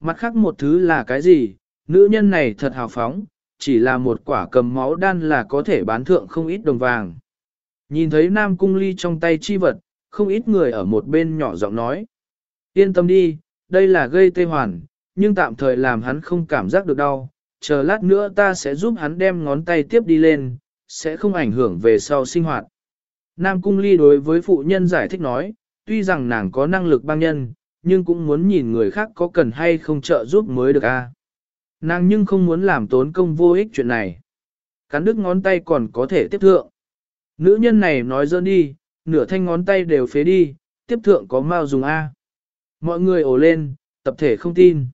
Mặt khác một thứ là cái gì, nữ nhân này thật hào phóng, chỉ là một quả cầm máu đan là có thể bán thượng không ít đồng vàng. Nhìn thấy Nam Cung Ly trong tay chi vật, không ít người ở một bên nhỏ giọng nói. Yên tâm đi, đây là gây tê hoàn, nhưng tạm thời làm hắn không cảm giác được đau, chờ lát nữa ta sẽ giúp hắn đem ngón tay tiếp đi lên, sẽ không ảnh hưởng về sau sinh hoạt. Nam Cung Ly đối với phụ nhân giải thích nói, tuy rằng nàng có năng lực băng nhân, nhưng cũng muốn nhìn người khác có cần hay không trợ giúp mới được a. Nàng nhưng không muốn làm tốn công vô ích chuyện này. Cắn đứt ngón tay còn có thể tiếp thượng. Nữ nhân này nói dơn đi, nửa thanh ngón tay đều phế đi, tiếp thượng có mau dùng A. Mọi người ồ lên, tập thể không tin.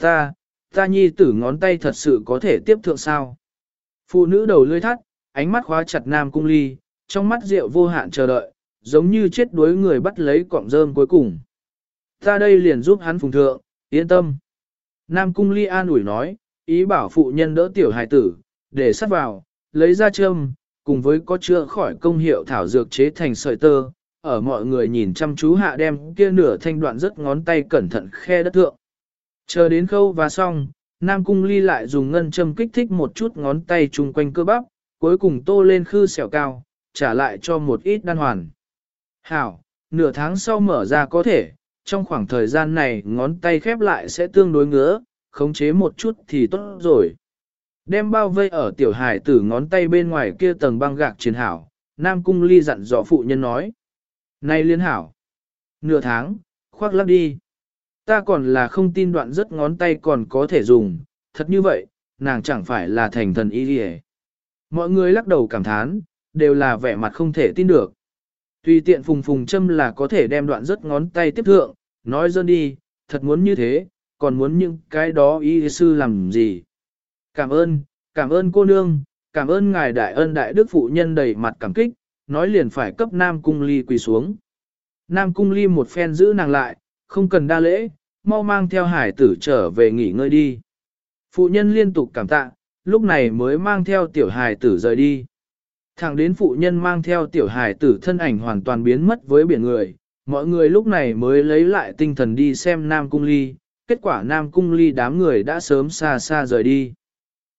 Ta, ta nhi tử ngón tay thật sự có thể tiếp thượng sao. Phụ nữ đầu lươi thắt, ánh mắt khóa chặt nam cung ly, trong mắt rượu vô hạn chờ đợi, giống như chết đuối người bắt lấy cọng rơm cuối cùng. Ta đây liền giúp hắn phùng thượng, yên tâm. Nam cung ly an ủi nói, ý bảo phụ nhân đỡ tiểu hài tử, để sắt vào, lấy ra châm, cùng với có chữa khỏi công hiệu thảo dược chế thành sợi tơ, ở mọi người nhìn chăm chú hạ đem kia nửa thanh đoạn rất ngón tay cẩn thận khe đất thượng. Chờ đến khâu và xong, Nam Cung Ly lại dùng ngân châm kích thích một chút ngón tay chung quanh cơ bắp, cuối cùng tô lên khư xẻo cao, trả lại cho một ít đan hoàn. Hảo, nửa tháng sau mở ra có thể, trong khoảng thời gian này ngón tay khép lại sẽ tương đối ngứa, khống chế một chút thì tốt rồi. Đem bao vây ở tiểu hải tử ngón tay bên ngoài kia tầng băng gạc chiến hảo, Nam Cung Ly dặn dò phụ nhân nói. Này liên hảo, nửa tháng, khoác lắp đi. Ta còn là không tin đoạn rất ngón tay còn có thể dùng, thật như vậy, nàng chẳng phải là thành thần y đi Mọi người lắc đầu cảm thán, đều là vẻ mặt không thể tin được. Tùy tiện phùng phùng châm là có thể đem đoạn rất ngón tay tiếp thượng, nói dân đi, thật muốn như thế, còn muốn những cái đó y sư làm gì. Cảm ơn, cảm ơn cô nương, cảm ơn ngài đại ân đại đức phụ nhân đầy mặt cảm kích, nói liền phải cấp Nam Cung Ly quỳ xuống. Nam Cung Ly một phen giữ nàng lại, không cần đa lễ, mau mang theo hải tử trở về nghỉ ngơi đi. Phụ nhân liên tục cảm tạ, lúc này mới mang theo tiểu hải tử rời đi. Thẳng đến phụ nhân mang theo tiểu hải tử thân ảnh hoàn toàn biến mất với biển người, mọi người lúc này mới lấy lại tinh thần đi xem Nam Cung Ly, kết quả Nam Cung Ly đám người đã sớm xa xa rời đi.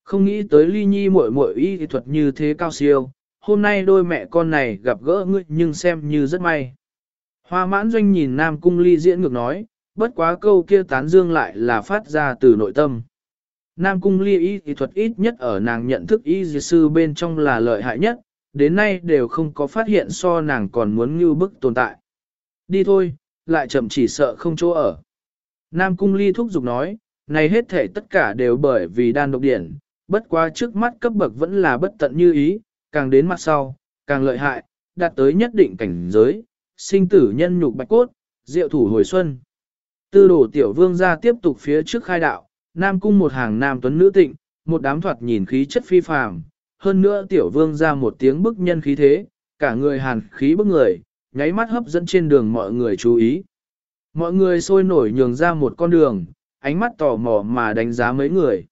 Không nghĩ tới Ly Nhi muội muội y thuật như thế cao siêu, hôm nay đôi mẹ con này gặp gỡ ngươi nhưng xem như rất may. Hoa mãn doanh nhìn Nam Cung Ly diễn ngược nói, bất quá câu kia tán dương lại là phát ra từ nội tâm. Nam Cung Ly y thì thuật ít nhất ở nàng nhận thức y dì sư bên trong là lợi hại nhất, đến nay đều không có phát hiện so nàng còn muốn như bức tồn tại. Đi thôi, lại chậm chỉ sợ không chỗ ở. Nam Cung Ly thúc giục nói, này hết thể tất cả đều bởi vì đan độc điển, bất quá trước mắt cấp bậc vẫn là bất tận như ý, càng đến mặt sau, càng lợi hại, đạt tới nhất định cảnh giới, sinh tử nhân nhục bạch cốt, diệu thủ hồi xuân. Tư đồ tiểu vương ra tiếp tục phía trước khai đạo, nam cung một hàng nam tuấn nữ tịnh, một đám thoạt nhìn khí chất phi phàm, hơn nữa tiểu vương ra một tiếng bức nhân khí thế, cả người hàn khí bức người, nháy mắt hấp dẫn trên đường mọi người chú ý. Mọi người sôi nổi nhường ra một con đường, ánh mắt tò mò mà đánh giá mấy người.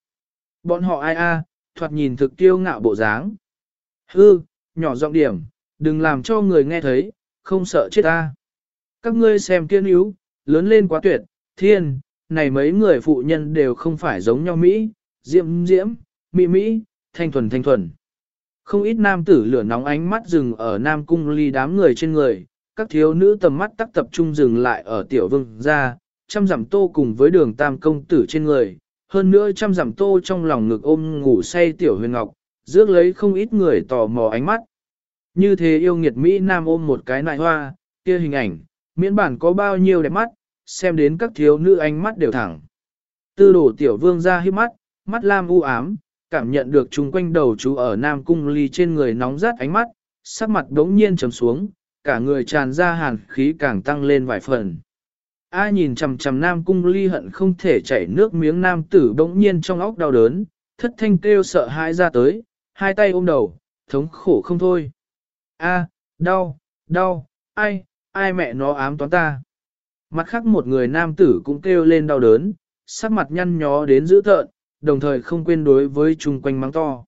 Bọn họ ai a, à, thoạt nhìn thực tiêu ngạo bộ dáng. Hư, nhỏ giọng điểm, đừng làm cho người nghe thấy, không sợ chết ta. Các ngươi xem kiên yếu, lớn lên quá tuyệt, thiên, này mấy người phụ nhân đều không phải giống nhau Mỹ, diễm diễm, mỹ mỹ, thanh thuần thanh thuần. Không ít nam tử lửa nóng ánh mắt dừng ở nam cung ly đám người trên người, các thiếu nữ tầm mắt tắc tập trung dừng lại ở tiểu vương gia, chăm giảm tô cùng với đường tam công tử trên người, hơn nữa chăm giảm tô trong lòng ngực ôm ngủ say tiểu huyền ngọc, rước lấy không ít người tò mò ánh mắt. Như thế yêu nghiệt Mỹ Nam ôm một cái nại hoa, kia hình ảnh, miễn bản có bao nhiêu đẹp mắt, xem đến các thiếu nữ ánh mắt đều thẳng. Tư đổ tiểu vương ra hiếp mắt, mắt lam u ám, cảm nhận được chung quanh đầu chú ở Nam Cung Ly trên người nóng rát ánh mắt, sắc mặt đống nhiên trầm xuống, cả người tràn ra hàn khí càng tăng lên vài phần. A nhìn chằm chằm Nam Cung Ly hận không thể chảy nước miếng nam tử đống nhiên trong óc đau đớn, thất thanh kêu sợ hãi ra tới, hai tay ôm đầu, thống khổ không thôi. A, đau, đau, ai, ai mẹ nó ám toán ta. Mặt khác một người nam tử cũng kêu lên đau đớn, sắc mặt nhăn nhó đến dữ tợn, đồng thời không quên đối với chung quanh mắng to.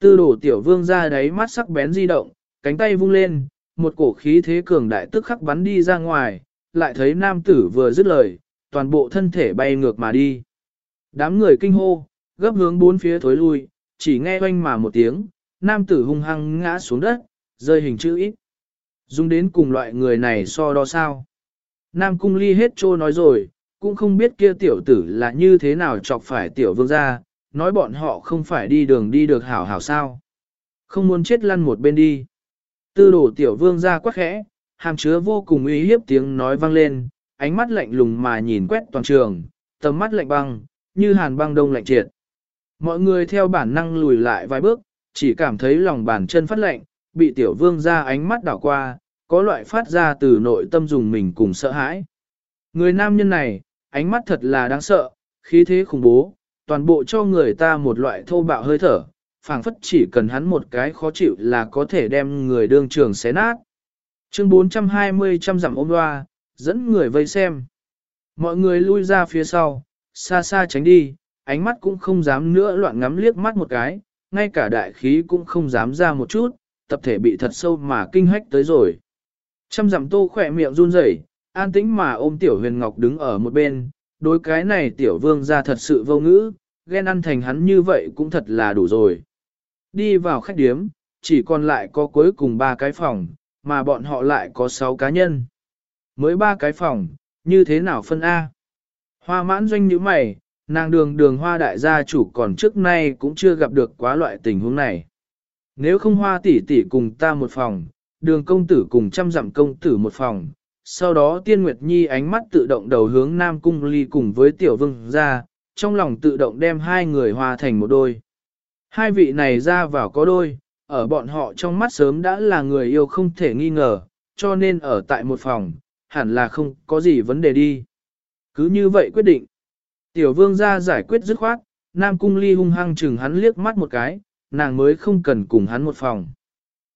Tư đổ tiểu vương ra đáy mắt sắc bén di động, cánh tay vung lên, một cổ khí thế cường đại tức khắc bắn đi ra ngoài, lại thấy nam tử vừa dứt lời, toàn bộ thân thể bay ngược mà đi. Đám người kinh hô, gấp hướng bốn phía thối lui, chỉ nghe oanh mà một tiếng, nam tử hung hăng ngã xuống đất, rơi hình chữ ít. Dùng đến cùng loại người này so đo sao. Nam cung ly hết trô nói rồi, cũng không biết kia tiểu tử là như thế nào chọc phải tiểu vương gia, nói bọn họ không phải đi đường đi được hảo hảo sao. Không muốn chết lăn một bên đi. Tư đổ tiểu vương gia quắc khẽ, hàm chứa vô cùng uy hiếp tiếng nói vang lên, ánh mắt lạnh lùng mà nhìn quét toàn trường, tầm mắt lạnh băng, như hàn băng đông lạnh triệt. Mọi người theo bản năng lùi lại vài bước, chỉ cảm thấy lòng bàn chân phát lạnh, bị tiểu vương ra ánh mắt đảo qua, có loại phát ra từ nội tâm dùng mình cùng sợ hãi. Người nam nhân này, ánh mắt thật là đáng sợ, khí thế khủng bố, toàn bộ cho người ta một loại thô bạo hơi thở, phảng phất chỉ cần hắn một cái khó chịu là có thể đem người đương trường xé nát. Chương 420 trăm dặm ôm loa, dẫn người vây xem. Mọi người lui ra phía sau, xa xa tránh đi, ánh mắt cũng không dám nữa loạn ngắm liếc mắt một cái, ngay cả đại khí cũng không dám ra một chút, tập thể bị thật sâu mà kinh hách tới rồi. Trăm dặm tô khỏe miệng run rẩy, an tĩnh mà ôm tiểu huyền ngọc đứng ở một bên, đối cái này tiểu vương ra thật sự vô ngữ, ghen ăn thành hắn như vậy cũng thật là đủ rồi. Đi vào khách điếm, chỉ còn lại có cuối cùng ba cái phòng, mà bọn họ lại có sáu cá nhân. Mới ba cái phòng, như thế nào phân A? Hoa mãn doanh như mày, nàng đường đường hoa đại gia chủ còn trước nay cũng chưa gặp được quá loại tình huống này. Nếu không hoa tỷ tỷ cùng ta một phòng, đường công tử cùng trăm dặm công tử một phòng, sau đó tiên nguyệt nhi ánh mắt tự động đầu hướng nam cung ly cùng với tiểu vương ra, trong lòng tự động đem hai người hòa thành một đôi. Hai vị này ra vào có đôi, ở bọn họ trong mắt sớm đã là người yêu không thể nghi ngờ, cho nên ở tại một phòng, hẳn là không có gì vấn đề đi. Cứ như vậy quyết định. Tiểu vương ra giải quyết dứt khoát, Nam Cung Ly hung hăng chừng hắn liếc mắt một cái, nàng mới không cần cùng hắn một phòng.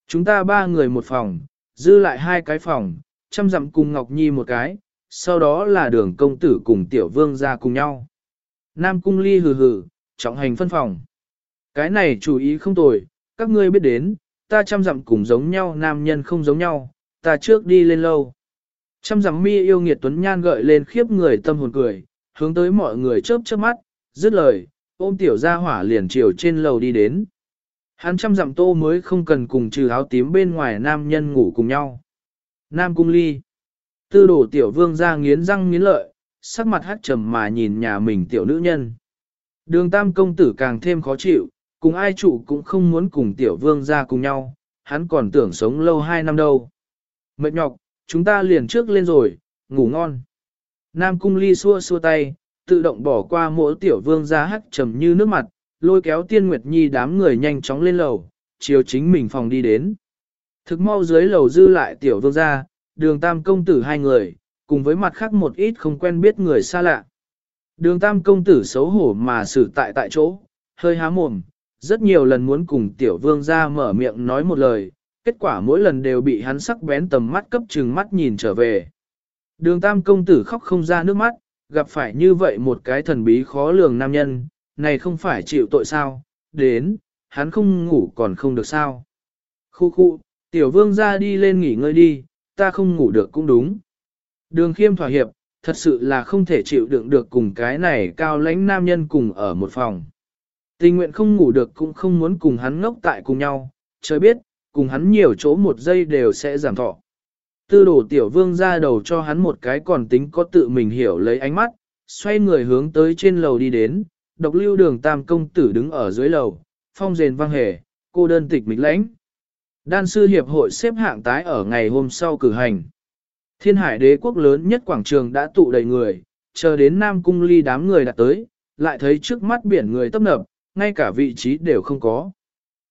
Chúng ta ba người một phòng, dư lại hai cái phòng, chăm dặm cùng Ngọc Nhi một cái, sau đó là đường công tử cùng tiểu vương ra cùng nhau. Nam Cung Ly hừ hừ, trọng hành phân phòng. Cái này chủ ý không tồi, các ngươi biết đến, ta chăm dặm cùng giống nhau nam nhân không giống nhau, ta trước đi lên lâu. chăm dặm mi yêu nghiệt tuấn nhan gợi lên khiếp người tâm hồn cười, hướng tới mọi người chớp chớp mắt, dứt lời, ôm tiểu gia hỏa liền chiều trên lầu đi đến. Hắn chăm dặm tô mới không cần cùng trừ áo tím bên ngoài nam nhân ngủ cùng nhau. Nam cung ly. Tư đổ tiểu vương ra nghiến răng nghiến lợi, sắc mặt hát trầm mà nhìn nhà mình tiểu nữ nhân. Đường tam công tử càng thêm khó chịu, cùng ai chủ cũng không muốn cùng tiểu vương ra cùng nhau, hắn còn tưởng sống lâu hai năm đâu. Mệt nhọc, chúng ta liền trước lên rồi, ngủ ngon. Nam cung ly xua xua tay, tự động bỏ qua mỗi tiểu vương ra hắt trầm như nước mặt, lôi kéo tiên nguyệt nhi đám người nhanh chóng lên lầu, chiều chính mình phòng đi đến. Thực mau dưới lầu dư lại tiểu vương gia đường tam công tử hai người, cùng với mặt khác một ít không quen biết người xa lạ. Đường tam công tử xấu hổ mà xử tại tại chỗ, hơi há mồm, rất nhiều lần muốn cùng tiểu vương gia mở miệng nói một lời, kết quả mỗi lần đều bị hắn sắc bén tầm mắt cấp trừng mắt nhìn trở về. Đường tam công tử khóc không ra nước mắt, gặp phải như vậy một cái thần bí khó lường nam nhân, này không phải chịu tội sao, đến, hắn không ngủ còn không được sao. Khu khu, tiểu vương ra đi lên nghỉ ngơi đi, ta không ngủ được cũng đúng. Đường khiêm thỏa hiệp, thật sự là không thể chịu đựng được cùng cái này cao lãnh nam nhân cùng ở một phòng. Tình nguyện không ngủ được cũng không muốn cùng hắn ngốc tại cùng nhau, trời biết, cùng hắn nhiều chỗ một giây đều sẽ giảm thọ. Tư đổ tiểu vương ra đầu cho hắn một cái còn tính có tự mình hiểu lấy ánh mắt, xoay người hướng tới trên lầu đi đến, độc lưu đường tam công tử đứng ở dưới lầu, phong rền vang hề, cô đơn tịch mịch lãnh. Đan sư hiệp hội xếp hạng tái ở ngày hôm sau cử hành. Thiên hải đế quốc lớn nhất quảng trường đã tụ đầy người, chờ đến Nam Cung ly đám người đã tới, lại thấy trước mắt biển người tấp nập, ngay cả vị trí đều không có.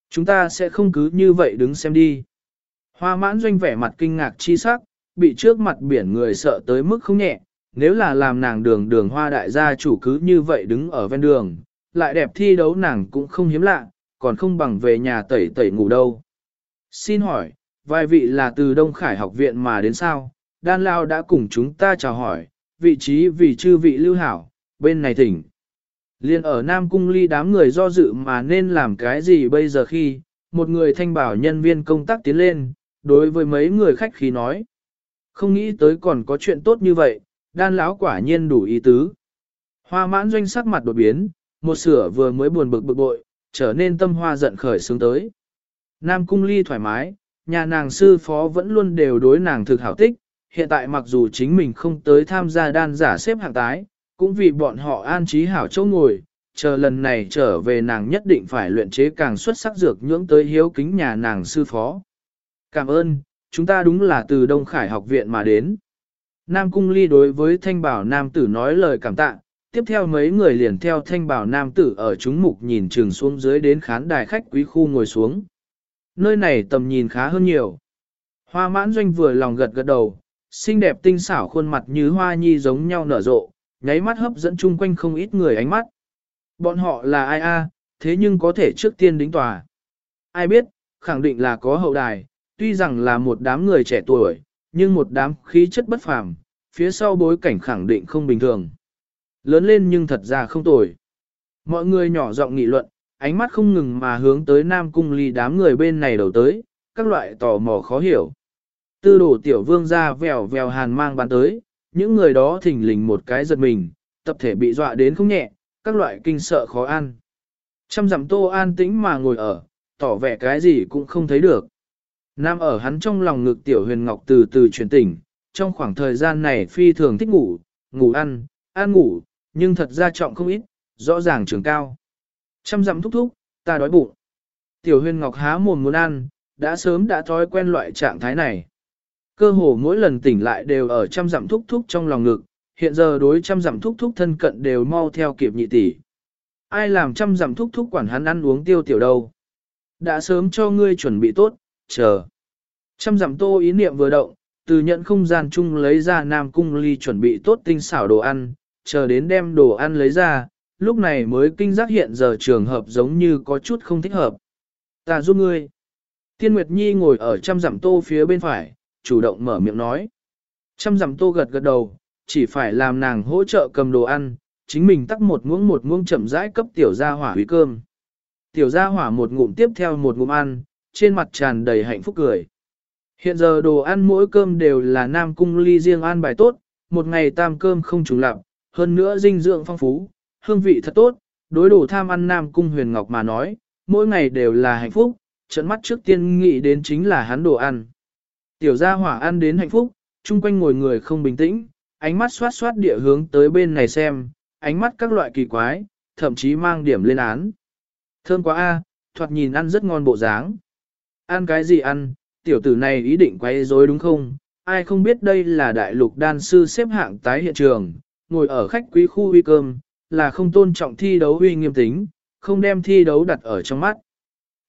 Chúng ta sẽ không cứ như vậy đứng xem đi. Hoa mãn doanh vẻ mặt kinh ngạc chi sắc, bị trước mặt biển người sợ tới mức không nhẹ, nếu là làm nàng đường đường hoa đại gia chủ cứ như vậy đứng ở ven đường, lại đẹp thi đấu nàng cũng không hiếm lạ, còn không bằng về nhà tẩy tẩy ngủ đâu. Xin hỏi, vài vị là từ Đông Khải học viện mà đến sao? Đan Lao đã cùng chúng ta chào hỏi, vị trí vì chư vị lưu hảo, bên này thỉnh. Liên ở Nam Cung ly đám người do dự mà nên làm cái gì bây giờ khi, một người thanh bảo nhân viên công tác tiến lên, đối với mấy người khách khí nói. Không nghĩ tới còn có chuyện tốt như vậy, đan lão quả nhiên đủ ý tứ. Hoa mãn doanh sắc mặt đột biến, một sửa vừa mới buồn bực bực bội, trở nên tâm hoa giận khởi sướng tới. Nam cung ly thoải mái, nhà nàng sư phó vẫn luôn đều đối nàng thực hảo tích, hiện tại mặc dù chính mình không tới tham gia đan giả xếp hạng tái, cũng vì bọn họ an trí hảo chỗ ngồi, chờ lần này trở về nàng nhất định phải luyện chế càng xuất sắc dược nhưỡng tới hiếu kính nhà nàng sư phó. Cảm ơn, chúng ta đúng là từ Đông Khải học viện mà đến. Nam Cung Ly đối với thanh bảo nam tử nói lời cảm tạ, tiếp theo mấy người liền theo thanh bảo nam tử ở chúng mục nhìn trường xuống dưới đến khán đài khách quý khu ngồi xuống. Nơi này tầm nhìn khá hơn nhiều. Hoa mãn doanh vừa lòng gật gật đầu, xinh đẹp tinh xảo khuôn mặt như hoa nhi giống nhau nở rộ, nháy mắt hấp dẫn chung quanh không ít người ánh mắt. Bọn họ là ai a? thế nhưng có thể trước tiên đính tòa. Ai biết, khẳng định là có hậu đài, tuy rằng là một đám người trẻ tuổi, nhưng một đám khí chất bất phàm, phía sau bối cảnh khẳng định không bình thường. Lớn lên nhưng thật ra không tồi. Mọi người nhỏ giọng nghị luận, ánh mắt không ngừng mà hướng tới Nam Cung Ly đám người bên này đầu tới, các loại tò mò khó hiểu. Tư đổ tiểu vương ra vèo vèo hàn mang bàn tới, những người đó thỉnh lình một cái giật mình, tập thể bị dọa đến không nhẹ, các loại kinh sợ khó ăn. Trăm dặm tô an tĩnh mà ngồi ở, tỏ vẻ cái gì cũng không thấy được. Nam ở hắn trong lòng ngực tiểu huyền ngọc từ từ chuyển tỉnh, trong khoảng thời gian này phi thường thích ngủ, ngủ ăn, ăn ngủ, nhưng thật ra trọng không ít, rõ ràng trường cao chăm dặm thúc thúc, ta đói bụng. Tiểu huyền ngọc há mồm muốn ăn, đã sớm đã thói quen loại trạng thái này. Cơ hồ mỗi lần tỉnh lại đều ở chăm dặm thúc thúc trong lòng ngực, hiện giờ đối chăm dặm thúc thúc thân cận đều mau theo kịp nhị tỷ. Ai làm chăm dặm thúc thúc quản hắn ăn uống tiêu tiểu đâu. Đã sớm cho ngươi chuẩn bị tốt, chờ. chăm dặm tô ý niệm vừa động, từ nhận không gian chung lấy ra nam cung ly chuẩn bị tốt tinh xảo đồ ăn, chờ đến đem đồ ăn lấy ra, lúc này mới kinh giác hiện giờ trường hợp giống như có chút không thích hợp. Ta giúp ngươi. Tiên Nguyệt Nhi ngồi ở trăm dặm tô phía bên phải, chủ động mở miệng nói. Trăm dặm tô gật gật đầu, chỉ phải làm nàng hỗ trợ cầm đồ ăn, chính mình tắt một muỗng một muỗng chậm rãi cấp tiểu gia hỏa hủy cơm. Tiểu gia hỏa một ngụm tiếp theo một ngụm ăn, trên mặt tràn đầy hạnh phúc cười. Hiện giờ đồ ăn mỗi cơm đều là nam cung ly riêng ăn bài tốt, một ngày tam cơm không trùng lặp, hơn nữa dinh dưỡng phong phú, hương vị thật tốt, đối đồ tham ăn nam cung huyền ngọc mà nói, mỗi ngày đều là hạnh phúc, trận mắt trước tiên nghĩ đến chính là hắn đồ ăn. Tiểu gia hỏa ăn đến hạnh phúc, chung quanh ngồi người không bình tĩnh, ánh mắt xoát xoát địa hướng tới bên này xem, ánh mắt các loại kỳ quái, thậm chí mang điểm lên án. Thơm quá a, thoạt nhìn ăn rất ngon bộ dáng. Ăn cái gì ăn, tiểu tử này ý định quay rối đúng không? Ai không biết đây là đại lục đan sư xếp hạng tái hiện trường, ngồi ở khách quý khu uy cơm, là không tôn trọng thi đấu uy nghiêm tính, không đem thi đấu đặt ở trong mắt.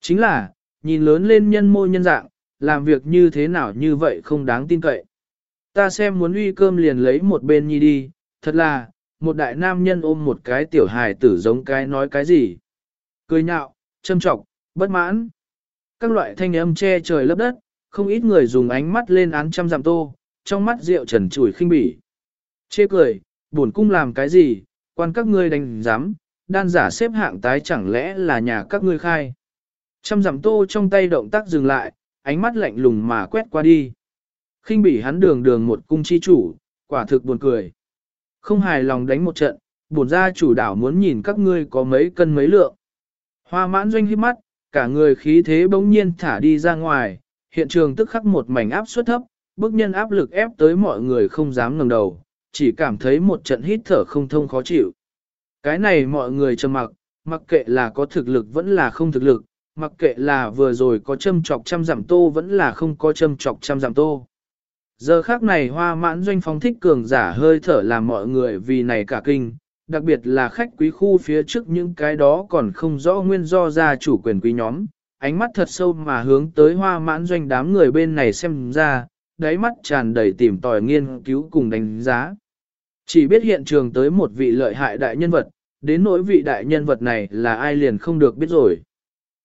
Chính là, nhìn lớn lên nhân môi nhân dạng, làm việc như thế nào như vậy không đáng tin cậy. Ta xem muốn uy cơm liền lấy một bên nhi đi, thật là, một đại nam nhân ôm một cái tiểu hài tử giống cái nói cái gì. Cười nhạo, châm trọng, bất mãn. Các loại thanh âm che trời lấp đất, không ít người dùng ánh mắt lên án trăm giảm tô, trong mắt rượu trần chủi khinh bỉ. Chê cười, buồn cung làm cái gì, quan các ngươi đánh giám, đan giả xếp hạng tái chẳng lẽ là nhà các ngươi khai. Trăm giảm tô trong tay động tác dừng lại, ánh mắt lạnh lùng mà quét qua đi khinh bỉ hắn đường đường một cung chi chủ, quả thực buồn cười. Không hài lòng đánh một trận, buồn ra chủ đảo muốn nhìn các ngươi có mấy cân mấy lượng. Hoa mãn doanh hít mắt, cả người khí thế bỗng nhiên thả đi ra ngoài, hiện trường tức khắc một mảnh áp suất thấp, bức nhân áp lực ép tới mọi người không dám ngẩng đầu, chỉ cảm thấy một trận hít thở không thông khó chịu. Cái này mọi người trầm mặc, mặc kệ là có thực lực vẫn là không thực lực, mặc kệ là vừa rồi có châm chọc trăm giảm tô vẫn là không có châm chọc trăm giảm tô. Giờ khác này hoa mãn doanh phóng thích cường giả hơi thở làm mọi người vì này cả kinh, đặc biệt là khách quý khu phía trước những cái đó còn không rõ nguyên do ra chủ quyền quý nhóm, ánh mắt thật sâu mà hướng tới hoa mãn doanh đám người bên này xem ra, đáy mắt tràn đầy tìm tòi nghiên cứu cùng đánh giá. Chỉ biết hiện trường tới một vị lợi hại đại nhân vật, đến nỗi vị đại nhân vật này là ai liền không được biết rồi.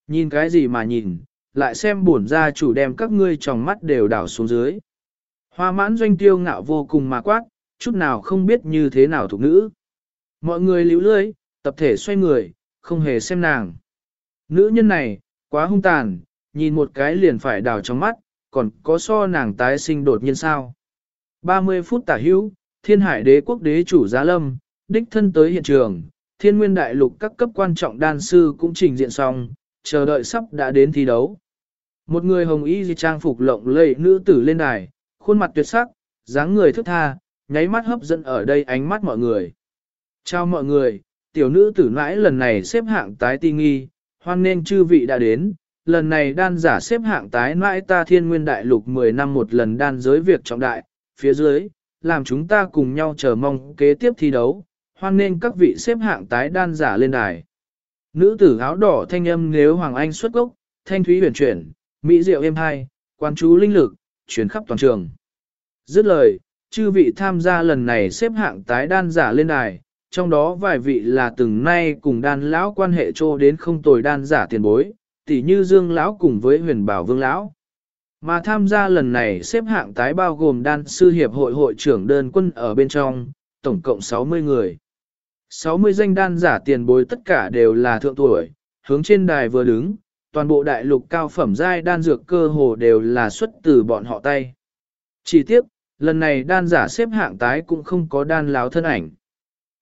Nhìn cái gì mà nhìn, lại xem buồn ra chủ đem các ngươi trong mắt đều đảo xuống dưới. Hoa mãn doanh tiêu ngạo vô cùng mà quát, chút nào không biết như thế nào thuộc nữ. Mọi người liễu lưới, tập thể xoay người, không hề xem nàng. Nữ nhân này, quá hung tàn, nhìn một cái liền phải đào trong mắt, còn có so nàng tái sinh đột nhiên sao. 30 phút tả hữu, thiên hải đế quốc đế chủ giá lâm, đích thân tới hiện trường, thiên nguyên đại lục các cấp quan trọng đan sư cũng trình diện xong, chờ đợi sắp đã đến thi đấu. Một người hồng y trang phục lộng lẫy nữ tử lên đài, khuôn mặt tuyệt sắc, dáng người thức tha, nháy mắt hấp dẫn ở đây ánh mắt mọi người. Chào mọi người, tiểu nữ tử nãi lần này xếp hạng tái ti nghi, hoan nên chư vị đã đến, lần này đan giả xếp hạng tái mãi ta thiên nguyên đại lục 10 năm một lần đan giới việc trọng đại, phía dưới, làm chúng ta cùng nhau chờ mong kế tiếp thi đấu, hoan nên các vị xếp hạng tái đan giả lên đài. Nữ tử áo đỏ thanh âm nếu Hoàng Anh xuất gốc, thanh thúy huyền chuyển, mỹ diệu êm hai, quan chú linh lực, chuyển khắp toàn trường. Dứt lời, chư vị tham gia lần này xếp hạng tái đan giả lên đài, trong đó vài vị là từng nay cùng đan lão quan hệ trô đến không tồi đan giả tiền bối, tỷ như Dương lão cùng với Huyền Bảo Vương lão. Mà tham gia lần này xếp hạng tái bao gồm đan sư hiệp hội hội trưởng đơn quân ở bên trong, tổng cộng 60 người. 60 danh đan giả tiền bối tất cả đều là thượng tuổi, hướng trên đài vừa đứng, toàn bộ đại lục cao phẩm giai đan dược cơ hồ đều là xuất từ bọn họ tay. Chỉ tiếc, lần này đan giả xếp hạng tái cũng không có đan láo thân ảnh.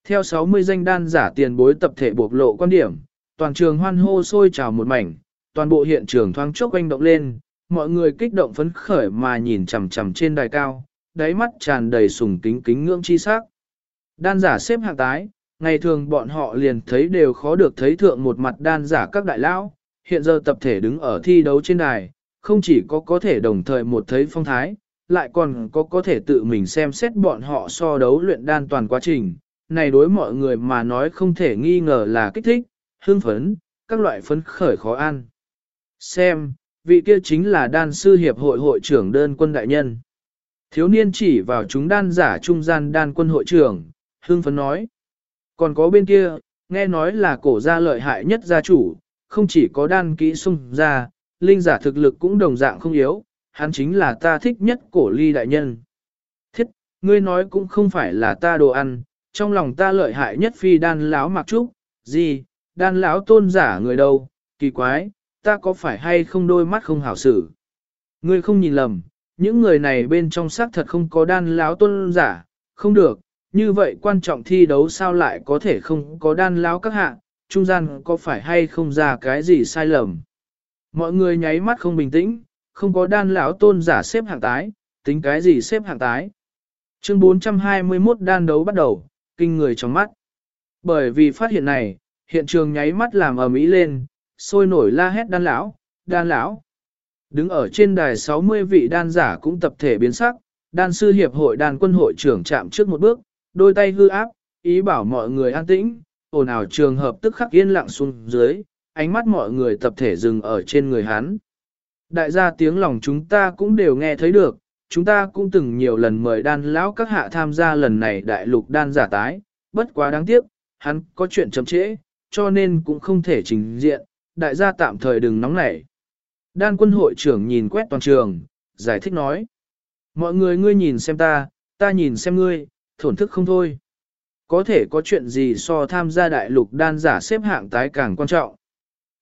Theo 60 danh đan giả tiền bối tập thể bộc lộ quan điểm, toàn trường hoan hô sôi trào một mảnh, toàn bộ hiện trường thoáng chốc quanh động lên, mọi người kích động phấn khởi mà nhìn chằm chằm trên đài cao, đáy mắt tràn đầy sùng kính kính ngưỡng chi sắc. Đan giả xếp hạng tái, ngày thường bọn họ liền thấy đều khó được thấy thượng một mặt đan giả các đại lão, hiện giờ tập thể đứng ở thi đấu trên đài, không chỉ có có thể đồng thời một thấy phong thái, lại còn có có thể tự mình xem xét bọn họ so đấu luyện đan toàn quá trình, này đối mọi người mà nói không thể nghi ngờ là kích thích, hương phấn, các loại phấn khởi khó ăn. Xem, vị kia chính là đan sư hiệp hội hội trưởng đơn quân đại nhân. Thiếu niên chỉ vào chúng đan giả trung gian đan quân hội trưởng, hương phấn nói. Còn có bên kia, nghe nói là cổ gia lợi hại nhất gia chủ, không chỉ có đan kỹ sung gia linh giả thực lực cũng đồng dạng không yếu, hắn chính là ta thích nhất cổ ly đại nhân. Thiết, ngươi nói cũng không phải là ta đồ ăn, trong lòng ta lợi hại nhất phi đan lão mặc trúc, gì, đan lão tôn giả người đâu, kỳ quái, ta có phải hay không đôi mắt không hảo xử. Ngươi không nhìn lầm, những người này bên trong xác thật không có đan lão tôn giả, không được, như vậy quan trọng thi đấu sao lại có thể không có đan lão các hạ, trung gian có phải hay không ra cái gì sai lầm. Mọi người nháy mắt không bình tĩnh, không có đan lão tôn giả xếp hạng tái, tính cái gì xếp hạng tái. Chương 421 đan đấu bắt đầu, kinh người trong mắt. Bởi vì phát hiện này, hiện trường nháy mắt làm ở mỹ lên, sôi nổi la hét đan lão, đan lão. Đứng ở trên đài 60 vị đan giả cũng tập thể biến sắc, đan sư hiệp hội đan quân hội trưởng chạm trước một bước, đôi tay hư áp, ý bảo mọi người an tĩnh, ồn ào trường hợp tức khắc yên lặng xuống dưới, ánh mắt mọi người tập thể dừng ở trên người hắn. Đại gia tiếng lòng chúng ta cũng đều nghe thấy được, chúng ta cũng từng nhiều lần mời đan lão các hạ tham gia lần này đại lục đan giả tái, bất quá đáng tiếc, hắn có chuyện chậm trễ, cho nên cũng không thể trình diện, đại gia tạm thời đừng nóng nảy. Đan quân hội trưởng nhìn quét toàn trường, giải thích nói. Mọi người ngươi nhìn xem ta, ta nhìn xem ngươi, thổn thức không thôi. Có thể có chuyện gì so tham gia đại lục đan giả xếp hạng tái càng quan trọng.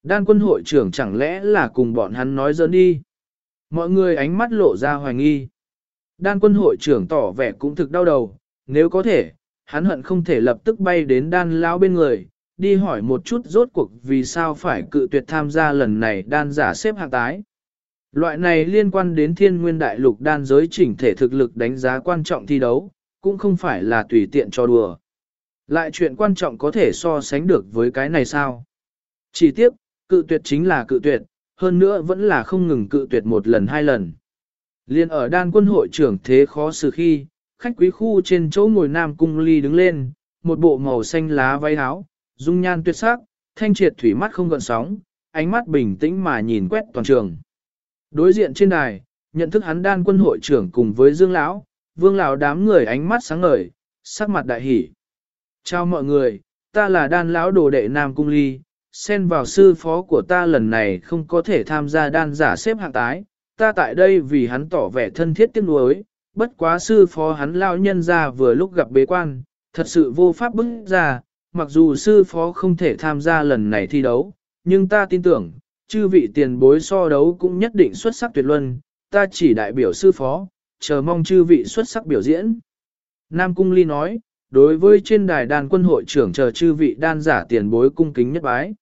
Đan quân hội trưởng chẳng lẽ là cùng bọn hắn nói dỡn đi. Mọi người ánh mắt lộ ra hoài nghi. Đan quân hội trưởng tỏ vẻ cũng thực đau đầu, nếu có thể, hắn hận không thể lập tức bay đến đan lão bên người, đi hỏi một chút rốt cuộc vì sao phải cự tuyệt tham gia lần này đan giả xếp hạng tái. Loại này liên quan đến thiên nguyên đại lục đan giới chỉnh thể thực lực đánh giá quan trọng thi đấu, cũng không phải là tùy tiện cho đùa. Lại chuyện quan trọng có thể so sánh được với cái này sao? Chỉ tiếc, cự tuyệt chính là cự tuyệt, hơn nữa vẫn là không ngừng cự tuyệt một lần hai lần. Liên ở đan quân hội trưởng thế khó xử khi, khách quý khu trên chỗ ngồi nam cung ly đứng lên, một bộ màu xanh lá váy áo, dung nhan tuyệt sắc, thanh triệt thủy mắt không gợn sóng, ánh mắt bình tĩnh mà nhìn quét toàn trường. Đối diện trên đài, nhận thức hắn đan quân hội trưởng cùng với Dương lão, Vương lão đám người ánh mắt sáng ngời, sắc mặt đại hỉ. Chào mọi người, ta là đan lão đồ đệ Nam Cung Ly, xen vào sư phó của ta lần này không có thể tham gia đan giả xếp hạng tái, ta tại đây vì hắn tỏ vẻ thân thiết tiếc nuối, bất quá sư phó hắn lao nhân ra vừa lúc gặp bế quan, thật sự vô pháp bức ra, mặc dù sư phó không thể tham gia lần này thi đấu, nhưng ta tin tưởng, chư vị tiền bối so đấu cũng nhất định xuất sắc tuyệt luân, ta chỉ đại biểu sư phó, chờ mong chư vị xuất sắc biểu diễn. Nam Cung Ly nói, đối với trên đài đàn quân hội trưởng chờ chư vị đan giả tiền bối cung kính nhất bái.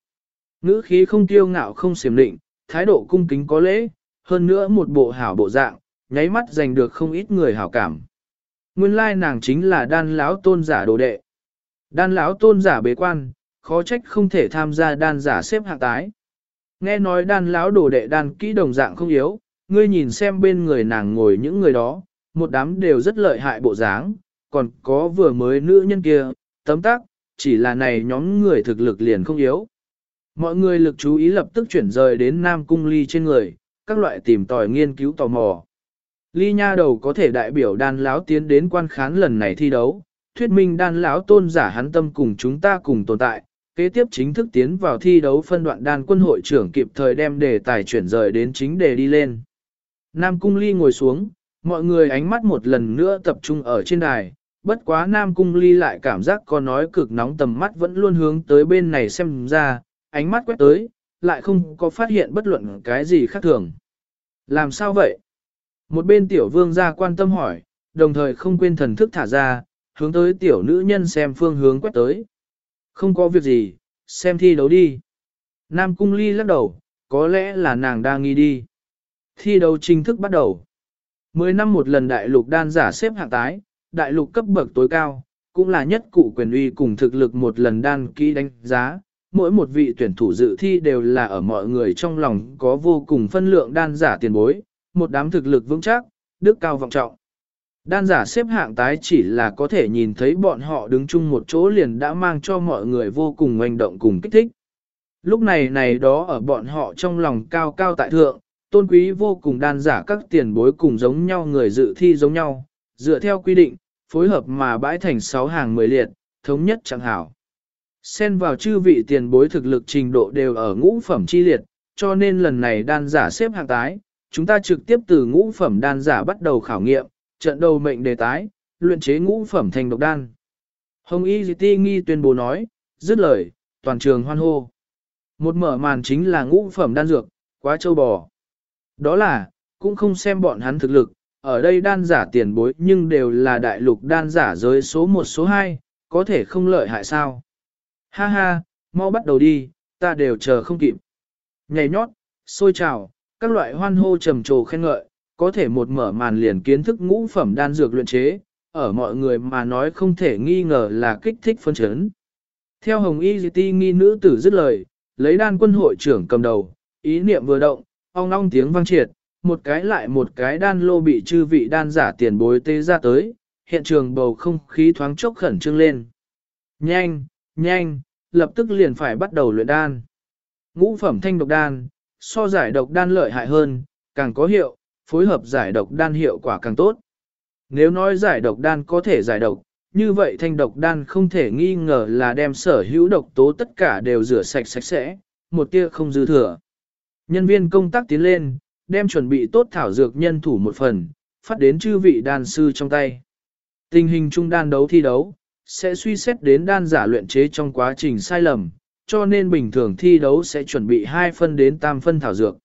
Ngữ khí không tiêu ngạo không xiểm định, thái độ cung kính có lễ, hơn nữa một bộ hảo bộ dạng, nháy mắt giành được không ít người hảo cảm. Nguyên lai nàng chính là đan lão tôn giả đồ đệ. Đan lão tôn giả bế quan, khó trách không thể tham gia đan giả xếp hạng tái. Nghe nói đan lão đồ đệ đan kỹ đồng dạng không yếu, ngươi nhìn xem bên người nàng ngồi những người đó, một đám đều rất lợi hại bộ dáng, còn có vừa mới nữ nhân kia, tấm tác, chỉ là này nhóm người thực lực liền không yếu. Mọi người lực chú ý lập tức chuyển rời đến Nam Cung Ly trên người, các loại tìm tòi nghiên cứu tò mò. Ly nha đầu có thể đại biểu đan lão tiến đến quan khán lần này thi đấu, thuyết minh đan lão tôn giả hắn tâm cùng chúng ta cùng tồn tại, kế tiếp chính thức tiến vào thi đấu phân đoạn đan quân hội trưởng kịp thời đem đề tài chuyển rời đến chính đề đi lên. Nam Cung Ly ngồi xuống, mọi người ánh mắt một lần nữa tập trung ở trên đài, bất quá Nam Cung Ly lại cảm giác có nói cực nóng tầm mắt vẫn luôn hướng tới bên này xem ra, ánh mắt quét tới, lại không có phát hiện bất luận cái gì khác thường. Làm sao vậy? Một bên tiểu vương ra quan tâm hỏi, đồng thời không quên thần thức thả ra, hướng tới tiểu nữ nhân xem phương hướng quét tới. Không có việc gì, xem thi đấu đi. Nam Cung Ly lắc đầu, có lẽ là nàng đang nghi đi. Thi đấu chính thức bắt đầu. Mười năm một lần đại lục đan giả xếp hạng tái, đại lục cấp bậc tối cao, cũng là nhất cụ quyền uy cùng thực lực một lần đan kỹ đánh giá. Mỗi một vị tuyển thủ dự thi đều là ở mọi người trong lòng có vô cùng phân lượng đan giả tiền bối, một đám thực lực vững chắc, đức cao vọng trọng. Đan giả xếp hạng tái chỉ là có thể nhìn thấy bọn họ đứng chung một chỗ liền đã mang cho mọi người vô cùng hoành động cùng kích thích. Lúc này này đó ở bọn họ trong lòng cao cao tại thượng, tôn quý vô cùng đan giả các tiền bối cùng giống nhau người dự thi giống nhau, dựa theo quy định, phối hợp mà bãi thành 6 hàng 10 liệt, thống nhất chẳng hảo. Xen vào chư vị tiền bối thực lực trình độ đều ở ngũ phẩm chi liệt, cho nên lần này đan giả xếp hạng tái, chúng ta trực tiếp từ ngũ phẩm đan giả bắt đầu khảo nghiệm, trận đầu mệnh đề tái, luyện chế ngũ phẩm thành độc đan. Hồng Y Ti Nghi tuyên bố nói, dứt lời, toàn trường hoan hô. Một mở màn chính là ngũ phẩm đan dược, quá châu bò. Đó là, cũng không xem bọn hắn thực lực, ở đây đan giả tiền bối nhưng đều là đại lục đan giả giới số 1 số 2, có thể không lợi hại sao. Ha ha, mau bắt đầu đi, ta đều chờ không kịp. Nhảy nhót, sôi trào, các loại hoan hô trầm trồ khen ngợi, có thể một mở màn liền kiến thức ngũ phẩm đan dược luyện chế, ở mọi người mà nói không thể nghi ngờ là kích thích phân chấn. Theo Hồng Y Ti nghi nữ tử dứt lời, lấy đan quân hội trưởng cầm đầu, ý niệm vừa động, ong ong tiếng vang triệt, một cái lại một cái đan lô bị chư vị đan giả tiền bối tê ra tới, hiện trường bầu không khí thoáng chốc khẩn trương lên. Nhanh, nhanh, lập tức liền phải bắt đầu luyện đan. Ngũ phẩm thanh độc đan, so giải độc đan lợi hại hơn, càng có hiệu, phối hợp giải độc đan hiệu quả càng tốt. Nếu nói giải độc đan có thể giải độc, như vậy thanh độc đan không thể nghi ngờ là đem sở hữu độc tố tất cả đều rửa sạch sạch sẽ, một tia không dư thừa. Nhân viên công tác tiến lên, đem chuẩn bị tốt thảo dược nhân thủ một phần, phát đến chư vị đan sư trong tay. Tình hình trung đan đấu thi đấu, sẽ suy xét đến đan giả luyện chế trong quá trình sai lầm, cho nên bình thường thi đấu sẽ chuẩn bị 2 phân đến tam phân thảo dược.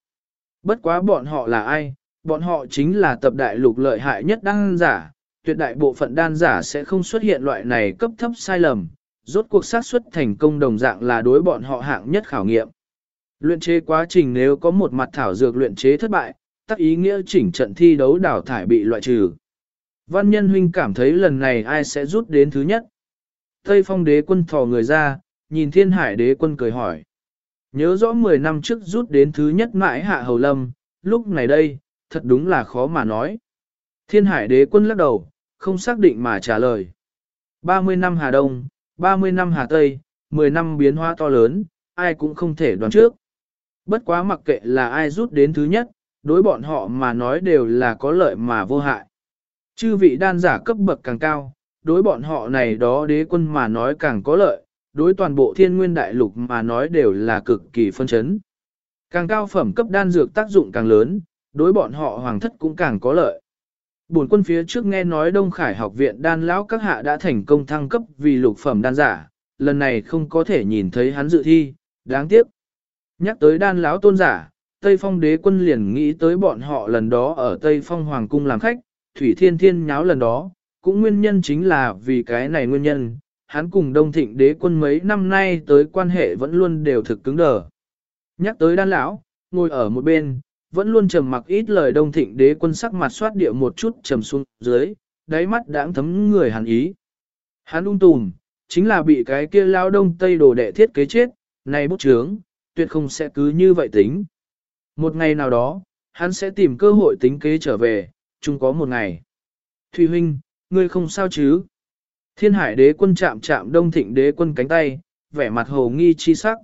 Bất quá bọn họ là ai? Bọn họ chính là tập đại lục lợi hại nhất đan giả, tuyệt đại bộ phận đan giả sẽ không xuất hiện loại này cấp thấp sai lầm, rốt cuộc xác suất thành công đồng dạng là đối bọn họ hạng nhất khảo nghiệm. Luyện chế quá trình nếu có một mặt thảo dược luyện chế thất bại, tác ý nghĩa chỉnh trận thi đấu đảo thải bị loại trừ. Văn nhân huynh cảm thấy lần này ai sẽ rút đến thứ nhất. Tây phong đế quân thò người ra, nhìn thiên hải đế quân cười hỏi. Nhớ rõ 10 năm trước rút đến thứ nhất mãi hạ hầu lâm, lúc này đây, thật đúng là khó mà nói. Thiên hải đế quân lắc đầu, không xác định mà trả lời. 30 năm Hà Đông, 30 năm Hà Tây, 10 năm biến hóa to lớn, ai cũng không thể đoán trước. Bất quá mặc kệ là ai rút đến thứ nhất, đối bọn họ mà nói đều là có lợi mà vô hại. Chư vị đan giả cấp bậc càng cao, đối bọn họ này đó đế quân mà nói càng có lợi, đối toàn bộ thiên nguyên đại lục mà nói đều là cực kỳ phân chấn. Càng cao phẩm cấp đan dược tác dụng càng lớn, đối bọn họ hoàng thất cũng càng có lợi. Bổn quân phía trước nghe nói Đông Khải học viện đan lão các hạ đã thành công thăng cấp vì lục phẩm đan giả, lần này không có thể nhìn thấy hắn dự thi, đáng tiếc. Nhắc tới đan lão tôn giả, Tây Phong đế quân liền nghĩ tới bọn họ lần đó ở Tây Phong Hoàng cung làm khách, Thủy Thiên Thiên nháo lần đó, cũng nguyên nhân chính là vì cái này nguyên nhân, hắn cùng đông thịnh đế quân mấy năm nay tới quan hệ vẫn luôn đều thực cứng đờ. Nhắc tới đan lão, ngồi ở một bên, vẫn luôn trầm mặc ít lời đông thịnh đế quân sắc mặt soát địa một chút trầm xuống dưới, đáy mắt đãng thấm người hàn ý. Hắn ung tùm, chính là bị cái kia lao đông tây đồ đệ thiết kế chết, này bút trướng, tuyệt không sẽ cứ như vậy tính. Một ngày nào đó, hắn sẽ tìm cơ hội tính kế trở về, chung có một ngày. Thùy huynh, ngươi không sao chứ? Thiên hải đế quân chạm chạm đông thịnh đế quân cánh tay, vẻ mặt hồ nghi chi sắc.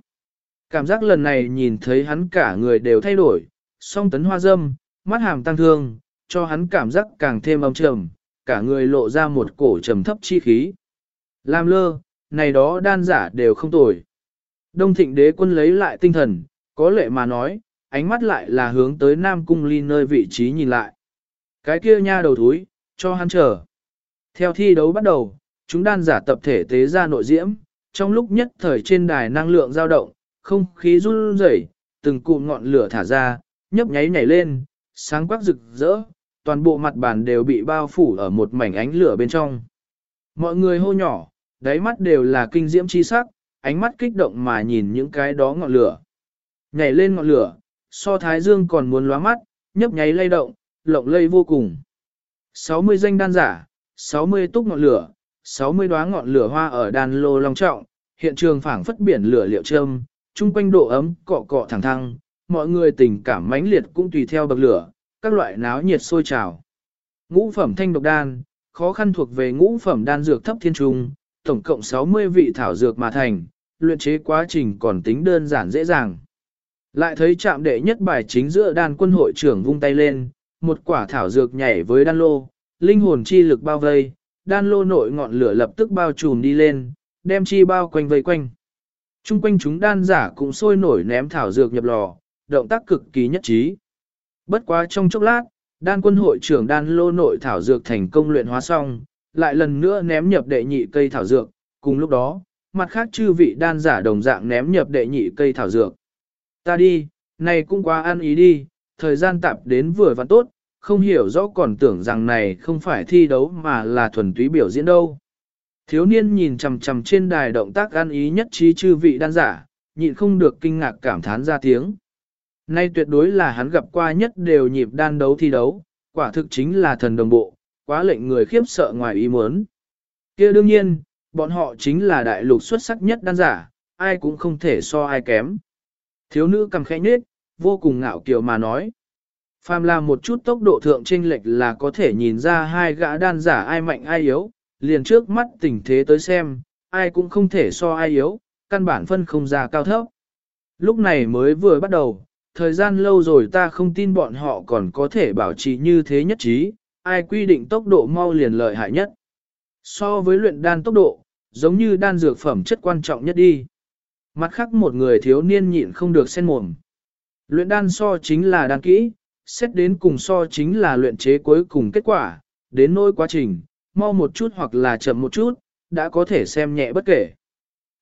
Cảm giác lần này nhìn thấy hắn cả người đều thay đổi, song tấn hoa dâm, mắt hàm tăng thương, cho hắn cảm giác càng thêm âm trầm, cả người lộ ra một cổ trầm thấp chi khí. Làm lơ, này đó đan giả đều không tồi. Đông thịnh đế quân lấy lại tinh thần, có lệ mà nói, ánh mắt lại là hướng tới Nam Cung Ly nơi vị trí nhìn lại. Cái kia nha đầu thúi, cho hắn chờ. Theo thi đấu bắt đầu, chúng đan giả tập thể tế ra nội diễm, trong lúc nhất thời trên đài năng lượng dao động, không khí run rẩy, từng cụm ngọn lửa thả ra, nhấp nháy nhảy lên, sáng quắc rực rỡ, toàn bộ mặt bàn đều bị bao phủ ở một mảnh ánh lửa bên trong. Mọi người hô nhỏ, đáy mắt đều là kinh diễm chi sắc, ánh mắt kích động mà nhìn những cái đó ngọn lửa. Nhảy lên ngọn lửa, so thái dương còn muốn lóa mắt, nhấp nháy lay động, lộng lây vô cùng. 60 danh đan giả, 60 túc ngọn lửa, 60 đóa ngọn lửa hoa ở đan lô long trọng, hiện trường phảng phất biển lửa liệu châm, chung quanh độ ấm cọ cọ thẳng thăng, mọi người tình cảm mãnh liệt cũng tùy theo bậc lửa, các loại náo nhiệt sôi trào. Ngũ phẩm thanh độc đan, khó khăn thuộc về ngũ phẩm đan dược thấp thiên trung, tổng cộng 60 vị thảo dược mà thành, luyện chế quá trình còn tính đơn giản dễ dàng. Lại thấy chạm đệ nhất bài chính giữa đan quân hội trưởng vung tay lên, một quả thảo dược nhảy với đan lô, linh hồn chi lực bao vây, đan lô nội ngọn lửa lập tức bao trùm đi lên, đem chi bao quanh vây quanh. Trung quanh chúng đan giả cũng sôi nổi ném thảo dược nhập lò, động tác cực kỳ nhất trí. Bất quá trong chốc lát, đan quân hội trưởng đan lô nội thảo dược thành công luyện hóa xong, lại lần nữa ném nhập đệ nhị cây thảo dược, cùng lúc đó, mặt khác chư vị đan giả đồng dạng ném nhập đệ nhị cây thảo dược. Ta đi, này cũng quá ăn ý đi, thời gian tạp đến vừa và tốt, không hiểu rõ còn tưởng rằng này không phải thi đấu mà là thuần túy biểu diễn đâu. Thiếu niên nhìn chằm chằm trên đài động tác ăn ý nhất trí chư vị đan giả, nhịn không được kinh ngạc cảm thán ra tiếng. Nay tuyệt đối là hắn gặp qua nhất đều nhịp đan đấu thi đấu, quả thực chính là thần đồng bộ, quá lệnh người khiếp sợ ngoài ý muốn. kia đương nhiên, bọn họ chính là đại lục xuất sắc nhất đan giả, ai cũng không thể so ai kém. Thiếu nữ cầm khẽ nhết, vô cùng ngạo kiều mà nói. Phàm là một chút tốc độ thượng chênh lệch là có thể nhìn ra hai gã đan giả ai mạnh ai yếu, liền trước mắt tình thế tới xem, ai cũng không thể so ai yếu, căn bản phân không ra cao thấp. Lúc này mới vừa bắt đầu, thời gian lâu rồi ta không tin bọn họ còn có thể bảo trì như thế nhất trí, ai quy định tốc độ mau liền lợi hại nhất. So với luyện đan tốc độ, giống như đan dược phẩm chất quan trọng nhất đi. Mặt khác một người thiếu niên nhịn không được sen mồm. Luyện đan so chính là đan kỹ, xét đến cùng so chính là luyện chế cuối cùng kết quả, đến nỗi quá trình, mau một chút hoặc là chậm một chút, đã có thể xem nhẹ bất kể.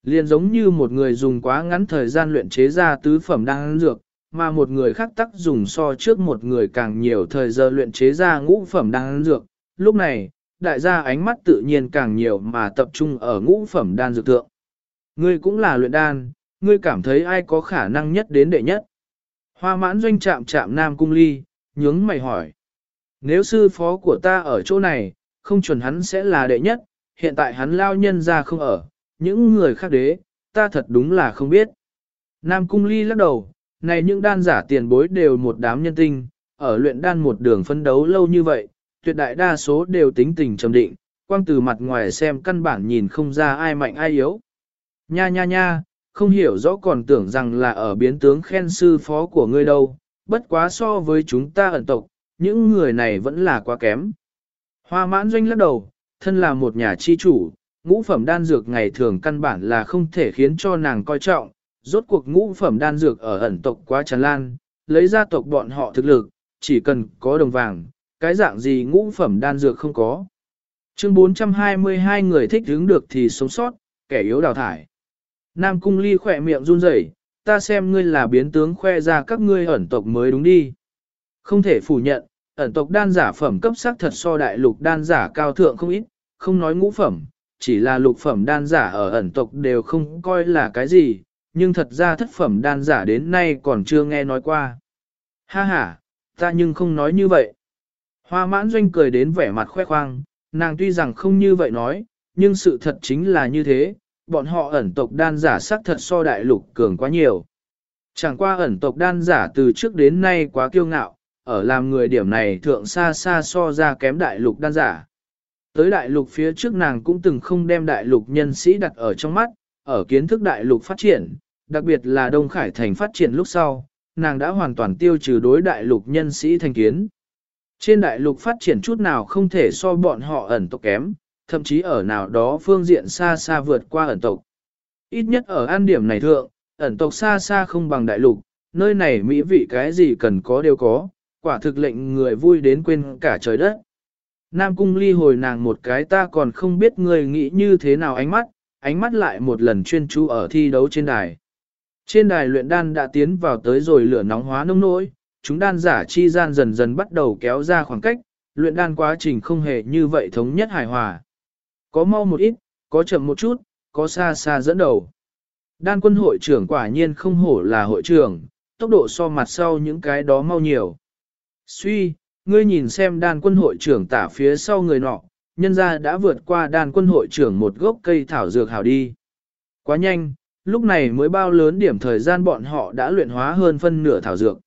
Liền giống như một người dùng quá ngắn thời gian luyện chế ra tứ phẩm đan dược, mà một người khác tắc dùng so trước một người càng nhiều thời giờ luyện chế ra ngũ phẩm đan dược. Lúc này, đại gia ánh mắt tự nhiên càng nhiều mà tập trung ở ngũ phẩm đan dược thượng. Ngươi cũng là luyện đan, ngươi cảm thấy ai có khả năng nhất đến đệ nhất. Hoa mãn doanh chạm chạm nam cung ly, nhướng mày hỏi. Nếu sư phó của ta ở chỗ này, không chuẩn hắn sẽ là đệ nhất, hiện tại hắn lao nhân ra không ở, những người khác đế, ta thật đúng là không biết. Nam cung ly lắc đầu, này những đan giả tiền bối đều một đám nhân tinh, ở luyện đan một đường phân đấu lâu như vậy, tuyệt đại đa số đều tính tình trầm định, quang từ mặt ngoài xem căn bản nhìn không ra ai mạnh ai yếu. Nha nha nha, không hiểu rõ còn tưởng rằng là ở biến tướng khen sư phó của ngươi đâu, bất quá so với chúng ta ẩn tộc, những người này vẫn là quá kém. Hoa mãn doanh lắc đầu, thân là một nhà chi chủ, ngũ phẩm đan dược ngày thường căn bản là không thể khiến cho nàng coi trọng, rốt cuộc ngũ phẩm đan dược ở ẩn tộc quá tràn lan, lấy gia tộc bọn họ thực lực, chỉ cần có đồng vàng, cái dạng gì ngũ phẩm đan dược không có. Chương 422 người thích hướng được thì sống sót, kẻ yếu đào thải. Nam Cung Ly khỏe miệng run rẩy, ta xem ngươi là biến tướng khoe ra các ngươi ẩn tộc mới đúng đi. Không thể phủ nhận, ẩn tộc đan giả phẩm cấp sắc thật so đại lục đan giả cao thượng không ít, không nói ngũ phẩm, chỉ là lục phẩm đan giả ở ẩn tộc đều không coi là cái gì, nhưng thật ra thất phẩm đan giả đến nay còn chưa nghe nói qua. Ha ha, ta nhưng không nói như vậy. Hoa mãn doanh cười đến vẻ mặt khoe khoang, nàng tuy rằng không như vậy nói, nhưng sự thật chính là như thế, bọn họ ẩn tộc đan giả sắc thật so đại lục cường quá nhiều. Chẳng qua ẩn tộc đan giả từ trước đến nay quá kiêu ngạo, ở làm người điểm này thượng xa xa so ra kém đại lục đan giả. Tới đại lục phía trước nàng cũng từng không đem đại lục nhân sĩ đặt ở trong mắt, ở kiến thức đại lục phát triển, đặc biệt là Đông Khải Thành phát triển lúc sau, nàng đã hoàn toàn tiêu trừ đối đại lục nhân sĩ thành kiến. Trên đại lục phát triển chút nào không thể so bọn họ ẩn tộc kém, thậm chí ở nào đó phương diện xa xa vượt qua ẩn tộc. Ít nhất ở an điểm này thượng, ẩn tộc xa xa không bằng đại lục, nơi này mỹ vị cái gì cần có đều có, quả thực lệnh người vui đến quên cả trời đất. Nam cung ly hồi nàng một cái ta còn không biết người nghĩ như thế nào ánh mắt, ánh mắt lại một lần chuyên chú ở thi đấu trên đài. Trên đài luyện đan đã tiến vào tới rồi lửa nóng hóa nông nỗi, chúng đan giả chi gian dần dần bắt đầu kéo ra khoảng cách, luyện đan quá trình không hề như vậy thống nhất hài hòa. Có mau một ít, có chậm một chút, có xa xa dẫn đầu. Đan quân hội trưởng quả nhiên không hổ là hội trưởng, tốc độ so mặt sau những cái đó mau nhiều. Suy, ngươi nhìn xem đan quân hội trưởng tả phía sau người nọ, nhân ra đã vượt qua đan quân hội trưởng một gốc cây thảo dược hảo đi. Quá nhanh, lúc này mới bao lớn điểm thời gian bọn họ đã luyện hóa hơn phân nửa thảo dược.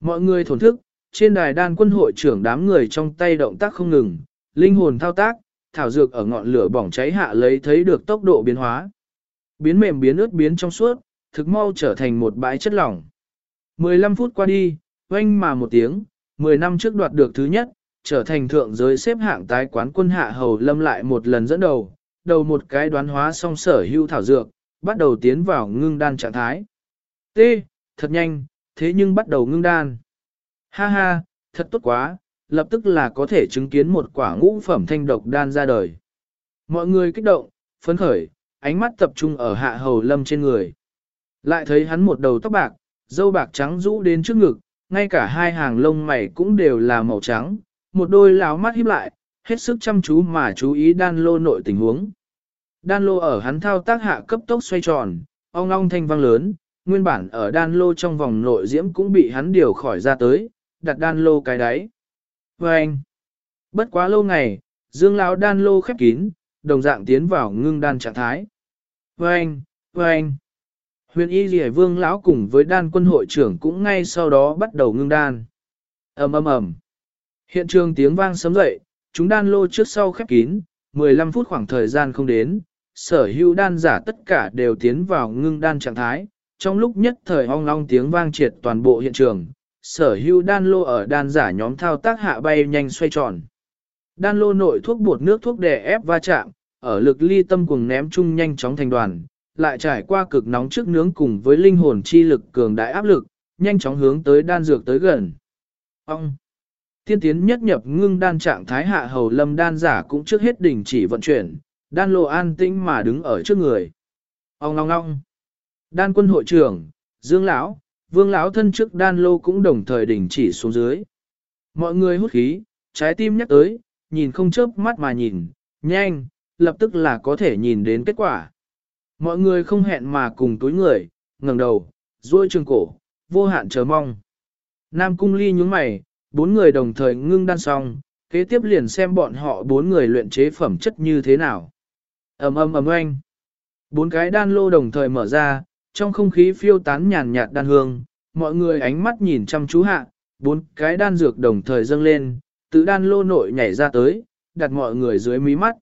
Mọi người thổn thức, trên đài đan quân hội trưởng đám người trong tay động tác không ngừng, linh hồn thao tác, thảo dược ở ngọn lửa bỏng cháy hạ lấy thấy được tốc độ biến hóa. Biến mềm biến ướt biến trong suốt, thực mau trở thành một bãi chất lỏng. 15 phút qua đi, oanh mà một tiếng, 10 năm trước đoạt được thứ nhất, trở thành thượng giới xếp hạng tái quán quân hạ hầu lâm lại một lần dẫn đầu, đầu một cái đoán hóa song sở hưu thảo dược, bắt đầu tiến vào ngưng đan trạng thái. T, thật nhanh, thế nhưng bắt đầu ngưng đan. Ha ha, thật tốt quá, lập tức là có thể chứng kiến một quả ngũ phẩm thanh độc đan ra đời. Mọi người kích động, phấn khởi, ánh mắt tập trung ở hạ hầu lâm trên người. Lại thấy hắn một đầu tóc bạc, dâu bạc trắng rũ đến trước ngực, ngay cả hai hàng lông mày cũng đều là màu trắng, một đôi láo mắt híp lại, hết sức chăm chú mà chú ý đan lô nội tình huống. Đan lô ở hắn thao tác hạ cấp tốc xoay tròn, ong ong thanh vang lớn, nguyên bản ở đan lô trong vòng nội diễm cũng bị hắn điều khỏi ra tới, đặt đan lô cái đáy. Và anh, bất quá lâu ngày, dương lão đan lô khép kín, đồng dạng tiến vào ngưng đan trạng thái. Và anh, và anh, huyền y rỉa vương lão cùng với đan quân hội trưởng cũng ngay sau đó bắt đầu ngưng đan. ầm ầm ầm, hiện trường tiếng vang sấm dậy, chúng đan lô trước sau khép kín, 15 phút khoảng thời gian không đến, sở hữu đan giả tất cả đều tiến vào ngưng đan trạng thái, trong lúc nhất thời ong long tiếng vang triệt toàn bộ hiện trường, sở hữu đan lô ở đan giả nhóm thao tác hạ bay nhanh xoay tròn. Đan lô nội thuốc bột nước thuốc đè ép va chạm, ở lực ly tâm cùng ném chung nhanh chóng thành đoàn, lại trải qua cực nóng trước nướng cùng với linh hồn chi lực cường đại áp lực, nhanh chóng hướng tới đan dược tới gần. Ong. Tiên tiến nhất nhập ngưng đan trạng thái hạ hầu lâm đan giả cũng trước hết đình chỉ vận chuyển, đan lô an tĩnh mà đứng ở trước người. Ông ngong ngong! Đan quân hội trưởng, Dương Lão, Vương Lão thân trước đan lô cũng đồng thời đình chỉ xuống dưới. Mọi người hút khí, trái tim nhắc tới, nhìn không chớp mắt mà nhìn, nhanh, lập tức là có thể nhìn đến kết quả. Mọi người không hẹn mà cùng túi người, ngẩng đầu, duỗi trường cổ, vô hạn chờ mong. Nam cung ly nhướng mày, bốn người đồng thời ngưng đan xong, kế tiếp liền xem bọn họ bốn người luyện chế phẩm chất như thế nào. ầm ầm ầm oanh. Bốn cái đan lô đồng thời mở ra, trong không khí phiêu tán nhàn nhạt đan hương, mọi người ánh mắt nhìn chăm chú hạ, bốn cái đan dược đồng thời dâng lên, tự đan lô nội nhảy ra tới, đặt mọi người dưới mí mắt.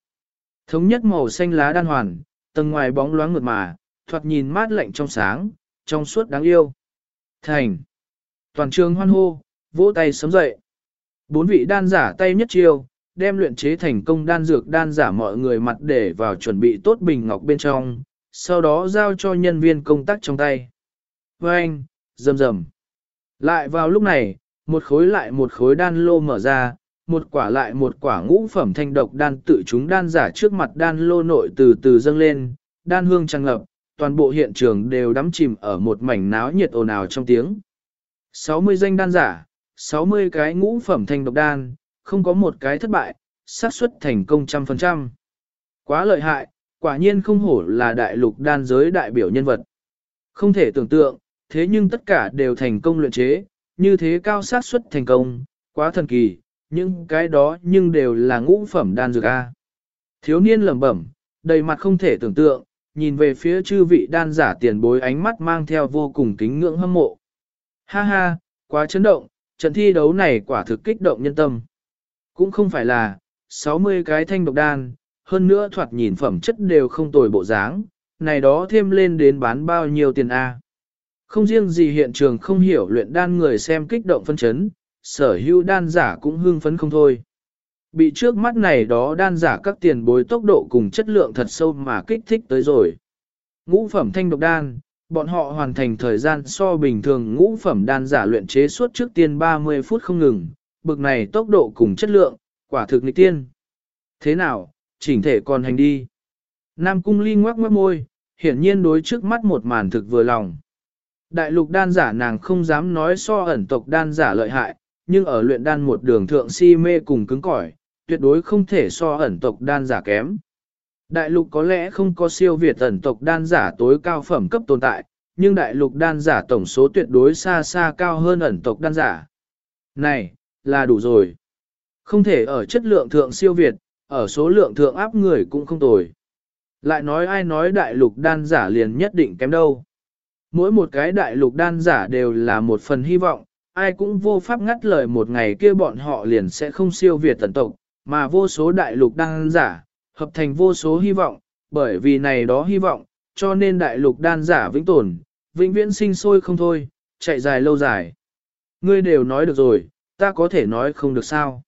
Thống nhất màu xanh lá đan hoàn, tầng ngoài bóng loáng ngược mà, thoạt nhìn mát lạnh trong sáng, trong suốt đáng yêu. Thành. Toàn trường hoan hô, vỗ tay sớm dậy. Bốn vị đan giả tay nhất chiêu, đem luyện chế thành công đan dược đan giả mọi người mặt để vào chuẩn bị tốt bình ngọc bên trong, sau đó giao cho nhân viên công tác trong tay. Và anh, rầm rầm. Lại vào lúc này, một khối lại một khối đan lô mở ra, một quả lại một quả ngũ phẩm thanh độc đan tự chúng đan giả trước mặt đan lô nội từ từ dâng lên, đan hương trăng ngập, toàn bộ hiện trường đều đắm chìm ở một mảnh náo nhiệt ồn ào trong tiếng. 60 danh đan giả, 60 cái ngũ phẩm thanh độc đan, không có một cái thất bại, xác suất thành công trăm phần trăm. Quá lợi hại, quả nhiên không hổ là đại lục đan giới đại biểu nhân vật. Không thể tưởng tượng, thế nhưng tất cả đều thành công luyện chế, như thế cao xác suất thành công, quá thần kỳ, những cái đó nhưng đều là ngũ phẩm đan dược A. Thiếu niên lẩm bẩm, đầy mặt không thể tưởng tượng, nhìn về phía chư vị đan giả tiền bối ánh mắt mang theo vô cùng kính ngưỡng hâm mộ. Ha ha, quá chấn động, trận thi đấu này quả thực kích động nhân tâm. Cũng không phải là, 60 cái thanh độc đan, hơn nữa thoạt nhìn phẩm chất đều không tồi bộ dáng, này đó thêm lên đến bán bao nhiêu tiền A. Không riêng gì hiện trường không hiểu luyện đan người xem kích động phân chấn, sở hữu đan giả cũng hưng phấn không thôi. Bị trước mắt này đó đan giả các tiền bối tốc độ cùng chất lượng thật sâu mà kích thích tới rồi. Ngũ phẩm thanh độc đan, bọn họ hoàn thành thời gian so bình thường ngũ phẩm đan giả luyện chế suốt trước tiên 30 phút không ngừng, bực này tốc độ cùng chất lượng, quả thực nghịch tiên. Thế nào, chỉnh thể còn hành đi. Nam cung ly ngoác ngoác môi, hiển nhiên đối trước mắt một màn thực vừa lòng. Đại lục đan giả nàng không dám nói so ẩn tộc đan giả lợi hại, nhưng ở luyện đan một đường thượng si mê cùng cứng cỏi, tuyệt đối không thể so ẩn tộc đan giả kém. Đại lục có lẽ không có siêu việt ẩn tộc đan giả tối cao phẩm cấp tồn tại, nhưng đại lục đan giả tổng số tuyệt đối xa xa cao hơn ẩn tộc đan giả. Này, là đủ rồi. Không thể ở chất lượng thượng siêu việt, ở số lượng thượng áp người cũng không tồi. Lại nói ai nói đại lục đan giả liền nhất định kém đâu. Mỗi một cái đại lục đan giả đều là một phần hy vọng, ai cũng vô pháp ngắt lời một ngày kia bọn họ liền sẽ không siêu việt tần tộc, mà vô số đại lục đan giả, hợp thành vô số hy vọng, bởi vì này đó hy vọng, cho nên đại lục đan giả vĩnh tồn, vĩnh viễn sinh sôi không thôi, chạy dài lâu dài. Ngươi đều nói được rồi, ta có thể nói không được sao.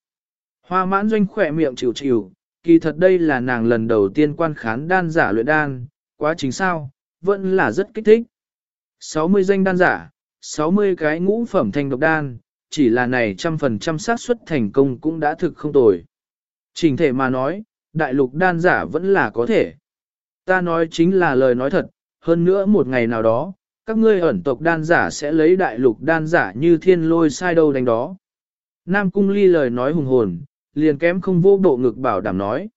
Hoa mãn doanh khỏe miệng chịu chịu, kỳ thật đây là nàng lần đầu tiên quan khán đan giả luyện đan, quá trình sao, vẫn là rất kích thích. 60 danh đan giả, 60 cái ngũ phẩm thành độc đan, chỉ là này trăm phần trăm xác suất thành công cũng đã thực không tồi. Trình thể mà nói, đại lục đan giả vẫn là có thể. Ta nói chính là lời nói thật, hơn nữa một ngày nào đó, các ngươi ẩn tộc đan giả sẽ lấy đại lục đan giả như thiên lôi sai đâu đánh đó. Nam cung ly lời nói hùng hồn, liền kém không vô bộ ngực bảo đảm nói.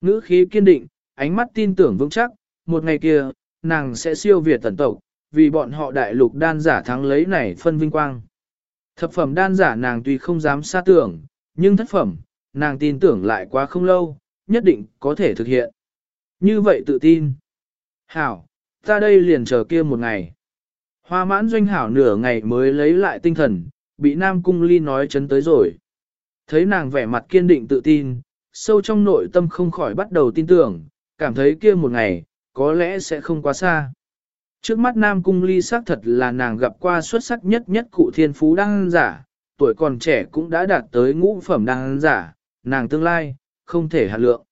Ngữ khí kiên định, ánh mắt tin tưởng vững chắc, một ngày kia, nàng sẽ siêu việt tần tộc, vì bọn họ đại lục đan giả thắng lấy này phân vinh quang. Thập phẩm đan giả nàng tuy không dám xa tưởng, nhưng thất phẩm, nàng tin tưởng lại quá không lâu, nhất định có thể thực hiện. Như vậy tự tin. Hảo, ta đây liền chờ kia một ngày. Hoa mãn doanh hảo nửa ngày mới lấy lại tinh thần, bị Nam Cung Ly nói chấn tới rồi. Thấy nàng vẻ mặt kiên định tự tin, sâu trong nội tâm không khỏi bắt đầu tin tưởng, cảm thấy kia một ngày, có lẽ sẽ không quá xa. Trước mắt Nam Cung Ly xác thật là nàng gặp qua xuất sắc nhất nhất cụ thiên phú đăng giả, tuổi còn trẻ cũng đã đạt tới ngũ phẩm đăng giả, nàng tương lai, không thể hạ lượng.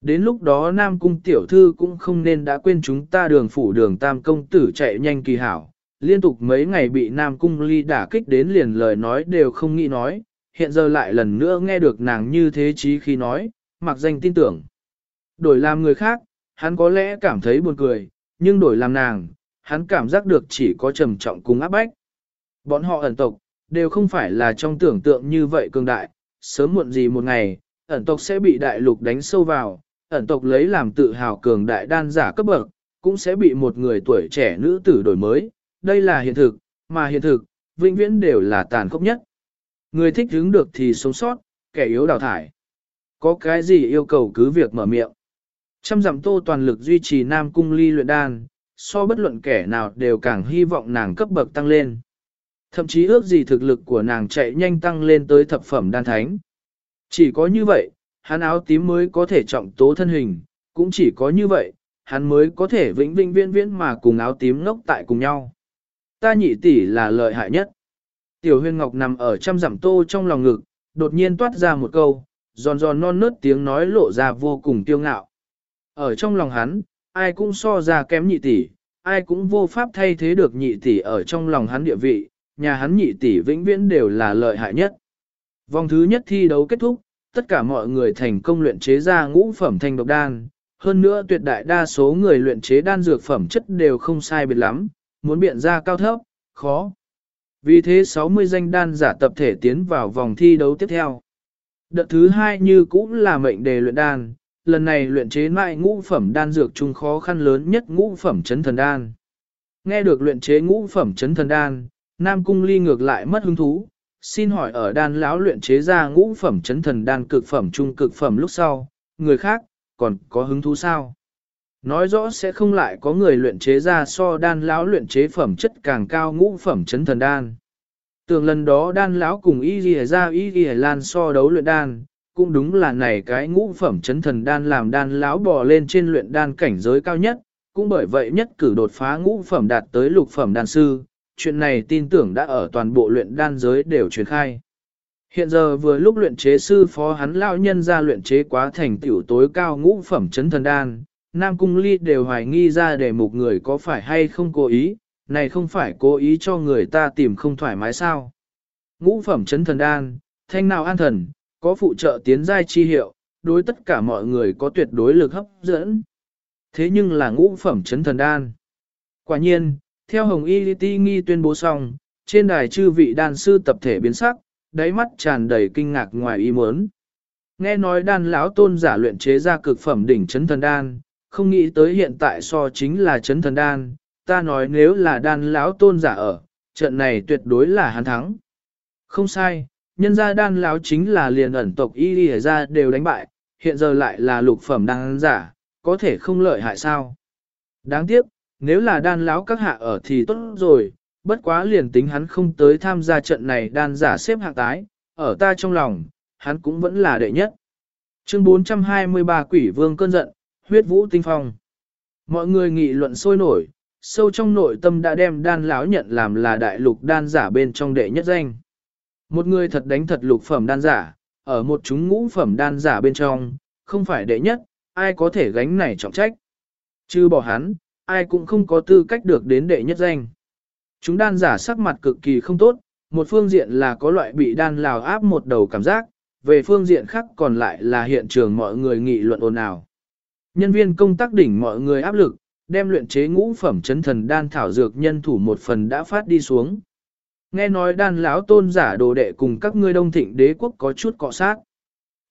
Đến lúc đó Nam Cung Tiểu Thư cũng không nên đã quên chúng ta đường phủ đường tam công tử chạy nhanh kỳ hảo, liên tục mấy ngày bị Nam Cung Ly đả kích đến liền lời nói đều không nghĩ nói, hiện giờ lại lần nữa nghe được nàng như thế chí khi nói, mặc danh tin tưởng. Đổi làm người khác, hắn có lẽ cảm thấy buồn cười, nhưng đổi làm nàng, hắn cảm giác được chỉ có trầm trọng cùng áp bách. Bọn họ ẩn tộc, đều không phải là trong tưởng tượng như vậy cường đại, sớm muộn gì một ngày, ẩn tộc sẽ bị đại lục đánh sâu vào, ẩn tộc lấy làm tự hào cường đại đan giả cấp bậc, cũng sẽ bị một người tuổi trẻ nữ tử đổi mới, đây là hiện thực, mà hiện thực, vĩnh viễn đều là tàn khốc nhất. Người thích hứng được thì sống sót, kẻ yếu đào thải. Có cái gì yêu cầu cứ việc mở miệng. Trăm dặm tô toàn lực duy trì nam cung ly luyện đan, so bất luận kẻ nào đều càng hy vọng nàng cấp bậc tăng lên. Thậm chí ước gì thực lực của nàng chạy nhanh tăng lên tới thập phẩm đan thánh. Chỉ có như vậy, hắn áo tím mới có thể trọng tố thân hình, cũng chỉ có như vậy, hắn mới có thể vĩnh vĩnh viễn viễn mà cùng áo tím ngốc tại cùng nhau. Ta nhị tỷ là lợi hại nhất. Tiểu Huyên ngọc nằm ở trăm dặm tô trong lòng ngực, đột nhiên toát ra một câu, giòn giòn non nớt tiếng nói lộ ra vô cùng tiêu ngạo. Ở trong lòng hắn, ai cũng so ra kém nhị tỷ, ai cũng vô pháp thay thế được nhị tỷ ở trong lòng hắn địa vị, nhà hắn nhị tỷ vĩnh viễn đều là lợi hại nhất. Vòng thứ nhất thi đấu kết thúc, tất cả mọi người thành công luyện chế ra ngũ phẩm thanh độc đan, hơn nữa tuyệt đại đa số người luyện chế đan dược phẩm chất đều không sai biệt lắm, muốn biện ra cao thấp, khó. Vì thế 60 danh đan giả tập thể tiến vào vòng thi đấu tiếp theo. Đợt thứ hai như cũng là mệnh đề luyện đan, lần này luyện chế mại ngũ phẩm đan dược chung khó khăn lớn nhất ngũ phẩm chấn thần đan. Nghe được luyện chế ngũ phẩm chấn thần đan, Nam Cung Ly ngược lại mất hứng thú, xin hỏi ở đan lão luyện chế ra ngũ phẩm chấn thần đan cực phẩm trung cực phẩm lúc sau, người khác, còn có hứng thú sao? Nói rõ sẽ không lại có người luyện chế ra so đan lão luyện chế phẩm chất càng cao ngũ phẩm chấn thần đan. Tưởng lần đó đan lão cùng y ghi ra y ghi lan so đấu luyện đan, cũng đúng là này cái ngũ phẩm chấn thần đan làm đan lão bò lên trên luyện đan cảnh giới cao nhất, cũng bởi vậy nhất cử đột phá ngũ phẩm đạt tới lục phẩm đan sư, chuyện này tin tưởng đã ở toàn bộ luyện đan giới đều truyền khai. Hiện giờ vừa lúc luyện chế sư phó hắn lão nhân ra luyện chế quá thành tiểu tối cao ngũ phẩm chấn thần đan, Nam Cung Ly đều hoài nghi ra để một người có phải hay không cố ý, này không phải cố ý cho người ta tìm không thoải mái sao. Ngũ phẩm chấn thần đan, thanh nào an thần, có phụ trợ tiến giai chi hiệu, đối tất cả mọi người có tuyệt đối lực hấp dẫn. Thế nhưng là ngũ phẩm chấn thần đan. Quả nhiên, theo Hồng Y Ti Nghi tuyên bố xong, trên đài chư vị đan sư tập thể biến sắc, đáy mắt tràn đầy kinh ngạc ngoài ý muốn. Nghe nói đan lão tôn giả luyện chế ra cực phẩm đỉnh chấn thần đan, không nghĩ tới hiện tại so chính là chấn thần đan, ta nói nếu là đan lão tôn giả ở, trận này tuyệt đối là hắn thắng. Không sai, nhân gia đan lão chính là liền ẩn tộc y đi ra đều đánh bại, hiện giờ lại là lục phẩm đan giả, có thể không lợi hại sao. Đáng tiếc, nếu là đan lão các hạ ở thì tốt rồi, bất quá liền tính hắn không tới tham gia trận này đan giả xếp hạng tái, ở ta trong lòng, hắn cũng vẫn là đệ nhất. Chương 423 Quỷ Vương cơn giận, huyết vũ tinh phong. Mọi người nghị luận sôi nổi, sâu trong nội tâm đã đem đan lão nhận làm là đại lục đan giả bên trong đệ nhất danh. Một người thật đánh thật lục phẩm đan giả, ở một chúng ngũ phẩm đan giả bên trong, không phải đệ nhất, ai có thể gánh này trọng trách. Chứ bỏ hắn, ai cũng không có tư cách được đến đệ nhất danh. Chúng đan giả sắc mặt cực kỳ không tốt, một phương diện là có loại bị đan lào áp một đầu cảm giác, về phương diện khác còn lại là hiện trường mọi người nghị luận ồn ào. Nhân viên công tác đỉnh mọi người áp lực, đem luyện chế ngũ phẩm chấn thần đan thảo dược nhân thủ một phần đã phát đi xuống. Nghe nói đan lão tôn giả đồ đệ cùng các ngươi đông thịnh đế quốc có chút cọ sát.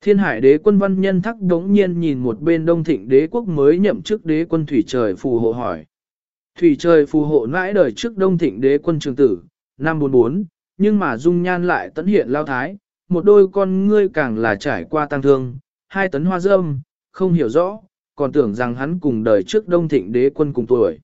Thiên hải đế quân văn nhân thắc đống nhiên nhìn một bên đông thịnh đế quốc mới nhậm chức đế quân thủy trời phù hộ hỏi. Thủy trời phù hộ nãi đời trước đông thịnh đế quân trường tử, năm 44, nhưng mà dung nhan lại tấn hiện lao thái, một đôi con ngươi càng là trải qua tăng thương, hai tấn hoa dâm, không hiểu rõ, còn tưởng rằng hắn cùng đời trước đông thịnh đế quân cùng tuổi.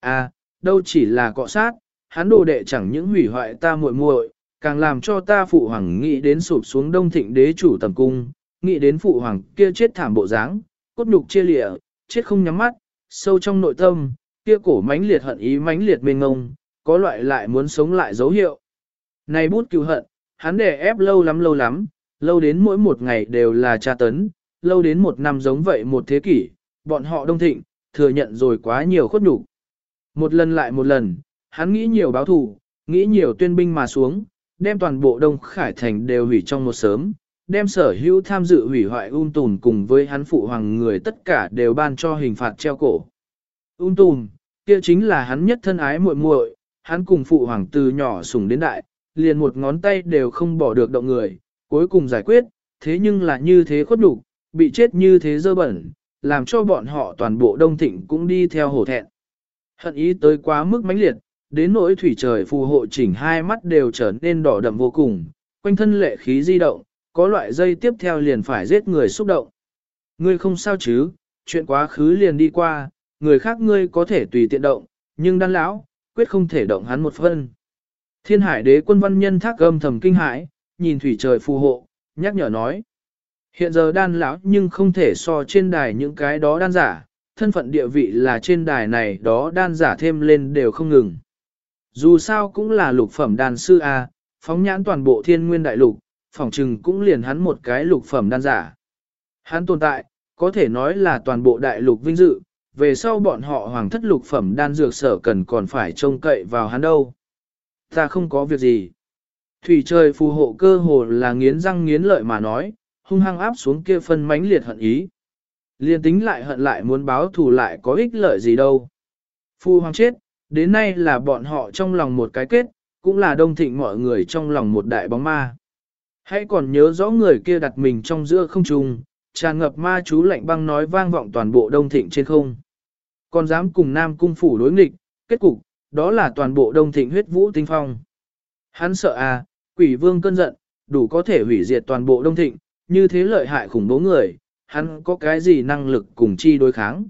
À, đâu chỉ là cọ sát, hắn đồ đệ chẳng những hủy hoại ta muội muội, càng làm cho ta phụ hoàng nghĩ đến sụp xuống đông thịnh đế chủ tầm cung, nghĩ đến phụ hoàng kia chết thảm bộ dáng, cốt nhục chia lịa, chết không nhắm mắt, sâu trong nội tâm, kia cổ mãnh liệt hận ý mãnh liệt mênh ngông, có loại lại muốn sống lại dấu hiệu. Này bút cứu hận, hắn để ép lâu lắm lâu lắm, lâu đến mỗi một ngày đều là tra tấn, lâu đến một năm giống vậy một thế kỷ, bọn họ đông thịnh, thừa nhận rồi quá nhiều khuất nhục. Một lần lại một lần, hắn nghĩ nhiều báo thù, nghĩ nhiều tuyên binh mà xuống, đem toàn bộ Đông Khải Thành đều hủy trong một sớm, đem sở hữu tham dự hủy hoại ung tùn cùng với hắn phụ hoàng người tất cả đều ban cho hình phạt treo cổ. Ung tùn, kia chính là hắn nhất thân ái muội muội, hắn cùng phụ hoàng từ nhỏ sủng đến đại, liền một ngón tay đều không bỏ được động người, cuối cùng giải quyết, thế nhưng là như thế khuất đủ, bị chết như thế dơ bẩn, làm cho bọn họ toàn bộ đông thịnh cũng đi theo hổ thẹn. Hận ý tới quá mức mãnh liệt, đến nỗi thủy trời phù hộ chỉnh hai mắt đều trở nên đỏ đậm vô cùng, quanh thân lệ khí di động, có loại dây tiếp theo liền phải giết người xúc động. Ngươi không sao chứ, chuyện quá khứ liền đi qua, người khác ngươi có thể tùy tiện động, nhưng đan lão, quyết không thể động hắn một phân. Thiên hải đế quân văn nhân thác âm thầm kinh hãi, nhìn thủy trời phù hộ, nhắc nhở nói. Hiện giờ đan lão nhưng không thể so trên đài những cái đó đan giả, thân phận địa vị là trên đài này đó đan giả thêm lên đều không ngừng. Dù sao cũng là lục phẩm đan sư A, phóng nhãn toàn bộ thiên nguyên đại lục, phỏng trừng cũng liền hắn một cái lục phẩm đan giả. Hắn tồn tại, có thể nói là toàn bộ đại lục vinh dự, về sau bọn họ hoàng thất lục phẩm đan dược sở cần còn phải trông cậy vào hắn đâu. Ta không có việc gì. Thủy trời phù hộ cơ hồ là nghiến răng nghiến lợi mà nói, hung hăng áp xuống kia phân mãnh liệt hận ý. Liên tính lại hận lại muốn báo thù lại có ích lợi gì đâu. Phu hoàng chết, đến nay là bọn họ trong lòng một cái kết, cũng là đông thịnh mọi người trong lòng một đại bóng ma. Hãy còn nhớ rõ người kia đặt mình trong giữa không trung, tràn ngập ma chú lạnh băng nói vang vọng toàn bộ đông thịnh trên không. Còn dám cùng Nam Cung Phủ đối nghịch, kết cục, đó là toàn bộ đông thịnh huyết vũ tinh phong. Hắn sợ à, quỷ vương cơn giận, đủ có thể hủy diệt toàn bộ đông thịnh, như thế lợi hại khủng bố người, hắn có cái gì năng lực cùng chi đối kháng.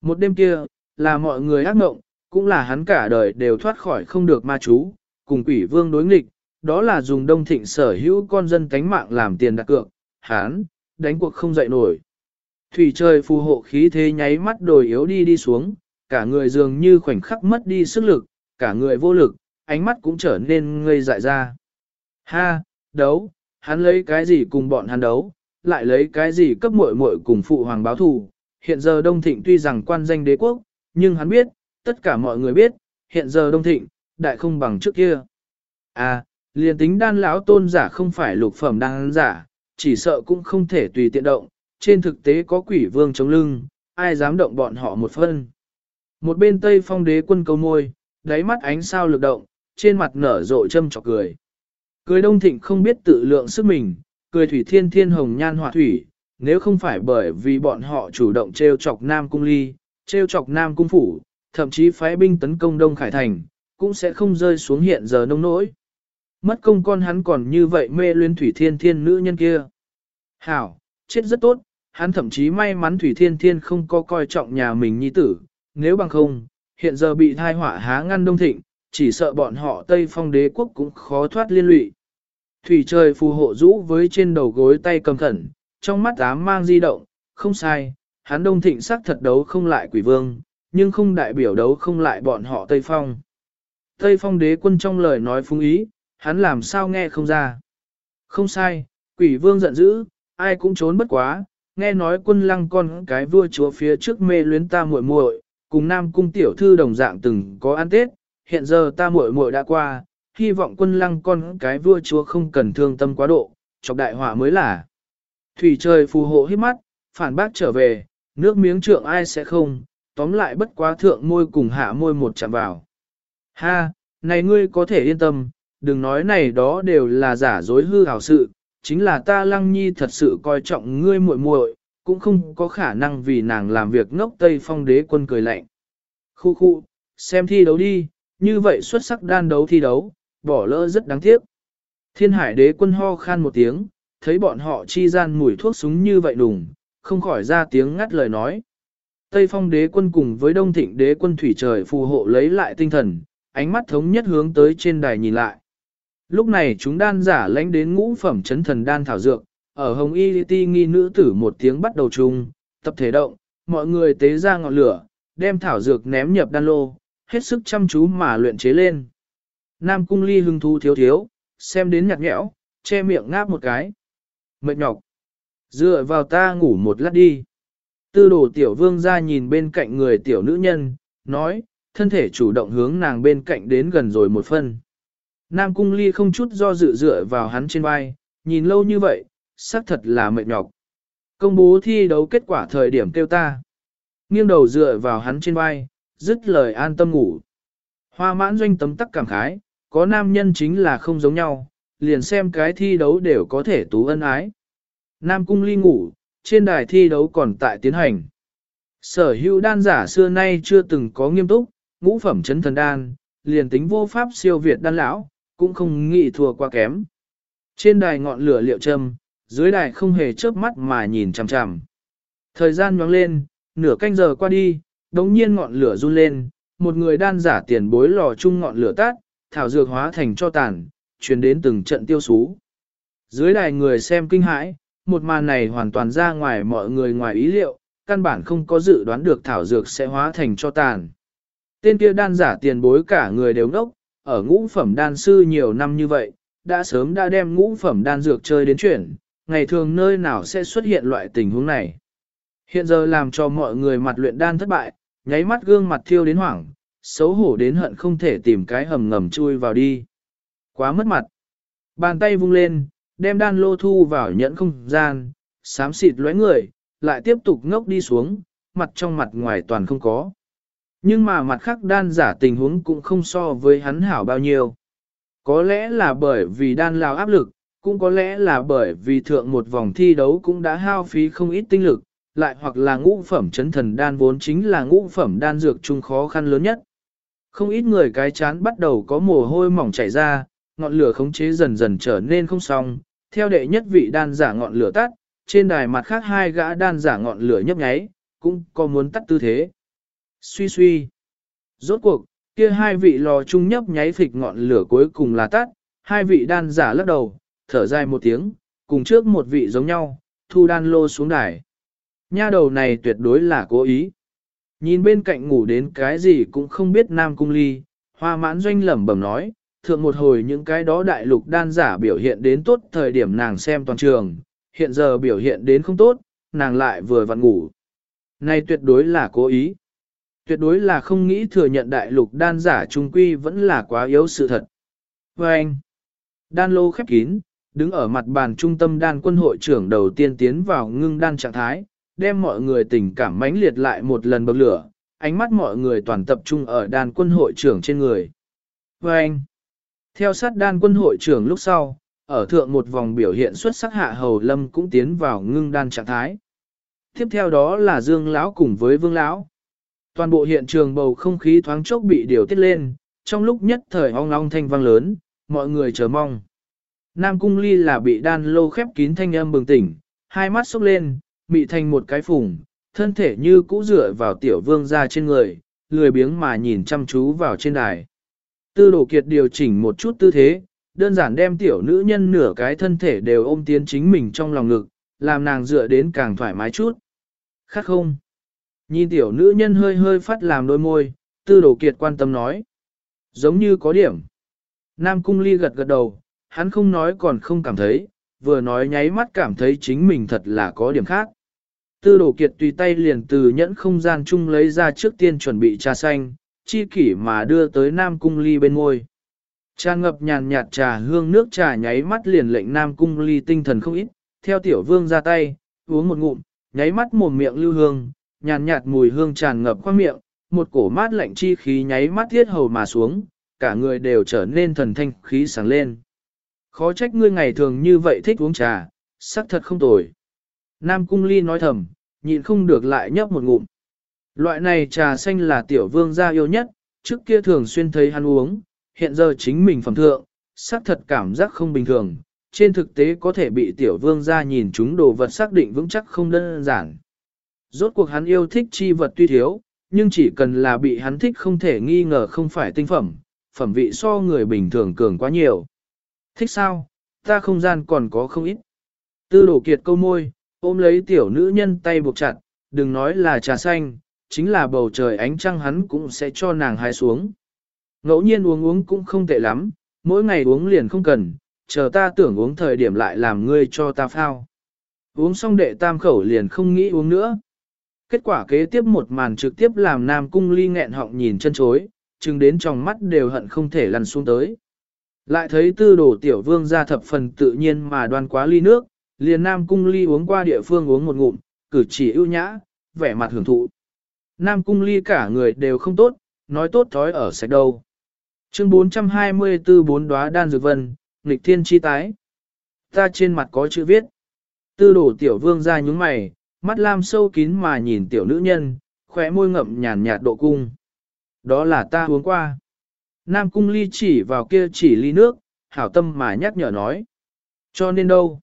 Một đêm kia, là mọi người ác mộng, cũng là hắn cả đời đều thoát khỏi không được ma chú, cùng quỷ vương đối nghịch, đó là dùng đông thịnh sở hữu con dân cánh mạng làm tiền đặt cược, hắn, đánh cuộc không dậy nổi. Thủy trời phù hộ khí thế nháy mắt đổi yếu đi đi xuống, cả người dường như khoảnh khắc mất đi sức lực, cả người vô lực, ánh mắt cũng trở nên ngây dại ra. Ha, đấu, hắn lấy cái gì cùng bọn hắn đấu, lại lấy cái gì cấp muội muội cùng phụ hoàng báo thù. Hiện giờ Đông Thịnh tuy rằng quan danh đế quốc, nhưng hắn biết, tất cả mọi người biết, hiện giờ Đông Thịnh, đại không bằng trước kia. À, liền tính đan lão tôn giả không phải lục phẩm đan giả, chỉ sợ cũng không thể tùy tiện động, trên thực tế có quỷ vương chống lưng, ai dám động bọn họ một phân. Một bên Tây Phong đế quân cầu môi, đáy mắt ánh sao lực động, trên mặt nở rộ châm chọc cười. Cười đông thịnh không biết tự lượng sức mình, cười thủy thiên thiên hồng nhan họa thủy, nếu không phải bởi vì bọn họ chủ động treo chọc Nam Cung Ly, treo chọc Nam Cung Phủ, thậm chí phái binh tấn công Đông Khải Thành, cũng sẽ không rơi xuống hiện giờ nông nỗi. Mất công con hắn còn như vậy mê luyến thủy thiên thiên nữ nhân kia. Hảo, chết rất tốt, hắn thậm chí may mắn thủy thiên thiên không có coi trọng nhà mình nhi tử, nếu bằng không, hiện giờ bị thai họa há ngăn đông thịnh, chỉ sợ bọn họ Tây Phong đế quốc cũng khó thoát liên lụy. Thủy trời phù hộ rũ với trên đầu gối tay cầm khẩn, trong mắt ám mang di động, không sai, hắn đông thịnh sắc thật đấu không lại quỷ vương, nhưng không đại biểu đấu không lại bọn họ Tây Phong. Tây Phong đế quân trong lời nói phung ý, hắn làm sao nghe không ra. Không sai, quỷ vương giận dữ, ai cũng trốn bất quá, nghe nói quân lăng con cái vua chúa phía trước mê luyến ta muội muội, cùng nam cung tiểu thư đồng dạng từng có ăn tết, hiện giờ ta muội muội đã qua, hy vọng quân lăng con cái vua chúa không cần thương tâm quá độ, chọc đại họa mới là. Thủy trời phù hộ hít mắt, phản bác trở về, nước miếng trượng ai sẽ không, tóm lại bất quá thượng môi cùng hạ môi một chạm vào. Ha, này ngươi có thể yên tâm, đừng nói này đó đều là giả dối hư hảo sự, chính là ta lăng nhi thật sự coi trọng ngươi muội muội, cũng không có khả năng vì nàng làm việc ngốc Tây Phong đế quân cười lạnh. Khu khu, xem thi đấu đi, như vậy xuất sắc đan đấu thi đấu, bỏ lỡ rất đáng tiếc. Thiên hải đế quân ho khan một tiếng, thấy bọn họ chi gian mùi thuốc súng như vậy đùng, không khỏi ra tiếng ngắt lời nói. Tây phong đế quân cùng với đông thịnh đế quân thủy trời phù hộ lấy lại tinh thần, ánh mắt thống nhất hướng tới trên đài nhìn lại. Lúc này chúng đan giả lãnh đến ngũ phẩm chấn thần đan thảo dược, ở hồng y ti nghi nữ tử một tiếng bắt đầu chung, tập thể động, mọi người tế ra ngọn lửa, đem thảo dược ném nhập đan lô, hết sức chăm chú mà luyện chế lên. Nam cung ly hưng thu thiếu thiếu, xem đến nhạt nhẽo, che miệng ngáp một cái. Mệt nhọc. Dựa vào ta ngủ một lát đi. Tư đồ tiểu vương ra nhìn bên cạnh người tiểu nữ nhân, nói, thân thể chủ động hướng nàng bên cạnh đến gần rồi một phân. Nam cung ly không chút do dự dựa vào hắn trên vai, nhìn lâu như vậy, xác thật là mệt nhọc. Công bố thi đấu kết quả thời điểm kêu ta. Nghiêng đầu dựa vào hắn trên vai, dứt lời an tâm ngủ. Hoa mãn doanh tấm tắc cảm khái, có nam nhân chính là không giống nhau, liền xem cái thi đấu đều có thể tú ân ái. Nam cung ly ngủ, trên đài thi đấu còn tại tiến hành. Sở hữu đan giả xưa nay chưa từng có nghiêm túc, ngũ phẩm chấn thần đan, liền tính vô pháp siêu việt đan lão, cũng không nghĩ thua qua kém. Trên đài ngọn lửa liệu châm, dưới đài không hề chớp mắt mà nhìn chằm chằm. Thời gian nhoáng lên, nửa canh giờ qua đi, đống nhiên ngọn lửa run lên, một người đan giả tiền bối lò chung ngọn lửa tát, thảo dược hóa thành cho tàn, truyền đến từng trận tiêu sú. Dưới đài người xem kinh hãi, một màn này hoàn toàn ra ngoài mọi người ngoài ý liệu, căn bản không có dự đoán được thảo dược sẽ hóa thành cho tàn. Tên kia đan giả tiền bối cả người đều ngốc, ở ngũ phẩm đan sư nhiều năm như vậy, đã sớm đã đem ngũ phẩm đan dược chơi đến chuyển, ngày thường nơi nào sẽ xuất hiện loại tình huống này. Hiện giờ làm cho mọi người mặt luyện đan thất bại, nháy mắt gương mặt thiêu đến hoảng, xấu hổ đến hận không thể tìm cái hầm ngầm chui vào đi. Quá mất mặt. Bàn tay vung lên, đem đan lô thu vào nhẫn không gian, xám xịt lóe người, lại tiếp tục ngốc đi xuống, mặt trong mặt ngoài toàn không có. Nhưng mà mặt khác đan giả tình huống cũng không so với hắn hảo bao nhiêu. Có lẽ là bởi vì đan lao áp lực, cũng có lẽ là bởi vì thượng một vòng thi đấu cũng đã hao phí không ít tinh lực, lại hoặc là ngũ phẩm chấn thần đan vốn chính là ngũ phẩm đan dược chung khó khăn lớn nhất. Không ít người cái chán bắt đầu có mồ hôi mỏng chảy ra, ngọn lửa khống chế dần dần trở nên không xong, theo đệ nhất vị đan giả ngọn lửa tắt, trên đài mặt khác hai gã đan giả ngọn lửa nhấp nháy, cũng có muốn tắt tư thế. Suy suy. Rốt cuộc, kia hai vị lò chung nhấp nháy phịch ngọn lửa cuối cùng là tắt, hai vị đan giả lắc đầu, thở dài một tiếng, cùng trước một vị giống nhau, thu đan lô xuống đài. Nha đầu này tuyệt đối là cố ý. Nhìn bên cạnh ngủ đến cái gì cũng không biết Nam Cung Ly, hoa mãn doanh lẩm bẩm nói, thượng một hồi những cái đó đại lục đan giả biểu hiện đến tốt thời điểm nàng xem toàn trường, hiện giờ biểu hiện đến không tốt, nàng lại vừa vặn ngủ. Này tuyệt đối là cố ý. Tuyệt đối là không nghĩ thừa nhận đại lục đan giả trung quy vẫn là quá yếu sự thật. Và anh, đan lô khép kín, đứng ở mặt bàn trung tâm đan quân hội trưởng đầu tiên tiến vào ngưng đan trạng thái, đem mọi người tình cảm mãnh liệt lại một lần bậc lửa, ánh mắt mọi người toàn tập trung ở đan quân hội trưởng trên người. Và anh, theo sát đan quân hội trưởng lúc sau, ở thượng một vòng biểu hiện xuất sắc hạ hầu lâm cũng tiến vào ngưng đan trạng thái. Tiếp theo đó là Dương Lão cùng với Vương Lão. Toàn bộ hiện trường bầu không khí thoáng chốc bị điều tiết lên, trong lúc nhất thời ong ong thanh vang lớn, mọi người chờ mong. Nam Cung Ly là bị đan lô khép kín thanh âm bừng tỉnh, hai mắt sốc lên, bị thành một cái phùng, thân thể như cũ dựa vào tiểu vương ra trên người, lười biếng mà nhìn chăm chú vào trên đài. Tư đồ kiệt điều chỉnh một chút tư thế, đơn giản đem tiểu nữ nhân nửa cái thân thể đều ôm tiến chính mình trong lòng ngực, làm nàng dựa đến càng thoải mái chút. Khác không? Nhìn tiểu nữ nhân hơi hơi phát làm đôi môi, tư đồ kiệt quan tâm nói. Giống như có điểm. Nam cung ly gật gật đầu, hắn không nói còn không cảm thấy, vừa nói nháy mắt cảm thấy chính mình thật là có điểm khác. Tư đồ kiệt tùy tay liền từ nhẫn không gian chung lấy ra trước tiên chuẩn bị trà xanh, chi kỷ mà đưa tới Nam cung ly bên ngôi. Trà ngập nhàn nhạt trà hương nước trà nháy mắt liền lệnh Nam cung ly tinh thần không ít, theo tiểu vương ra tay, uống một ngụm, nháy mắt mồm miệng lưu hương, nhàn nhạt mùi hương tràn ngập qua miệng, một cổ mát lạnh chi khí nháy mắt thiết hầu mà xuống, cả người đều trở nên thần thanh khí sáng lên. Khó trách ngươi ngày thường như vậy thích uống trà, sắc thật không tồi. Nam Cung Ly nói thầm, nhịn không được lại nhấp một ngụm. Loại này trà xanh là tiểu vương gia yêu nhất, trước kia thường xuyên thấy hắn uống, hiện giờ chính mình phẩm thượng, xác thật cảm giác không bình thường, trên thực tế có thể bị tiểu vương gia nhìn chúng đồ vật xác định vững chắc không đơn giản. Rốt cuộc hắn yêu thích chi vật tuy thiếu, nhưng chỉ cần là bị hắn thích không thể nghi ngờ không phải tinh phẩm, phẩm vị so người bình thường cường quá nhiều. Thích sao, ta không gian còn có không ít. Tư đổ kiệt câu môi, ôm lấy tiểu nữ nhân tay buộc chặt, đừng nói là trà xanh, chính là bầu trời ánh trăng hắn cũng sẽ cho nàng hái xuống. Ngẫu nhiên uống uống cũng không tệ lắm, mỗi ngày uống liền không cần, chờ ta tưởng uống thời điểm lại làm ngươi cho ta phao. Uống xong đệ tam khẩu liền không nghĩ uống nữa. Kết quả kế tiếp một màn trực tiếp làm Nam Cung Ly nghẹn họng nhìn chân chối, chừng đến trong mắt đều hận không thể lăn xuống tới. Lại thấy tư đồ tiểu vương ra thập phần tự nhiên mà đoan quá ly nước, liền Nam Cung Ly uống qua địa phương uống một ngụm, cử chỉ ưu nhã, vẻ mặt hưởng thụ. Nam Cung Ly cả người đều không tốt, nói tốt thói ở sạch đâu. Chương 424 bốn đóa đan dược vân, nghịch thiên chi tái. Ta trên mặt có chữ viết. Tư đổ tiểu vương ra nhúng mày, mắt lam sâu kín mà nhìn tiểu nữ nhân, khóe môi ngậm nhàn nhạt độ cung. Đó là ta uống qua. Nam cung ly chỉ vào kia chỉ ly nước, hảo tâm mà nhắc nhở nói. Cho nên đâu?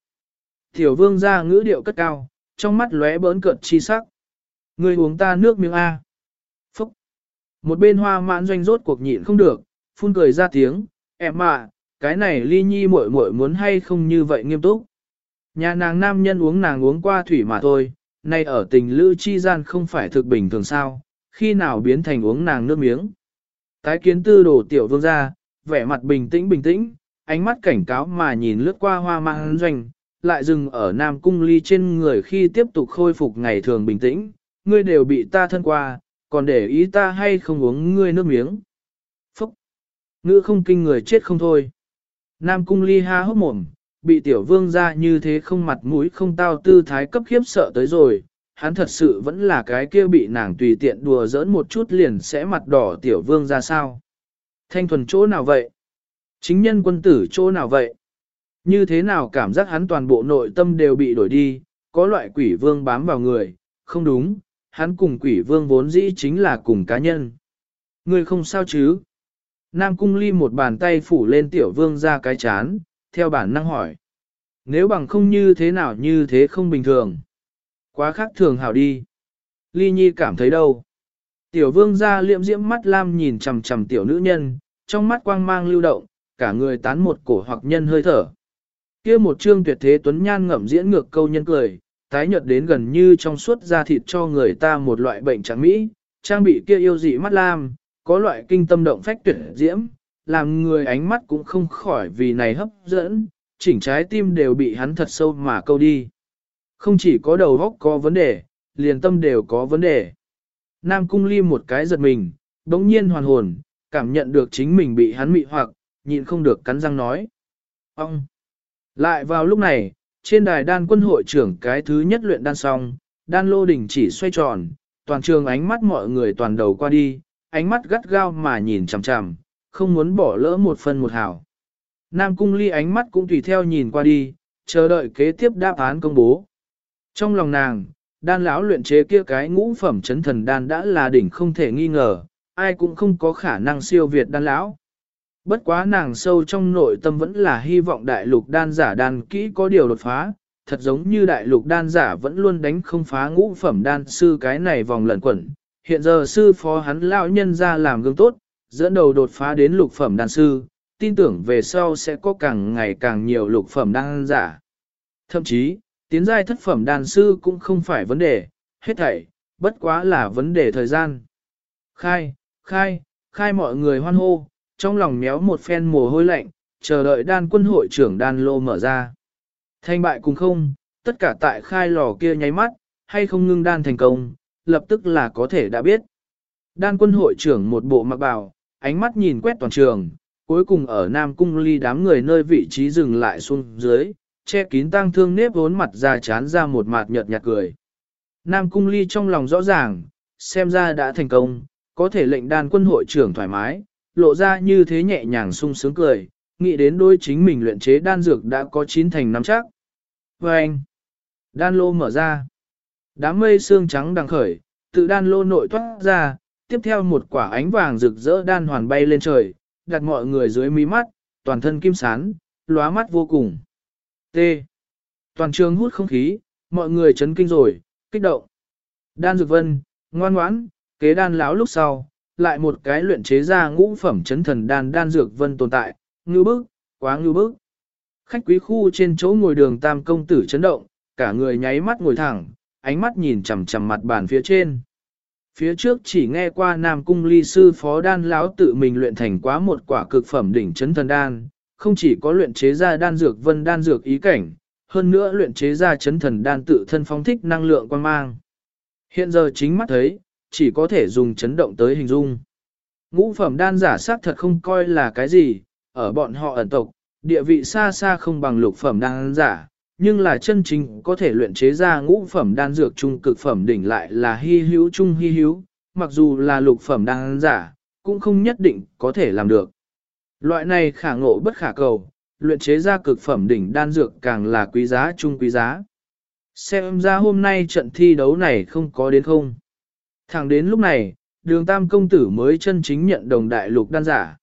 Tiểu vương ra ngữ điệu cất cao, trong mắt lóe bỡn cợt chi sắc. Ngươi uống ta nước miếng A. Phúc. Một bên hoa mãn doanh rốt cuộc nhịn không được, phun cười ra tiếng, em à, cái này ly nhi muội muội muốn hay không như vậy nghiêm túc. Nhà nàng nam nhân uống nàng uống qua thủy mà thôi, nay ở tình lữ chi gian không phải thực bình thường sao, khi nào biến thành uống nàng nước miếng. Tái kiến tư đổ tiểu vương ra, vẻ mặt bình tĩnh bình tĩnh, ánh mắt cảnh cáo mà nhìn lướt qua hoa mang doanh, lại dừng ở nam cung ly trên người khi tiếp tục khôi phục ngày thường bình tĩnh, ngươi đều bị ta thân qua, còn để ý ta hay không uống ngươi nước miếng. Phúc! Ngữ không kinh người chết không thôi. Nam cung ly ha hốc mồm, bị tiểu vương ra như thế không mặt mũi không tao tư thái cấp khiếp sợ tới rồi, hắn thật sự vẫn là cái kia bị nàng tùy tiện đùa giỡn một chút liền sẽ mặt đỏ tiểu vương ra sao. Thanh thuần chỗ nào vậy? Chính nhân quân tử chỗ nào vậy? Như thế nào cảm giác hắn toàn bộ nội tâm đều bị đổi đi, có loại quỷ vương bám vào người, không đúng, hắn cùng quỷ vương vốn dĩ chính là cùng cá nhân. Người không sao chứ? Nam cung ly một bàn tay phủ lên tiểu vương ra cái chán, theo bản năng hỏi. Nếu bằng không như thế nào như thế không bình thường. Quá khác thường hảo đi. Ly nhi cảm thấy đâu? Tiểu vương ra liệm diễm mắt lam nhìn chầm chầm tiểu nữ nhân, trong mắt quang mang lưu động, cả người tán một cổ hoặc nhân hơi thở. kia một trương tuyệt thế tuấn nhan ngậm diễn ngược câu nhân cười, tái nhợt đến gần như trong suốt da thịt cho người ta một loại bệnh trắng mỹ, trang bị kia yêu dị mắt lam, có loại kinh tâm động phách tuyệt diễm, làm người ánh mắt cũng không khỏi vì này hấp dẫn, chỉnh trái tim đều bị hắn thật sâu mà câu đi. Không chỉ có đầu óc có vấn đề, liền tâm đều có vấn đề. Nam cung ly một cái giật mình, đống nhiên hoàn hồn, cảm nhận được chính mình bị hắn mị hoặc, nhịn không được cắn răng nói. Ông! Lại vào lúc này, trên đài đan quân hội trưởng cái thứ nhất luyện đan xong, đan lô đỉnh chỉ xoay tròn, toàn trường ánh mắt mọi người toàn đầu qua đi, ánh mắt gắt gao mà nhìn chằm chằm, không muốn bỏ lỡ một phần một hào. Nam cung ly ánh mắt cũng tùy theo nhìn qua đi, chờ đợi kế tiếp đáp án công bố. Trong lòng nàng, đan lão luyện chế kia cái ngũ phẩm chấn thần đan đã là đỉnh không thể nghi ngờ, ai cũng không có khả năng siêu việt đan lão. Bất quá nàng sâu trong nội tâm vẫn là hy vọng đại lục đan giả đan kỹ có điều đột phá, thật giống như đại lục đan giả vẫn luôn đánh không phá ngũ phẩm đan sư cái này vòng lẩn quẩn. Hiện giờ sư phó hắn lão nhân ra làm gương tốt, dẫn đầu đột phá đến lục phẩm đan sư, tin tưởng về sau sẽ có càng ngày càng nhiều lục phẩm đan giả. Thậm chí, tiến giai thất phẩm đan sư cũng không phải vấn đề, hết thảy, bất quá là vấn đề thời gian. Khai, khai, khai mọi người hoan hô, trong lòng méo một phen mồ hôi lạnh, chờ đợi đan quân hội trưởng đan lô mở ra. Thành bại cùng không, tất cả tại khai lò kia nháy mắt, hay không ngưng đan thành công, lập tức là có thể đã biết. Đan quân hội trưởng một bộ mặc bào, ánh mắt nhìn quét toàn trường, cuối cùng ở Nam Cung ly đám người nơi vị trí dừng lại xuống dưới, che kín tang thương nếp vốn mặt ra chán ra một mặt nhợt nhạt cười. Nam Cung ly trong lòng rõ ràng, xem ra đã thành công, có thể lệnh đan quân hội trưởng thoải mái, lộ ra như thế nhẹ nhàng sung sướng cười, nghĩ đến đôi chính mình luyện chế đan dược đã có chín thành nắm chắc. Và anh, đan lô mở ra, đám mây xương trắng đang khởi, tự đan lô nội thoát ra, tiếp theo một quả ánh vàng rực rỡ đan hoàn bay lên trời, đặt mọi người dưới mí mắt, toàn thân kim sán, lóa mắt vô cùng. T. Toàn trường hút không khí, mọi người chấn kinh rồi, kích động. Đan dược vân, ngoan ngoãn, kế đan lão lúc sau, lại một cái luyện chế ra ngũ phẩm chấn thần đan đan dược vân tồn tại, ngư bức, quá ngư bức. Khách quý khu trên chỗ ngồi đường tam công tử chấn động, cả người nháy mắt ngồi thẳng, ánh mắt nhìn chằm chằm mặt bàn phía trên. Phía trước chỉ nghe qua Nam Cung Ly sư phó đan lão tự mình luyện thành quá một quả cực phẩm đỉnh chấn thần đan, không chỉ có luyện chế ra đan dược vân đan dược ý cảnh, hơn nữa luyện chế ra chấn thần đan tự thân phóng thích năng lượng quan mang. Hiện giờ chính mắt thấy, chỉ có thể dùng chấn động tới hình dung. Ngũ phẩm đan giả xác thật không coi là cái gì, ở bọn họ ẩn tộc, địa vị xa xa không bằng lục phẩm đan giả, nhưng là chân chính có thể luyện chế ra ngũ phẩm đan dược trung cực phẩm đỉnh lại là hy hữu trung hy hữu, mặc dù là lục phẩm đan giả, cũng không nhất định có thể làm được. Loại này khả ngộ bất khả cầu, luyện chế ra cực phẩm đỉnh đan dược càng là quý giá trung quý giá. Xem ra hôm nay trận thi đấu này không có đến không. Thẳng đến lúc này, đường tam công tử mới chân chính nhận đồng đại lục đan giả.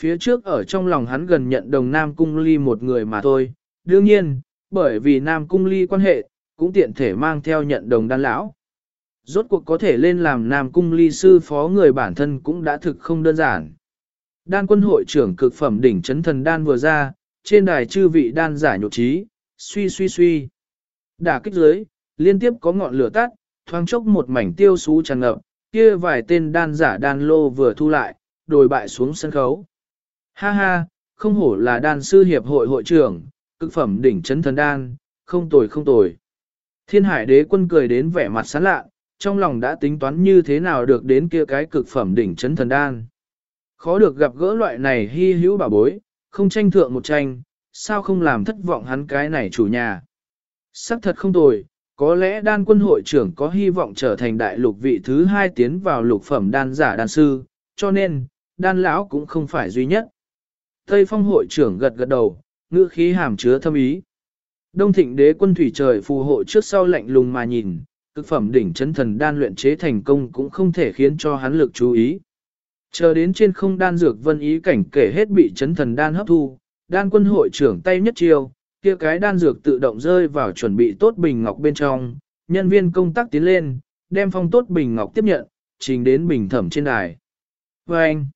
Phía trước ở trong lòng hắn gần nhận đồng nam cung ly một người mà thôi, đương nhiên, bởi vì nam cung ly quan hệ, cũng tiện thể mang theo nhận đồng đan lão. Rốt cuộc có thể lên làm nam cung ly sư phó người bản thân cũng đã thực không đơn giản. Đan quân hội trưởng cực phẩm đỉnh chấn thần đan vừa ra, trên đài chư vị đan giả nhột trí, suy suy suy. Đả kích dưới, liên tiếp có ngọn lửa tắt, thoáng chốc một mảnh tiêu xú tràn ngập, kia vài tên đan giả đan lô vừa thu lại, đồi bại xuống sân khấu. Ha ha, không hổ là đan sư hiệp hội hội trưởng, cực phẩm đỉnh chấn thần đan, không tồi không tồi. Thiên hải đế quân cười đến vẻ mặt sán lạ, trong lòng đã tính toán như thế nào được đến kia cái cực phẩm đỉnh chấn thần đan. Khó được gặp gỡ loại này hy hữu bảo bối, không tranh thượng một tranh, sao không làm thất vọng hắn cái này chủ nhà. Sắc thật không tồi, có lẽ đan quân hội trưởng có hy vọng trở thành đại lục vị thứ hai tiến vào lục phẩm đan giả đan sư, cho nên, đan lão cũng không phải duy nhất. Tây phong hội trưởng gật gật đầu, ngữ khí hàm chứa thâm ý. Đông thịnh đế quân thủy trời phù hộ trước sau lạnh lùng mà nhìn, cực phẩm đỉnh chấn thần đan luyện chế thành công cũng không thể khiến cho hắn lực chú ý. Chờ đến trên không đan dược vân ý cảnh kể hết bị chấn thần đan hấp thu, đan quân hội trưởng tay nhất chiêu, kia cái đan dược tự động rơi vào chuẩn bị tốt bình ngọc bên trong, nhân viên công tác tiến lên, đem phong tốt bình ngọc tiếp nhận, trình đến bình thẩm trên đài. Và anh,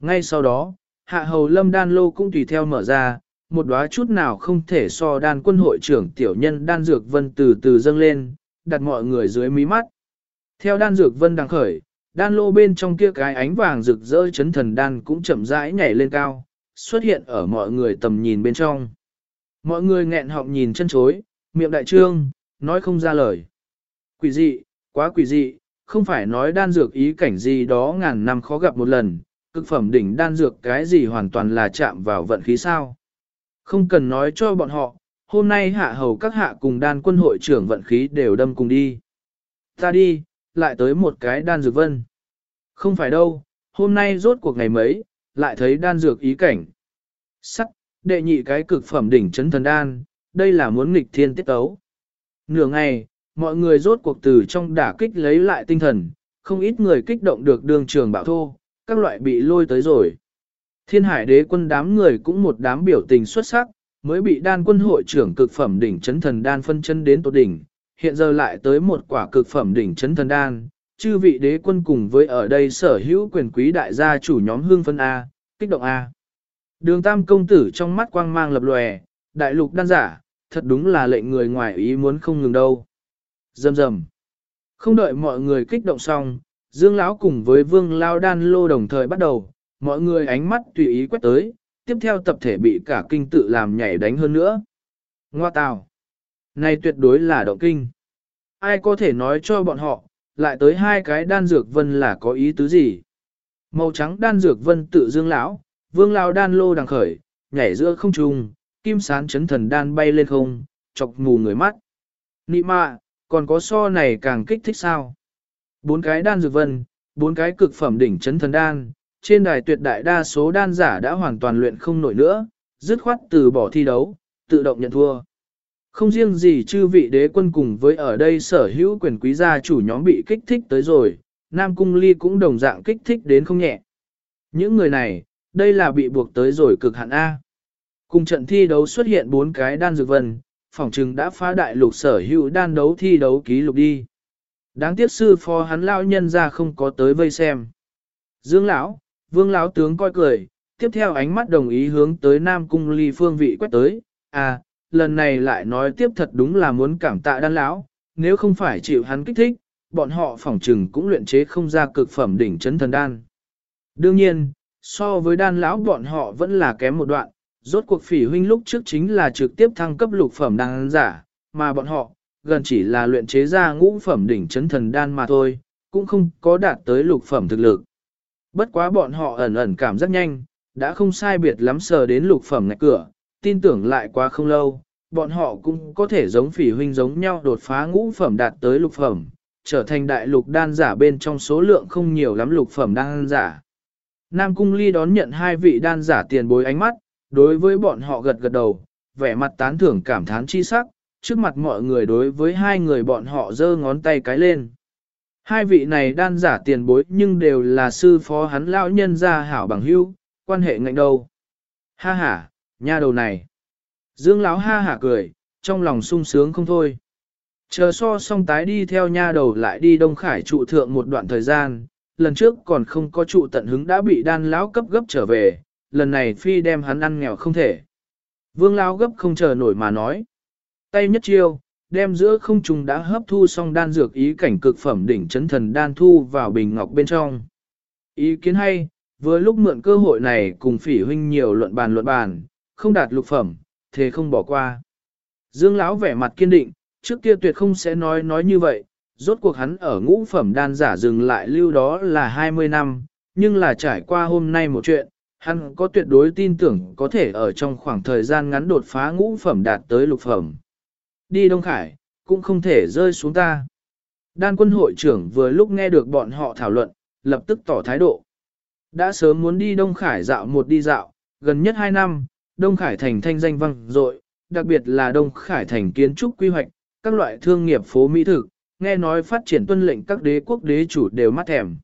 ngay sau đó, hạ hầu lâm đan lô cũng tùy theo mở ra, một đóa chút nào không thể so đan quân hội trưởng tiểu nhân đan dược vân từ từ dâng lên, đặt mọi người dưới mí mắt. Theo đan dược vân đang khởi, đan lô bên trong kia cái ánh vàng rực rỡ chấn thần đan cũng chậm rãi nhảy lên cao, xuất hiện ở mọi người tầm nhìn bên trong. Mọi người nghẹn họng nhìn chân chối, miệng đại trương, nói không ra lời. Quỷ dị, quá quỷ dị, không phải nói đan dược ý cảnh gì đó ngàn năm khó gặp một lần, cực phẩm đỉnh đan dược cái gì hoàn toàn là chạm vào vận khí sao. Không cần nói cho bọn họ, hôm nay hạ hầu các hạ cùng đan quân hội trưởng vận khí đều đâm cùng đi. Ta đi, lại tới một cái đan dược vân. Không phải đâu, hôm nay rốt cuộc ngày mấy, lại thấy đan dược ý cảnh. Sắc, đệ nhị cái cực phẩm đỉnh chấn thần đan, đây là muốn nghịch thiên tiết tấu. Nửa ngày, mọi người rốt cuộc từ trong đả kích lấy lại tinh thần, không ít người kích động được đường trường bạo thô, các loại bị lôi tới rồi. Thiên hải đế quân đám người cũng một đám biểu tình xuất sắc, mới bị đan quân hội trưởng cực phẩm đỉnh chấn thần đan phân chân đến tột đỉnh, hiện giờ lại tới một quả cực phẩm đỉnh chấn thần đan, chư vị đế quân cùng với ở đây sở hữu quyền quý đại gia chủ nhóm hương phân A, kích động A. Đường tam công tử trong mắt quang mang lập lòe, đại lục đan giả, thật đúng là lệnh người ngoài ý muốn không ngừng đâu. Dầm dầm. Không đợi mọi người kích động xong, Dương Lão cùng với Vương Lao đan lô đồng thời bắt đầu, mọi người ánh mắt tùy ý quét tới, tiếp theo tập thể bị cả kinh tự làm nhảy đánh hơn nữa. Ngoa tào. Này tuyệt đối là động kinh. Ai có thể nói cho bọn họ, lại tới hai cái đan dược vân là có ý tứ gì? Màu trắng đan dược vân tự dương lão, vương lao đan lô đằng khởi, nhảy giữa không trung, kim sán chấn thần đan bay lên không, chọc mù người mắt. Nị mạ, còn có so này càng kích thích sao? Bốn cái đan dược vân, bốn cái cực phẩm đỉnh chấn thần đan, trên đài tuyệt đại đa số đan giả đã hoàn toàn luyện không nổi nữa, dứt khoát từ bỏ thi đấu, tự động nhận thua. Không riêng gì chư vị đế quân cùng với ở đây sở hữu quyền quý gia chủ nhóm bị kích thích tới rồi, Nam Cung Ly cũng đồng dạng kích thích đến không nhẹ. Những người này, đây là bị buộc tới rồi cực hạn A. Cùng trận thi đấu xuất hiện bốn cái đan dược vân, phỏng trừng đã phá đại lục sở hữu đan đấu thi đấu ký lục đi. Đáng tiếc sư phó hắn lão nhân ra không có tới vây xem. Dương lão, vương lão tướng coi cười, tiếp theo ánh mắt đồng ý hướng tới Nam Cung Ly phương vị quét tới, à, lần này lại nói tiếp thật đúng là muốn cảm tạ đan lão, nếu không phải chịu hắn kích thích, bọn họ phỏng trừng cũng luyện chế không ra cực phẩm đỉnh chấn thần đan. Đương nhiên, so với đan lão bọn họ vẫn là kém một đoạn, rốt cuộc phỉ huynh lúc trước chính là trực tiếp thăng cấp lục phẩm đan giả, mà bọn họ, gần chỉ là luyện chế ra ngũ phẩm đỉnh chấn thần đan mà thôi, cũng không có đạt tới lục phẩm thực lực. Bất quá bọn họ ẩn ẩn cảm giác nhanh, đã không sai biệt lắm sờ đến lục phẩm ngạch cửa, tin tưởng lại quá không lâu, bọn họ cũng có thể giống phỉ huynh giống nhau đột phá ngũ phẩm đạt tới lục phẩm, trở thành đại lục đan giả bên trong số lượng không nhiều lắm lục phẩm đan giả. Nam Cung Ly đón nhận hai vị đan giả tiền bối ánh mắt, đối với bọn họ gật gật đầu, vẻ mặt tán thưởng cảm thán chi sắc, trước mặt mọi người đối với hai người bọn họ giơ ngón tay cái lên. Hai vị này đan giả tiền bối nhưng đều là sư phó hắn lão nhân gia hảo bằng hữu, quan hệ ngạnh đầu. Ha ha, nha đầu này. Dương lão ha hả cười, trong lòng sung sướng không thôi. Chờ so xong tái đi theo nha đầu lại đi Đông Khải trụ thượng một đoạn thời gian, lần trước còn không có trụ tận hứng đã bị đan lão cấp gấp trở về, lần này phi đem hắn ăn nghèo không thể. Vương lão gấp không chờ nổi mà nói. Tay nhất chiêu, đem giữa không trùng đã hấp thu xong đan dược ý cảnh cực phẩm đỉnh chấn thần đan thu vào bình ngọc bên trong. Ý kiến hay, vừa lúc mượn cơ hội này cùng phỉ huynh nhiều luận bàn luận bàn, không đạt lục phẩm, thế không bỏ qua. Dương lão vẻ mặt kiên định, trước kia tuyệt không sẽ nói nói như vậy, rốt cuộc hắn ở ngũ phẩm đan giả dừng lại lưu đó là 20 năm, nhưng là trải qua hôm nay một chuyện, hắn có tuyệt đối tin tưởng có thể ở trong khoảng thời gian ngắn đột phá ngũ phẩm đạt tới lục phẩm. Đi Đông Khải, cũng không thể rơi xuống ta. Đan quân hội trưởng vừa lúc nghe được bọn họ thảo luận, lập tức tỏ thái độ. Đã sớm muốn đi Đông Khải dạo một đi dạo, gần nhất 2 năm, Đông Khải Thành thanh danh vang dội, đặc biệt là Đông Khải Thành kiến trúc quy hoạch, các loại thương nghiệp phố mỹ thực, nghe nói phát triển tuân lệnh các đế quốc đế chủ đều mắt thèm.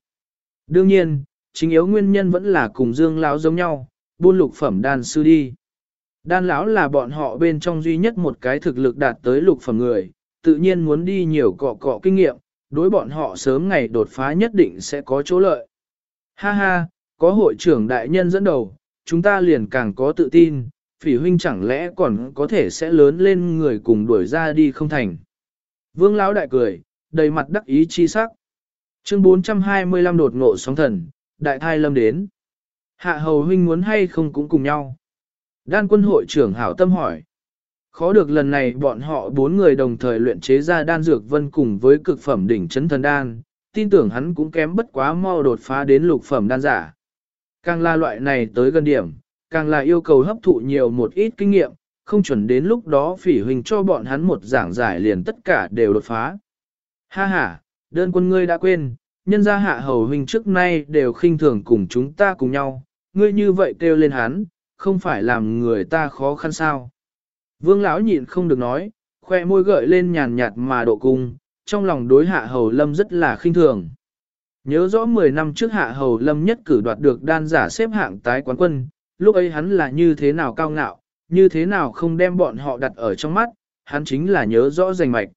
Đương nhiên, chính yếu nguyên nhân vẫn là cùng Dương lão giống nhau, buôn lục phẩm đan sư đi. Đan lão là bọn họ bên trong duy nhất một cái thực lực đạt tới lục phẩm người, tự nhiên muốn đi nhiều cọ cọ kinh nghiệm, đối bọn họ sớm ngày đột phá nhất định sẽ có chỗ lợi. Ha ha, có hội trưởng đại nhân dẫn đầu, chúng ta liền càng có tự tin, phỉ huynh chẳng lẽ còn có thể sẽ lớn lên người cùng đuổi ra đi không thành. Vương lão đại cười, đầy mặt đắc ý chi sắc. Chương 425 đột ngộ sóng thần, đại thai lâm đến. Hạ hầu huynh muốn hay không cũng cùng nhau. Đan quân hội trưởng hảo tâm hỏi. Khó được lần này bọn họ bốn người đồng thời luyện chế ra đan dược vân cùng với cực phẩm đỉnh chấn thần đan, tin tưởng hắn cũng kém bất quá mau đột phá đến lục phẩm đan giả. Càng là loại này tới gần điểm, càng là yêu cầu hấp thụ nhiều một ít kinh nghiệm, không chuẩn đến lúc đó phỉ huynh cho bọn hắn một giảng giải liền tất cả đều đột phá. Ha ha, đơn quân ngươi đã quên, nhân gia hạ hầu huynh trước nay đều khinh thường cùng chúng ta cùng nhau, ngươi như vậy kêu lên hắn, không phải làm người ta khó khăn sao. Vương lão nhịn không được nói, khoe môi gợi lên nhàn nhạt mà độ cung, trong lòng đối hạ hầu lâm rất là khinh thường. Nhớ rõ 10 năm trước hạ hầu lâm nhất cử đoạt được đan giả xếp hạng tái quán quân, lúc ấy hắn là như thế nào cao ngạo, như thế nào không đem bọn họ đặt ở trong mắt, hắn chính là nhớ rõ rành mạch.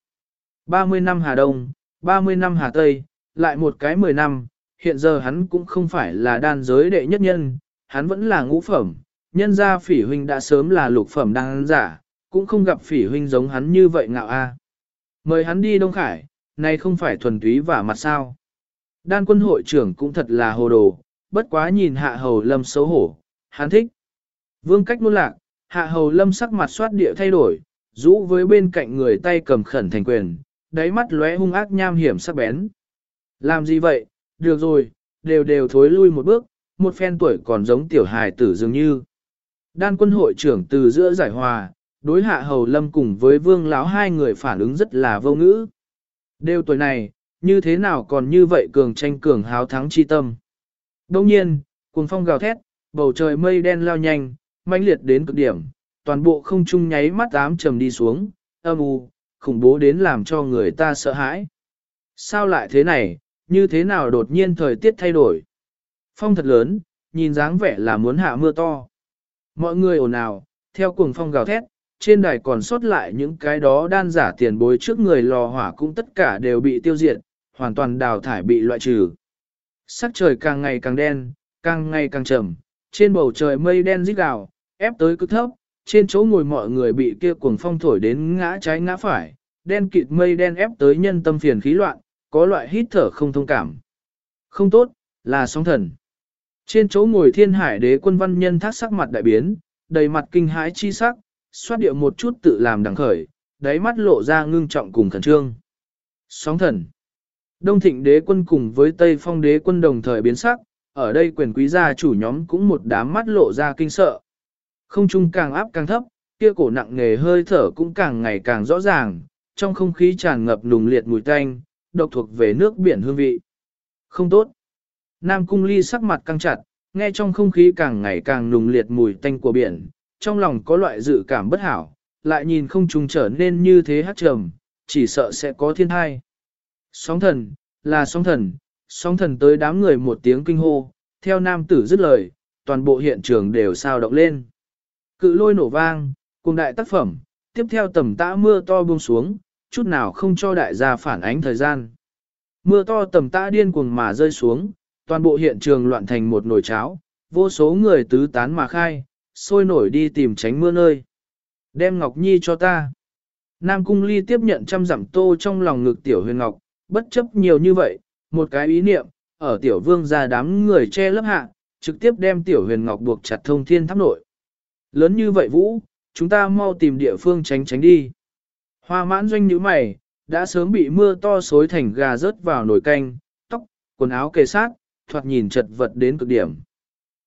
30 năm Hà Đông, 30 năm Hà Tây, lại một cái 10 năm, hiện giờ hắn cũng không phải là đan giới đệ nhất nhân, hắn vẫn là ngũ phẩm, nhân ra phỉ huynh đã sớm là lục phẩm đan giả, cũng không gặp phỉ huynh giống hắn như vậy ngạo a. Mời hắn đi Đông Khải, nay không phải thuần túy và mặt sao. Đan quân hội trưởng cũng thật là hồ đồ, bất quá nhìn hạ hầu lâm xấu hổ, hắn thích. Vương cách nôn lạc, hạ hầu lâm sắc mặt soát địa thay đổi, rũ với bên cạnh người tay cầm khẩn thành quyền, đáy mắt lóe hung ác nham hiểm sắc bén. Làm gì vậy, được rồi, đều đều thối lui một bước, một phen tuổi còn giống tiểu hài tử dường như. Đan quân hội trưởng từ giữa giải hòa, đối hạ hầu lâm cùng với vương lão hai người phản ứng rất là vô ngữ. Đều tuổi này, như thế nào còn như vậy cường tranh cường háo thắng chi tâm. Đông nhiên, cuồng phong gào thét, bầu trời mây đen lao nhanh, mãnh liệt đến cực điểm, toàn bộ không trung nháy mắt ám trầm đi xuống, âm u, khủng bố đến làm cho người ta sợ hãi. Sao lại thế này, như thế nào đột nhiên thời tiết thay đổi? Phong thật lớn, nhìn dáng vẻ là muốn hạ mưa to. Mọi người ồn ào, theo cuồng phong gào thét, trên đài còn sót lại những cái đó đan giả tiền bối trước người lò hỏa cũng tất cả đều bị tiêu diệt, hoàn toàn đào thải bị loại trừ. Sắc trời càng ngày càng đen, càng ngày càng trầm, trên bầu trời mây đen rít gào, ép tới cực thấp, trên chỗ ngồi mọi người bị kia cuồng phong thổi đến ngã trái ngã phải, đen kịt mây đen ép tới nhân tâm phiền khí loạn, có loại hít thở không thông cảm. Không tốt, là sóng thần. Trên chỗ ngồi thiên hải đế quân văn nhân thác sắc mặt đại biến, đầy mặt kinh hãi chi sắc, xoát điệu một chút tự làm đằng khởi, đáy mắt lộ ra ngưng trọng cùng khẩn trương. Sóng thần. Đông thịnh đế quân cùng với Tây phong đế quân đồng thời biến sắc, ở đây quyền quý gia chủ nhóm cũng một đám mắt lộ ra kinh sợ. Không trung càng áp càng thấp, kia cổ nặng nghề hơi thở cũng càng ngày càng rõ ràng, trong không khí tràn ngập nùng liệt mùi tanh, độc thuộc về nước biển hương vị. Không tốt. Nam cung ly sắc mặt căng chặt, nghe trong không khí càng ngày càng nùng liệt mùi tanh của biển, trong lòng có loại dự cảm bất hảo, lại nhìn không trung trở nên như thế hát trầm, chỉ sợ sẽ có thiên thai. Sóng thần, là sóng thần, sóng thần tới đám người một tiếng kinh hô, theo nam tử dứt lời, toàn bộ hiện trường đều sao động lên. Cự lôi nổ vang, cùng đại tác phẩm, tiếp theo tầm tã mưa to buông xuống, chút nào không cho đại gia phản ánh thời gian. Mưa to tầm tã điên cuồng mà rơi xuống, toàn bộ hiện trường loạn thành một nồi cháo, vô số người tứ tán mà khai, sôi nổi đi tìm tránh mưa nơi. Đem Ngọc Nhi cho ta. Nam Cung Ly tiếp nhận trăm giảm tô trong lòng ngực tiểu huyền ngọc, bất chấp nhiều như vậy, một cái ý niệm, ở tiểu vương ra đám người che lớp hạ, trực tiếp đem tiểu huyền ngọc buộc chặt thông thiên tháp nội. Lớn như vậy Vũ, chúng ta mau tìm địa phương tránh tránh đi. Hoa mãn doanh như mày, đã sớm bị mưa to xối thành gà rớt vào nồi canh, tóc, quần áo kề sát, thoạt nhìn chật vật đến cực điểm.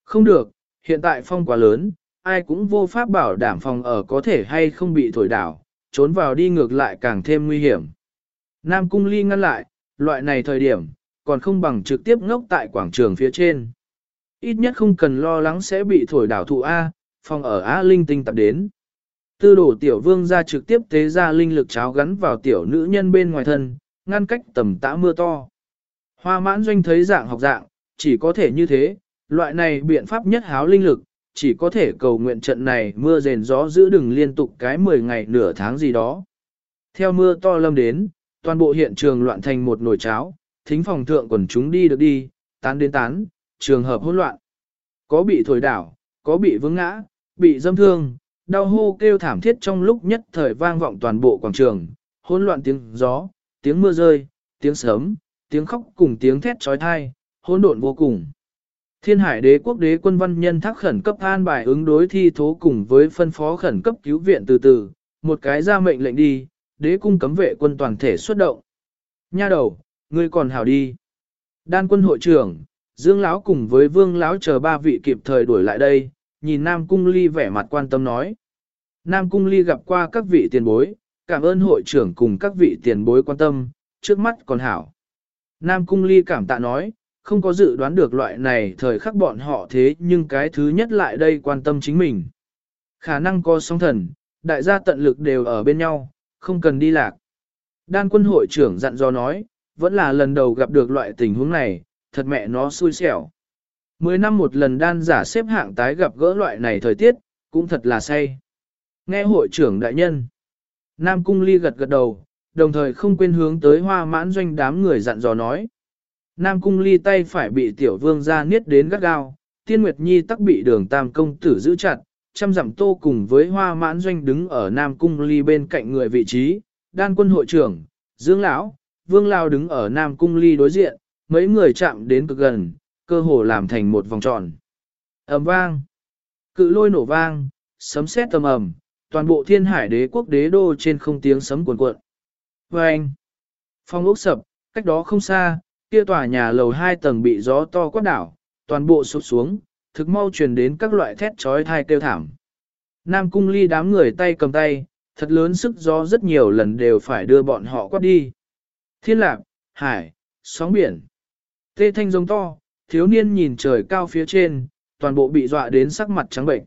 Không được, hiện tại phong quá lớn, ai cũng vô pháp bảo đảm phòng ở có thể hay không bị thổi đảo, trốn vào đi ngược lại càng thêm nguy hiểm. Nam Cung Ly ngăn lại, loại này thời điểm, còn không bằng trực tiếp ngốc tại quảng trường phía trên. Ít nhất không cần lo lắng sẽ bị thổi đảo thụ A, phòng ở A linh tinh tập đến. Tư đổ tiểu vương ra trực tiếp tế ra linh lực cháo gắn vào tiểu nữ nhân bên ngoài thân, ngăn cách tầm tã mưa to. Hoa mãn doanh thấy dạng học dạng, chỉ có thể như thế, loại này biện pháp nhất háo linh lực, chỉ có thể cầu nguyện trận này mưa rền gió giữ đừng liên tục cái 10 ngày nửa tháng gì đó. Theo mưa to lâm đến, toàn bộ hiện trường loạn thành một nồi cháo, thính phòng thượng quần chúng đi được đi, tán đến tán, trường hợp hỗn loạn. Có bị thổi đảo, có bị vướng ngã, bị dâm thương, đau hô kêu thảm thiết trong lúc nhất thời vang vọng toàn bộ quảng trường, hỗn loạn tiếng gió, tiếng mưa rơi, tiếng sớm, tiếng khóc cùng tiếng thét trói thai, hỗn độn vô cùng. Thiên hải đế quốc đế quân văn nhân thác khẩn cấp an bài ứng đối thi thố cùng với phân phó khẩn cấp cứu viện từ từ, một cái ra mệnh lệnh đi, đế cung cấm vệ quân toàn thể xuất động. Nha đầu, ngươi còn hảo đi. Đan quân hội trưởng, Dương Lão cùng với Vương Lão chờ ba vị kịp thời đuổi lại đây, nhìn Nam Cung Ly vẻ mặt quan tâm nói. Nam Cung Ly gặp qua các vị tiền bối, cảm ơn hội trưởng cùng các vị tiền bối quan tâm, trước mắt còn hảo. Nam Cung Ly cảm tạ nói, không có dự đoán được loại này thời khắc bọn họ thế nhưng cái thứ nhất lại đây quan tâm chính mình. Khả năng có song thần, đại gia tận lực đều ở bên nhau, không cần đi lạc. Đan quân hội trưởng dặn dò nói, vẫn là lần đầu gặp được loại tình huống này, thật mẹ nó xui xẻo. Mười năm một lần đan giả xếp hạng tái gặp gỡ loại này thời tiết, cũng thật là say. Nghe hội trưởng đại nhân. Nam Cung Ly gật gật đầu, đồng thời không quên hướng tới hoa mãn doanh đám người dặn dò nói. Nam Cung Ly tay phải bị tiểu vương ra niết đến gắt gao, Tiên Nguyệt Nhi tắc bị đường tam công tử giữ chặt, trăm dặm tô cùng với hoa mãn doanh đứng ở Nam Cung Ly bên cạnh người vị trí, đan quân hội trưởng, Dương Lão, Vương Lao đứng ở Nam Cung Ly đối diện, mấy người chạm đến cực gần, cơ hồ làm thành một vòng tròn. ầm vang, cự lôi nổ vang, sấm sét tầm ầm, toàn bộ thiên hải đế quốc đế đô trên không tiếng sấm cuồn cuộn. Vang, phong ốc sập, cách đó không xa, kia tòa nhà lầu hai tầng bị gió to quát đảo, toàn bộ sụp xuống, thực mau truyền đến các loại thét trói thai kêu thảm. Nam cung ly đám người tay cầm tay, thật lớn sức gió rất nhiều lần đều phải đưa bọn họ quát đi. Thiên lạc, hải, sóng biển. Tê thanh giống to, thiếu niên nhìn trời cao phía trên, toàn bộ bị dọa đến sắc mặt trắng bệnh.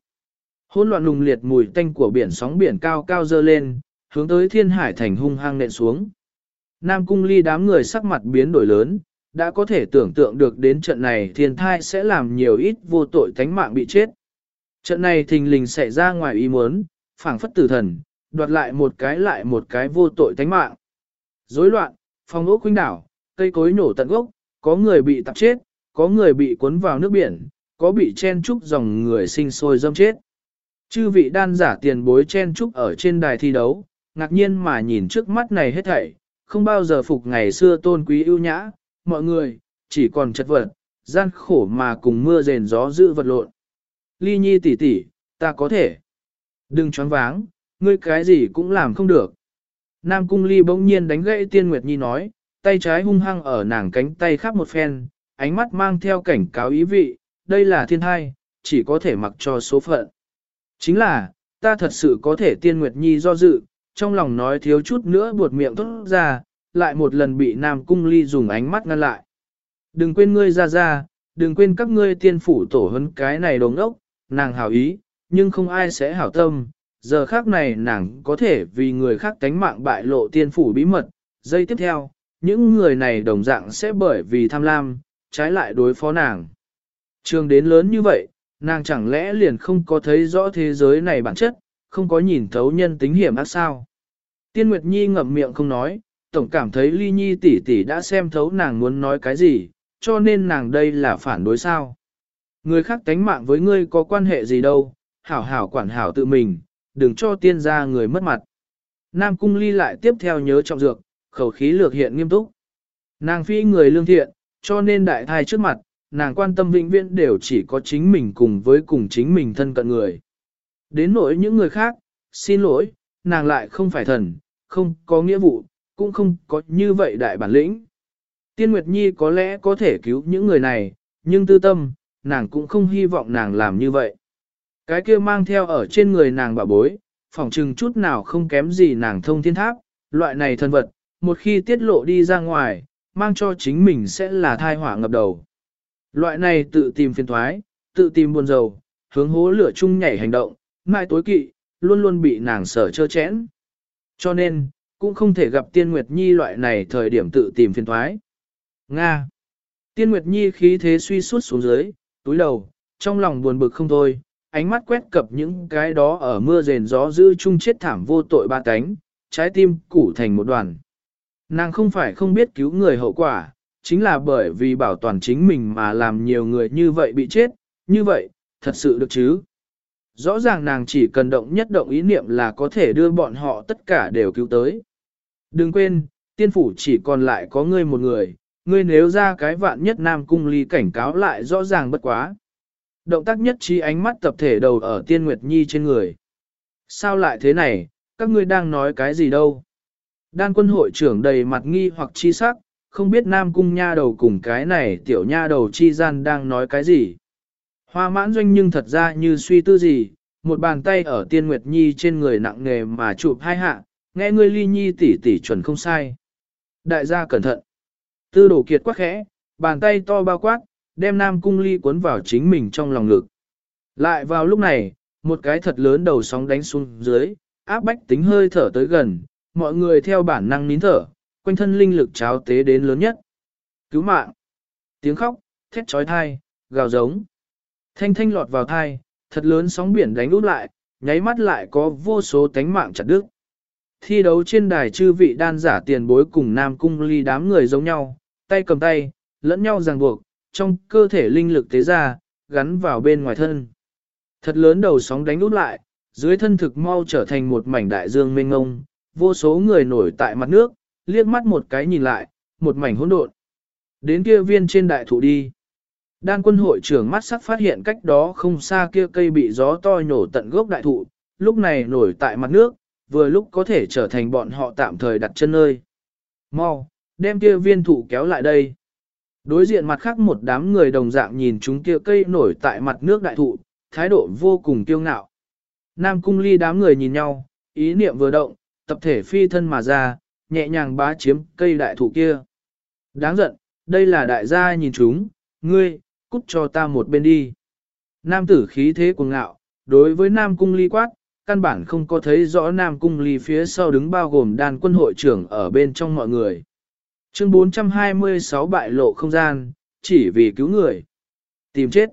Hỗn loạn lùng liệt mùi tanh của biển sóng biển cao cao dơ lên, hướng tới thiên hải thành hung hăng nện xuống. Nam cung ly đám người sắc mặt biến đổi lớn, đã có thể tưởng tượng được đến trận này thiên thai sẽ làm nhiều ít vô tội thánh mạng bị chết. Trận này thình lình xảy ra ngoài ý muốn, phảng phất tử thần, đoạt lại một cái lại một cái vô tội thánh mạng. Rối loạn, phong ốc khuynh đảo, cây cối nổ tận gốc, có người bị tạp chết, có người bị cuốn vào nước biển, có bị chen trúc dòng người sinh sôi dâm chết. Chư vị đan giả tiền bối chen trúc ở trên đài thi đấu, ngạc nhiên mà nhìn trước mắt này hết thảy, không bao giờ phục ngày xưa tôn quý ưu nhã, mọi người, chỉ còn chật vật, gian khổ mà cùng mưa rền gió giữ vật lộn. Ly nhi tỷ tỷ, ta có thể. Đừng choáng váng, ngươi cái gì cũng làm không được. Nam cung ly bỗng nhiên đánh gãy tiên nguyệt nhi nói, tay trái hung hăng ở nàng cánh tay khắp một phen, ánh mắt mang theo cảnh cáo ý vị, đây là thiên thai, chỉ có thể mặc cho số phận. Chính là, ta thật sự có thể tiên nguyệt nhi do dự, trong lòng nói thiếu chút nữa buột miệng tốt ra, lại một lần bị Nam Cung Ly dùng ánh mắt ngăn lại. Đừng quên ngươi ra ra, đừng quên các ngươi tiên phủ tổ hấn cái này đồng ốc, nàng hảo ý, nhưng không ai sẽ hảo tâm. Giờ khác này nàng có thể vì người khác tánh mạng bại lộ tiên phủ bí mật. Giây tiếp theo, những người này đồng dạng sẽ bởi vì tham lam, trái lại đối phó nàng. Trường đến lớn như vậy, nàng chẳng lẽ liền không có thấy rõ thế giới này bản chất, không có nhìn thấu nhân tính hiểm ác sao. Tiên Nguyệt Nhi ngậm miệng không nói, tổng cảm thấy ly nhi tỷ tỷ đã xem thấu nàng muốn nói cái gì, cho nên nàng đây là phản đối sao. Người khác tánh mạng với ngươi có quan hệ gì đâu, hảo hảo quản hảo tự mình, đừng cho tiên gia người mất mặt. Nam cung ly lại tiếp theo nhớ trọng dược, khẩu khí lược hiện nghiêm túc. Nàng phi người lương thiện, cho nên đại thai trước mặt, nàng quan tâm vĩnh viễn đều chỉ có chính mình cùng với cùng chính mình thân cận người. Đến nỗi những người khác, xin lỗi, nàng lại không phải thần, không có nghĩa vụ, cũng không có như vậy đại bản lĩnh. Tiên Nguyệt Nhi có lẽ có thể cứu những người này, nhưng tư tâm, nàng cũng không hy vọng nàng làm như vậy. Cái kia mang theo ở trên người nàng bà bối, phỏng chừng chút nào không kém gì nàng thông thiên tháp, loại này thân vật, một khi tiết lộ đi ra ngoài, mang cho chính mình sẽ là thai họa ngập đầu. Loại này tự tìm phiền thoái, tự tìm buồn rầu, hướng hố lửa chung nhảy hành động, mai tối kỵ, luôn luôn bị nàng sở chơ chẽn. Cho nên, cũng không thể gặp Tiên Nguyệt Nhi loại này thời điểm tự tìm phiền thoái. Nga. Tiên Nguyệt Nhi khí thế suy suốt xuống dưới, túi đầu, trong lòng buồn bực không thôi, ánh mắt quét cập những cái đó ở mưa rền gió giữ chung chết thảm vô tội ba cánh, trái tim củ thành một đoàn. Nàng không phải không biết cứu người hậu quả, chính là bởi vì bảo toàn chính mình mà làm nhiều người như vậy bị chết, như vậy, thật sự được chứ. Rõ ràng nàng chỉ cần động nhất động ý niệm là có thể đưa bọn họ tất cả đều cứu tới. Đừng quên, tiên phủ chỉ còn lại có ngươi một người, ngươi nếu ra cái vạn nhất nam cung ly cảnh cáo lại rõ ràng bất quá. Động tác nhất trí ánh mắt tập thể đầu ở tiên nguyệt nhi trên người. Sao lại thế này, các ngươi đang nói cái gì đâu? Đan quân hội trưởng đầy mặt nghi hoặc chi sắc, không biết nam cung nha đầu cùng cái này tiểu nha đầu chi gian đang nói cái gì. Hoa mãn doanh nhưng thật ra như suy tư gì, một bàn tay ở tiên nguyệt nhi trên người nặng nghề mà chụp hai hạ, nghe ngươi ly nhi tỷ tỷ chuẩn không sai. Đại gia cẩn thận. Tư đổ kiệt quắc khẽ, bàn tay to bao quát, đem nam cung ly cuốn vào chính mình trong lòng ngực. Lại vào lúc này, một cái thật lớn đầu sóng đánh xuống dưới, áp bách tính hơi thở tới gần, mọi người theo bản năng nín thở, quanh thân linh lực cháo tế đến lớn nhất. Cứu mạng! Tiếng khóc, thét trói thai, gào giống. Thanh thanh lọt vào thai, thật lớn sóng biển đánh út lại, nháy mắt lại có vô số tánh mạng chặt đứt. Thi đấu trên đài chư vị đan giả tiền bối cùng Nam Cung ly đám người giống nhau, tay cầm tay, lẫn nhau ràng buộc, trong cơ thể linh lực tế ra, gắn vào bên ngoài thân. Thật lớn đầu sóng đánh út lại, dưới thân thực mau trở thành một mảnh đại dương mênh ngông, vô số người nổi tại mặt nước, liếc mắt một cái nhìn lại, một mảnh hỗn độn. Đến kia viên trên đại thụ đi. Đan quân hội trưởng mắt sắc phát hiện cách đó không xa kia cây bị gió to nhổ tận gốc đại thụ, lúc này nổi tại mặt nước, vừa lúc có thể trở thành bọn họ tạm thời đặt chân nơi. Mau, đem kia viên thụ kéo lại đây. Đối diện mặt khác một đám người đồng dạng nhìn chúng kia cây nổi tại mặt nước đại thụ, thái độ vô cùng kiêu ngạo. Nam cung ly đám người nhìn nhau, ý niệm vừa động, tập thể phi thân mà ra, nhẹ nhàng bá chiếm cây đại thụ kia. Đáng giận, đây là đại gia nhìn chúng, ngươi, cút cho ta một bên đi. Nam tử khí thế cuồng ngạo, đối với Nam cung ly quát, căn bản không có thấy rõ Nam cung ly phía sau đứng bao gồm đàn quân hội trưởng ở bên trong mọi người. Chương 426 bại lộ không gian, chỉ vì cứu người. Tìm chết.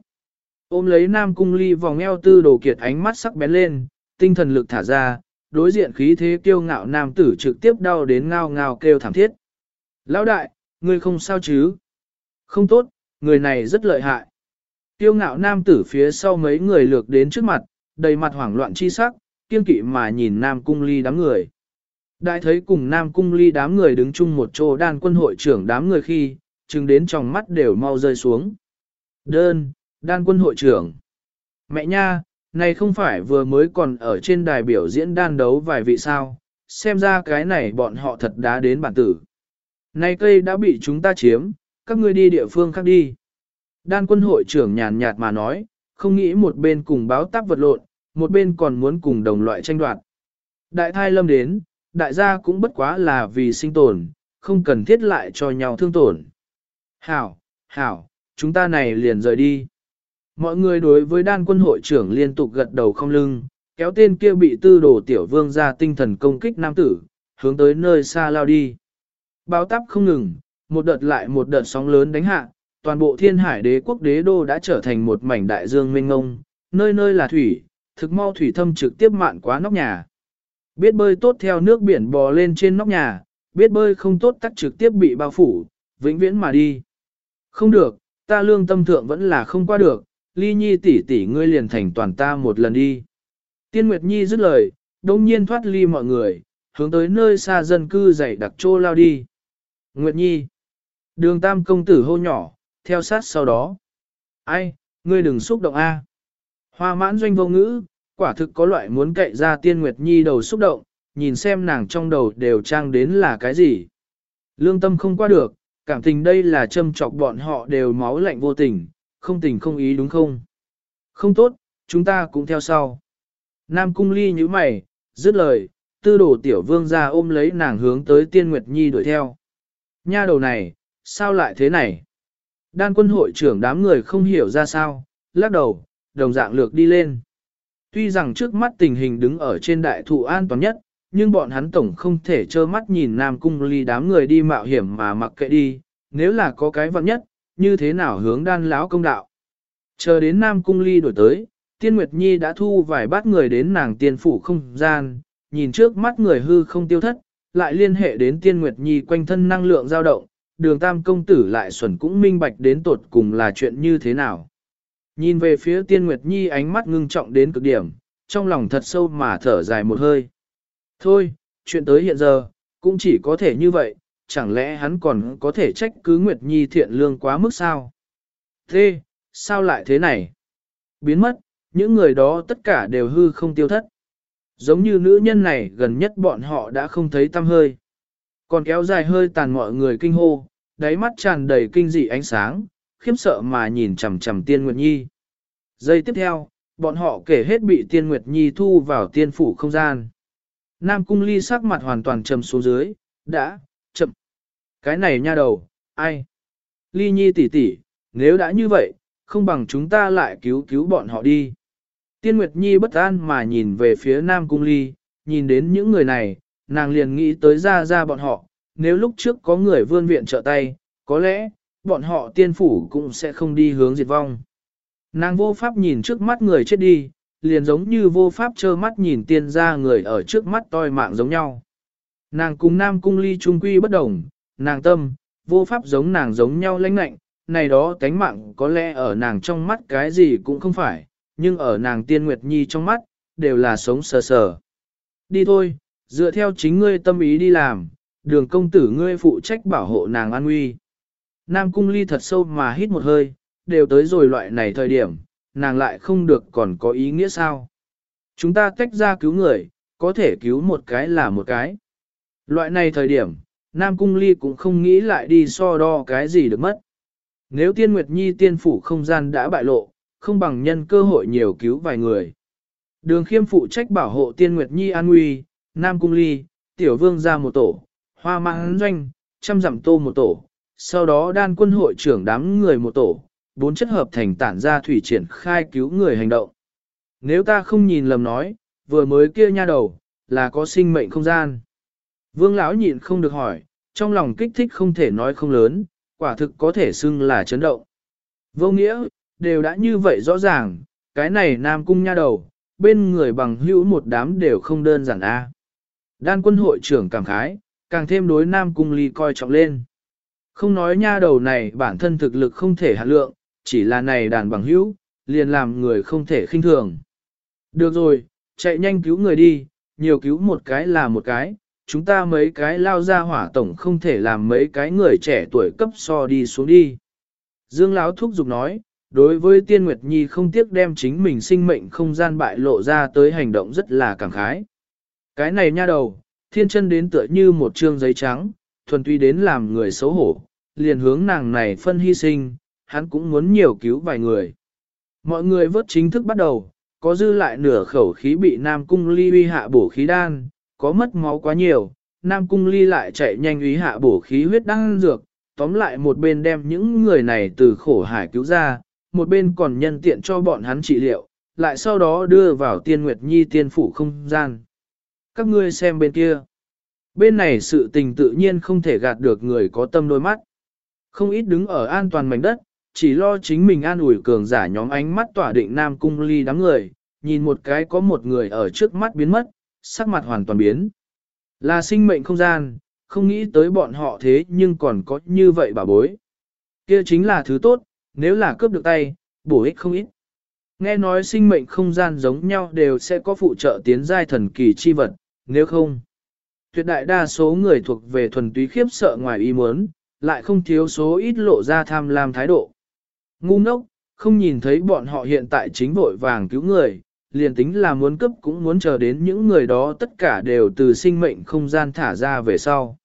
Ôm lấy Nam cung ly vòng eo tư đồ kiệt ánh mắt sắc bén lên, tinh thần lực thả ra, đối diện khí thế kiêu ngạo nam tử trực tiếp đau đến ngao ngao kêu thảm thiết. Lão đại, ngươi không sao chứ? Không tốt, người này rất lợi hại. Kiêu ngạo nam tử phía sau mấy người lược đến trước mặt, đầy mặt hoảng loạn chi sắc, kiên kỵ mà nhìn nam cung ly đám người. Đại thấy cùng nam cung ly đám người đứng chung một chỗ đan quân hội trưởng đám người khi, chừng đến trong mắt đều mau rơi xuống. Đơn, đan quân hội trưởng. Mẹ nha, này không phải vừa mới còn ở trên đài biểu diễn đan đấu vài vị sao, xem ra cái này bọn họ thật đá đến bản tử. Này cây đã bị chúng ta chiếm, các ngươi đi địa phương khác đi. Đan quân hội trưởng nhàn nhạt mà nói, không nghĩ một bên cùng báo táp vật lộn, một bên còn muốn cùng đồng loại tranh đoạt. Đại thai lâm đến, đại gia cũng bất quá là vì sinh tồn, không cần thiết lại cho nhau thương tổn. Hảo, hảo, chúng ta này liền rời đi. Mọi người đối với đan quân hội trưởng liên tục gật đầu không lưng, kéo tên kia bị tư đồ tiểu vương ra tinh thần công kích nam tử, hướng tới nơi xa lao đi. Báo táp không ngừng, một đợt lại một đợt sóng lớn đánh hạ, toàn bộ thiên hải đế quốc đế đô đã trở thành một mảnh đại dương mênh ngông, nơi nơi là thủy, thực mau thủy thâm trực tiếp mạn quá nóc nhà. Biết bơi tốt theo nước biển bò lên trên nóc nhà, biết bơi không tốt tắt trực tiếp bị bao phủ, vĩnh viễn mà đi. Không được, ta lương tâm thượng vẫn là không qua được, ly nhi tỷ tỷ ngươi liền thành toàn ta một lần đi. Tiên Nguyệt Nhi dứt lời, đông nhiên thoát ly mọi người, hướng tới nơi xa dân cư dày đặc trô lao đi. Nguyệt Nhi, đường tam công tử hô nhỏ, theo sát sau đó. Ai, ngươi đừng xúc động a. Hoa mãn doanh vô ngữ, quả thực có loại muốn cậy ra tiên Nguyệt Nhi đầu xúc động, nhìn xem nàng trong đầu đều trang đến là cái gì. Lương tâm không qua được, cảm tình đây là châm chọc bọn họ đều máu lạnh vô tình, không tình không ý đúng không? Không tốt, chúng ta cũng theo sau. Nam cung ly như mày, dứt lời, tư đồ tiểu vương ra ôm lấy nàng hướng tới tiên Nguyệt Nhi đuổi theo. Nha đầu này, sao lại thế này? Đan quân hội trưởng đám người không hiểu ra sao, lắc đầu, đồng dạng lược đi lên. Tuy rằng trước mắt tình hình đứng ở trên đại thụ an toàn nhất, nhưng bọn hắn tổng không thể trơ mắt nhìn Nam Cung Ly đám người đi mạo hiểm mà mặc kệ đi, nếu là có cái vận nhất, như thế nào hướng đan lão công đạo. Chờ đến Nam Cung Ly đổi tới, Tiên Nguyệt Nhi đã thu vài bát người đến nàng tiên phủ không gian, nhìn trước mắt người hư không tiêu thất, lại liên hệ đến Tiên Nguyệt Nhi quanh thân năng lượng dao động, đường tam công tử lại xuẩn cũng minh bạch đến tột cùng là chuyện như thế nào. Nhìn về phía Tiên Nguyệt Nhi ánh mắt ngưng trọng đến cực điểm, trong lòng thật sâu mà thở dài một hơi. Thôi, chuyện tới hiện giờ, cũng chỉ có thể như vậy, chẳng lẽ hắn còn có thể trách cứ Nguyệt Nhi thiện lương quá mức sao? Thế, sao lại thế này? Biến mất, những người đó tất cả đều hư không tiêu thất. Giống như nữ nhân này gần nhất bọn họ đã không thấy tâm hơi. Còn kéo dài hơi tàn mọi người kinh hô, đáy mắt tràn đầy kinh dị ánh sáng, khiếp sợ mà nhìn chằm chằm tiên Nguyệt Nhi. Giây tiếp theo, bọn họ kể hết bị tiên Nguyệt Nhi thu vào tiên phủ không gian. Nam cung ly sắc mặt hoàn toàn trầm xuống dưới, đã, chậm. Cái này nha đầu, ai? Ly Nhi tỷ tỷ, nếu đã như vậy, không bằng chúng ta lại cứu cứu bọn họ đi. Tiên Nguyệt Nhi bất an mà nhìn về phía Nam Cung Ly, nhìn đến những người này, nàng liền nghĩ tới ra ra bọn họ, nếu lúc trước có người vươn viện trợ tay, có lẽ, bọn họ tiên phủ cũng sẽ không đi hướng diệt vong. Nàng vô pháp nhìn trước mắt người chết đi, liền giống như vô pháp trơ mắt nhìn tiên ra người ở trước mắt toi mạng giống nhau. Nàng cùng Nam Cung Ly trung quy bất đồng, nàng tâm, vô pháp giống nàng giống nhau lãnh lạnh, này đó tánh mạng có lẽ ở nàng trong mắt cái gì cũng không phải, nhưng ở nàng tiên nguyệt nhi trong mắt, đều là sống sờ sờ. Đi thôi, dựa theo chính ngươi tâm ý đi làm, đường công tử ngươi phụ trách bảo hộ nàng an nguy. Nam cung ly thật sâu mà hít một hơi, đều tới rồi loại này thời điểm, nàng lại không được còn có ý nghĩa sao. Chúng ta tách ra cứu người, có thể cứu một cái là một cái. Loại này thời điểm, Nam Cung Ly cũng không nghĩ lại đi so đo cái gì được mất. Nếu Tiên Nguyệt Nhi tiên phủ không gian đã bại lộ, không bằng nhân cơ hội nhiều cứu vài người. Đường khiêm phụ trách bảo hộ Tiên Nguyệt Nhi an nguy, Nam Cung Ly, Tiểu Vương ra một tổ, Hoa Mãn Doanh, trăm dặm tô một tổ, sau đó đan quân hội trưởng đám người một tổ, bốn chất hợp thành tản ra thủy triển khai cứu người hành động. Nếu ta không nhìn lầm nói, vừa mới kia nha đầu, là có sinh mệnh không gian. Vương lão nhịn không được hỏi, trong lòng kích thích không thể nói không lớn, quả thực có thể xưng là chấn động. Vô nghĩa, đều đã như vậy rõ ràng, cái này nam cung nha đầu, bên người bằng hữu một đám đều không đơn giản a. Đan quân hội trưởng cảm khái, càng thêm đối nam cung ly coi trọng lên. Không nói nha đầu này bản thân thực lực không thể hạ lượng, chỉ là này đàn bằng hữu, liền làm người không thể khinh thường. Được rồi, chạy nhanh cứu người đi, nhiều cứu một cái là một cái, chúng ta mấy cái lao ra hỏa tổng không thể làm mấy cái người trẻ tuổi cấp so đi xuống đi. Dương Lão thúc giục nói, đối với Tiên Nguyệt Nhi không tiếc đem chính mình sinh mệnh không gian bại lộ ra tới hành động rất là cảm khái. Cái này nha đầu, thiên chân đến tựa như một trương giấy trắng, thuần tuy đến làm người xấu hổ, liền hướng nàng này phân hy sinh, hắn cũng muốn nhiều cứu vài người. Mọi người vớt chính thức bắt đầu, có dư lại nửa khẩu khí bị Nam Cung Ly uy hạ bổ khí đan, có mất máu quá nhiều, Nam Cung Ly lại chạy nhanh uy hạ bổ khí huyết đan dược, tóm lại một bên đem những người này từ khổ hải cứu ra, một bên còn nhân tiện cho bọn hắn trị liệu, lại sau đó đưa vào tiên nguyệt nhi tiên phủ không gian. Các ngươi xem bên kia. Bên này sự tình tự nhiên không thể gạt được người có tâm đôi mắt. Không ít đứng ở an toàn mảnh đất, chỉ lo chính mình an ủi cường giả nhóm ánh mắt tỏa định Nam Cung Ly đám người, nhìn một cái có một người ở trước mắt biến mất, sắc mặt hoàn toàn biến. Là sinh mệnh không gian, không nghĩ tới bọn họ thế nhưng còn có như vậy bà bối. Kia chính là thứ tốt, nếu là cướp được tay, bổ ích không ít. Nghe nói sinh mệnh không gian giống nhau đều sẽ có phụ trợ tiến giai thần kỳ chi vật, nếu không. Tuyệt đại đa số người thuộc về thuần túy khiếp sợ ngoài ý muốn, lại không thiếu số ít lộ ra tham lam thái độ. Ngu ngốc, không nhìn thấy bọn họ hiện tại chính vội vàng cứu người, liền tính là muốn cấp cũng muốn chờ đến những người đó tất cả đều từ sinh mệnh không gian thả ra về sau.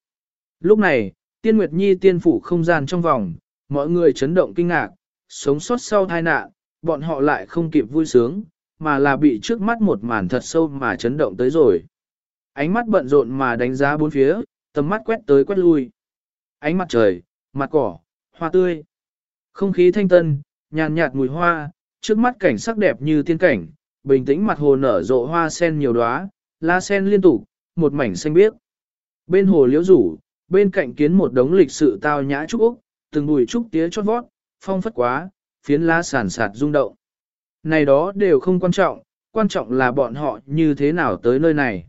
Lúc này, tiên nguyệt nhi tiên phủ không gian trong vòng, mọi người chấn động kinh ngạc, sống sót sau tai nạn, bọn họ lại không kịp vui sướng, mà là bị trước mắt một màn thật sâu mà chấn động tới rồi. Ánh mắt bận rộn mà đánh giá bốn phía, tầm mắt quét tới quét lui. Ánh mặt trời, mặt cỏ, hoa tươi. Không khí thanh tân, nhàn nhạt mùi hoa, trước mắt cảnh sắc đẹp như tiên cảnh, bình tĩnh mặt hồ nở rộ hoa sen nhiều đóa, lá sen liên tục, một mảnh xanh biếc. Bên hồ liễu rủ, bên cạnh kiến một đống lịch sự tao nhã trúc úc, từng bụi trúc tía chót vót, phong phất quá, phiến lá sản sạt rung động. Này đó đều không quan trọng, quan trọng là bọn họ như thế nào tới nơi này.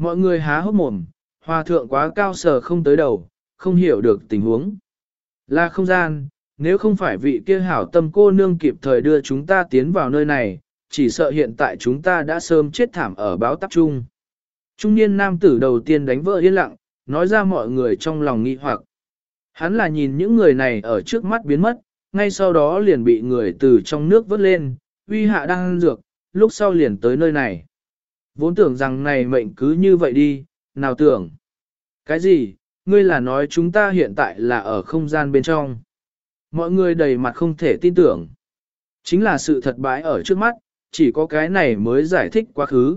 Mọi người há hốc mồm, hòa thượng quá cao sở không tới đầu, không hiểu được tình huống. Là không gian, nếu không phải vị kia hảo tâm cô nương kịp thời đưa chúng ta tiến vào nơi này, chỉ sợ hiện tại chúng ta đã sớm chết thảm ở báo tắc trung. Trung niên nam tử đầu tiên đánh vỡ yên lặng, nói ra mọi người trong lòng nghi hoặc. Hắn là nhìn những người này ở trước mắt biến mất, ngay sau đó liền bị người từ trong nước vớt lên, uy hạ đang dược, lúc sau liền tới nơi này. Vốn tưởng rằng này mệnh cứ như vậy đi, nào tưởng. Cái gì, ngươi là nói chúng ta hiện tại là ở không gian bên trong. Mọi người đầy mặt không thể tin tưởng. Chính là sự thật bãi ở trước mắt, chỉ có cái này mới giải thích quá khứ.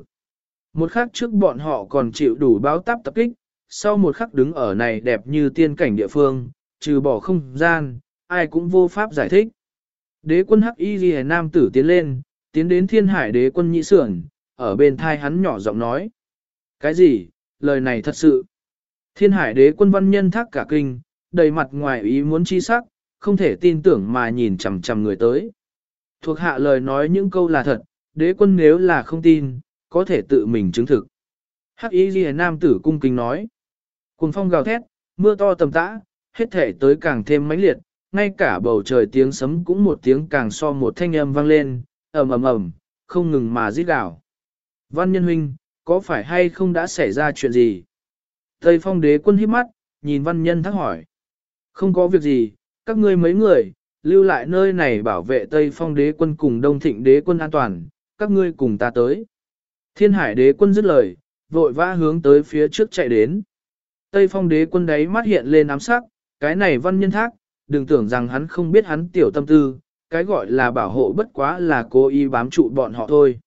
Một khắc trước bọn họ còn chịu đủ báo táp tập kích, sau một khắc đứng ở này đẹp như tiên cảnh địa phương, trừ bỏ không gian, ai cũng vô pháp giải thích. Đế quân hắc y ghi nam tử tiến lên, tiến đến thiên hải đế quân nhị sưởng, ở bên thai hắn nhỏ giọng nói. Cái gì, lời này thật sự. Thiên hải đế quân văn nhân thác cả kinh, đầy mặt ngoài ý muốn chi sắc, không thể tin tưởng mà nhìn chằm chằm người tới. Thuộc hạ lời nói những câu là thật, đế quân nếu là không tin, có thể tự mình chứng thực. Hắc ý ghi nam tử cung kính nói. Cùng phong gào thét, mưa to tầm tã, hết thể tới càng thêm mãnh liệt, ngay cả bầu trời tiếng sấm cũng một tiếng càng so một thanh âm vang lên, ầm ầm ầm, không ngừng mà rít gào. Văn nhân huynh, có phải hay không đã xảy ra chuyện gì? Tây phong đế quân hít mắt, nhìn văn nhân thắc hỏi. Không có việc gì, các ngươi mấy người, lưu lại nơi này bảo vệ Tây phong đế quân cùng đông thịnh đế quân an toàn, các ngươi cùng ta tới. Thiên hải đế quân dứt lời, vội vã hướng tới phía trước chạy đến. Tây phong đế quân đấy mắt hiện lên ám sắc, cái này văn nhân thác, đừng tưởng rằng hắn không biết hắn tiểu tâm tư, cái gọi là bảo hộ bất quá là cố ý bám trụ bọn họ thôi.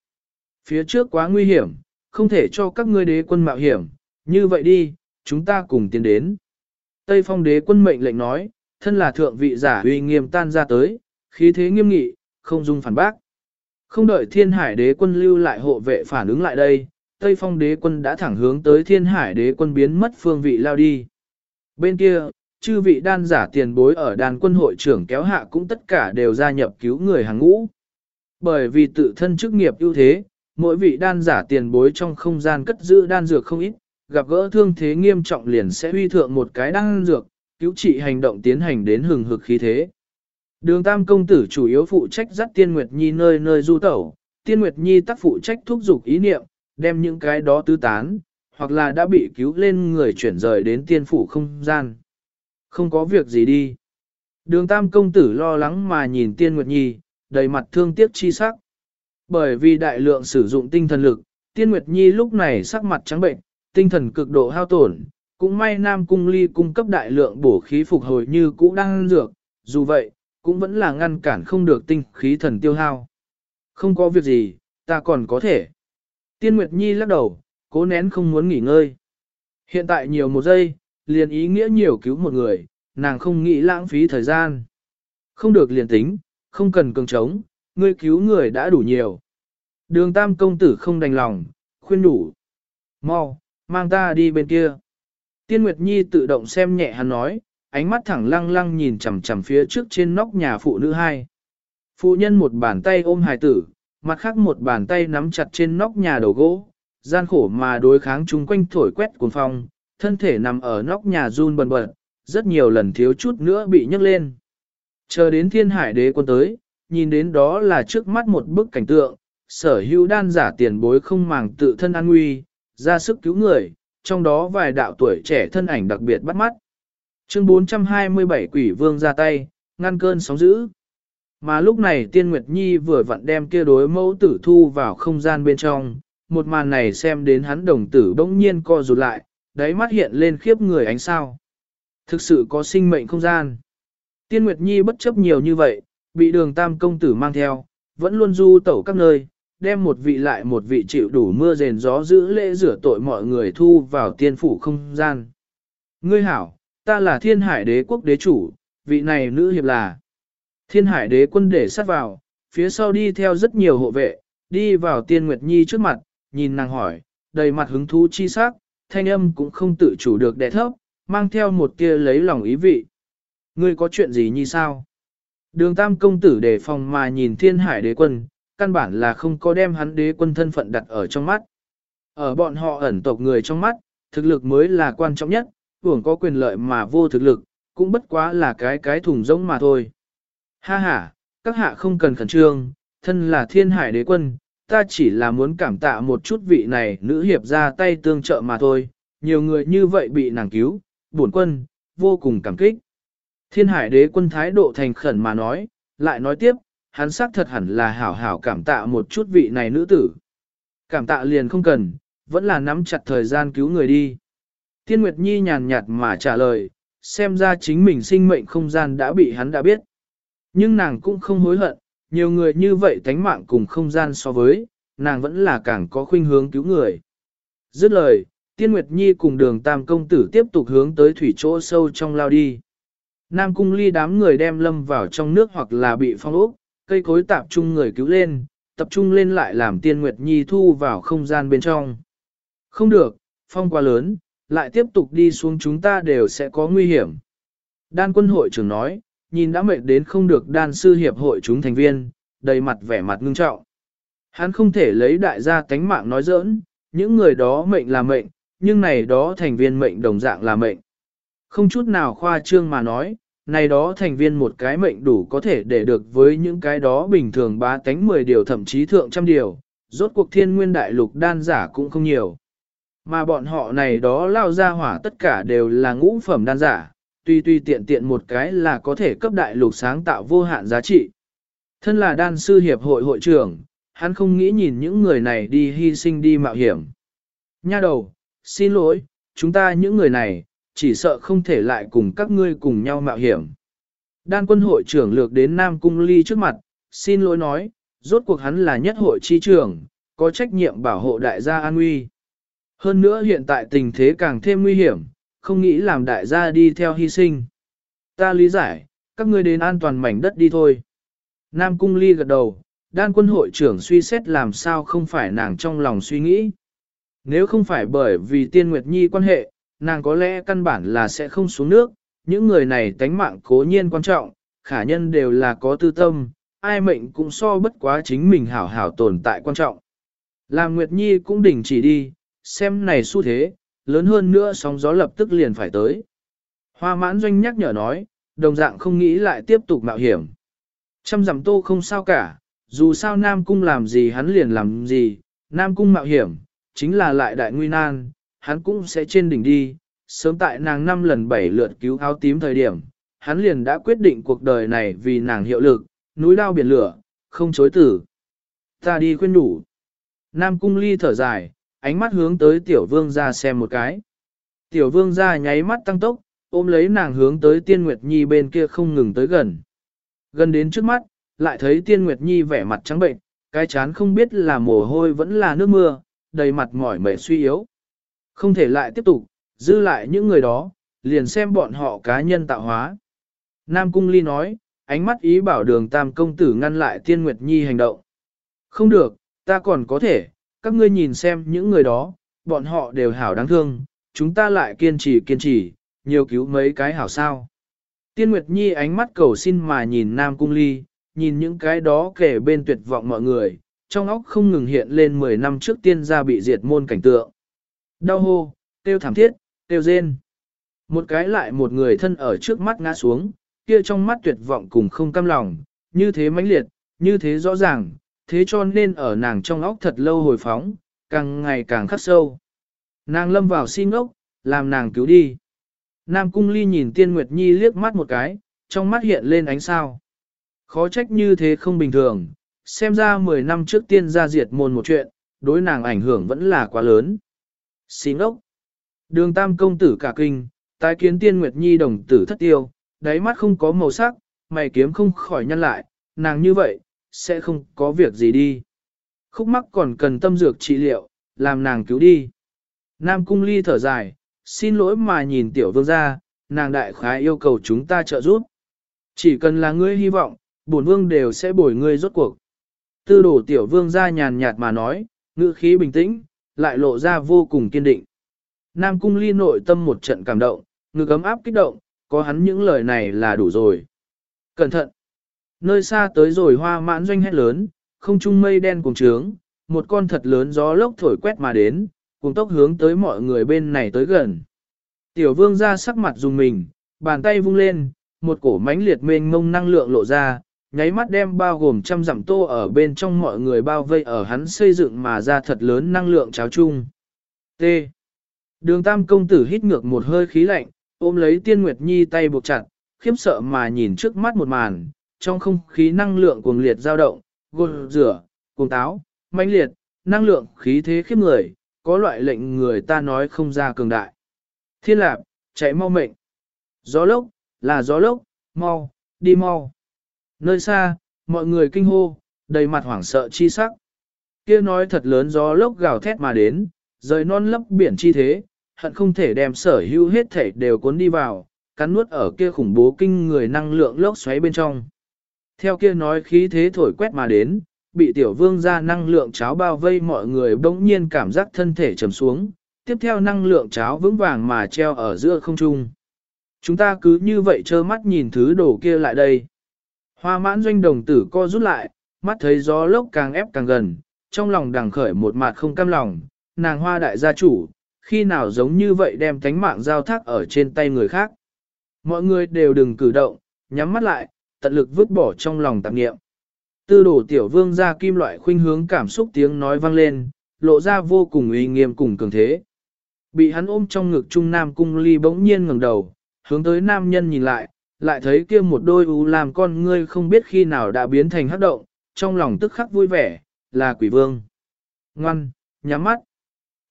Phía trước quá nguy hiểm, không thể cho các ngươi đế quân mạo hiểm, như vậy đi, chúng ta cùng tiến đến. Tây phong đế quân mệnh lệnh nói, thân là thượng vị giả uy nghiêm tan ra tới, khí thế nghiêm nghị, không dung phản bác. Không đợi thiên hải đế quân lưu lại hộ vệ phản ứng lại đây, Tây phong đế quân đã thẳng hướng tới thiên hải đế quân biến mất phương vị lao đi. Bên kia, chư vị đan giả tiền bối ở đàn quân hội trưởng kéo hạ cũng tất cả đều gia nhập cứu người hàng ngũ. Bởi vì tự thân chức nghiệp ưu thế, mỗi vị đan giả tiền bối trong không gian cất giữ đan dược không ít, gặp gỡ thương thế nghiêm trọng liền sẽ huy thượng một cái đan dược, cứu trị hành động tiến hành đến hừng hực khí thế. Đường Tam công tử chủ yếu phụ trách dắt Tiên Nguyệt Nhi nơi nơi du tẩu, Tiên Nguyệt Nhi tác phụ trách thúc giục ý niệm, đem những cái đó tứ tán, hoặc là đã bị cứu lên người chuyển rời đến tiên phủ không gian. Không có việc gì đi. Đường Tam công tử lo lắng mà nhìn Tiên Nguyệt Nhi, đầy mặt thương tiếc chi sắc. Bởi vì đại lượng sử dụng tinh thần lực, Tiên Nguyệt Nhi lúc này sắc mặt trắng bệnh, tinh thần cực độ hao tổn, cũng may Nam Cung Ly cung cấp đại lượng bổ khí phục hồi như cũ đang dược, dù vậy, cũng vẫn là ngăn cản không được tinh khí thần tiêu hao. Không có việc gì, ta còn có thể. Tiên Nguyệt Nhi lắc đầu, cố nén không muốn nghỉ ngơi. Hiện tại nhiều một giây, liền ý nghĩa nhiều cứu một người, nàng không nghĩ lãng phí thời gian. Không được liền tính, không cần cường trống, ngươi cứu người đã đủ nhiều. Đường tam công tử không đành lòng, khuyên đủ. Mau, mang ta đi bên kia. Tiên Nguyệt Nhi tự động xem nhẹ hắn nói, ánh mắt thẳng lăng lăng nhìn chằm chằm phía trước trên nóc nhà phụ nữ hai. Phụ nhân một bàn tay ôm hài tử, mặt khác một bàn tay nắm chặt trên nóc nhà đầu gỗ, gian khổ mà đối kháng chung quanh thổi quét cuồng phong, thân thể nằm ở nóc nhà run bần bật, rất nhiều lần thiếu chút nữa bị nhấc lên. Chờ đến thiên hải đế quân tới, nhìn đến đó là trước mắt một bức cảnh tượng, sở hữu đan giả tiền bối không màng tự thân an nguy, ra sức cứu người, trong đó vài đạo tuổi trẻ thân ảnh đặc biệt bắt mắt. Chương 427 quỷ vương ra tay, ngăn cơn sóng dữ. Mà lúc này Tiên Nguyệt Nhi vừa vặn đem kia đối mẫu tử thu vào không gian bên trong, một màn này xem đến hắn đồng tử bỗng nhiên co rụt lại, đáy mắt hiện lên khiếp người ánh sao. Thực sự có sinh mệnh không gian. Tiên Nguyệt Nhi bất chấp nhiều như vậy, bị đường tam công tử mang theo, vẫn luôn du tẩu các nơi, đem một vị lại một vị chịu đủ mưa rền gió giữ lễ rửa tội mọi người thu vào tiên phủ không gian. Ngươi hảo, ta là thiên hải đế quốc đế chủ, vị này nữ hiệp là. Thiên hải đế quân để sát vào, phía sau đi theo rất nhiều hộ vệ, đi vào tiên Nguyệt Nhi trước mặt, nhìn nàng hỏi, đầy mặt hứng thú chi sắc, thanh âm cũng không tự chủ được đẻ thấp, mang theo một tia lấy lòng ý vị. Ngươi có chuyện gì như sao? Đường tam công tử đề phòng mà nhìn thiên hải đế quân, căn bản là không có đem hắn đế quân thân phận đặt ở trong mắt. Ở bọn họ ẩn tộc người trong mắt, thực lực mới là quan trọng nhất, hưởng có quyền lợi mà vô thực lực, cũng bất quá là cái cái thùng rỗng mà thôi. Ha ha, các hạ không cần khẩn trương, thân là thiên hải đế quân, ta chỉ là muốn cảm tạ một chút vị này nữ hiệp ra tay tương trợ mà thôi, nhiều người như vậy bị nàng cứu, bổn quân, vô cùng cảm kích. Thiên hải đế quân thái độ thành khẩn mà nói, lại nói tiếp, hắn xác thật hẳn là hảo hảo cảm tạ một chút vị này nữ tử. Cảm tạ liền không cần, vẫn là nắm chặt thời gian cứu người đi. Thiên Nguyệt Nhi nhàn nhạt mà trả lời, xem ra chính mình sinh mệnh không gian đã bị hắn đã biết. Nhưng nàng cũng không hối hận, nhiều người như vậy tánh mạng cùng không gian so với, nàng vẫn là càng có khuynh hướng cứu người. Dứt lời, Tiên Nguyệt Nhi cùng đường Tam Công Tử tiếp tục hướng tới thủy chỗ sâu trong lao đi. Nam Cung Ly đám người đem lâm vào trong nước hoặc là bị phong ốc, cây cối tạp trung người cứu lên, tập trung lên lại làm Tiên Nguyệt Nhi thu vào không gian bên trong. Không được, phong quá lớn, lại tiếp tục đi xuống chúng ta đều sẽ có nguy hiểm. Đan quân hội trưởng nói, nhìn đã mệt đến không được đan sư hiệp hội chúng thành viên, đầy mặt vẻ mặt ngưng trọng. Hắn không thể lấy đại gia tánh mạng nói giỡn, những người đó mệnh là mệnh, nhưng này đó thành viên mệnh đồng dạng là mệnh. Không chút nào khoa trương mà nói, này đó thành viên một cái mệnh đủ có thể để được với những cái đó bình thường bá tánh 10 điều thậm chí thượng trăm điều, rốt cuộc thiên nguyên đại lục đan giả cũng không nhiều. Mà bọn họ này đó lao ra hỏa tất cả đều là ngũ phẩm đan giả, tuy tuy tiện tiện một cái là có thể cấp đại lục sáng tạo vô hạn giá trị. Thân là đan sư hiệp hội hội trưởng, hắn không nghĩ nhìn những người này đi hy sinh đi mạo hiểm. Nha đầu, xin lỗi, chúng ta những người này, chỉ sợ không thể lại cùng các ngươi cùng nhau mạo hiểm. Đan quân hội trưởng lược đến Nam Cung Ly trước mặt, xin lỗi nói, rốt cuộc hắn là nhất hội chi trưởng, có trách nhiệm bảo hộ đại gia an nguy. Hơn nữa hiện tại tình thế càng thêm nguy hiểm, không nghĩ làm đại gia đi theo hy sinh. Ta lý giải, các ngươi đến an toàn mảnh đất đi thôi. Nam Cung Ly gật đầu, đan quân hội trưởng suy xét làm sao không phải nàng trong lòng suy nghĩ. Nếu không phải bởi vì tiên Nguyệt Nhi quan hệ, nàng có lẽ căn bản là sẽ không xuống nước, những người này tánh mạng cố nhiên quan trọng, khả nhân đều là có tư tâm, ai mệnh cũng so bất quá chính mình hảo hảo tồn tại quan trọng. Làm Nguyệt Nhi cũng đỉnh chỉ đi, xem này xu thế, lớn hơn nữa sóng gió lập tức liền phải tới. Hoa mãn doanh nhắc nhở nói, đồng dạng không nghĩ lại tiếp tục mạo hiểm. Trăm dặm tô không sao cả, dù sao Nam Cung làm gì hắn liền làm gì, Nam Cung mạo hiểm, chính là lại đại nguy nan, hắn cũng sẽ trên đỉnh đi. Sớm tại nàng năm lần bảy lượt cứu áo tím thời điểm, hắn liền đã quyết định cuộc đời này vì nàng hiệu lực, núi lao biển lửa, không chối tử. Ta đi khuyên đủ. Nam Cung ly thở dài, ánh mắt hướng tới tiểu vương ra xem một cái. Tiểu vương ra nháy mắt tăng tốc, ôm lấy nàng hướng tới tiên nguyệt nhi bên kia không ngừng tới gần. Gần đến trước mắt, lại thấy tiên nguyệt nhi vẻ mặt trắng bệnh, cái chán không biết là mồ hôi vẫn là nước mưa, đầy mặt mỏi mệt suy yếu. Không thể lại tiếp tục, giữ lại những người đó, liền xem bọn họ cá nhân tạo hóa. Nam Cung Ly nói, ánh mắt ý bảo đường tam công tử ngăn lại tiên nguyệt nhi hành động. Không được, ta còn có thể, các ngươi nhìn xem những người đó, bọn họ đều hảo đáng thương, chúng ta lại kiên trì kiên trì, nhiều cứu mấy cái hảo sao. Tiên Nguyệt Nhi ánh mắt cầu xin mà nhìn Nam Cung Ly, nhìn những cái đó kể bên tuyệt vọng mọi người, trong óc không ngừng hiện lên 10 năm trước tiên gia bị diệt môn cảnh tượng. Đau hô, tiêu thảm thiết, tiêu rên. Một cái lại một người thân ở trước mắt ngã xuống, kia trong mắt tuyệt vọng cùng không cam lòng, như thế mãnh liệt, như thế rõ ràng, thế cho nên ở nàng trong óc thật lâu hồi phóng, càng ngày càng khắc sâu. Nàng lâm vào xin ốc, làm nàng cứu đi. Nam Cung Ly nhìn Tiên Nguyệt Nhi liếc mắt một cái, trong mắt hiện lên ánh sao. Khó trách như thế không bình thường, xem ra 10 năm trước tiên ra diệt môn một chuyện, đối nàng ảnh hưởng vẫn là quá lớn. Xin ốc. Đường Tam công tử cả kinh, tái kiến Tiên Nguyệt Nhi đồng tử thất tiêu, đáy mắt không có màu sắc, mày kiếm không khỏi nhăn lại, nàng như vậy, sẽ không có việc gì đi. Khúc mắc còn cần tâm dược trị liệu, làm nàng cứu đi. Nam cung ly thở dài, xin lỗi mà nhìn tiểu vương ra, nàng đại khái yêu cầu chúng ta trợ giúp. Chỉ cần là ngươi hy vọng, bổn vương đều sẽ bồi ngươi rốt cuộc. Tư đổ tiểu vương ra nhàn nhạt mà nói, ngữ khí bình tĩnh, lại lộ ra vô cùng kiên định. Nam cung ly nội tâm một trận cảm động, ngực ấm áp kích động, có hắn những lời này là đủ rồi. Cẩn thận! Nơi xa tới rồi hoa mãn doanh hét lớn, không trung mây đen cùng trướng, một con thật lớn gió lốc thổi quét mà đến, cùng tốc hướng tới mọi người bên này tới gần. Tiểu vương ra sắc mặt dùng mình, bàn tay vung lên, một cổ mãnh liệt mênh mông năng lượng lộ ra, nháy mắt đem bao gồm trăm dặm tô ở bên trong mọi người bao vây ở hắn xây dựng mà ra thật lớn năng lượng cháo chung. T. Đường tam công tử hít ngược một hơi khí lạnh, ôm lấy tiên nguyệt nhi tay buộc chặt, khiếp sợ mà nhìn trước mắt một màn, trong không khí năng lượng cuồng liệt dao động, gột rửa, cuồng táo, mãnh liệt, năng lượng khí thế khiếp người, có loại lệnh người ta nói không ra cường đại. Thiên lạp, chạy mau mệnh. Gió lốc, là gió lốc, mau, đi mau. Nơi xa, mọi người kinh hô, đầy mặt hoảng sợ chi sắc. Kia nói thật lớn gió lốc gào thét mà đến, rời non lấp biển chi thế, hận không thể đem sở hữu hết thể đều cuốn đi vào, cắn nuốt ở kia khủng bố kinh người năng lượng lốc xoáy bên trong. Theo kia nói khí thế thổi quét mà đến, bị tiểu vương ra năng lượng cháo bao vây mọi người bỗng nhiên cảm giác thân thể trầm xuống, tiếp theo năng lượng cháo vững vàng mà treo ở giữa không trung. Chúng ta cứ như vậy trơ mắt nhìn thứ đồ kia lại đây. Hoa mãn doanh đồng tử co rút lại, mắt thấy gió lốc càng ép càng gần, trong lòng đằng khởi một mặt không cam lòng, nàng hoa đại gia chủ, khi nào giống như vậy đem tánh mạng giao thác ở trên tay người khác. Mọi người đều đừng cử động, nhắm mắt lại, tận lực vứt bỏ trong lòng tạp nghiệm. Tư đổ tiểu vương ra kim loại khuynh hướng cảm xúc tiếng nói vang lên, lộ ra vô cùng uy nghiêm cùng cường thế. Bị hắn ôm trong ngực trung nam cung ly bỗng nhiên ngẩng đầu, hướng tới nam nhân nhìn lại, lại thấy kia một đôi u làm con ngươi không biết khi nào đã biến thành hắc động, trong lòng tức khắc vui vẻ, là quỷ vương. Ngoan, nhắm mắt.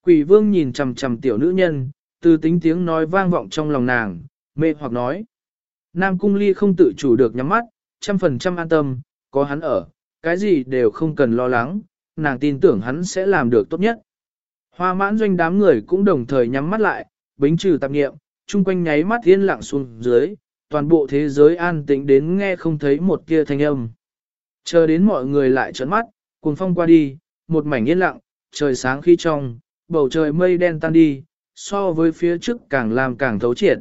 Quỷ vương nhìn chằm chằm tiểu nữ nhân, từ tính tiếng nói vang vọng trong lòng nàng, mê hoặc nói. Nam cung ly không tự chủ được nhắm mắt, trăm phần trăm an tâm, có hắn ở, cái gì đều không cần lo lắng, nàng tin tưởng hắn sẽ làm được tốt nhất. Hoa mãn doanh đám người cũng đồng thời nhắm mắt lại, bính trừ tạp nghiệm, chung quanh nháy mắt yên lặng xuống dưới, toàn bộ thế giới an tĩnh đến nghe không thấy một kia thanh âm. Chờ đến mọi người lại trấn mắt, cuồng phong qua đi, một mảnh yên lặng, trời sáng khi trong, bầu trời mây đen tan đi, so với phía trước càng làm càng thấu triệt.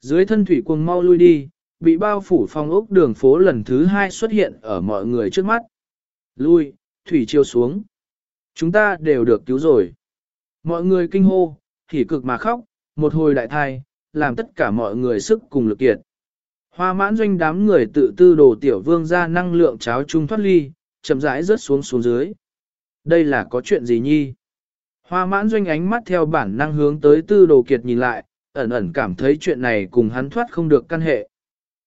Dưới thân thủy cuồng mau lui đi, bị bao phủ phong ốc đường phố lần thứ hai xuất hiện ở mọi người trước mắt. Lui, thủy chiêu xuống. Chúng ta đều được cứu rồi. Mọi người kinh hô, thì cực mà khóc, một hồi đại thai, làm tất cả mọi người sức cùng lực kiệt. Hoa mãn doanh đám người tự tư đồ tiểu vương ra năng lượng cháo chung thoát ly, chậm rãi rớt xuống xuống dưới. Đây là có chuyện gì nhi? Hoa mãn doanh ánh mắt theo bản năng hướng tới tư đồ kiệt nhìn lại, ẩn ẩn cảm thấy chuyện này cùng hắn thoát không được căn hệ.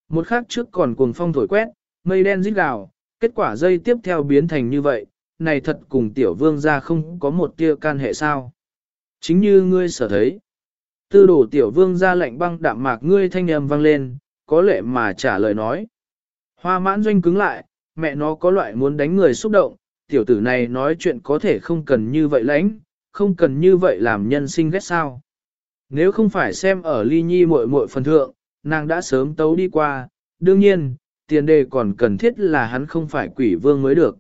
Một khắc trước còn cuồng phong thổi quét, mây đen rít gào, kết quả dây tiếp theo biến thành như vậy, này thật cùng tiểu vương ra không có một tia can hệ sao. Chính như ngươi sở thấy. Tư đổ tiểu vương ra lạnh băng đạm mạc ngươi thanh âm vang lên, có lệ mà trả lời nói. Hoa mãn doanh cứng lại, mẹ nó có loại muốn đánh người xúc động, tiểu tử này nói chuyện có thể không cần như vậy lãnh, không cần như vậy làm nhân sinh ghét sao. Nếu không phải xem ở ly nhi muội muội phần thượng, nàng đã sớm tấu đi qua, đương nhiên, tiền đề còn cần thiết là hắn không phải quỷ vương mới được.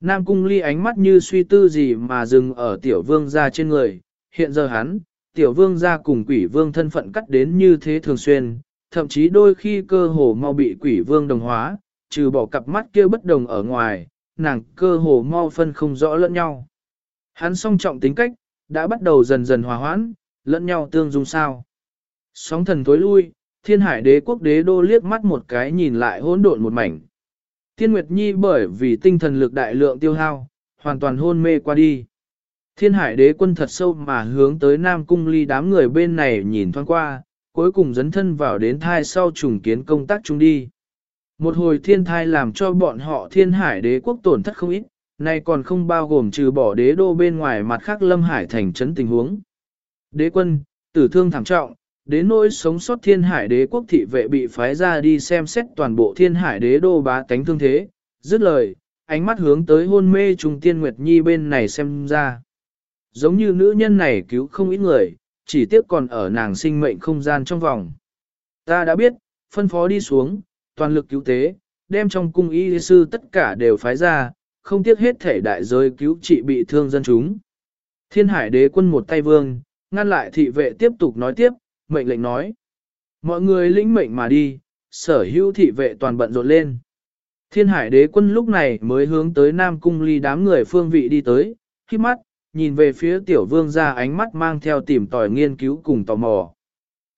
Nam cung ly ánh mắt như suy tư gì mà dừng ở tiểu vương ra trên người, hiện giờ hắn, tiểu vương ra cùng quỷ vương thân phận cắt đến như thế thường xuyên, thậm chí đôi khi cơ hồ mau bị quỷ vương đồng hóa, trừ bỏ cặp mắt kia bất đồng ở ngoài, nàng cơ hồ mau phân không rõ lẫn nhau. Hắn song trọng tính cách, đã bắt đầu dần dần hòa hoãn, lẫn nhau tương dung sao. Sóng thần tối lui, thiên hải đế quốc đế đô liếc mắt một cái nhìn lại hỗn độn một mảnh. Thiên Nguyệt Nhi bởi vì tinh thần lực đại lượng tiêu hao, hoàn toàn hôn mê qua đi. Thiên hải đế quân thật sâu mà hướng tới Nam Cung ly đám người bên này nhìn thoáng qua, cuối cùng dấn thân vào đến thai sau trùng kiến công tác chung đi. Một hồi thiên thai làm cho bọn họ thiên hải đế quốc tổn thất không ít, nay còn không bao gồm trừ bỏ đế đô bên ngoài mặt khác lâm hải thành trấn tình huống. Đế quân, tử thương thảm trọng, đến nỗi sống sót thiên hải đế quốc thị vệ bị phái ra đi xem xét toàn bộ thiên hải đế đô bá tánh thương thế, dứt lời, ánh mắt hướng tới hôn mê trùng tiên Nguyệt Nhi bên này xem ra. Giống như nữ nhân này cứu không ít người, chỉ tiếc còn ở nàng sinh mệnh không gian trong vòng. Ta đã biết, phân phó đi xuống, toàn lực cứu tế, đem trong cung y sư tất cả đều phái ra, không tiếc hết thể đại giới cứu trị bị thương dân chúng. Thiên hải đế quân một tay vương, ngăn lại thị vệ tiếp tục nói tiếp, mệnh lệnh nói. Mọi người lĩnh mệnh mà đi, sở hữu thị vệ toàn bận rộn lên. Thiên hải đế quân lúc này mới hướng tới Nam Cung ly đám người phương vị đi tới, khi mắt, nhìn về phía tiểu vương ra ánh mắt mang theo tìm tòi nghiên cứu cùng tò mò.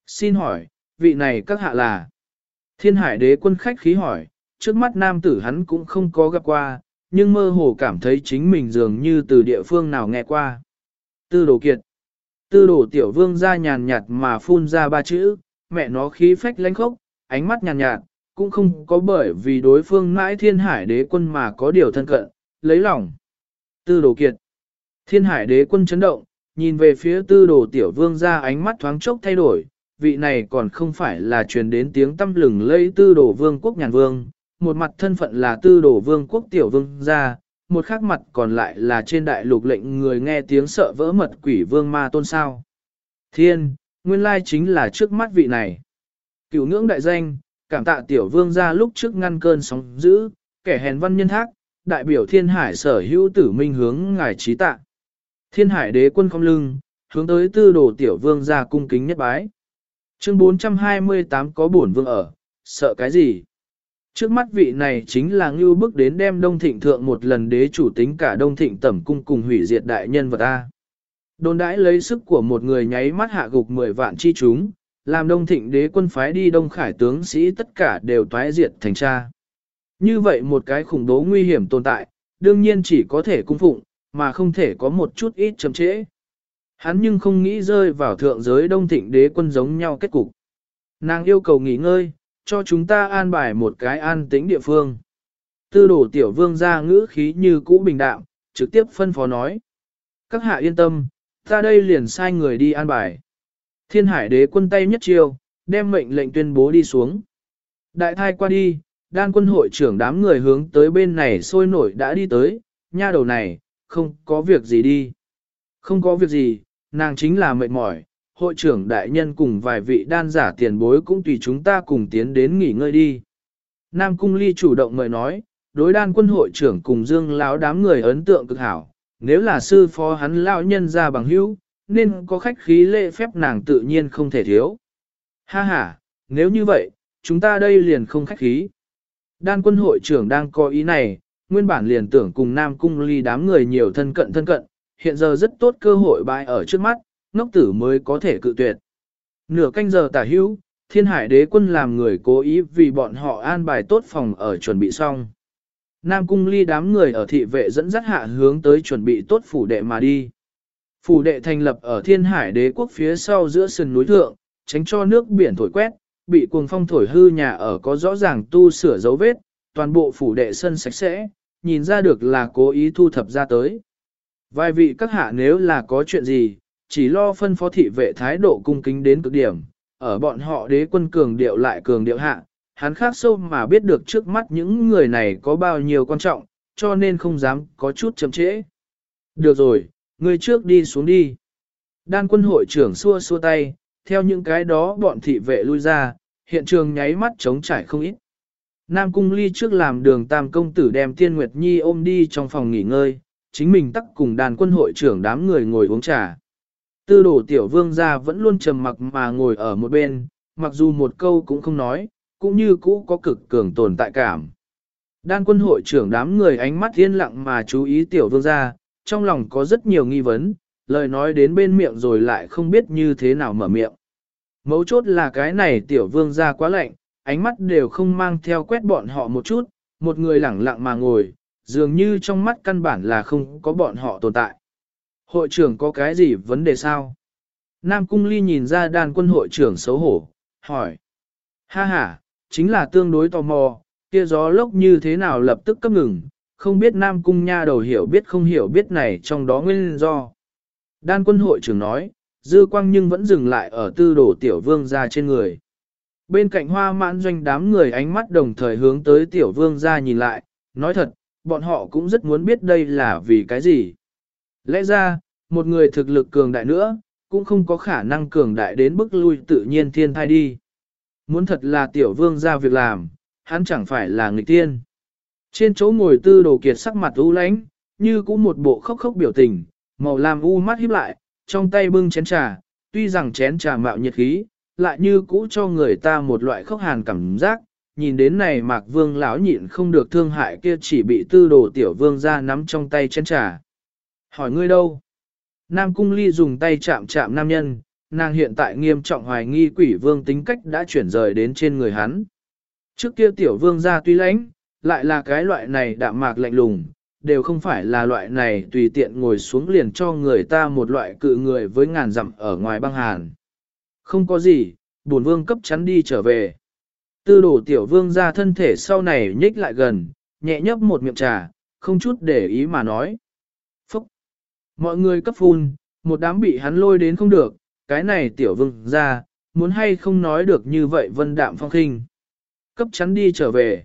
Xin hỏi, vị này các hạ là? Thiên hải đế quân khách khí hỏi, trước mắt nam tử hắn cũng không có gặp qua, nhưng mơ hồ cảm thấy chính mình dường như từ địa phương nào nghe qua. Tư đồ kiệt. Tư đồ tiểu vương ra nhàn nhạt mà phun ra ba chữ, mẹ nó khí phách lãnh khốc, ánh mắt nhàn nhạt, cũng không có bởi vì đối phương mãi thiên hải đế quân mà có điều thân cận, lấy lòng. Tư đồ kiệt. Thiên hải đế quân chấn động, nhìn về phía tư đồ tiểu vương ra ánh mắt thoáng chốc thay đổi, vị này còn không phải là truyền đến tiếng tâm lừng lây tư đồ vương quốc nhàn vương, một mặt thân phận là tư đồ vương quốc tiểu vương ra, một khác mặt còn lại là trên đại lục lệnh người nghe tiếng sợ vỡ mật quỷ vương ma tôn sao. Thiên, nguyên lai chính là trước mắt vị này. Cựu ngưỡng đại danh, cảm tạ tiểu vương ra lúc trước ngăn cơn sóng dữ, kẻ hèn văn nhân thác, đại biểu thiên hải sở hữu tử minh hướng ngài trí tạ. Thiên hải đế quân không lưng, hướng tới tư đồ tiểu vương ra cung kính nhất bái. Chương 428 có bổn vương ở, sợ cái gì? Trước mắt vị này chính là ngưu bước đến đem đông thịnh thượng một lần đế chủ tính cả đông thịnh tẩm cung cùng hủy diệt đại nhân vật A. Đồn đãi lấy sức của một người nháy mắt hạ gục 10 vạn chi chúng, làm đông thịnh đế quân phái đi đông khải tướng sĩ tất cả đều toái diệt thành cha. Như vậy một cái khủng bố nguy hiểm tồn tại, đương nhiên chỉ có thể cung phụng, mà không thể có một chút ít chậm trễ. Hắn nhưng không nghĩ rơi vào thượng giới đông thịnh đế quân giống nhau kết cục. Nàng yêu cầu nghỉ ngơi, cho chúng ta an bài một cái an tĩnh địa phương. Tư đổ tiểu vương ra ngữ khí như cũ bình đạm, trực tiếp phân phó nói. Các hạ yên tâm, ta đây liền sai người đi an bài. Thiên hải đế quân tay nhất chiêu, đem mệnh lệnh tuyên bố đi xuống. Đại thai qua đi, đan quân hội trưởng đám người hướng tới bên này sôi nổi đã đi tới, nha đầu này, không có việc gì đi. Không có việc gì, nàng chính là mệt mỏi, hội trưởng đại nhân cùng vài vị đan giả tiền bối cũng tùy chúng ta cùng tiến đến nghỉ ngơi đi. Nam Cung Ly chủ động mời nói, đối đan quân hội trưởng cùng dương lão đám người ấn tượng cực hảo, nếu là sư phó hắn lão nhân ra bằng hữu, nên có khách khí lễ phép nàng tự nhiên không thể thiếu. Ha ha, nếu như vậy, chúng ta đây liền không khách khí. Đan quân hội trưởng đang có ý này, nguyên bản liền tưởng cùng Nam Cung Ly đám người nhiều thân cận thân cận, hiện giờ rất tốt cơ hội bại ở trước mắt, ngốc tử mới có thể cự tuyệt. Nửa canh giờ tả hữu, thiên hải đế quân làm người cố ý vì bọn họ an bài tốt phòng ở chuẩn bị xong. Nam cung ly đám người ở thị vệ dẫn dắt hạ hướng tới chuẩn bị tốt phủ đệ mà đi. Phủ đệ thành lập ở thiên hải đế quốc phía sau giữa sườn núi thượng, tránh cho nước biển thổi quét, bị cuồng phong thổi hư nhà ở có rõ ràng tu sửa dấu vết, toàn bộ phủ đệ sân sạch sẽ, nhìn ra được là cố ý thu thập ra tới. Vài vị các hạ nếu là có chuyện gì, chỉ lo phân phó thị vệ thái độ cung kính đến cực điểm, ở bọn họ đế quân cường điệu lại cường điệu hạ, hắn khác sâu mà biết được trước mắt những người này có bao nhiêu quan trọng, cho nên không dám có chút chậm trễ. Được rồi, người trước đi xuống đi. Đan quân hội trưởng xua xua tay, theo những cái đó bọn thị vệ lui ra, hiện trường nháy mắt trống trải không ít. Nam Cung Ly trước làm đường Tam Công Tử đem Tiên Nguyệt Nhi ôm đi trong phòng nghỉ ngơi, chính mình tắc cùng đàn quân hội trưởng đám người ngồi uống trà. Tư đổ tiểu vương gia vẫn luôn trầm mặc mà ngồi ở một bên, mặc dù một câu cũng không nói, cũng như cũ có cực cường tồn tại cảm. Đan quân hội trưởng đám người ánh mắt yên lặng mà chú ý tiểu vương gia, trong lòng có rất nhiều nghi vấn, lời nói đến bên miệng rồi lại không biết như thế nào mở miệng. Mấu chốt là cái này tiểu vương gia quá lạnh, ánh mắt đều không mang theo quét bọn họ một chút, một người lẳng lặng mà ngồi, dường như trong mắt căn bản là không có bọn họ tồn tại. Hội trưởng có cái gì vấn đề sao? Nam Cung Ly nhìn ra đàn quân hội trưởng xấu hổ, hỏi. Ha ha, chính là tương đối tò mò, kia gió lốc như thế nào lập tức cấp ngừng, không biết Nam Cung nha đầu hiểu biết không hiểu biết này trong đó nguyên do. Đan quân hội trưởng nói, dư quang nhưng vẫn dừng lại ở tư đổ tiểu vương ra trên người. Bên cạnh hoa mãn doanh đám người ánh mắt đồng thời hướng tới tiểu vương ra nhìn lại, nói thật, bọn họ cũng rất muốn biết đây là vì cái gì. Lẽ ra, một người thực lực cường đại nữa, cũng không có khả năng cường đại đến bức lui tự nhiên thiên thai đi. Muốn thật là tiểu vương ra việc làm, hắn chẳng phải là người tiên. Trên chỗ ngồi tư đồ kiệt sắc mặt u lãnh, như cũng một bộ khóc khóc biểu tình, màu lam u mắt híp lại, trong tay bưng chén trà, tuy rằng chén trà mạo nhiệt khí, lại như cũ cho người ta một loại khóc hàn cảm giác, nhìn đến này mạc vương lão nhịn không được thương hại kia chỉ bị tư đồ tiểu vương ra nắm trong tay chén trà. Hỏi ngươi đâu? Nam cung ly dùng tay chạm chạm nam nhân, nàng hiện tại nghiêm trọng hoài nghi quỷ vương tính cách đã chuyển rời đến trên người hắn. Trước kia tiểu vương ra tuy lãnh, lại là cái loại này đạm mạc lạnh lùng, đều không phải là loại này tùy tiện ngồi xuống liền cho người ta một loại cự người với ngàn dặm ở ngoài băng hàn. Không có gì, buồn vương cấp chắn đi trở về. Tư đổ tiểu vương ra thân thể sau này nhích lại gần, nhẹ nhấp một miệng trà, không chút để ý mà nói. Phúc! Mọi người cấp phun, một đám bị hắn lôi đến không được, cái này tiểu vương ra, muốn hay không nói được như vậy vân đạm phong khinh. Cấp chắn đi trở về.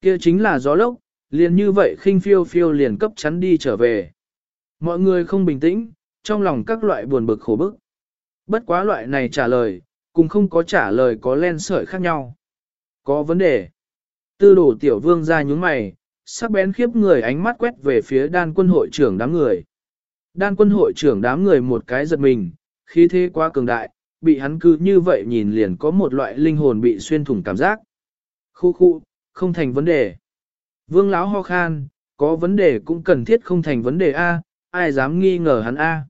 kia chính là gió lốc, liền như vậy khinh phiêu phiêu liền cấp chắn đi trở về. Mọi người không bình tĩnh, trong lòng các loại buồn bực khổ bức. Bất quá loại này trả lời, cùng không có trả lời có len sợi khác nhau. Có vấn đề. Tư đổ tiểu vương ra nhúng mày, sắc bén khiếp người ánh mắt quét về phía đan quân hội trưởng đám người. Đan quân hội trưởng đám người một cái giật mình, khí thế quá cường đại, bị hắn cứ như vậy nhìn liền có một loại linh hồn bị xuyên thủng cảm giác. Khu khu, không thành vấn đề. Vương lão ho khan, có vấn đề cũng cần thiết không thành vấn đề A, ai dám nghi ngờ hắn A.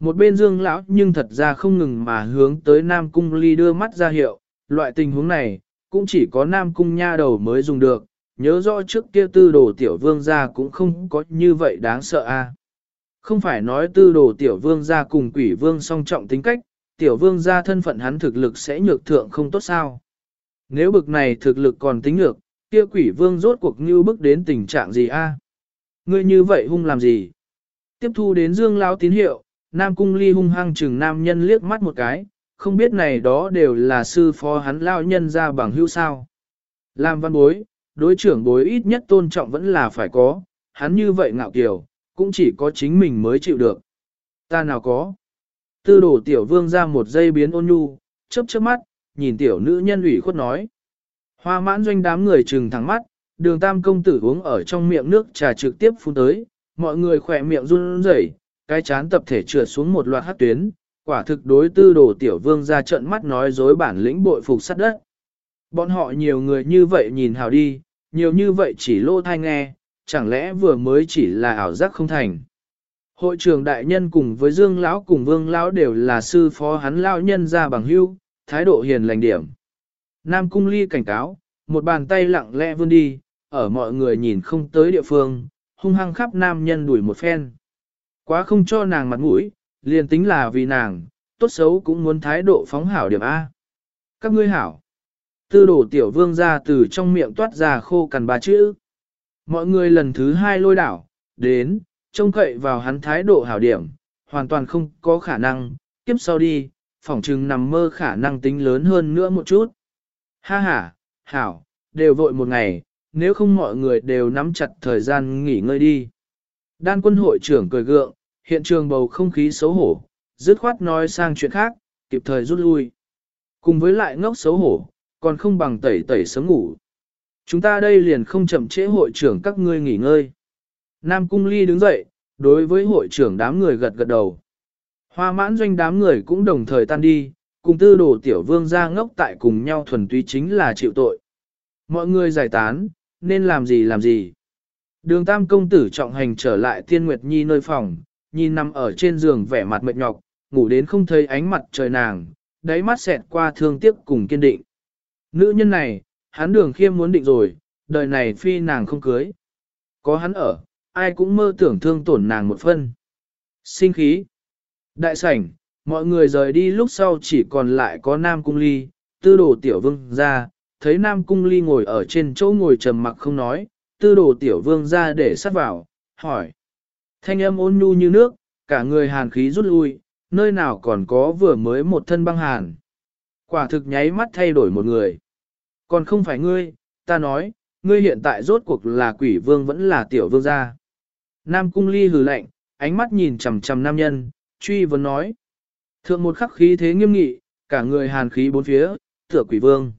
Một bên dương lão nhưng thật ra không ngừng mà hướng tới Nam Cung Ly đưa mắt ra hiệu, loại tình huống này, cũng chỉ có Nam Cung nha đầu mới dùng được, nhớ rõ trước kia tư đồ tiểu vương gia cũng không có như vậy đáng sợ a. Không phải nói tư đồ tiểu vương gia cùng quỷ vương song trọng tính cách, tiểu vương gia thân phận hắn thực lực sẽ nhược thượng không tốt sao. Nếu bực này thực lực còn tính nhược, kia quỷ vương rốt cuộc như bức đến tình trạng gì a? Ngươi như vậy hung làm gì? Tiếp thu đến dương lao tín hiệu, Nam Cung Ly hung hăng chừng nam nhân liếc mắt một cái, không biết này đó đều là sư phó hắn lao nhân ra bằng hữu sao. Làm văn bối, đối trưởng bối ít nhất tôn trọng vẫn là phải có, hắn như vậy ngạo kiều, cũng chỉ có chính mình mới chịu được. Ta nào có. Tư đổ tiểu vương ra một giây biến ôn nhu, chớp chớp mắt, nhìn tiểu nữ nhân ủy khuất nói. Hoa mãn doanh đám người trừng thẳng mắt, đường tam công tử uống ở trong miệng nước trà trực tiếp phun tới, mọi người khỏe miệng run rẩy, cái chán tập thể trượt xuống một loạt hát tuyến, quả thực đối tư đồ tiểu vương ra trận mắt nói dối bản lĩnh bội phục sắt đất. Bọn họ nhiều người như vậy nhìn hào đi, nhiều như vậy chỉ lô thai nghe, chẳng lẽ vừa mới chỉ là ảo giác không thành. Hội trưởng đại nhân cùng với Dương lão cùng Vương lão đều là sư phó hắn lão nhân ra bằng hưu, thái độ hiền lành điểm. Nam Cung Ly cảnh cáo, một bàn tay lặng lẽ vươn đi, ở mọi người nhìn không tới địa phương, hung hăng khắp nam nhân đuổi một phen. Quá không cho nàng mặt mũi, liền tính là vì nàng, tốt xấu cũng muốn thái độ phóng hảo điểm A. Các ngươi hảo. Tư đổ tiểu vương ra từ trong miệng toát ra khô cằn ba chữ. Mọi người lần thứ hai lôi đảo, đến, trông cậy vào hắn thái độ hảo điểm, hoàn toàn không có khả năng, kiếp sau đi, phỏng chừng nằm mơ khả năng tính lớn hơn nữa một chút. Ha ha, hảo, đều vội một ngày, nếu không mọi người đều nắm chặt thời gian nghỉ ngơi đi. Đan quân hội trưởng cười gượng, hiện trường bầu không khí xấu hổ, dứt khoát nói sang chuyện khác, kịp thời rút lui. Cùng với lại ngốc xấu hổ, còn không bằng tẩy tẩy sớm ngủ. Chúng ta đây liền không chậm trễ hội trưởng các ngươi nghỉ ngơi. Nam Cung Ly đứng dậy, đối với hội trưởng đám người gật gật đầu. Hoa mãn doanh đám người cũng đồng thời tan đi, cùng tư đồ tiểu vương ra ngốc tại cùng nhau thuần túy chính là chịu tội. Mọi người giải tán, nên làm gì làm gì. Đường tam công tử trọng hành trở lại tiên nguyệt nhi nơi phòng, nhìn nằm ở trên giường vẻ mặt mệt nhọc, ngủ đến không thấy ánh mặt trời nàng, đáy mắt xẹt qua thương tiếc cùng kiên định. Nữ nhân này, hắn đường khiêm muốn định rồi, đời này phi nàng không cưới. Có hắn ở, ai cũng mơ tưởng thương tổn nàng một phân. Sinh khí. Đại sảnh, mọi người rời đi lúc sau chỉ còn lại có Nam Cung Ly, tư đồ tiểu vương ra, thấy Nam Cung Ly ngồi ở trên chỗ ngồi trầm mặc không nói, tư đồ tiểu vương ra để sát vào, hỏi. Thanh âm ôn nhu như nước, cả người hàn khí rút lui, nơi nào còn có vừa mới một thân băng hàn. Quả thực nháy mắt thay đổi một người. Còn không phải ngươi, ta nói, ngươi hiện tại rốt cuộc là quỷ vương vẫn là tiểu vương gia. Nam cung ly hừ lạnh, ánh mắt nhìn chầm chầm nam nhân, truy vấn nói. Thượng một khắc khí thế nghiêm nghị, cả người hàn khí bốn phía, tựa quỷ vương.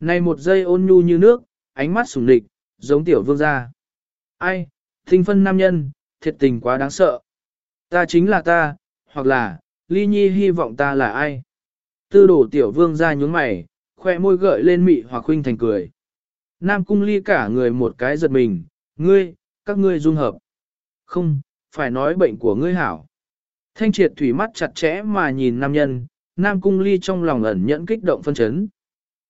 Này một giây ôn nhu như nước, ánh mắt sùng địch, giống tiểu vương gia. Ai, tinh phân nam nhân, thiệt tình quá đáng sợ. Ta chính là ta, hoặc là, ly nhi hy vọng ta là ai. Tư đổ tiểu vương ra nhún mày, khoe môi gợi lên mị hoặc huynh thành cười. Nam cung ly cả người một cái giật mình, ngươi, các ngươi dung hợp. Không, phải nói bệnh của ngươi hảo. Thanh triệt thủy mắt chặt chẽ mà nhìn nam nhân, nam cung ly trong lòng ẩn nhẫn kích động phân chấn.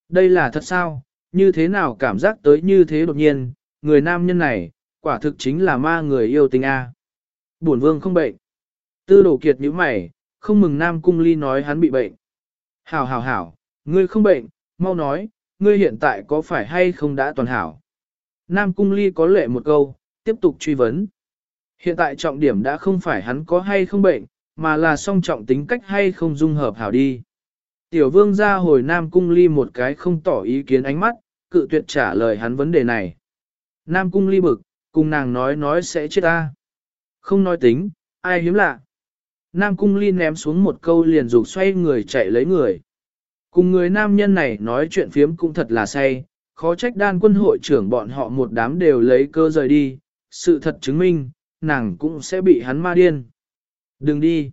Đây là thật sao, như thế nào cảm giác tới như thế đột nhiên, người nam nhân này, quả thực chính là ma người yêu tình A. Bổn vương không bệnh. Tư đổ kiệt như mày, không mừng nam cung ly nói hắn bị bệnh. Hảo hảo hảo, ngươi không bệnh, mau nói, ngươi hiện tại có phải hay không đã toàn hảo. Nam cung ly có lệ một câu, tiếp tục truy vấn. Hiện tại trọng điểm đã không phải hắn có hay không bệnh, mà là song trọng tính cách hay không dung hợp hảo đi. Tiểu vương ra hồi Nam cung ly một cái không tỏ ý kiến ánh mắt, cự tuyệt trả lời hắn vấn đề này. Nam cung ly bực, cùng nàng nói nói sẽ chết ta. Không nói tính, ai hiếm lạ. Nam cung ly ném xuống một câu liền rục xoay người chạy lấy người. Cùng người nam nhân này nói chuyện phiếm cũng thật là say, khó trách đan quân hội trưởng bọn họ một đám đều lấy cơ rời đi, sự thật chứng minh, nàng cũng sẽ bị hắn ma điên. Đừng đi.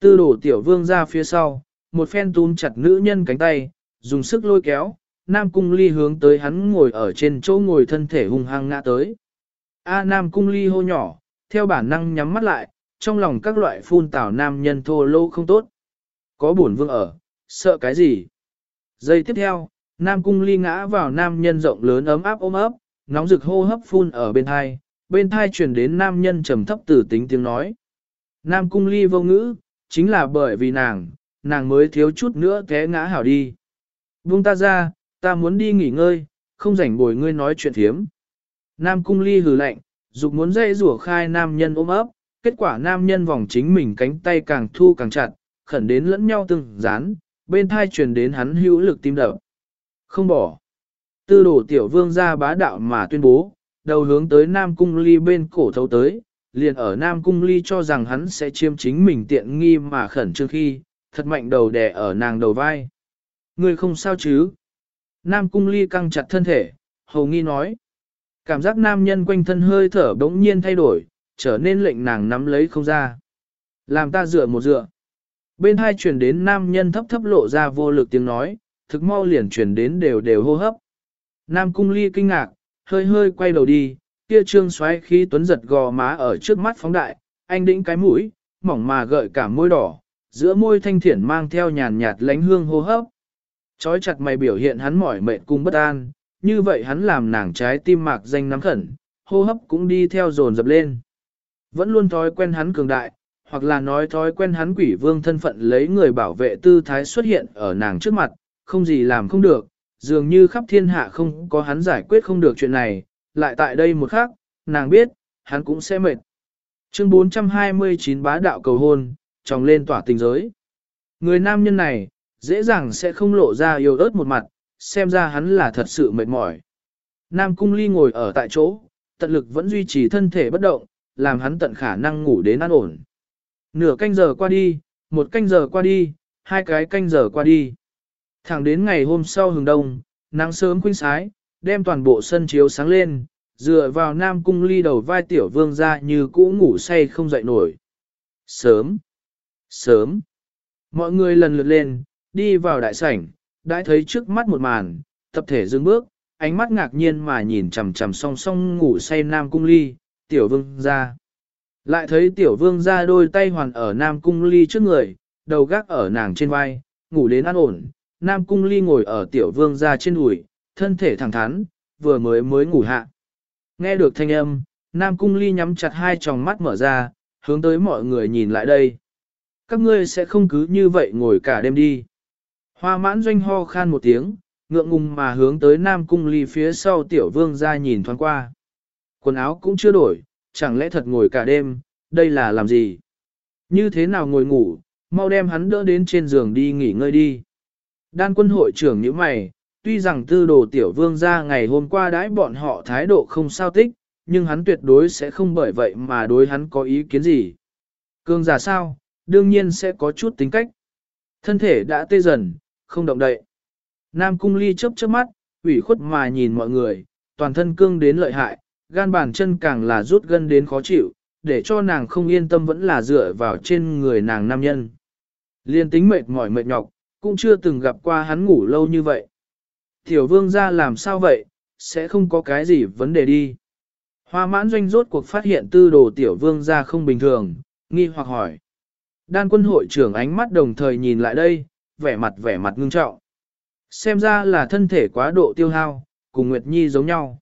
Tư đổ tiểu vương ra phía sau, một phen túm chặt nữ nhân cánh tay, dùng sức lôi kéo, Nam Cung Ly hướng tới hắn ngồi ở trên chỗ ngồi thân thể hung hăng ngã tới. A Nam Cung Ly hô nhỏ, theo bản năng nhắm mắt lại, trong lòng các loại phun tảo nam nhân thô lô không tốt. Có bổn vương ở, sợ cái gì? Giây tiếp theo, Nam Cung Ly ngã vào nam nhân rộng lớn ấm áp ôm ấp, nóng rực hô hấp phun ở bên thai, bên thai truyền đến nam nhân trầm thấp tử tính tiếng nói. Nam Cung Ly vô ngữ, chính là bởi vì nàng, nàng mới thiếu chút nữa té ngã hảo đi. Buông ta ra, ta muốn đi nghỉ ngơi, không rảnh bồi ngươi nói chuyện thiếm. Nam Cung Ly hừ lạnh, dục muốn dây rủa khai nam nhân ôm ấp, kết quả nam nhân vòng chính mình cánh tay càng thu càng chặt, khẩn đến lẫn nhau từng dán, bên thai truyền đến hắn hữu lực tim đập. Không bỏ. Tư đổ tiểu vương ra bá đạo mà tuyên bố, đầu hướng tới Nam Cung Ly bên cổ thấu tới, liền ở Nam Cung Ly cho rằng hắn sẽ chiêm chính mình tiện nghi mà khẩn trương khi, thật mạnh đầu đè ở nàng đầu vai. Người không sao chứ? Nam Cung Ly căng chặt thân thể, hầu nghi nói. Cảm giác nam nhân quanh thân hơi thở bỗng nhiên thay đổi, trở nên lệnh nàng nắm lấy không ra. Làm ta dựa một dựa. Bên hai truyền đến nam nhân thấp thấp lộ ra vô lực tiếng nói, thực mau liền truyền đến đều đều hô hấp. Nam cung ly kinh ngạc, hơi hơi quay đầu đi, kia trương xoáy khí tuấn giật gò má ở trước mắt phóng đại, anh đĩnh cái mũi, mỏng mà gợi cả môi đỏ, giữa môi thanh thiển mang theo nhàn nhạt lánh hương hô hấp. Chói chặt mày biểu hiện hắn mỏi mệt cùng bất an, như vậy hắn làm nàng trái tim mạc danh nắm khẩn, hô hấp cũng đi theo dồn dập lên. Vẫn luôn thói quen hắn cường đại, hoặc là nói thói quen hắn quỷ vương thân phận lấy người bảo vệ tư thái xuất hiện ở nàng trước mặt, không gì làm không được, dường như khắp thiên hạ không có hắn giải quyết không được chuyện này, lại tại đây một khắc, nàng biết, hắn cũng sẽ mệt. Chương 429 bá đạo cầu hôn, tròng lên tỏa tình giới. Người nam nhân này, dễ dàng sẽ không lộ ra yêu ớt một mặt, xem ra hắn là thật sự mệt mỏi. Nam cung ly ngồi ở tại chỗ, tận lực vẫn duy trì thân thể bất động, làm hắn tận khả năng ngủ đến an ổn. Nửa canh giờ qua đi, một canh giờ qua đi, hai cái canh giờ qua đi. Thẳng đến ngày hôm sau hừng đông, nắng sớm khuynh sái, đem toàn bộ sân chiếu sáng lên, dựa vào nam cung ly đầu vai tiểu vương ra như cũ ngủ say không dậy nổi. Sớm, sớm, mọi người lần lượt lên, đi vào đại sảnh, đã thấy trước mắt một màn, tập thể dừng bước, ánh mắt ngạc nhiên mà nhìn chằm chằm song song ngủ say nam cung ly, tiểu vương ra. Lại thấy tiểu vương ra đôi tay hoàn ở nam cung ly trước người, đầu gác ở nàng trên vai, ngủ đến an ổn, nam cung ly ngồi ở tiểu vương ra trên đùi, thân thể thẳng thắn, vừa mới mới ngủ hạ. Nghe được thanh âm, nam cung ly nhắm chặt hai tròng mắt mở ra, hướng tới mọi người nhìn lại đây. Các ngươi sẽ không cứ như vậy ngồi cả đêm đi. Hoa mãn doanh ho khan một tiếng, ngượng ngùng mà hướng tới nam cung ly phía sau tiểu vương ra nhìn thoáng qua. Quần áo cũng chưa đổi, chẳng lẽ thật ngồi cả đêm, đây là làm gì? Như thế nào ngồi ngủ, mau đem hắn đỡ đến trên giường đi nghỉ ngơi đi. Đan quân hội trưởng như mày, tuy rằng tư đồ tiểu vương ra ngày hôm qua đãi bọn họ thái độ không sao tích, nhưng hắn tuyệt đối sẽ không bởi vậy mà đối hắn có ý kiến gì. Cương giả sao, đương nhiên sẽ có chút tính cách. Thân thể đã tê dần, không động đậy. Nam cung ly chớp chớp mắt, ủy khuất mà nhìn mọi người, toàn thân cương đến lợi hại, gan bàn chân càng là rút gân đến khó chịu, để cho nàng không yên tâm vẫn là dựa vào trên người nàng nam nhân. Liên tính mệt mỏi mệt nhọc, cũng chưa từng gặp qua hắn ngủ lâu như vậy. Tiểu vương ra làm sao vậy, sẽ không có cái gì vấn đề đi. Hoa mãn doanh rốt cuộc phát hiện tư đồ tiểu vương ra không bình thường, nghi hoặc hỏi. Đan quân hội trưởng ánh mắt đồng thời nhìn lại đây, vẻ mặt vẻ mặt ngưng trọng. Xem ra là thân thể quá độ tiêu hao, cùng Nguyệt Nhi giống nhau.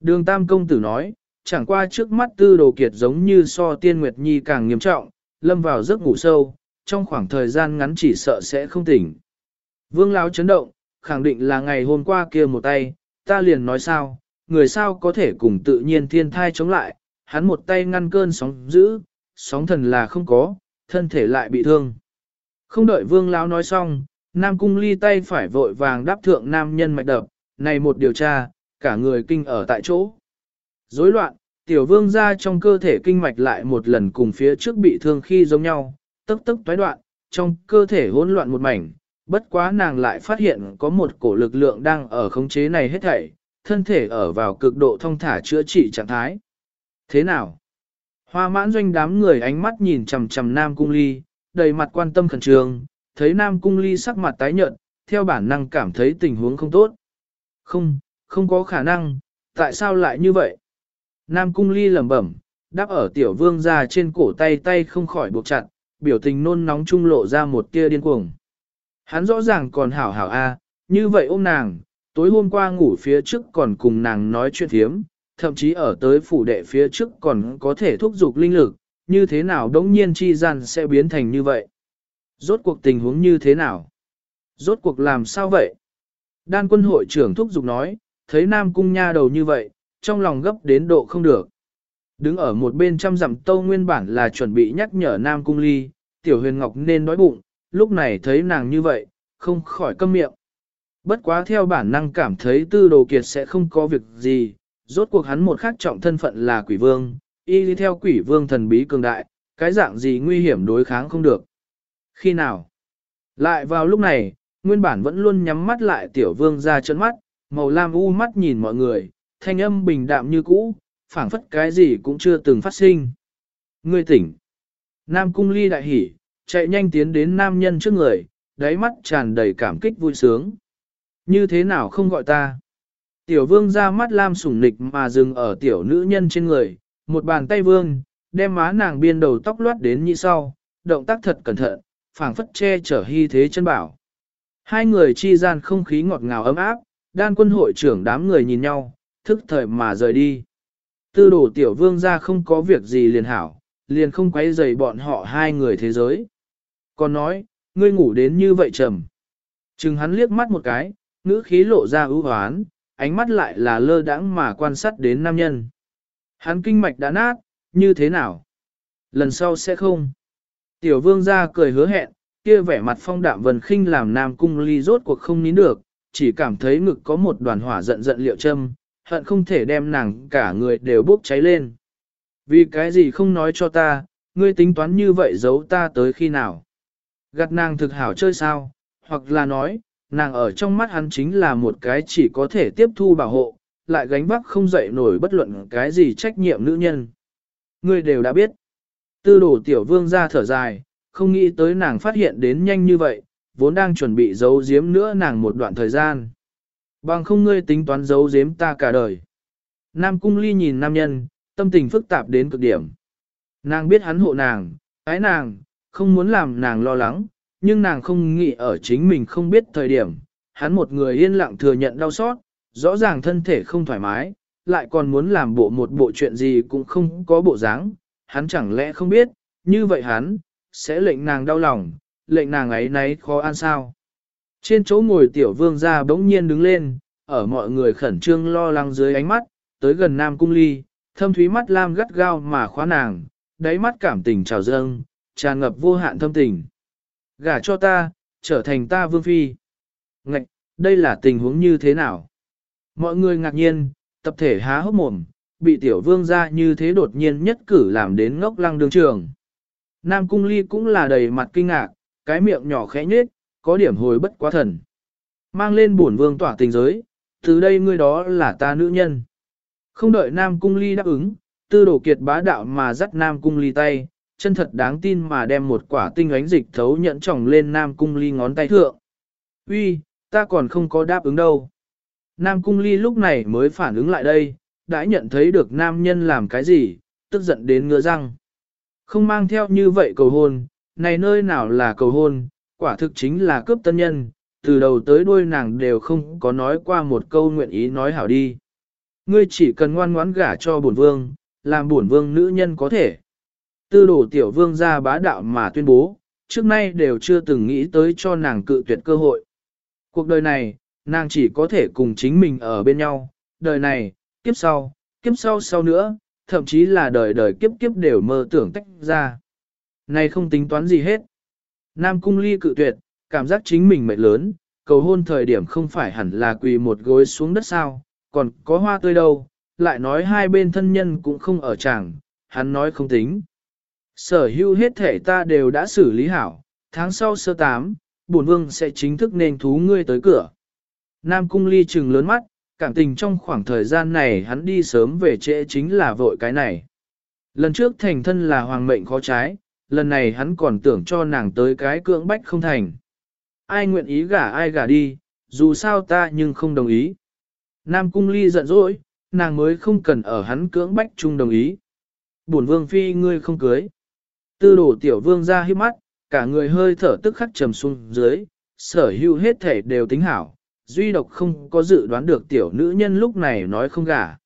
Đường Tam Công Tử nói, chẳng qua trước mắt tư đồ kiệt giống như so tiên Nguyệt Nhi càng nghiêm trọng, lâm vào giấc ngủ sâu, trong khoảng thời gian ngắn chỉ sợ sẽ không tỉnh. Vương Lão chấn động, khẳng định là ngày hôm qua kia một tay, ta liền nói sao, người sao có thể cùng tự nhiên thiên thai chống lại, hắn một tay ngăn cơn sóng dữ, sóng thần là không có, thân thể lại bị thương. Không đợi vương lão nói xong, Nam Cung ly tay phải vội vàng đáp thượng nam nhân mạch đập, này một điều tra, cả người kinh ở tại chỗ. Rối loạn, tiểu vương ra trong cơ thể kinh mạch lại một lần cùng phía trước bị thương khi giống nhau, tức tức toái đoạn, trong cơ thể hỗn loạn một mảnh, bất quá nàng lại phát hiện có một cổ lực lượng đang ở khống chế này hết thảy, thân thể ở vào cực độ thông thả chữa trị trạng thái. Thế nào? Hoa mãn doanh đám người ánh mắt nhìn chầm chầm Nam Cung Ly, đầy mặt quan tâm khẩn trương, thấy Nam Cung Ly sắc mặt tái nhợt, theo bản năng cảm thấy tình huống không tốt. Không, không có khả năng, tại sao lại như vậy? Nam Cung Ly lẩm bẩm, đáp ở tiểu vương ra trên cổ tay tay không khỏi buộc chặt, biểu tình nôn nóng trung lộ ra một tia điên cuồng. Hắn rõ ràng còn hảo hảo a, như vậy ôm nàng, tối hôm qua ngủ phía trước còn cùng nàng nói chuyện thiếm, thậm chí ở tới phủ đệ phía trước còn có thể thúc giục linh lực, như thế nào đống nhiên chi gian sẽ biến thành như vậy. Rốt cuộc tình huống như thế nào? Rốt cuộc làm sao vậy? Đan quân hội trưởng thúc giục nói, thấy nam cung nha đầu như vậy, trong lòng gấp đến độ không được. Đứng ở một bên trăm dặm tâu nguyên bản là chuẩn bị nhắc nhở nam cung ly, tiểu huyền ngọc nên nói bụng, lúc này thấy nàng như vậy, không khỏi câm miệng. Bất quá theo bản năng cảm thấy tư đồ kiệt sẽ không có việc gì, rốt cuộc hắn một khắc trọng thân phận là quỷ vương, y đi theo quỷ vương thần bí cường đại, cái dạng gì nguy hiểm đối kháng không được. Khi nào? Lại vào lúc này, nguyên bản vẫn luôn nhắm mắt lại tiểu vương ra chân mắt, màu lam u mắt nhìn mọi người, thanh âm bình đạm như cũ, phảng phất cái gì cũng chưa từng phát sinh. Ngươi tỉnh. Nam cung ly đại hỉ, chạy nhanh tiến đến nam nhân trước người, đáy mắt tràn đầy cảm kích vui sướng. Như thế nào không gọi ta? Tiểu vương ra mắt lam sủng nịch mà dừng ở tiểu nữ nhân trên người, một bàn tay vương, đem má nàng biên đầu tóc loát đến như sau, động tác thật cẩn thận, phảng phất che chở hy thế chân bảo. Hai người chi gian không khí ngọt ngào ấm áp, đan quân hội trưởng đám người nhìn nhau, thức thời mà rời đi. Tư đổ tiểu vương ra không có việc gì liền hảo, liền không quấy rầy bọn họ hai người thế giới. Còn nói, ngươi ngủ đến như vậy trầm. Chừng hắn liếc mắt một cái, ngữ khí lộ ra ưu hoán, ánh mắt lại là lơ đãng mà quan sát đến nam nhân. Hắn kinh mạch đã nát, như thế nào? Lần sau sẽ không. Tiểu vương ra cười hứa hẹn, kia vẻ mặt phong đạm vần khinh làm nam cung ly rốt cuộc không nín được, chỉ cảm thấy ngực có một đoàn hỏa giận giận liệu châm, hận không thể đem nàng cả người đều bốc cháy lên. Vì cái gì không nói cho ta, ngươi tính toán như vậy giấu ta tới khi nào? Gặt nàng thực hảo chơi sao, hoặc là nói, nàng ở trong mắt hắn chính là một cái chỉ có thể tiếp thu bảo hộ, lại gánh vác không dậy nổi bất luận cái gì trách nhiệm nữ nhân. Ngươi đều đã biết. Tư đồ tiểu vương ra thở dài, không nghĩ tới nàng phát hiện đến nhanh như vậy, vốn đang chuẩn bị giấu giếm nữa nàng một đoạn thời gian. Bằng không ngươi tính toán giấu giếm ta cả đời. Nam cung ly nhìn nam nhân, tâm tình phức tạp đến cực điểm. Nàng biết hắn hộ nàng, ái nàng, không muốn làm nàng lo lắng, nhưng nàng không nghĩ ở chính mình không biết thời điểm. Hắn một người yên lặng thừa nhận đau xót, rõ ràng thân thể không thoải mái, lại còn muốn làm bộ một bộ chuyện gì cũng không có bộ dáng. Hắn chẳng lẽ không biết, như vậy hắn, sẽ lệnh nàng đau lòng, lệnh nàng ấy nấy khó ăn sao. Trên chỗ ngồi tiểu vương ra bỗng nhiên đứng lên, ở mọi người khẩn trương lo lắng dưới ánh mắt, tới gần Nam Cung Ly, thâm thúy mắt lam gắt gao mà khóa nàng, đáy mắt cảm tình trào dâng, tràn ngập vô hạn thâm tình. Gả cho ta, trở thành ta vương phi. Ngạch, đây là tình huống như thế nào? Mọi người ngạc nhiên, tập thể há hốc mồm, bị tiểu vương ra như thế đột nhiên nhất cử làm đến ngốc lăng đường trường. Nam Cung Ly cũng là đầy mặt kinh ngạc, cái miệng nhỏ khẽ nhết, có điểm hồi bất quá thần. Mang lên bổn vương tỏa tình giới, Từ đây ngươi đó là ta nữ nhân. Không đợi Nam Cung Ly đáp ứng, tư đổ kiệt bá đạo mà dắt Nam Cung Ly tay, chân thật đáng tin mà đem một quả tinh ánh dịch thấu nhẫn tròng lên Nam Cung Ly ngón tay thượng. Uy, ta còn không có đáp ứng đâu. Nam Cung Ly lúc này mới phản ứng lại đây, đã nhận thấy được nam nhân làm cái gì, tức giận đến ngứa răng. Không mang theo như vậy cầu hôn, này nơi nào là cầu hôn, quả thực chính là cướp tân nhân, từ đầu tới đuôi nàng đều không có nói qua một câu nguyện ý nói hảo đi. Ngươi chỉ cần ngoan ngoãn gả cho bổn vương, làm bổn vương nữ nhân có thể. Tư đồ tiểu vương ra bá đạo mà tuyên bố, trước nay đều chưa từng nghĩ tới cho nàng cự tuyệt cơ hội. Cuộc đời này, nàng chỉ có thể cùng chính mình ở bên nhau, đời này, kiếp sau, kiếp sau sau nữa, thậm chí là đời đời kiếp kiếp đều mơ tưởng tách ra. Này không tính toán gì hết. Nam cung ly cự tuyệt, cảm giác chính mình mệt lớn, cầu hôn thời điểm không phải hẳn là quỳ một gối xuống đất sao, còn có hoa tươi đâu, lại nói hai bên thân nhân cũng không ở chẳng, hắn nói không tính. Sở hữu hết thể ta đều đã xử lý hảo, tháng sau sơ tám, bổn vương sẽ chính thức nên thú ngươi tới cửa. Nam cung ly trừng lớn mắt, cảm tình trong khoảng thời gian này hắn đi sớm về trễ chính là vội cái này. Lần trước thành thân là hoàng mệnh khó trái, lần này hắn còn tưởng cho nàng tới cái cưỡng bách không thành. Ai nguyện ý gả ai gả đi, dù sao ta nhưng không đồng ý. Nam cung ly giận dỗi, nàng mới không cần ở hắn cưỡng bách chung đồng ý. Bổn vương phi ngươi không cưới. Tư đổ tiểu vương ra hiếp mắt, cả người hơi thở tức khắc trầm xuống dưới, sở hữu hết thể đều tính hảo, duy độc không có dự đoán được tiểu nữ nhân lúc này nói không gả.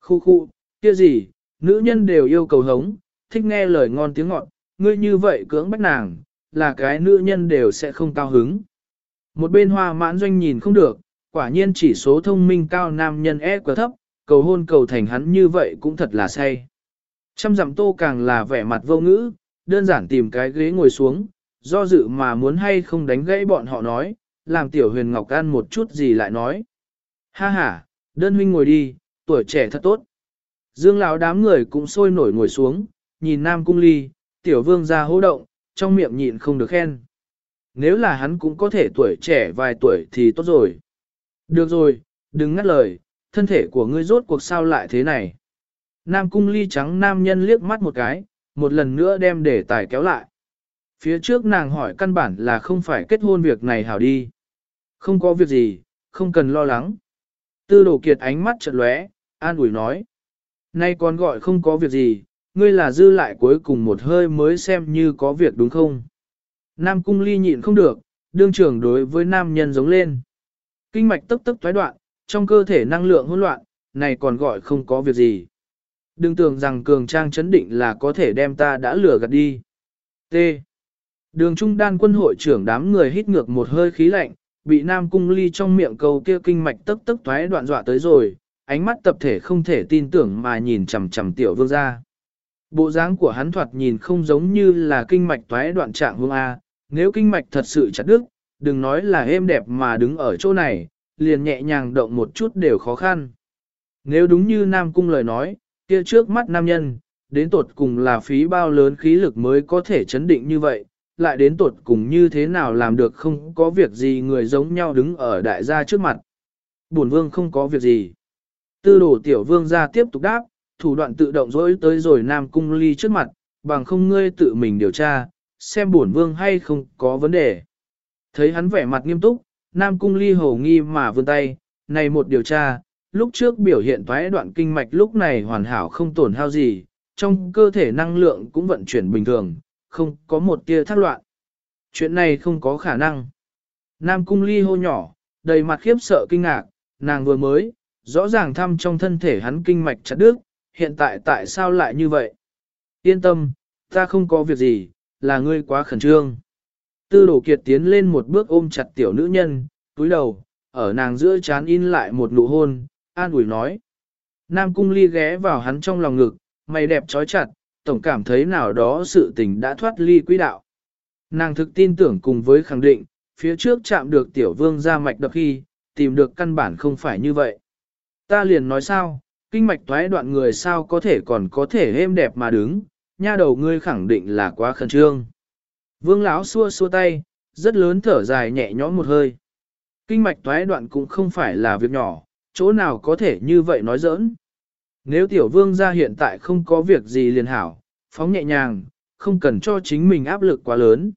Khu khu, kia gì, nữ nhân đều yêu cầu hống, thích nghe lời ngon tiếng ngọt, ngươi như vậy cưỡng bách nàng, là cái nữ nhân đều sẽ không cao hứng. Một bên hoa mãn doanh nhìn không được, quả nhiên chỉ số thông minh cao nam nhân e quá thấp, cầu hôn cầu thành hắn như vậy cũng thật là say. Trăm dặm tô càng là vẻ mặt vô ngữ, đơn giản tìm cái ghế ngồi xuống, do dự mà muốn hay không đánh gãy bọn họ nói, làm tiểu huyền ngọc ăn một chút gì lại nói. Ha ha, đơn huynh ngồi đi, tuổi trẻ thật tốt. Dương lão đám người cũng sôi nổi ngồi xuống, nhìn nam cung ly, tiểu vương ra hô động, trong miệng nhịn không được khen. Nếu là hắn cũng có thể tuổi trẻ vài tuổi thì tốt rồi. Được rồi, đừng ngắt lời, thân thể của ngươi rốt cuộc sao lại thế này. Nam cung ly trắng nam nhân liếc mắt một cái, một lần nữa đem để tài kéo lại. Phía trước nàng hỏi căn bản là không phải kết hôn việc này hảo đi. Không có việc gì, không cần lo lắng. Tư đồ kiệt ánh mắt chợt lóe, an ủi nói. Nay còn gọi không có việc gì, ngươi là dư lại cuối cùng một hơi mới xem như có việc đúng không? Nam cung ly nhịn không được, đương trưởng đối với nam nhân giống lên. Kinh mạch tức tức thoái đoạn, trong cơ thể năng lượng hỗn loạn, này còn gọi không có việc gì. Đừng tưởng rằng cường trang chấn định là có thể đem ta đã lừa gạt đi. T. Đường trung đan quân hội trưởng đám người hít ngược một hơi khí lạnh, bị nam cung ly trong miệng câu kia kinh mạch tức tức thoái đoạn dọa tới rồi, ánh mắt tập thể không thể tin tưởng mà nhìn chằm chằm tiểu vương ra. Bộ dáng của hắn thoạt nhìn không giống như là kinh mạch thoái đoạn trạng vương A, nếu kinh mạch thật sự chặt đứt, đừng nói là êm đẹp mà đứng ở chỗ này, liền nhẹ nhàng động một chút đều khó khăn. Nếu đúng như Nam Cung lời nói, kia trước mắt nam nhân, đến tột cùng là phí bao lớn khí lực mới có thể chấn định như vậy, lại đến tuột cùng như thế nào làm được không có việc gì người giống nhau đứng ở đại gia trước mặt. Bổn vương không có việc gì. Tư đồ tiểu vương ra tiếp tục đáp, thủ đoạn tự động dối tới rồi Nam Cung ly trước mặt, bằng không ngươi tự mình điều tra, xem bổn vương hay không có vấn đề. Thấy hắn vẻ mặt nghiêm túc, Nam Cung ly hầu nghi mà vươn tay, này một điều tra, lúc trước biểu hiện thoái đoạn kinh mạch lúc này hoàn hảo không tổn hao gì, trong cơ thể năng lượng cũng vận chuyển bình thường, không có một tia thác loạn. Chuyện này không có khả năng. Nam cung ly hô nhỏ, đầy mặt khiếp sợ kinh ngạc, nàng vừa mới, rõ ràng thăm trong thân thể hắn kinh mạch chặt đứt, hiện tại tại sao lại như vậy? Yên tâm, ta không có việc gì, là ngươi quá khẩn trương. Tư đổ kiệt tiến lên một bước ôm chặt tiểu nữ nhân, túi đầu, ở nàng giữa chán in lại một nụ hôn, an ủi nói. Nam cung ly ghé vào hắn trong lòng ngực, mày đẹp trói chặt, tổng cảm thấy nào đó sự tình đã thoát ly quỹ đạo. Nàng thực tin tưởng cùng với khẳng định, phía trước chạm được tiểu vương ra mạch đập khi, tìm được căn bản không phải như vậy. Ta liền nói sao, kinh mạch toái đoạn người sao có thể còn có thể êm đẹp mà đứng, nha đầu ngươi khẳng định là quá khẩn trương. Vương lão xua xua tay, rất lớn thở dài nhẹ nhõm một hơi. kinh mạch toái đoạn cũng không phải là việc nhỏ, chỗ nào có thể như vậy nói giỡn. Nếu tiểu vương gia hiện tại không có việc gì liền hảo, phóng nhẹ nhàng, không cần cho chính mình áp lực quá lớn.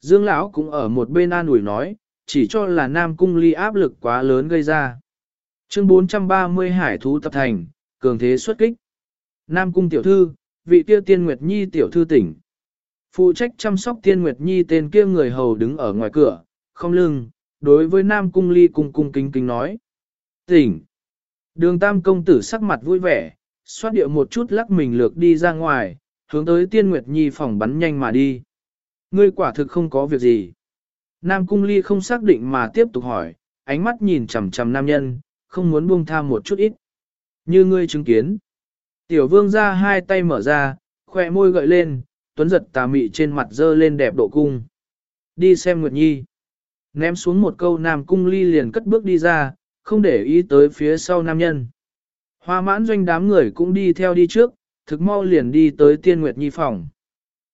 Dương lão cũng ở một bên an ủi nói, chỉ cho là Nam Cung Ly áp lực quá lớn gây ra. Chương 430 Hải thú tập thành, cường thế xuất kích. Nam Cung tiểu thư, vị kia tiên Nguyệt Nhi tiểu thư tỉnh. Phụ trách chăm sóc tiên Nguyệt Nhi tên kia người hầu đứng ở ngoài cửa, không lưng, đối với Nam Cung Ly cung cung kính kính nói. Tỉnh. Đường Tam công tử sắc mặt vui vẻ, xoát điệu một chút lắc mình lược đi ra ngoài, hướng tới tiên Nguyệt Nhi phòng bắn nhanh mà đi. Ngươi quả thực không có việc gì. Nam Cung Ly không xác định mà tiếp tục hỏi, ánh mắt nhìn chằm chằm nam nhân, không muốn buông tha một chút ít. Như ngươi chứng kiến. Tiểu vương ra hai tay mở ra, khỏe môi gợi lên, tuấn giật tà mị trên mặt dơ lên đẹp độ cung. Đi xem Nguyệt Nhi. Ném xuống một câu Nam Cung Ly liền cất bước đi ra, không để ý tới phía sau nam nhân. Hoa mãn doanh đám người cũng đi theo đi trước, thực mau liền đi tới tiên Nguyệt Nhi phòng.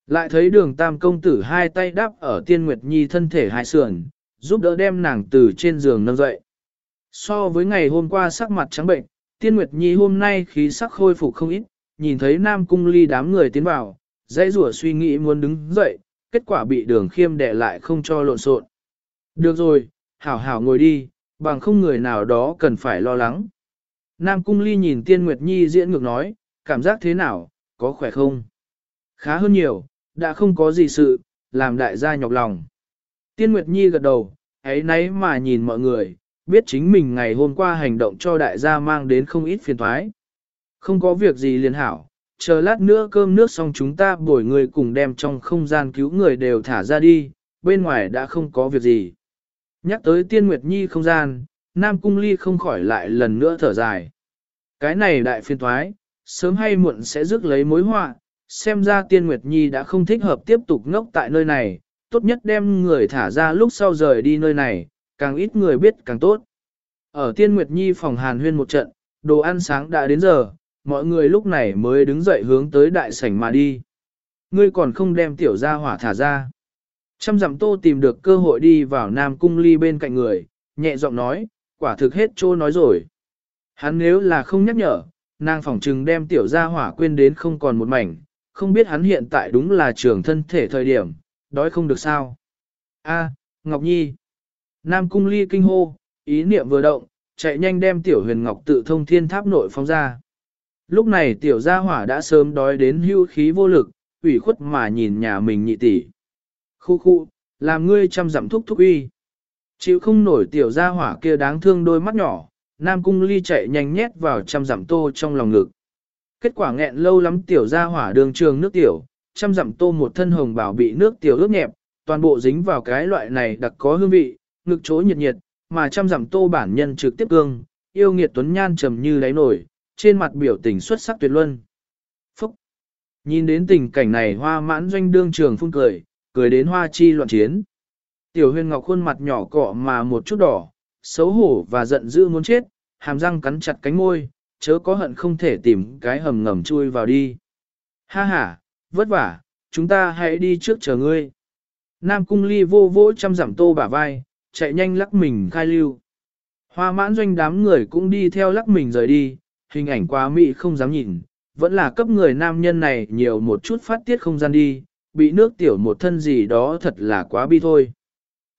Lại thấy đường tam công tử hai tay đắp ở tiên Nguyệt Nhi thân thể hai sườn, giúp đỡ đem nàng từ trên giường nâng dậy. So với ngày hôm qua sắc mặt trắng bệnh, tiên Nguyệt Nhi hôm nay khí sắc khôi phục không ít, nhìn thấy nam cung ly đám người tiến vào, dãy rủa suy nghĩ muốn đứng dậy, kết quả bị đường khiêm đè lại không cho lộn xộn. Được rồi, hảo hảo ngồi đi, bằng không người nào đó cần phải lo lắng. Nam cung ly nhìn tiên Nguyệt Nhi diễn ngược nói, cảm giác thế nào, có khỏe không? Khá hơn nhiều, đã không có gì sự, làm đại gia nhọc lòng. Tiên Nguyệt Nhi gật đầu, ấy nấy mà nhìn mọi người, biết chính mình ngày hôm qua hành động cho đại gia mang đến không ít phiền thoái. Không có việc gì liền hảo, chờ lát nữa cơm nước xong chúng ta bồi người cùng đem trong không gian cứu người đều thả ra đi, bên ngoài đã không có việc gì. Nhắc tới Tiên Nguyệt Nhi không gian, Nam Cung Ly không khỏi lại lần nữa thở dài. Cái này đại phiên thoái, sớm hay muộn sẽ rước lấy mối họa, xem ra Tiên Nguyệt Nhi đã không thích hợp tiếp tục ngốc tại nơi này, tốt nhất đem người thả ra lúc sau rời đi nơi này, càng ít người biết càng tốt. Ở Tiên Nguyệt Nhi phòng hàn huyên một trận, đồ ăn sáng đã đến giờ, mọi người lúc này mới đứng dậy hướng tới đại sảnh mà đi. Ngươi còn không đem tiểu gia hỏa thả ra. Trăm dặm tô tìm được cơ hội đi vào Nam Cung Ly bên cạnh người, nhẹ giọng nói, quả thực hết trô nói rồi. Hắn nếu là không nhắc nhở, nàng phỏng trừng đem tiểu gia hỏa quên đến không còn một mảnh, không biết hắn hiện tại đúng là trường thân thể thời điểm, đói không được sao. A, Ngọc Nhi. Nam Cung Ly kinh hô, ý niệm vừa động, chạy nhanh đem tiểu huyền ngọc tự thông thiên tháp nội phóng ra. Lúc này tiểu gia hỏa đã sớm đói đến hưu khí vô lực, ủy khuất mà nhìn nhà mình nhị tỷ. Khu khu, làm ngươi chăm dặm thúc thúc uy. Chịu không nổi tiểu gia hỏa kia đáng thương đôi mắt nhỏ, Nam Cung Ly chạy nhanh nhét vào chăm dặm tô trong lòng ngực. Kết quả nghẹn lâu lắm tiểu gia hỏa đường trường nước tiểu, chăm dặm tô một thân hồng bảo bị nước tiểu ướt nhẹp, toàn bộ dính vào cái loại này đặc có hương vị, ngực chỗ nhiệt nhiệt, mà chăm dặm tô bản nhân trực tiếp cương, yêu nghiệt tuấn nhan trầm như đáy nổi, trên mặt biểu tình xuất sắc tuyệt luân. Phúc! Nhìn đến tình cảnh này hoa mãn doanh đương trường phun cười, cười đến hoa chi loạn chiến. Tiểu huyền ngọc khuôn mặt nhỏ cọ mà một chút đỏ, xấu hổ và giận dữ muốn chết, hàm răng cắn chặt cánh môi, chớ có hận không thể tìm cái hầm ngầm chui vào đi. Ha ha, vất vả, chúng ta hãy đi trước chờ ngươi. Nam cung ly vô vỗ chăm giảm tô bả vai, chạy nhanh lắc mình khai lưu. Hoa mãn doanh đám người cũng đi theo lắc mình rời đi, hình ảnh quá mỹ không dám nhìn, vẫn là cấp người nam nhân này nhiều một chút phát tiết không gian đi, bị nước tiểu một thân gì đó thật là quá bi thôi.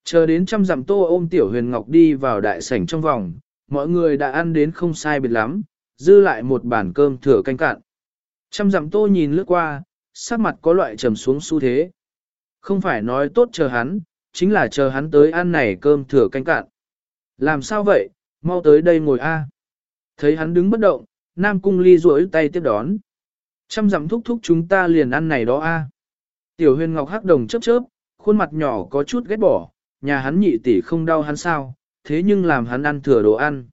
Chờ đến trăm dặm tô ôm tiểu huyền ngọc đi vào đại sảnh trong vòng, mọi người đã ăn đến không sai biệt lắm, dư lại một bàn cơm thừa canh cạn. Trăm dặm tô nhìn lướt qua, sắc mặt có loại trầm xuống xu thế. Không phải nói tốt chờ hắn, chính là chờ hắn tới ăn này cơm thừa canh cạn. Làm sao vậy, mau tới đây ngồi a. Thấy hắn đứng bất động, Nam Cung Ly duỗi tay tiếp đón. Trăm dặm thúc thúc chúng ta liền ăn này đó a. Tiểu huyền ngọc hắc đồng chớp chớp, khuôn mặt nhỏ có chút ghét bỏ, nhà hắn nhị tỷ không đau hắn sao, thế nhưng làm hắn ăn thừa đồ ăn.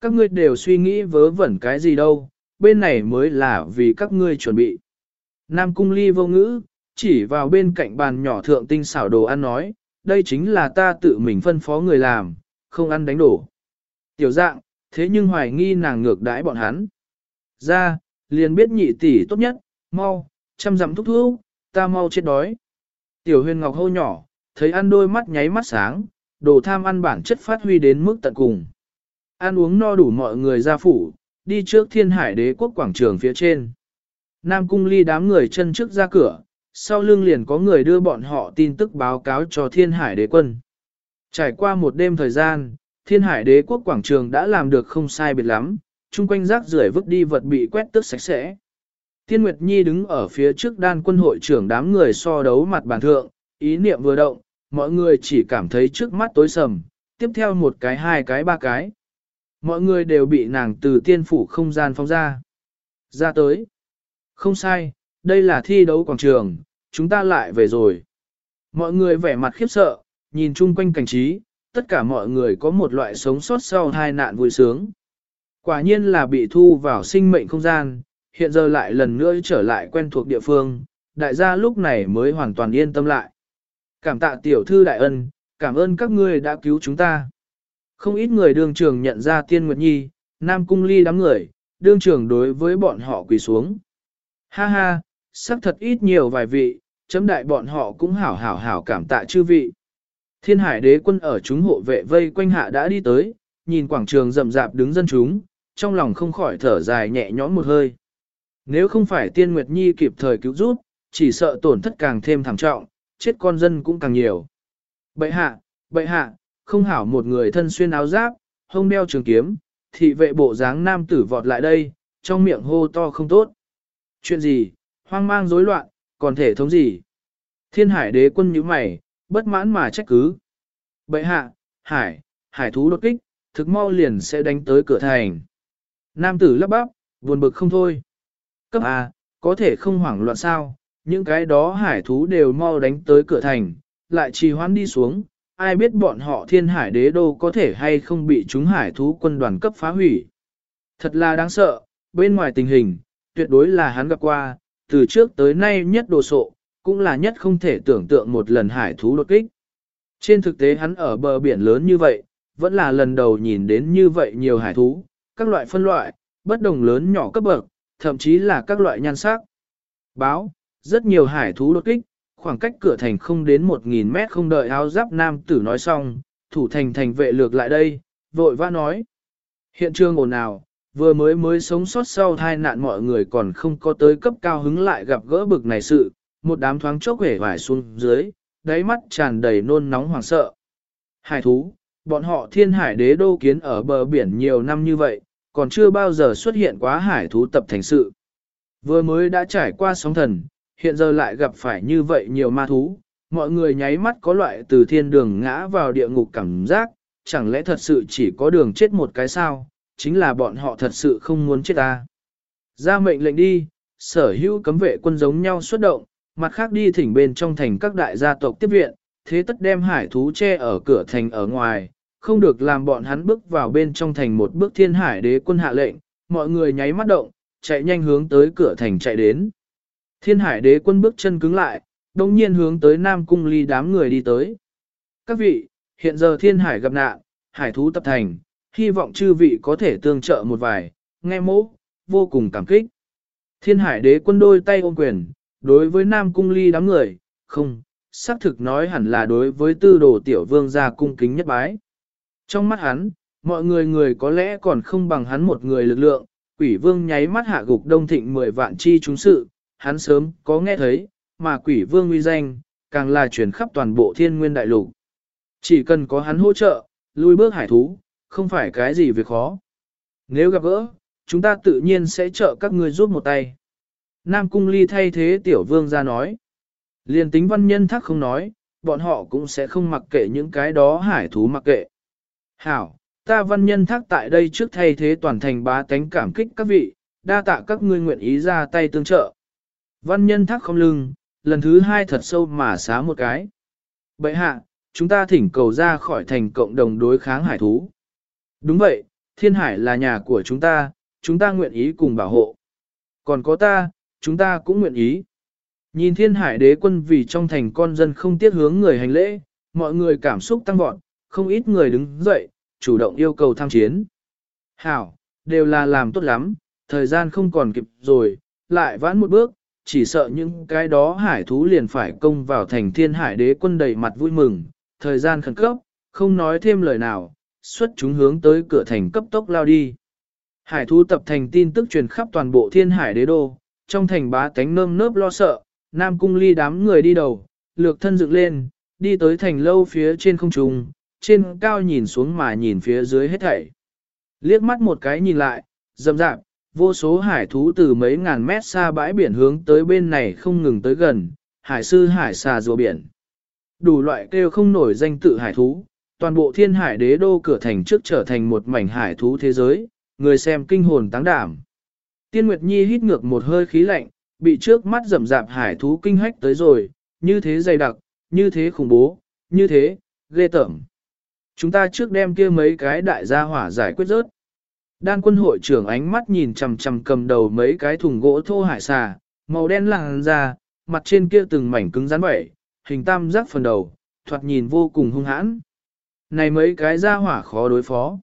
Các ngươi đều suy nghĩ vớ vẩn cái gì đâu, bên này mới là vì các ngươi chuẩn bị. Nam cung ly vô ngữ, chỉ vào bên cạnh bàn nhỏ thượng tinh xảo đồ ăn nói, đây chính là ta tự mình phân phó người làm, không ăn đánh đổ. Tiểu dạng, thế nhưng hoài nghi nàng ngược đãi bọn hắn. Ra, liền biết nhị tỷ tốt nhất, mau, chăm dặm thúc thúc, ta mau chết đói. Tiểu huyền ngọc hô nhỏ, thấy ăn đôi mắt nháy mắt sáng, đồ tham ăn bản chất phát huy đến mức tận cùng. Ăn uống no đủ mọi người ra phủ, đi trước thiên hải đế quốc quảng trường phía trên. Nam cung ly đám người chân trước ra cửa, sau lưng liền có người đưa bọn họ tin tức báo cáo cho thiên hải đế quân. Trải qua một đêm thời gian, thiên hải đế quốc quảng trường đã làm được không sai biệt lắm, chung quanh rác rưởi vứt đi vật bị quét tước sạch sẽ. Thiên Nguyệt Nhi đứng ở phía trước đan quân hội trưởng đám người so đấu mặt bàn thượng, ý niệm vừa động, mọi người chỉ cảm thấy trước mắt tối sầm, tiếp theo một cái hai cái ba cái. Mọi người đều bị nàng từ tiên phủ không gian phóng ra. Ra tới. Không sai, đây là thi đấu quảng trường, chúng ta lại về rồi. Mọi người vẻ mặt khiếp sợ, nhìn chung quanh cảnh trí, tất cả mọi người có một loại sống sót sau hai nạn vui sướng. Quả nhiên là bị thu vào sinh mệnh không gian, hiện giờ lại lần nữa trở lại quen thuộc địa phương, đại gia lúc này mới hoàn toàn yên tâm lại. Cảm tạ tiểu thư đại ân, cảm ơn các ngươi đã cứu chúng ta. Không ít người đương trường nhận ra tiên nguyệt nhi, nam cung ly đám người, đương trường đối với bọn họ quỳ xuống. Ha ha, sắc thật ít nhiều vài vị, chấm đại bọn họ cũng hảo hảo hảo cảm tạ chư vị. Thiên hải đế quân ở chúng hộ vệ vây quanh hạ đã đi tới, nhìn quảng trường rậm rạp đứng dân chúng, trong lòng không khỏi thở dài nhẹ nhõm một hơi. Nếu không phải tiên Nguyệt Nhi kịp thời cứu giúp, chỉ sợ tổn thất càng thêm thảm trọng, chết con dân cũng càng nhiều. Bệ hạ, bệ hạ, không hảo một người thân xuyên áo giáp, hông đeo trường kiếm, thị vệ bộ dáng nam tử vọt lại đây, trong miệng hô to không tốt. Chuyện gì, hoang mang rối loạn, còn thể thống gì? Thiên hải đế quân như mày, bất mãn mà trách cứ. Bệ hạ, hải, hải thú đột kích, thực mau liền sẽ đánh tới cửa thành. Nam tử lắp bắp, buồn bực không thôi. Cấp A, có thể không hoảng loạn sao, những cái đó hải thú đều mau đánh tới cửa thành, lại trì hoãn đi xuống, ai biết bọn họ thiên hải đế đô có thể hay không bị chúng hải thú quân đoàn cấp phá hủy. Thật là đáng sợ, bên ngoài tình hình, tuyệt đối là hắn gặp qua, từ trước tới nay nhất đồ sộ, cũng là nhất không thể tưởng tượng một lần hải thú đột kích. Trên thực tế hắn ở bờ biển lớn như vậy, vẫn là lần đầu nhìn đến như vậy nhiều hải thú, các loại phân loại, bất đồng lớn nhỏ cấp bậc, thậm chí là các loại nhan sắc. Báo, rất nhiều hải thú đột kích, khoảng cách cửa thành không đến 1.000 mét không đợi áo giáp nam tử nói xong, thủ thành thành vệ lược lại đây, vội vã nói. Hiện trường ồn ào, vừa mới mới sống sót sau hai nạn mọi người còn không có tới cấp cao hứng lại gặp gỡ bực này sự, một đám thoáng chốc hể vải xuống dưới, đáy mắt tràn đầy nôn nóng hoảng sợ. Hải thú, bọn họ thiên hải đế đô kiến ở bờ biển nhiều năm như vậy, còn chưa bao giờ xuất hiện quá hải thú tập thành sự. Vừa mới đã trải qua sóng thần, hiện giờ lại gặp phải như vậy nhiều ma thú, mọi người nháy mắt có loại từ thiên đường ngã vào địa ngục cảm giác, chẳng lẽ thật sự chỉ có đường chết một cái sao, chính là bọn họ thật sự không muốn chết ta. Ra mệnh lệnh đi, sở hữu cấm vệ quân giống nhau xuất động, mặt khác đi thỉnh bên trong thành các đại gia tộc tiếp viện, thế tất đem hải thú che ở cửa thành ở ngoài, không được làm bọn hắn bước vào bên trong thành một bước thiên hải đế quân hạ lệnh, mọi người nháy mắt động, chạy nhanh hướng tới cửa thành chạy đến. Thiên hải đế quân bước chân cứng lại, đồng nhiên hướng tới Nam Cung ly đám người đi tới. Các vị, hiện giờ thiên hải gặp nạn, hải thú tập thành, hy vọng chư vị có thể tương trợ một vài, nghe mỗ, vô cùng cảm kích. Thiên hải đế quân đôi tay ôm quyền, đối với Nam Cung ly đám người, không, xác thực nói hẳn là đối với tư đồ tiểu vương gia cung kính nhất bái. Trong mắt hắn, mọi người người có lẽ còn không bằng hắn một người lực lượng, quỷ vương nháy mắt hạ gục đông thịnh 10 vạn chi chúng sự, hắn sớm có nghe thấy, mà quỷ vương uy danh, càng là truyền khắp toàn bộ thiên nguyên đại lục. Chỉ cần có hắn hỗ trợ, lui bước hải thú, không phải cái gì việc khó. Nếu gặp gỡ, chúng ta tự nhiên sẽ trợ các ngươi giúp một tay. Nam Cung Ly thay thế tiểu vương ra nói. Liên tính văn nhân thắc không nói, bọn họ cũng sẽ không mặc kệ những cái đó hải thú mặc kệ. Hảo, ta văn nhân thác tại đây trước thay thế toàn thành bá tánh cảm kích các vị, đa tạ các ngươi nguyện ý ra tay tương trợ. Văn nhân thác không lưng, lần thứ hai thật sâu mà xá một cái. Bậy hạ, chúng ta thỉnh cầu ra khỏi thành cộng đồng đối kháng hải thú. Đúng vậy, thiên hải là nhà của chúng ta, chúng ta nguyện ý cùng bảo hộ. Còn có ta, chúng ta cũng nguyện ý. Nhìn thiên hải đế quân vì trong thành con dân không tiếc hướng người hành lễ, mọi người cảm xúc tăng vọt, không ít người đứng dậy, chủ động yêu cầu tham chiến. Hảo, đều là làm tốt lắm, thời gian không còn kịp rồi, lại vãn một bước, chỉ sợ những cái đó hải thú liền phải công vào thành thiên hải đế quân đầy mặt vui mừng, thời gian khẩn cấp, không nói thêm lời nào, xuất chúng hướng tới cửa thành cấp tốc lao đi. Hải thú tập thành tin tức truyền khắp toàn bộ thiên hải đế đô, trong thành bá tánh nơm nớp lo sợ, Nam Cung Ly đám người đi đầu, lược thân dựng lên, đi tới thành lâu phía trên không trung, trên cao nhìn xuống mà nhìn phía dưới hết thảy. Liếc mắt một cái nhìn lại, dầm dạp, vô số hải thú từ mấy ngàn mét xa bãi biển hướng tới bên này không ngừng tới gần, hải sư hải xà rùa biển. Đủ loại kêu không nổi danh tự hải thú, toàn bộ thiên hải đế đô cửa thành trước trở thành một mảnh hải thú thế giới, người xem kinh hồn táng đảm. Tiên Nguyệt Nhi hít ngược một hơi khí lạnh, bị trước mắt rầm rạp hải thú kinh hách tới rồi, như thế dày đặc, như thế khủng bố, như thế, ghê tởm. Chúng ta trước đem kia mấy cái đại gia hỏa giải quyết rớt. Đan quân hội trưởng ánh mắt nhìn chằm chằm cầm đầu mấy cái thùng gỗ thô hải xà, màu đen làng ra, mặt trên kia từng mảnh cứng rắn vậy, hình tam giác phần đầu, thoạt nhìn vô cùng hung hãn. Này mấy cái gia hỏa khó đối phó.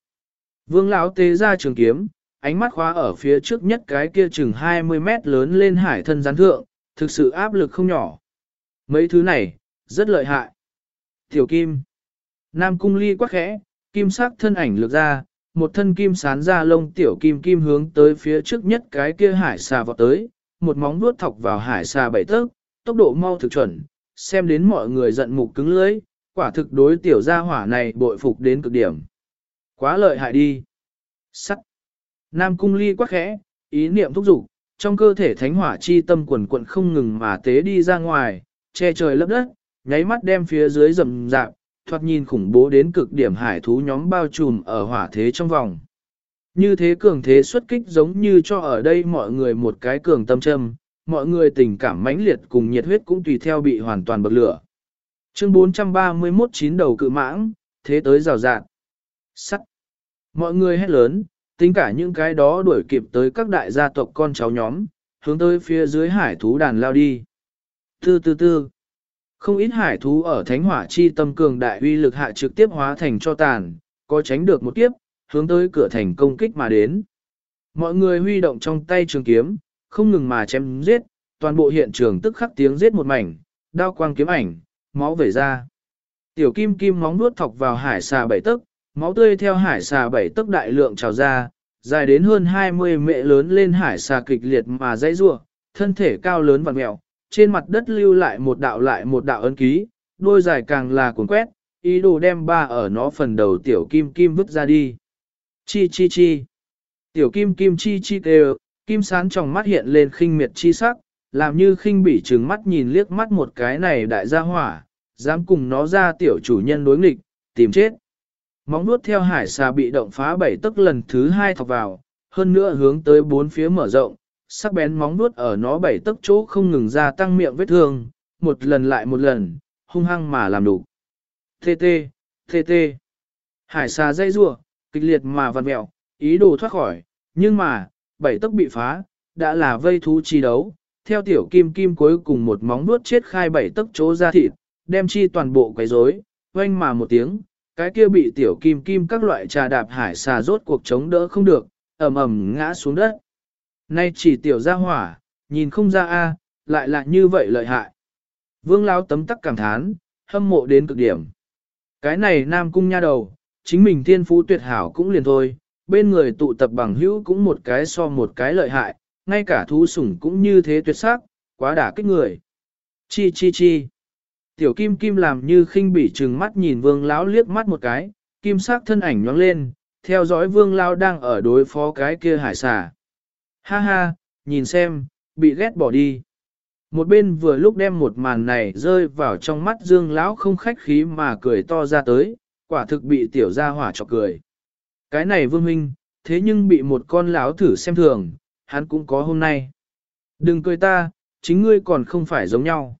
Vương lão tế ra trường kiếm, ánh mắt khóa ở phía trước nhất cái kia chừng 20 mét lớn lên hải thân gián thượng, thực sự áp lực không nhỏ. Mấy thứ này, rất lợi hại. Tiểu Kim Nam cung ly quắc khẽ, kim sắc thân ảnh lược ra, một thân kim sán ra lông tiểu kim kim hướng tới phía trước nhất cái kia hải xà vọt tới, một móng vuốt thọc vào hải xà bảy tấc, tốc độ mau thực chuẩn, xem đến mọi người giận mục cứng lưỡi, quả thực đối tiểu gia hỏa này bội phục đến cực điểm. Quá lợi hại đi. Sắt. Nam cung ly quắc khẽ, ý niệm thúc giục, trong cơ thể thánh hỏa chi tâm quần quận không ngừng mà tế đi ra ngoài, che trời lấp đất, nháy mắt đem phía dưới rầm rạp, thoạt nhìn khủng bố đến cực điểm hải thú nhóm bao trùm ở hỏa thế trong vòng. Như thế cường thế xuất kích giống như cho ở đây mọi người một cái cường tâm châm, mọi người tình cảm mãnh liệt cùng nhiệt huyết cũng tùy theo bị hoàn toàn bậc lửa. Chương 431 chín đầu cự mãng, thế tới rào rạt. Sắt. Mọi người hét lớn, tính cả những cái đó đuổi kịp tới các đại gia tộc con cháu nhóm, hướng tới phía dưới hải thú đàn lao đi. Tư tư tư. Không ít hải thú ở thánh hỏa chi tâm cường đại uy lực hạ trực tiếp hóa thành cho tàn, có tránh được một kiếp, hướng tới cửa thành công kích mà đến. Mọi người huy động trong tay trường kiếm, không ngừng mà chém giết, toàn bộ hiện trường tức khắc tiếng giết một mảnh, đao quang kiếm ảnh, máu vẩy ra. Tiểu kim kim móng nuốt thọc vào hải xà bảy tấc, máu tươi theo hải xà bảy tấc đại lượng trào ra, dài đến hơn 20 mệ lớn lên hải xà kịch liệt mà dãy rua, thân thể cao lớn và mẹo, trên mặt đất lưu lại một đạo lại một đạo ấn ký, đôi dài càng là cuốn quét, ý đồ đem ba ở nó phần đầu tiểu kim kim vứt ra đi. Chi chi chi. Tiểu kim kim chi chi kêu, kim sán trong mắt hiện lên khinh miệt chi sắc, làm như khinh bỉ trừng mắt nhìn liếc mắt một cái này đại gia hỏa, dám cùng nó ra tiểu chủ nhân đối nghịch, tìm chết. Móng nuốt theo hải xà bị động phá bảy tức lần thứ hai thọc vào, hơn nữa hướng tới bốn phía mở rộng, sắc bén móng nuốt ở nó bảy tấc chỗ không ngừng ra tăng miệng vết thương, một lần lại một lần, hung hăng mà làm đủ. Tê tê, tê tê. Hải xà dây rua, kịch liệt mà vặn mẹo, ý đồ thoát khỏi, nhưng mà, bảy tấc bị phá, đã là vây thú chi đấu. Theo tiểu kim kim cuối cùng một móng nuốt chết khai bảy tấc chỗ ra thịt, đem chi toàn bộ quấy rối, oanh mà một tiếng, cái kia bị tiểu kim kim các loại trà đạp hải xà rốt cuộc chống đỡ không được, ầm ầm ngã xuống đất. Nay chỉ tiểu ra hỏa, nhìn không ra a, lại là như vậy lợi hại. Vương Lão tấm tắc cảm thán, hâm mộ đến cực điểm. Cái này nam cung nha đầu, chính mình thiên phú tuyệt hảo cũng liền thôi, bên người tụ tập bằng hữu cũng một cái so một cái lợi hại, ngay cả thú sủng cũng như thế tuyệt sắc, quá đả kích người. Chi chi chi. Tiểu kim kim làm như khinh bỉ trừng mắt nhìn vương lão liếc mắt một cái, kim sắc thân ảnh nhoáng lên, theo dõi vương lão đang ở đối phó cái kia hải xà. Ha ha, nhìn xem, bị ghét bỏ đi. Một bên vừa lúc đem một màn này rơi vào trong mắt dương lão không khách khí mà cười to ra tới, quả thực bị tiểu gia hỏa chọc cười. Cái này vương huynh, thế nhưng bị một con lão thử xem thường, hắn cũng có hôm nay. Đừng cười ta, chính ngươi còn không phải giống nhau.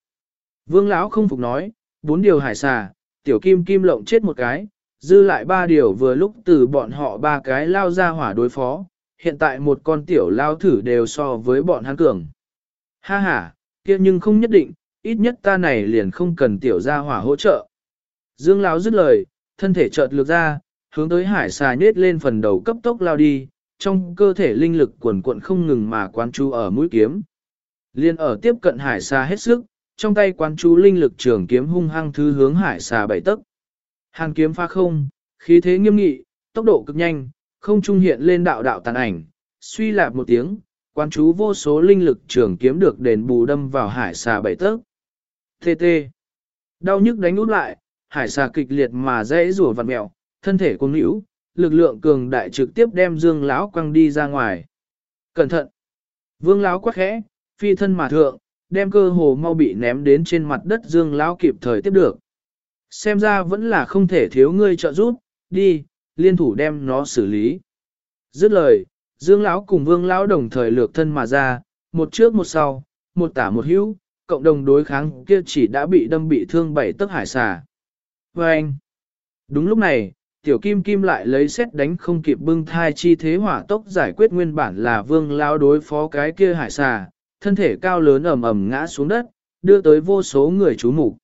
Vương lão không phục nói, bốn điều hải xà, tiểu kim kim lộng chết một cái, dư lại ba điều vừa lúc từ bọn họ ba cái lao ra hỏa đối phó, hiện tại một con tiểu lao thử đều so với bọn hắn cường. Ha ha, kia nhưng không nhất định, ít nhất ta này liền không cần tiểu gia hỏa hỗ trợ. Dương lão dứt lời, thân thể chợt lược ra, hướng tới hải xà nết lên phần đầu cấp tốc lao đi, trong cơ thể linh lực quần cuộn không ngừng mà quán chú ở mũi kiếm. Liên ở tiếp cận hải xà hết sức, trong tay quán chú linh lực trường kiếm hung hăng thứ hướng hải xà bảy tấc. hàng kiếm pha không, khí thế nghiêm nghị, tốc độ cực nhanh, không trung hiện lên đạo đạo tàn ảnh, suy lạp một tiếng, quan chú vô số linh lực trường kiếm được đền bù đâm vào hải xà bảy tấc. Tê tê. Đau nhức đánh út lại, hải xà kịch liệt mà dễ rủa vặn mẹo, thân thể cuồng hữu, lực lượng cường đại trực tiếp đem Dương lão quăng đi ra ngoài. Cẩn thận. Vương lão quá khẽ, phi thân mà thượng, đem cơ hồ mau bị ném đến trên mặt đất Dương lão kịp thời tiếp được. Xem ra vẫn là không thể thiếu ngươi trợ giúp, đi, liên thủ đem nó xử lý. Dứt lời, Dương lão cùng Vương lão đồng thời lược thân mà ra, một trước một sau, một tả một hữu, cộng đồng đối kháng kia chỉ đã bị đâm bị thương bảy tấc hải xà. Và anh, đúng lúc này, tiểu kim kim lại lấy xét đánh không kịp bưng thai chi thế hỏa tốc giải quyết nguyên bản là vương lão đối phó cái kia hải xà, thân thể cao lớn ầm ầm ngã xuống đất, đưa tới vô số người chú mục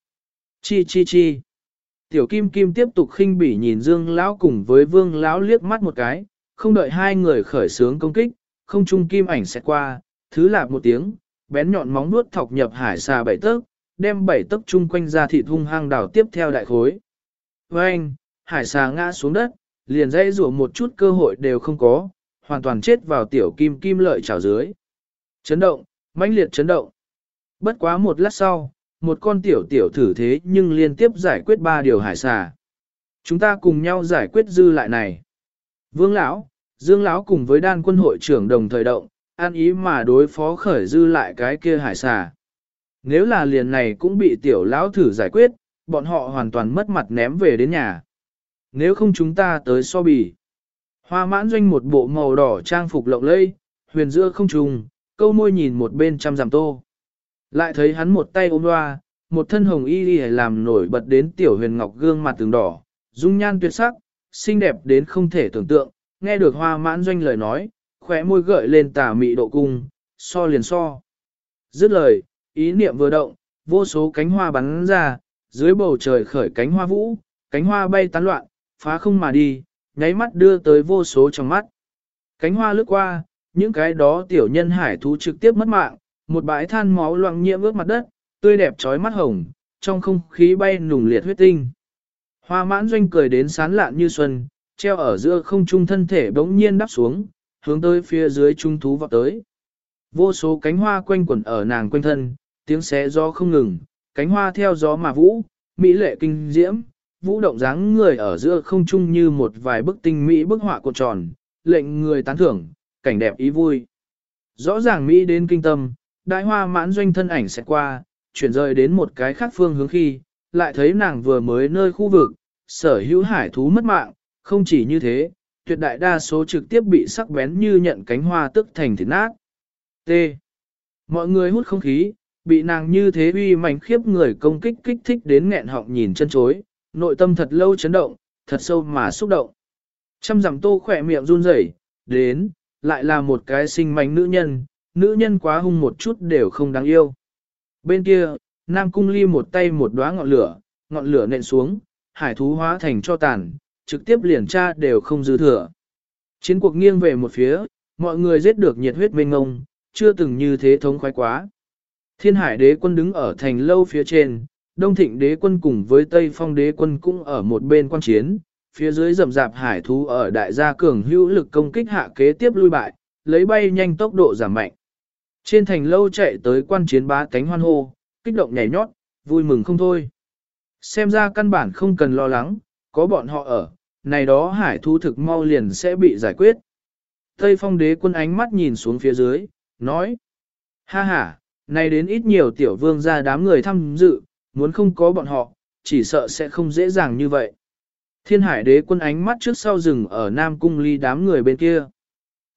Chi chi chi. Tiểu kim kim tiếp tục khinh bỉ nhìn dương lão cùng với vương lão liếc mắt một cái, không đợi hai người khởi sướng công kích, không trung kim ảnh sẽ qua, thứ lạp một tiếng, bén nhọn móng nuốt thọc nhập hải xà bảy tấc, đem bảy tấc chung quanh ra thịt hung hăng đảo tiếp theo đại khối. Với anh, hải xà ngã xuống đất, liền dây rủa một chút cơ hội đều không có, hoàn toàn chết vào tiểu kim kim lợi chảo dưới. Chấn động, mãnh liệt chấn động. Bất quá một lát sau, một con tiểu tiểu thử thế nhưng liên tiếp giải quyết ba điều hải xà. Chúng ta cùng nhau giải quyết dư lại này. Vương lão, Dương lão cùng với đan quân hội trưởng đồng thời động, an ý mà đối phó khởi dư lại cái kia hải xà. Nếu là liền này cũng bị tiểu lão thử giải quyết, bọn họ hoàn toàn mất mặt ném về đến nhà. Nếu không chúng ta tới so bì. Hoa mãn doanh một bộ màu đỏ trang phục lộng lẫy, huyền giữa không trùng, câu môi nhìn một bên trăm giảm tô. Lại thấy hắn một tay ôm loa, một thân hồng y đi làm nổi bật đến tiểu huyền ngọc gương mặt tường đỏ, dung nhan tuyệt sắc, xinh đẹp đến không thể tưởng tượng, nghe được hoa mãn doanh lời nói, khóe môi gợi lên tà mị độ cung, so liền so. Dứt lời, ý niệm vừa động, vô số cánh hoa bắn ra, dưới bầu trời khởi cánh hoa vũ, cánh hoa bay tán loạn, phá không mà đi, nháy mắt đưa tới vô số trong mắt. Cánh hoa lướt qua, những cái đó tiểu nhân hải thú trực tiếp mất mạng, một bãi than máu loang nhiễm ướt mặt đất, tươi đẹp trói mắt hồng, trong không khí bay nùng liệt huyết tinh. Hoa mãn doanh cười đến sán lạn như xuân, treo ở giữa không trung thân thể bỗng nhiên đắp xuống, hướng tới phía dưới trung thú vọt tới. Vô số cánh hoa quanh quẩn ở nàng quanh thân, tiếng xé gió không ngừng, cánh hoa theo gió mà vũ, mỹ lệ kinh diễm, vũ động dáng người ở giữa không trung như một vài bức tinh mỹ bức họa cuộn tròn, lệnh người tán thưởng, cảnh đẹp ý vui. Rõ ràng Mỹ đến kinh tâm, đại hoa mãn doanh thân ảnh sẽ qua, chuyển rời đến một cái khác phương hướng khi, lại thấy nàng vừa mới nơi khu vực, sở hữu hải thú mất mạng, không chỉ như thế, tuyệt đại đa số trực tiếp bị sắc bén như nhận cánh hoa tức thành thịt nát. T. Mọi người hút không khí, bị nàng như thế uy mảnh khiếp người công kích kích thích đến nghẹn họng nhìn chân chối, nội tâm thật lâu chấn động, thật sâu mà xúc động. Trăm dặm tô khỏe miệng run rẩy, đến, lại là một cái sinh mánh nữ nhân, nữ nhân quá hung một chút đều không đáng yêu. Bên kia, Nam Cung Ly một tay một đóa ngọn lửa, ngọn lửa nện xuống, hải thú hóa thành cho tàn, trực tiếp liền tra đều không dư thừa. Chiến cuộc nghiêng về một phía, mọi người giết được nhiệt huyết mênh ngông, chưa từng như thế thống khoái quá. Thiên hải đế quân đứng ở thành lâu phía trên, Đông Thịnh đế quân cùng với Tây Phong đế quân cũng ở một bên quan chiến, phía dưới rầm rạp hải thú ở đại gia cường hữu lực công kích hạ kế tiếp lui bại, lấy bay nhanh tốc độ giảm mạnh. Trên thành lâu chạy tới quan chiến bá cánh hoan hô, kích động nhảy nhót, vui mừng không thôi. Xem ra căn bản không cần lo lắng, có bọn họ ở, này đó hải thú thực mau liền sẽ bị giải quyết. Tây phong đế quân ánh mắt nhìn xuống phía dưới, nói. Ha ha, này đến ít nhiều tiểu vương ra đám người tham dự, muốn không có bọn họ, chỉ sợ sẽ không dễ dàng như vậy. Thiên hải đế quân ánh mắt trước sau rừng ở Nam Cung ly đám người bên kia.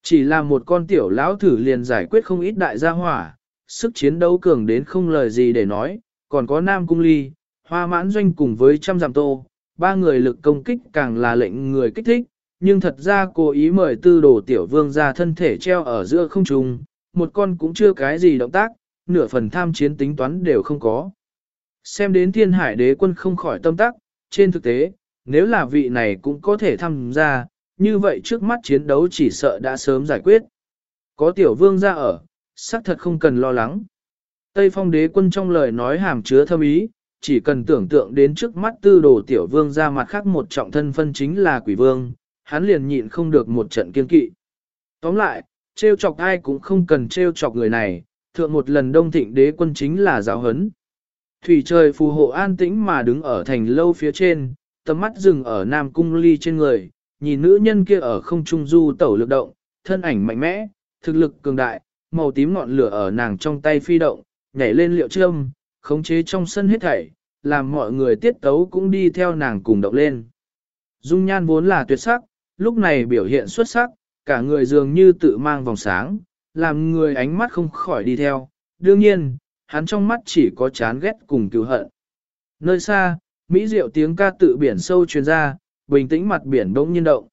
Chỉ là một con tiểu lão thử liền giải quyết không ít đại gia hỏa, sức chiến đấu cường đến không lời gì để nói, còn có Nam Cung ly, hoa mãn doanh cùng với trăm giảm tô, ba người lực công kích càng là lệnh người kích thích, nhưng thật ra cố ý mời tư đồ tiểu vương ra thân thể treo ở giữa không trung, một con cũng chưa cái gì động tác, nửa phần tham chiến tính toán đều không có. Xem đến thiên hải đế quân không khỏi tâm tắc, trên thực tế, nếu là vị này cũng có thể tham gia, như vậy trước mắt chiến đấu chỉ sợ đã sớm giải quyết. Có tiểu vương ra ở, xác thật không cần lo lắng. Tây phong đế quân trong lời nói hàm chứa thâm ý, chỉ cần tưởng tượng đến trước mắt tư đồ tiểu vương ra mặt khác một trọng thân phân chính là quỷ vương, hắn liền nhịn không được một trận kiên kỵ. Tóm lại, trêu chọc ai cũng không cần trêu chọc người này, thượng một lần đông thịnh đế quân chính là giáo hấn. Thủy trời phù hộ an tĩnh mà đứng ở thành lâu phía trên, tầm mắt dừng ở nam cung ly trên người, nhìn nữ nhân kia ở không trung du tẩu lực động, thân ảnh mạnh mẽ, thực lực cường đại, màu tím ngọn lửa ở nàng trong tay phi động, nhảy lên liệu trâm, khống chế trong sân hết thảy, làm mọi người tiết tấu cũng đi theo nàng cùng động lên. Dung nhan vốn là tuyệt sắc, lúc này biểu hiện xuất sắc, cả người dường như tự mang vòng sáng, làm người ánh mắt không khỏi đi theo. Đương nhiên, hắn trong mắt chỉ có chán ghét cùng cứu hận. Nơi xa, Mỹ diệu tiếng ca tự biển sâu truyền ra, bình tĩnh mặt biển bỗng nhiên động.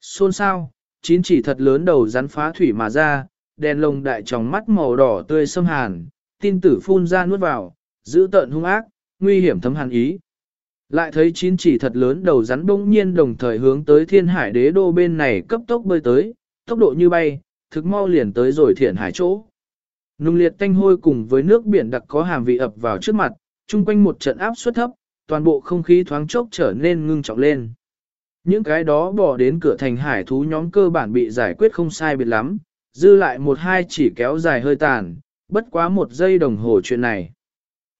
Xôn sao, chín chỉ thật lớn đầu rắn phá thủy mà ra, đèn lồng đại tròng mắt màu đỏ tươi xâm hàn, tin tử phun ra nuốt vào, giữ tợn hung ác, nguy hiểm thấm hàn ý. Lại thấy chín chỉ thật lớn đầu rắn bỗng nhiên đồng thời hướng tới thiên hải đế đô bên này cấp tốc bơi tới, tốc độ như bay, thực mau liền tới rồi thiện hải chỗ. Nung liệt tanh hôi cùng với nước biển đặc có hàm vị ập vào trước mặt, chung quanh một trận áp suất thấp, toàn bộ không khí thoáng chốc trở nên ngưng trọng lên. Những cái đó bỏ đến cửa thành hải thú nhóm cơ bản bị giải quyết không sai biệt lắm, dư lại một hai chỉ kéo dài hơi tàn, bất quá một giây đồng hồ chuyện này.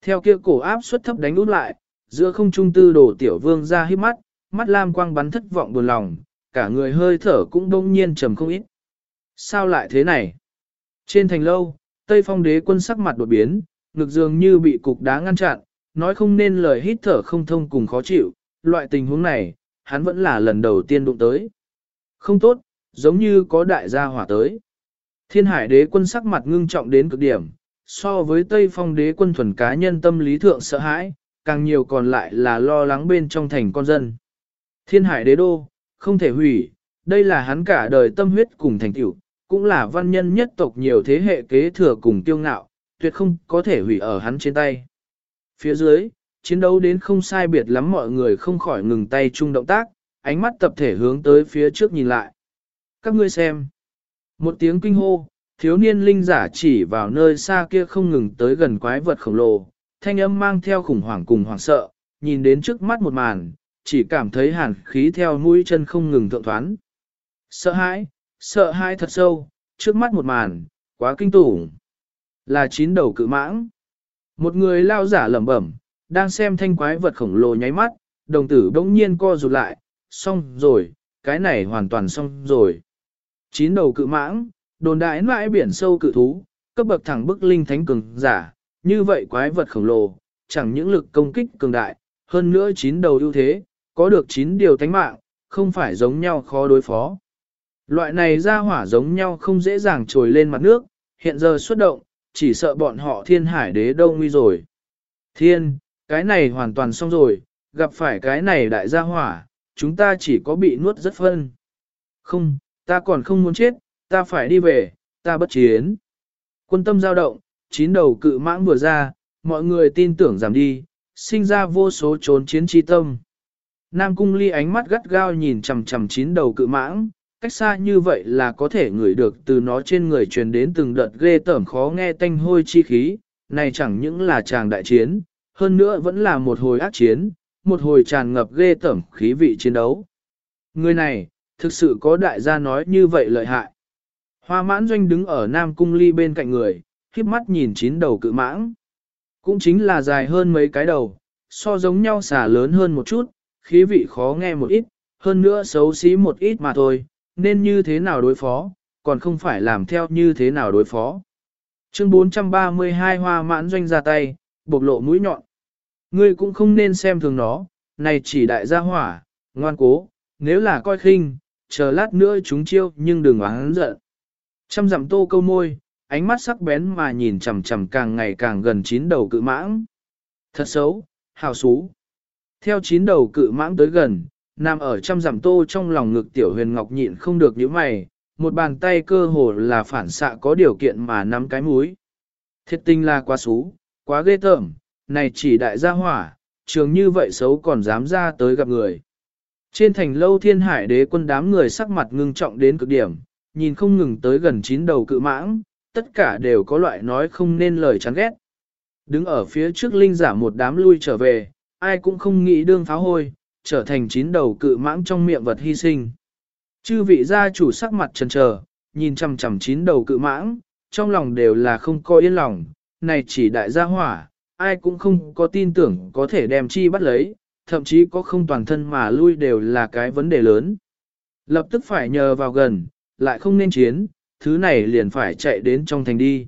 Theo kia cổ áp suất thấp đánh út lại, giữa không trung tư đổ tiểu vương ra hít mắt, mắt lam quang bắn thất vọng buồn lòng, cả người hơi thở cũng đông nhiên trầm không ít. Sao lại thế này? Trên thành lâu, Tây Phong đế quân sắc mặt đột biến, ngực dường như bị cục đá ngăn chặn, nói không nên lời hít thở không thông cùng khó chịu, loại tình huống này, hắn vẫn là lần đầu tiên đụng tới. Không tốt, giống như có đại gia hỏa tới. Thiên hải đế quân sắc mặt ngưng trọng đến cực điểm, so với Tây Phong đế quân thuần cá nhân tâm lý thượng sợ hãi, càng nhiều còn lại là lo lắng bên trong thành con dân. Thiên hải đế đô, không thể hủy, đây là hắn cả đời tâm huyết cùng thành tựu, cũng là văn nhân nhất tộc nhiều thế hệ kế thừa cùng tiêu ngạo, tuyệt không có thể hủy ở hắn trên tay. Phía dưới, chiến đấu đến không sai biệt lắm mọi người không khỏi ngừng tay chung động tác, ánh mắt tập thể hướng tới phía trước nhìn lại. Các ngươi xem. Một tiếng kinh hô, thiếu niên linh giả chỉ vào nơi xa kia không ngừng tới gần quái vật khổng lồ, thanh âm mang theo khủng hoảng cùng hoảng sợ, nhìn đến trước mắt một màn, chỉ cảm thấy hàn khí theo mũi chân không ngừng thượng thoán. Sợ hãi, sợ hãi thật sâu, trước mắt một màn, quá kinh tủng. Là chín đầu cự mãng. Một người lao giả lẩm bẩm, đang xem thanh quái vật khổng lồ nháy mắt, đồng tử bỗng nhiên co rụt lại, xong rồi, cái này hoàn toàn xong rồi. Chín đầu cự mãng, đồn đại mãi biển sâu cự thú, cấp bậc thẳng bức linh thánh cường giả, như vậy quái vật khổng lồ, chẳng những lực công kích cường đại, hơn nữa chín đầu ưu thế, có được chín điều thánh mạng, không phải giống nhau khó đối phó. Loại này ra hỏa giống nhau không dễ dàng trồi lên mặt nước, hiện giờ xuất động, chỉ sợ bọn họ thiên hải đế đâu nguy rồi. Thiên, cái này hoàn toàn xong rồi, gặp phải cái này đại gia hỏa, chúng ta chỉ có bị nuốt rất phân. Không, ta còn không muốn chết, ta phải đi về, ta bất chiến. Quân tâm dao động, chín đầu cự mãng vừa ra, mọi người tin tưởng giảm đi, sinh ra vô số trốn chiến chi tâm. Nam cung ly ánh mắt gắt gao nhìn chầm chầm chín đầu cự mãng, cách xa như vậy là có thể ngửi được từ nó trên người truyền đến từng đợt ghê tởm khó nghe tanh hôi chi khí, này chẳng những là chàng đại chiến, hơn nữa vẫn là một hồi ác chiến, một hồi tràn ngập ghê tởm khí vị chiến đấu. Người này, thực sự có đại gia nói như vậy lợi hại. Hoa mãn doanh đứng ở Nam Cung Ly bên cạnh người, khiếp mắt nhìn chín đầu cự mãng. Cũng chính là dài hơn mấy cái đầu, so giống nhau xả lớn hơn một chút, khí vị khó nghe một ít, hơn nữa xấu xí một ít mà thôi, nên như thế nào đối phó, còn không phải làm theo như thế nào đối phó. Chương 432 hoa mãn doanh ra tay, bộc lộ mũi nhọn. Ngươi cũng không nên xem thường nó, này chỉ đại gia hỏa, ngoan cố, nếu là coi khinh, chờ lát nữa chúng chiêu nhưng đừng oán giận. Trăm dặm tô câu môi, ánh mắt sắc bén mà nhìn chằm chằm càng ngày càng gần chín đầu cự mãng. Thật xấu, hào xú. Theo chín đầu cự mãng tới gần, nằm ở trăm dặm tô trong lòng ngực tiểu huyền ngọc nhịn không được những mày, một bàn tay cơ hồ là phản xạ có điều kiện mà nắm cái múi. Thiệt tinh là quá xú, quá ghê tởm, này chỉ đại gia hỏa, trường như vậy xấu còn dám ra tới gặp người. Trên thành lâu thiên hải đế quân đám người sắc mặt ngưng trọng đến cực điểm, nhìn không ngừng tới gần chín đầu cự mãng, tất cả đều có loại nói không nên lời chán ghét. Đứng ở phía trước linh giả một đám lui trở về, ai cũng không nghĩ đương pháo hôi, trở thành chín đầu cự mãng trong miệng vật hy sinh. Chư vị gia chủ sắc mặt trần trờ, nhìn chằm chằm chín đầu cự mãng, trong lòng đều là không coi yên lòng, này chỉ đại gia hỏa, ai cũng không có tin tưởng có thể đem chi bắt lấy, thậm chí có không toàn thân mà lui đều là cái vấn đề lớn. Lập tức phải nhờ vào gần, lại không nên chiến, thứ này liền phải chạy đến trong thành đi.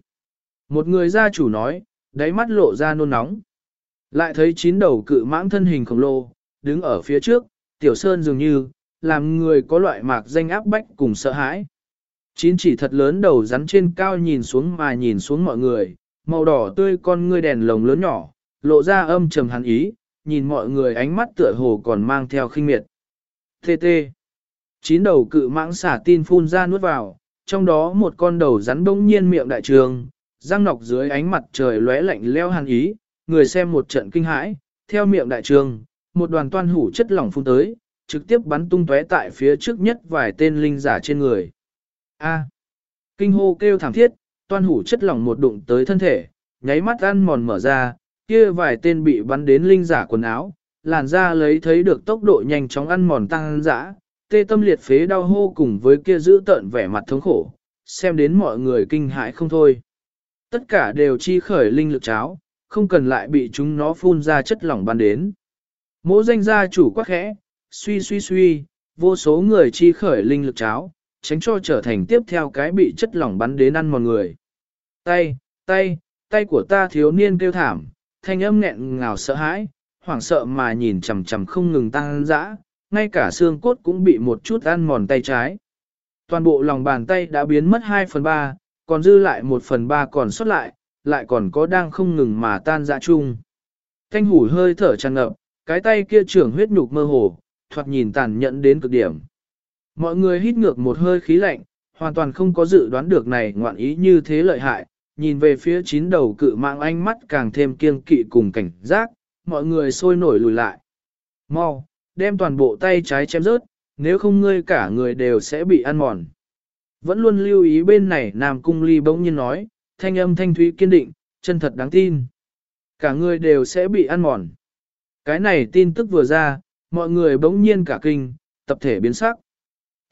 Một người gia chủ nói, đáy mắt lộ ra nôn nóng. Lại thấy chín đầu cự mãng thân hình khổng lồ, đứng ở phía trước, tiểu sơn dường như, làm người có loại mạc danh áp bách cùng sợ hãi. Chín chỉ thật lớn đầu rắn trên cao nhìn xuống mà nhìn xuống mọi người, màu đỏ tươi con ngươi đèn lồng lớn nhỏ, lộ ra âm trầm hắn ý, nhìn mọi người ánh mắt tựa hồ còn mang theo khinh miệt. Tê tê. Chín đầu cự mãng xả tin phun ra nuốt vào, trong đó một con đầu rắn bỗng nhiên miệng đại trường, răng nọc dưới ánh mặt trời lóe lạnh leo hàn ý, người xem một trận kinh hãi, theo miệng đại trường, một đoàn toan hủ chất lỏng phun tới, trực tiếp bắn tung tóe tại phía trước nhất vài tên linh giả trên người. A. Kinh hô kêu thảm thiết, toan hủ chất lỏng một đụng tới thân thể, nháy mắt ăn mòn mở ra, kia vài tên bị bắn đến linh giả quần áo, làn da lấy thấy được tốc độ nhanh chóng ăn mòn tăng dã, tê tâm liệt phế đau hô cùng với kia giữ tợn vẻ mặt thống khổ, xem đến mọi người kinh hãi không thôi. Tất cả đều chi khởi linh lực cháo, không cần lại bị chúng nó phun ra chất lỏng bắn đến. Mỗ danh gia chủ quá khẽ, suy suy suy, vô số người chi khởi linh lực cháo, tránh cho trở thành tiếp theo cái bị chất lỏng bắn đến ăn mòn người. Tay, tay, tay của ta thiếu niên kêu thảm, thanh âm nghẹn ngào sợ hãi, hoảng sợ mà nhìn chằm chằm không ngừng tăng dã, ngay cả xương cốt cũng bị một chút ăn mòn tay trái. Toàn bộ lòng bàn tay đã biến mất 2 phần 3, còn dư lại 1 phần 3 còn sót lại, lại còn có đang không ngừng mà tan dã chung. Thanh hủ hơi thở tràn ngập, cái tay kia trưởng huyết nhục mơ hồ, thoạt nhìn tàn nhẫn đến cực điểm. Mọi người hít ngược một hơi khí lạnh, hoàn toàn không có dự đoán được này ngoạn ý như thế lợi hại, nhìn về phía chín đầu cự mạng ánh mắt càng thêm kiêng kỵ cùng cảnh giác, mọi người sôi nổi lùi lại. Mau, đem toàn bộ tay trái chém rớt, nếu không ngươi cả người đều sẽ bị ăn mòn. Vẫn luôn lưu ý bên này Nam Cung Ly bỗng nhiên nói, thanh âm thanh thúy kiên định, chân thật đáng tin. Cả người đều sẽ bị ăn mòn. Cái này tin tức vừa ra, mọi người bỗng nhiên cả kinh, tập thể biến sắc.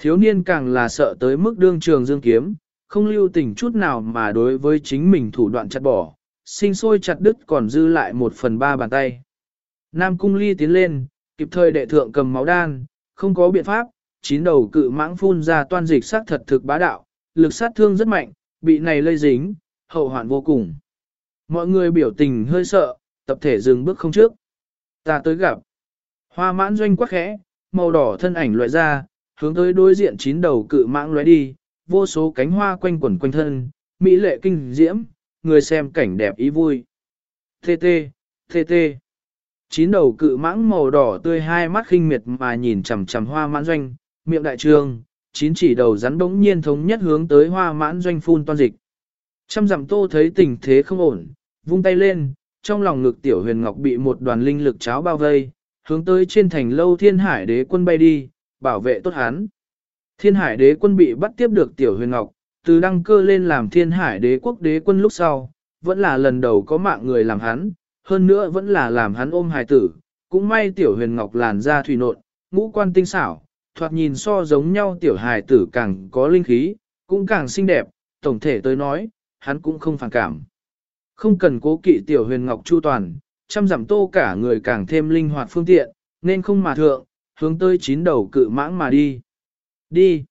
Thiếu niên càng là sợ tới mức đương trường dương kiếm, không lưu tình chút nào mà đối với chính mình thủ đoạn chặt bỏ, sinh sôi chặt đứt còn dư lại một phần ba bàn tay. Nam cung ly tiến lên, kịp thời đệ thượng cầm máu đan, không có biện pháp, chín đầu cự mãng phun ra toan dịch sát thật thực bá đạo, lực sát thương rất mạnh, bị này lây dính, hậu hoạn vô cùng. Mọi người biểu tình hơi sợ, tập thể dừng bước không trước. Ta tới gặp. Hoa mãn doanh quắc khẽ, màu đỏ thân ảnh loại ra, hướng tới đối diện chín đầu cự mãng lóe đi, vô số cánh hoa quanh quẩn quanh thân, mỹ lệ kinh diễm, người xem cảnh đẹp ý vui. Tê tê, tê tê. Chín đầu cự mãng màu đỏ tươi hai mắt khinh miệt mà nhìn chằm chằm hoa mãn doanh, miệng đại trường, chín chỉ đầu rắn bỗng nhiên thống nhất hướng tới hoa mãn doanh phun toan dịch. Trăm dặm tô thấy tình thế không ổn, vung tay lên, trong lòng ngực tiểu huyền ngọc bị một đoàn linh lực cháo bao vây, hướng tới trên thành lâu thiên hải đế quân bay đi, bảo vệ tốt hắn. Thiên hải đế quân bị bắt tiếp được tiểu huyền ngọc, từ đăng cơ lên làm thiên hải đế quốc đế quân lúc sau, vẫn là lần đầu có mạng người làm hắn, hơn nữa vẫn là làm hắn ôm hài tử, cũng may tiểu huyền ngọc làn da thủy nộn, ngũ quan tinh xảo, thoạt nhìn so giống nhau tiểu hài tử càng có linh khí, cũng càng xinh đẹp, tổng thể tới nói, hắn cũng không phản cảm. Không cần cố kỵ tiểu huyền ngọc chu toàn, chăm giảm tô cả người càng thêm linh hoạt phương tiện, nên không mà thượng, hướng tới chín đầu cự mãng mà đi. Đi.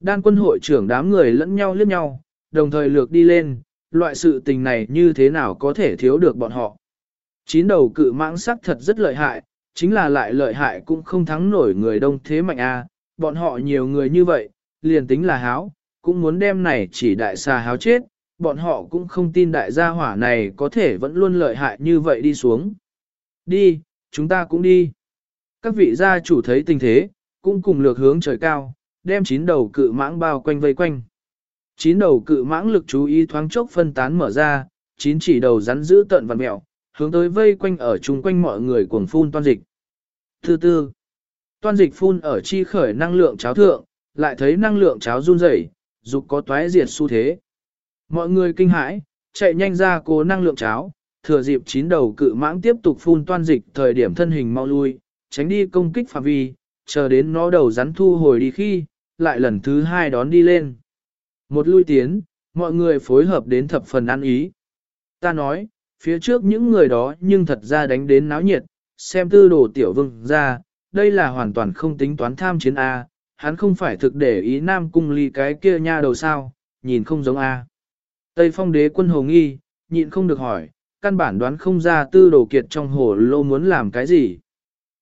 Đan quân hội trưởng đám người lẫn nhau liếc nhau, đồng thời lược đi lên, loại sự tình này như thế nào có thể thiếu được bọn họ. Chín đầu cự mãng sắc thật rất lợi hại, chính là lại lợi hại cũng không thắng nổi người đông thế mạnh a. bọn họ nhiều người như vậy, liền tính là háo, cũng muốn đem này chỉ đại xà háo chết, bọn họ cũng không tin đại gia hỏa này có thể vẫn luôn lợi hại như vậy đi xuống. Đi, chúng ta cũng đi. Các vị gia chủ thấy tình thế, cũng cùng lược hướng trời cao, đem chín đầu cự mãng bao quanh vây quanh. Chín đầu cự mãng lực chú ý thoáng chốc phân tán mở ra, chín chỉ đầu rắn giữ tận vằn mẹo, hướng tới vây quanh ở chung quanh mọi người cuồng phun toan dịch. Thứ tư, toan dịch phun ở chi khởi năng lượng cháo thượng, lại thấy năng lượng cháo run rẩy, dục có toái diệt xu thế. Mọi người kinh hãi, chạy nhanh ra cố năng lượng cháo, thừa dịp chín đầu cự mãng tiếp tục phun toan dịch thời điểm thân hình mau lui, tránh đi công kích phạm vi, chờ đến nó đầu rắn thu hồi đi khi, lại lần thứ hai đón đi lên. Một lui tiến, mọi người phối hợp đến thập phần ăn ý. Ta nói, phía trước những người đó nhưng thật ra đánh đến náo nhiệt, xem tư đồ tiểu vương ra, đây là hoàn toàn không tính toán tham chiến A, hắn không phải thực để ý nam cung ly cái kia nha đầu sao, nhìn không giống A. Tây phong đế quân hồ nghi, nhịn không được hỏi, căn bản đoán không ra tư đồ kiệt trong hồ lô muốn làm cái gì.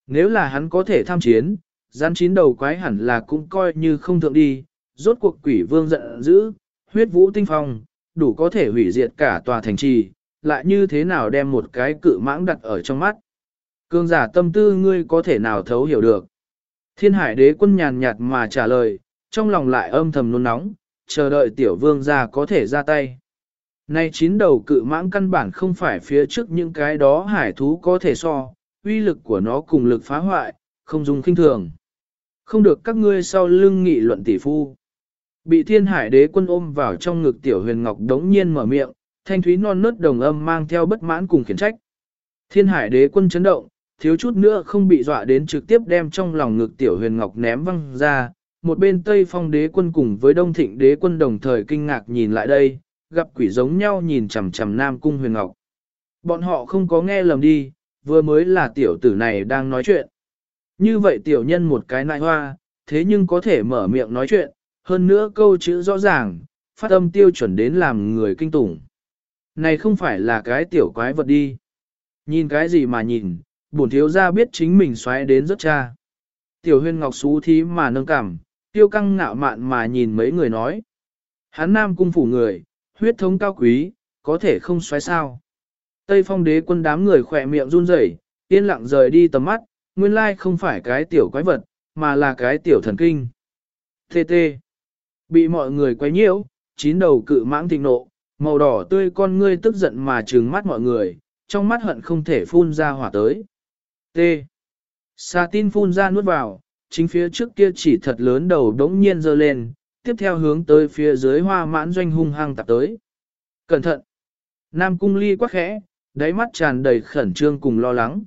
Nếu là hắn có thể tham chiến, gián chín đầu quái hẳn là cũng coi như không thượng đi, rốt cuộc quỷ vương giận dữ, huyết vũ tinh phong, đủ có thể hủy diệt cả tòa thành trì, lại như thế nào đem một cái cự mãng đặt ở trong mắt. Cương giả tâm tư ngươi có thể nào thấu hiểu được. Thiên hải đế quân nhàn nhạt mà trả lời, trong lòng lại âm thầm nôn nóng, chờ đợi tiểu vương ra có thể ra tay. Nay chín đầu cự mãng căn bản không phải phía trước những cái đó hải thú có thể so, uy lực của nó cùng lực phá hoại, không dùng kinh thường. Không được các ngươi sau lưng nghị luận tỷ phu. Bị thiên hải đế quân ôm vào trong ngực tiểu huyền ngọc đống nhiên mở miệng, thanh thúy non nớt đồng âm mang theo bất mãn cùng khiển trách. Thiên hải đế quân chấn động, thiếu chút nữa không bị dọa đến trực tiếp đem trong lòng ngực tiểu huyền ngọc ném văng ra. Một bên Tây Phong đế quân cùng với Đông Thịnh đế quân đồng thời kinh ngạc nhìn lại đây, gặp quỷ giống nhau nhìn chằm chằm Nam Cung huyền ngọc. Bọn họ không có nghe lầm đi, vừa mới là tiểu tử này đang nói chuyện. Như vậy tiểu nhân một cái nại hoa, thế nhưng có thể mở miệng nói chuyện, hơn nữa câu chữ rõ ràng, phát âm tiêu chuẩn đến làm người kinh tủng. Này không phải là cái tiểu quái vật đi. Nhìn cái gì mà nhìn, bổn thiếu ra biết chính mình xoáy đến rất cha. Tiểu huyên ngọc xú thí mà nâng cảm, tiêu căng ngạo mạn mà nhìn mấy người nói. Hắn nam cung phủ người, huyết thống cao quý, có thể không xoáy sao. Tây phong đế quân đám người khỏe miệng run rẩy, yên lặng rời đi tầm mắt, nguyên lai không phải cái tiểu quái vật, mà là cái tiểu thần kinh. Tê tê. Bị mọi người quấy nhiễu, chín đầu cự mãng thịnh nộ, màu đỏ tươi con ngươi tức giận mà trừng mắt mọi người, trong mắt hận không thể phun ra hỏa tới. T. Sa tin phun ra nuốt vào, chính phía trước kia chỉ thật lớn đầu đống nhiên dơ lên, tiếp theo hướng tới phía dưới hoa mãn doanh hung hăng tạp tới. Cẩn thận! Nam cung ly quá khẽ, đáy mắt tràn đầy khẩn trương cùng lo lắng.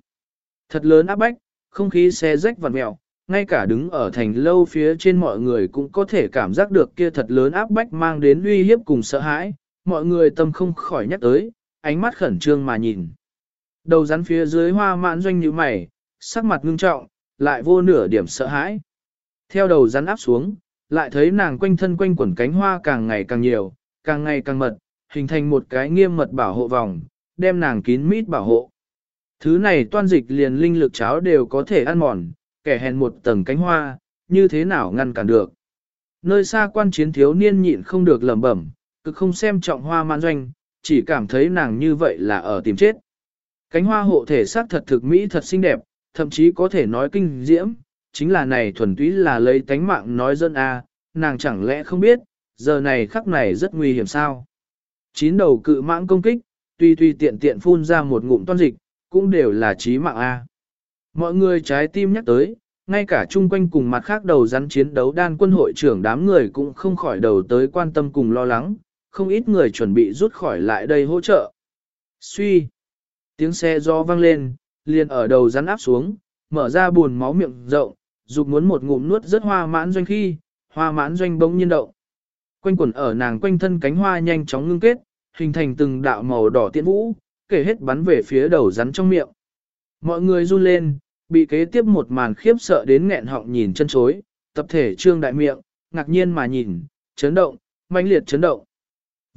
Thật lớn áp bách, không khí xe rách vặn mẹo, ngay cả đứng ở thành lâu phía trên mọi người cũng có thể cảm giác được kia thật lớn áp bách mang đến uy hiếp cùng sợ hãi, mọi người tâm không khỏi nhắc tới, ánh mắt khẩn trương mà nhìn. Đầu rắn phía dưới hoa mãn doanh như mày, sắc mặt ngưng trọng, lại vô nửa điểm sợ hãi. Theo đầu rắn áp xuống, lại thấy nàng quanh thân quanh quẩn cánh hoa càng ngày càng nhiều, càng ngày càng mật, hình thành một cái nghiêm mật bảo hộ vòng, đem nàng kín mít bảo hộ. Thứ này toan dịch liền linh lực cháo đều có thể ăn mòn, kẻ hèn một tầng cánh hoa, như thế nào ngăn cản được. Nơi xa quan chiến thiếu niên nhịn không được lẩm bẩm, cực không xem trọng hoa man doanh, chỉ cảm thấy nàng như vậy là ở tìm chết. Cánh hoa hộ thể sắc thật thực mỹ thật xinh đẹp, thậm chí có thể nói kinh diễm, chính là này thuần túy là lấy tánh mạng nói dân a, nàng chẳng lẽ không biết, giờ này khắc này rất nguy hiểm sao. Chín đầu cự mãng công kích, tuy tuy tiện tiện phun ra một ngụm toan dịch, cũng đều là chí mạng a. Mọi người trái tim nhắc tới, ngay cả chung quanh cùng mặt khác đầu rắn chiến đấu đan quân hội trưởng đám người cũng không khỏi đầu tới quan tâm cùng lo lắng, không ít người chuẩn bị rút khỏi lại đây hỗ trợ. Suy! Tiếng xe do vang lên, liền ở đầu rắn áp xuống, mở ra buồn máu miệng rộng, dục muốn một ngụm nuốt rất hoa mãn doanh khi, hoa mãn doanh bỗng nhiên động. Quanh quẩn ở nàng quanh thân cánh hoa nhanh chóng ngưng kết, hình thành từng đạo màu đỏ tiễn vũ, kể hết bắn về phía đầu rắn trong miệng. Mọi người run lên, bị kế tiếp một màn khiếp sợ đến nghẹn họng nhìn chân chối, tập thể trương đại miệng, ngạc nhiên mà nhìn, chấn động, mãnh liệt chấn động.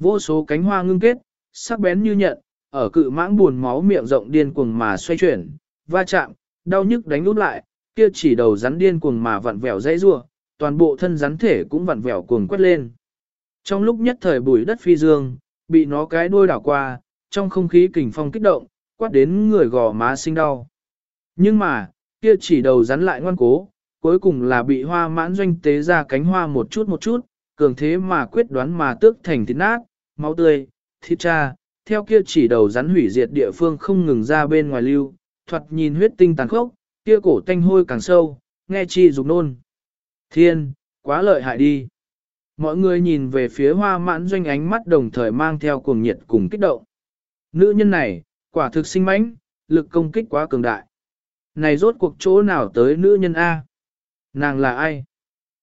Vô số cánh hoa ngưng kết, sắc bén như nhận, ở cự mãng buồn máu miệng rộng điên cuồng mà xoay chuyển, va chạm, đau nhức đánh út lại, kia chỉ đầu rắn điên cuồng mà vặn vẹo dãy rua, toàn bộ thân rắn thể cũng vặn vẹo cuồng quét lên. Trong lúc nhất thời bùi đất phi dương, bị nó cái đuôi đảo qua, trong không khí kình phong kích động, quát đến người gò má sinh đau. Nhưng mà, kia chỉ đầu rắn lại ngoan cố, cuối cùng là bị hoa mãn doanh tế ra cánh hoa một chút một chút, cường thế mà quyết đoán mà tước thành thịt nát, máu tươi, thịt cha, theo kia chỉ đầu rắn hủy diệt địa phương không ngừng ra bên ngoài lưu, thoạt nhìn huyết tinh tàn khốc, kia cổ tanh hôi càng sâu, nghe chi dục nôn. Thiên, quá lợi hại đi. Mọi người nhìn về phía hoa mãn doanh ánh mắt đồng thời mang theo cuồng nhiệt cùng kích động. Nữ nhân này, quả thực sinh mãnh, lực công kích quá cường đại. Này rốt cuộc chỗ nào tới nữ nhân A? Nàng là ai?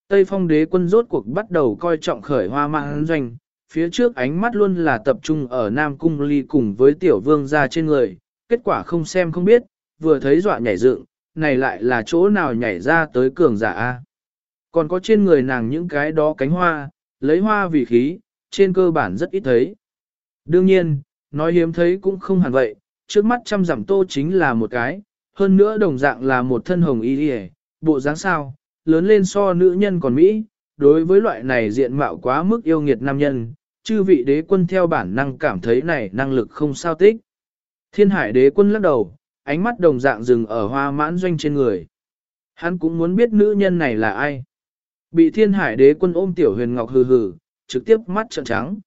Tây phong đế quân rốt cuộc bắt đầu coi trọng khởi hoa mãn doanh, phía trước ánh mắt luôn là tập trung ở Nam Cung Ly cùng với tiểu vương ra trên người, kết quả không xem không biết, vừa thấy dọa nhảy dựng, này lại là chỗ nào nhảy ra tới cường giả A. Còn có trên người nàng những cái đó cánh hoa, lấy hoa vì khí, trên cơ bản rất ít thấy. Đương nhiên, nói hiếm thấy cũng không hẳn vậy, trước mắt trăm giảm tô chính là một cái, hơn nữa đồng dạng là một thân hồng y hề, bộ dáng sao, lớn lên so nữ nhân còn Mỹ, đối với loại này diện mạo quá mức yêu nghiệt nam nhân, chư vị đế quân theo bản năng cảm thấy này năng lực không sao tích. Thiên hải đế quân lắc đầu, ánh mắt đồng dạng dừng ở hoa mãn doanh trên người. Hắn cũng muốn biết nữ nhân này là ai. Bị thiên hải đế quân ôm tiểu huyền ngọc hừ hừ, trực tiếp mắt trợn trắng.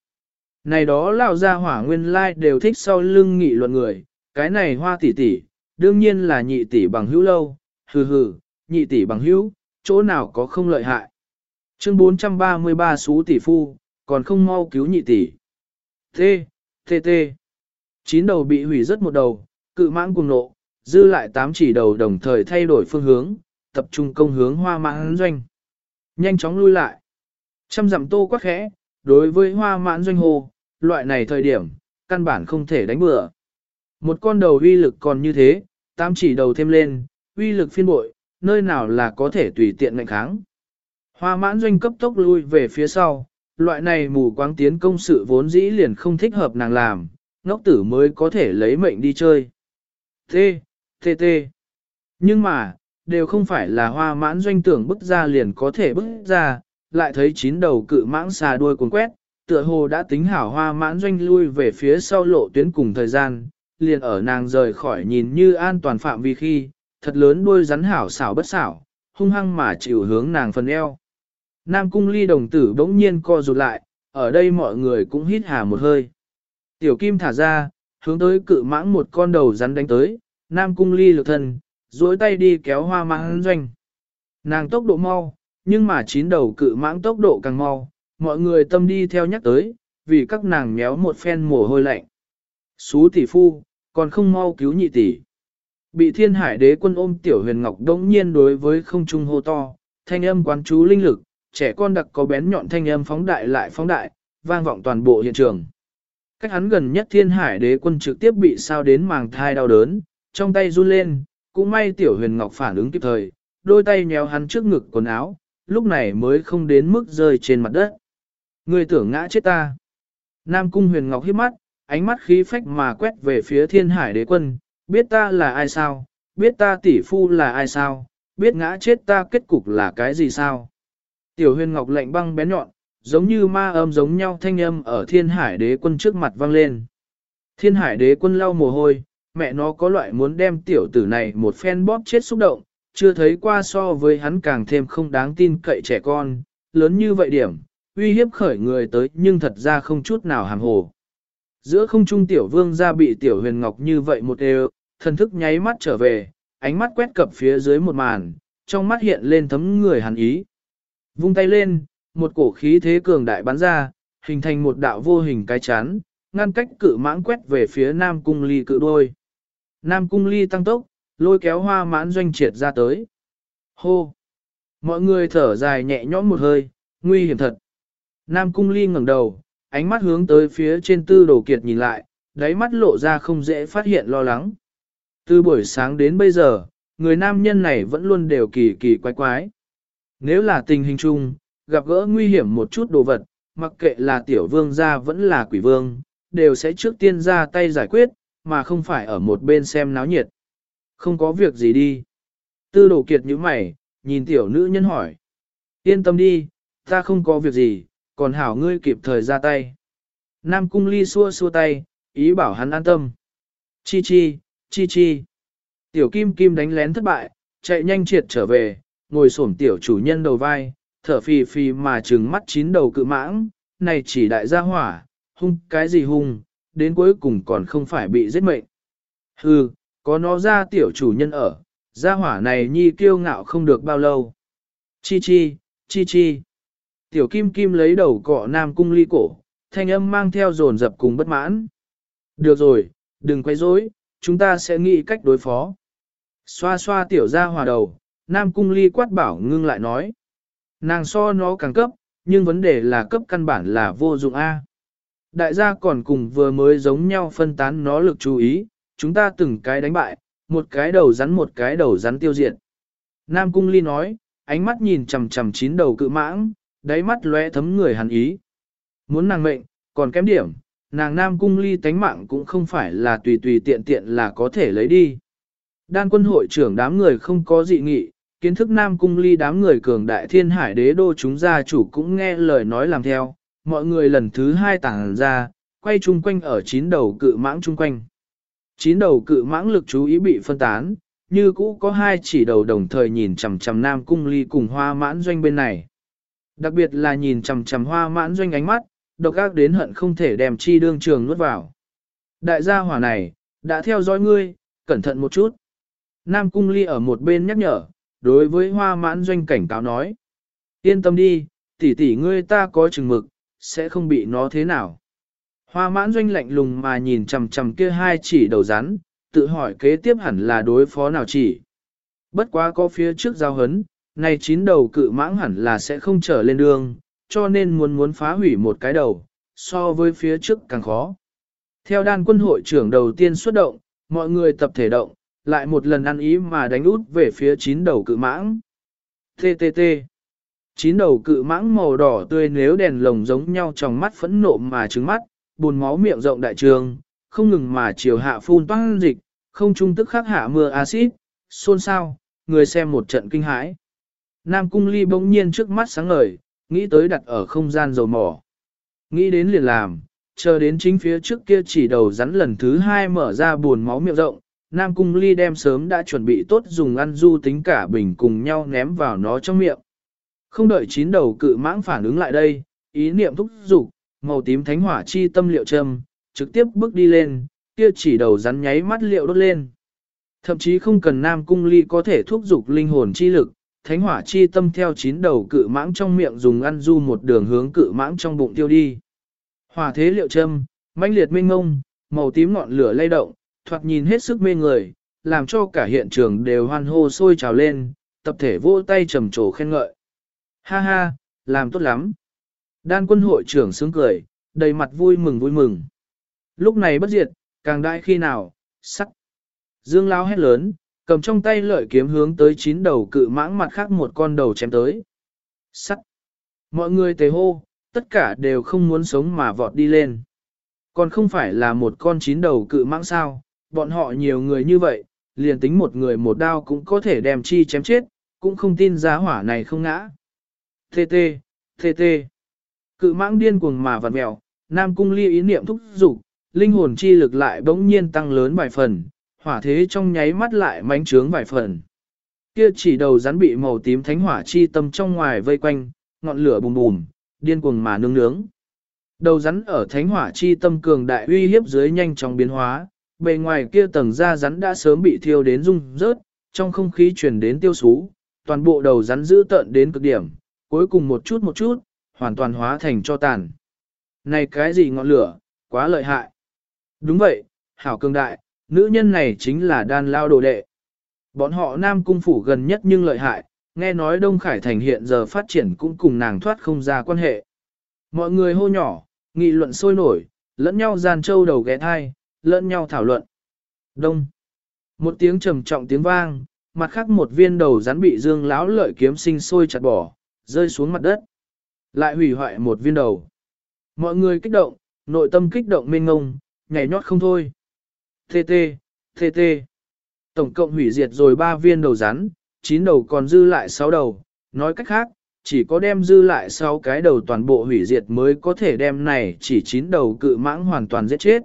Này đó lão gia hỏa nguyên lai đều thích sau lưng nghị luận người, cái này hoa tỷ tỷ, đương nhiên là nhị tỷ bằng hữu lâu, hừ hừ, nhị tỷ bằng hữu, chỗ nào có không lợi hại. Chương 433 xú tỷ phu, còn không mau cứu nhị tỷ. tê tê tê, Chín đầu bị hủy rất một đầu, cự mãng cùng nộ, dư lại tám chỉ đầu đồng thời thay đổi phương hướng, tập trung công hướng hoa mãn doanh. Nhanh chóng lui lại. Trăm dặm tô quắc khẽ, đối với hoa mãn doanh hồ, loại này thời điểm, căn bản không thể đánh bừa. Một con đầu uy lực còn như thế, tám chỉ đầu thêm lên, uy lực phiên bội, nơi nào là có thể tùy tiện ngạnh kháng. Hoa mãn doanh cấp tốc lui về phía sau, loại này mù quáng tiến công sự vốn dĩ liền không thích hợp nàng làm, ngốc tử mới có thể lấy mệnh đi chơi. Tê, tê tê. Nhưng mà, đều không phải là hoa mãn doanh tưởng bức ra liền có thể bức ra, lại thấy chín đầu cự mãng xà đuôi cuốn quét, tựa hồ đã tính hảo hoa mãn doanh lui về phía sau lộ tuyến cùng thời gian, liền ở nàng rời khỏi nhìn như an toàn phạm vi khi, thật lớn đuôi rắn hảo xảo bất xảo, hung hăng mà chịu hướng nàng phần eo. Nam cung ly đồng tử bỗng nhiên co rụt lại, ở đây mọi người cũng hít hà một hơi. Tiểu kim thả ra, hướng tới cự mãng một con đầu rắn đánh tới, Nam cung ly lực thân, duỗi tay đi kéo hoa mãng doanh. Nàng tốc độ mau, nhưng mà chín đầu cự mãng tốc độ càng mau, mọi người tâm đi theo nhắc tới, vì các nàng méo một phen mồ hôi lạnh. Xú tỷ phu, còn không mau cứu nhị tỷ. Bị thiên hải đế quân ôm tiểu huyền ngọc đống nhiên đối với không trung hô to, thanh âm quán chú linh lực, trẻ con đặc có bén nhọn thanh âm phóng đại lại phóng đại, vang vọng toàn bộ hiện trường. Cách hắn gần nhất thiên hải đế quân trực tiếp bị sao đến màng thai đau đớn, trong tay run lên, cũng may tiểu huyền ngọc phản ứng kịp thời, đôi tay nhéo hắn trước ngực quần áo, lúc này mới không đến mức rơi trên mặt đất. Người tưởng ngã chết ta. Nam cung huyền ngọc hiếp mắt, ánh mắt khí phách mà quét về phía thiên hải đế quân, biết ta là ai sao, biết ta tỷ phu là ai sao, biết ngã chết ta kết cục là cái gì sao. Tiểu huyền ngọc lạnh băng bén nhọn, giống như ma âm giống nhau thanh âm ở thiên hải đế quân trước mặt vang lên. Thiên hải đế quân lau mồ hôi, mẹ nó có loại muốn đem tiểu tử này một phen bóp chết xúc động, chưa thấy qua so với hắn càng thêm không đáng tin cậy trẻ con, lớn như vậy điểm, uy hiếp khởi người tới nhưng thật ra không chút nào hàm hồ. Giữa không trung tiểu vương ra bị tiểu huyền ngọc như vậy một đều, thần thức nháy mắt trở về, ánh mắt quét cập phía dưới một màn, trong mắt hiện lên thấm người hàn ý. Vung tay lên, một cổ khí thế cường đại bắn ra, hình thành một đạo vô hình cái chán, ngăn cách cự mãng quét về phía Nam Cung Ly cự đôi. Nam Cung Ly tăng tốc, lôi kéo hoa mãn doanh triệt ra tới. Hô! Mọi người thở dài nhẹ nhõm một hơi, nguy hiểm thật. Nam Cung Ly ngẩng đầu, ánh mắt hướng tới phía trên tư đồ kiệt nhìn lại, đáy mắt lộ ra không dễ phát hiện lo lắng. Từ buổi sáng đến bây giờ, người nam nhân này vẫn luôn đều kỳ kỳ quái quái. Nếu là tình hình chung, gặp gỡ nguy hiểm một chút đồ vật, mặc kệ là tiểu vương gia vẫn là quỷ vương, đều sẽ trước tiên ra tay giải quyết, mà không phải ở một bên xem náo nhiệt. Không có việc gì đi. Tư đồ kiệt như mày, nhìn tiểu nữ nhân hỏi. Yên tâm đi, ta không có việc gì, còn hảo ngươi kịp thời ra tay. Nam cung ly xua xua tay, ý bảo hắn an tâm. Chi chi, chi chi. Tiểu kim kim đánh lén thất bại, chạy nhanh triệt trở về, ngồi xổm tiểu chủ nhân đầu vai, thở phì phì mà trừng mắt chín đầu cự mãng, này chỉ đại gia hỏa, hung cái gì hung, đến cuối cùng còn không phải bị giết mệnh. Hừ, có nó ra tiểu chủ nhân ở, gia hỏa này nhi kiêu ngạo không được bao lâu. Chi chi, chi chi. Tiểu kim kim lấy đầu cọ nam cung ly cổ, thanh âm mang theo dồn dập cùng bất mãn. Được rồi, đừng quay rối, chúng ta sẽ nghĩ cách đối phó. Xoa xoa tiểu ra hòa đầu, Nam Cung Ly quát bảo ngưng lại nói. Nàng so nó càng cấp, nhưng vấn đề là cấp căn bản là vô dụng A. Đại gia còn cùng vừa mới giống nhau phân tán nó lực chú ý, chúng ta từng cái đánh bại, một cái đầu rắn một cái đầu rắn tiêu diệt. Nam Cung Ly nói, ánh mắt nhìn chầm chầm chín đầu cự mãng, đáy mắt lóe thấm người hàn ý. Muốn nàng mệnh, còn kém điểm, nàng Nam Cung Ly tánh mạng cũng không phải là tùy tùy tiện tiện là có thể lấy đi. Đan quân hội trưởng đám người không có dị nghị, kiến thức Nam Cung Ly đám người cường đại thiên hải đế đô chúng gia chủ cũng nghe lời nói làm theo, mọi người lần thứ hai tản ra, quay chung quanh ở chín đầu cự mãng chung quanh. Chín đầu cự mãng lực chú ý bị phân tán, như cũ có hai chỉ đầu đồng thời nhìn chằm chằm Nam Cung Ly cùng hoa mãn doanh bên này. Đặc biệt là nhìn chằm chằm hoa mãn doanh ánh mắt, độc ác đến hận không thể đem chi đương trường nuốt vào. Đại gia hỏa này, đã theo dõi ngươi, cẩn thận một chút. Nam Cung Ly ở một bên nhắc nhở, đối với hoa mãn doanh cảnh cáo nói. Yên tâm đi, tỷ tỷ ngươi ta có chừng mực, sẽ không bị nó thế nào. Hoa mãn doanh lạnh lùng mà nhìn chằm chằm kia hai chỉ đầu rắn, tự hỏi kế tiếp hẳn là đối phó nào chỉ. Bất quá có phía trước giao hấn, này chín đầu cự mãng hẳn là sẽ không trở lên đường, cho nên muốn muốn phá hủy một cái đầu, so với phía trước càng khó. Theo đan quân hội trưởng đầu tiên xuất động, mọi người tập thể động, lại một lần ăn ý mà đánh út về phía chín đầu cự mãng. TTT Chín đầu cự mãng màu đỏ tươi nếu đèn lồng giống nhau trong mắt phẫn nộ mà trứng mắt, buồn máu miệng rộng đại trường, không ngừng mà chiều hạ phun toan dịch, không trung tức khắc hạ mưa axit, xôn xao, người xem một trận kinh hãi. Nam cung ly bỗng nhiên trước mắt sáng ngời, nghĩ tới đặt ở không gian dầu mỏ. Nghĩ đến liền làm, chờ đến chính phía trước kia chỉ đầu rắn lần thứ hai mở ra buồn máu miệng rộng, Nam cung ly đem sớm đã chuẩn bị tốt dùng ăn du tính cả bình cùng nhau ném vào nó trong miệng. Không đợi chín đầu cự mãng phản ứng lại đây, ý niệm thúc dục màu tím thánh hỏa chi tâm liệu châm, trực tiếp bước đi lên, kia chỉ đầu rắn nháy mắt liệu đốt lên. Thậm chí không cần Nam Cung Ly có thể thúc dục linh hồn chi lực, thánh hỏa chi tâm theo chín đầu cự mãng trong miệng dùng ăn du một đường hướng cự mãng trong bụng tiêu đi. Hỏa thế liệu châm, mãnh liệt minh ngông, màu tím ngọn lửa lay động, thoạt nhìn hết sức mê người, làm cho cả hiện trường đều hoan hô sôi trào lên, tập thể vỗ tay trầm trồ khen ngợi. Ha ha, làm tốt lắm. Đan quân hội trưởng sướng cười, đầy mặt vui mừng vui mừng. Lúc này bất diệt, càng đại khi nào, sắc. Dương lao hét lớn, cầm trong tay lợi kiếm hướng tới chín đầu cự mãng mặt khác một con đầu chém tới. Sắc. Mọi người tề hô, tất cả đều không muốn sống mà vọt đi lên. Còn không phải là một con chín đầu cự mãng sao, bọn họ nhiều người như vậy, liền tính một người một đao cũng có thể đem chi chém chết, cũng không tin giá hỏa này không ngã. Tê tê, tê tê. Cự mãng điên cuồng mà vặn mèo, Nam Cung Ly ý niệm thúc dục, linh hồn chi lực lại bỗng nhiên tăng lớn vài phần, hỏa thế trong nháy mắt lại mánh trướng vài phần. Kia chỉ đầu rắn bị màu tím thánh hỏa chi tâm trong ngoài vây quanh, ngọn lửa bùm bùm, điên cuồng mà nương nướng. Đầu rắn ở thánh hỏa chi tâm cường đại uy hiếp dưới nhanh chóng biến hóa, bề ngoài kia tầng da rắn đã sớm bị thiêu đến rung rớt, trong không khí truyền đến tiêu sú, toàn bộ đầu rắn giữ tận đến cực điểm, cuối cùng một chút một chút, hoàn toàn hóa thành cho tàn. Này cái gì ngọn lửa, quá lợi hại. Đúng vậy, hảo cường đại, nữ nhân này chính là đan lao đồ đệ. Bọn họ nam cung phủ gần nhất nhưng lợi hại, nghe nói Đông Khải Thành hiện giờ phát triển cũng cùng nàng thoát không ra quan hệ. Mọi người hô nhỏ, nghị luận sôi nổi, lẫn nhau gian trâu đầu ghé thai, lẫn nhau thảo luận. Đông. Một tiếng trầm trọng tiếng vang, mặt khác một viên đầu rắn bị dương lão lợi kiếm sinh sôi chặt bỏ, rơi xuống mặt đất. Lại hủy hoại một viên đầu. Mọi người kích động, nội tâm kích động mênh ngông, nhảy nhót không thôi. TT, TT. Tổng cộng hủy diệt rồi ba viên đầu rắn, chín đầu còn dư lại sáu đầu. Nói cách khác, chỉ có đem dư lại sáu cái đầu toàn bộ hủy diệt mới có thể đem này chỉ chín đầu cự mãng hoàn toàn giết chết.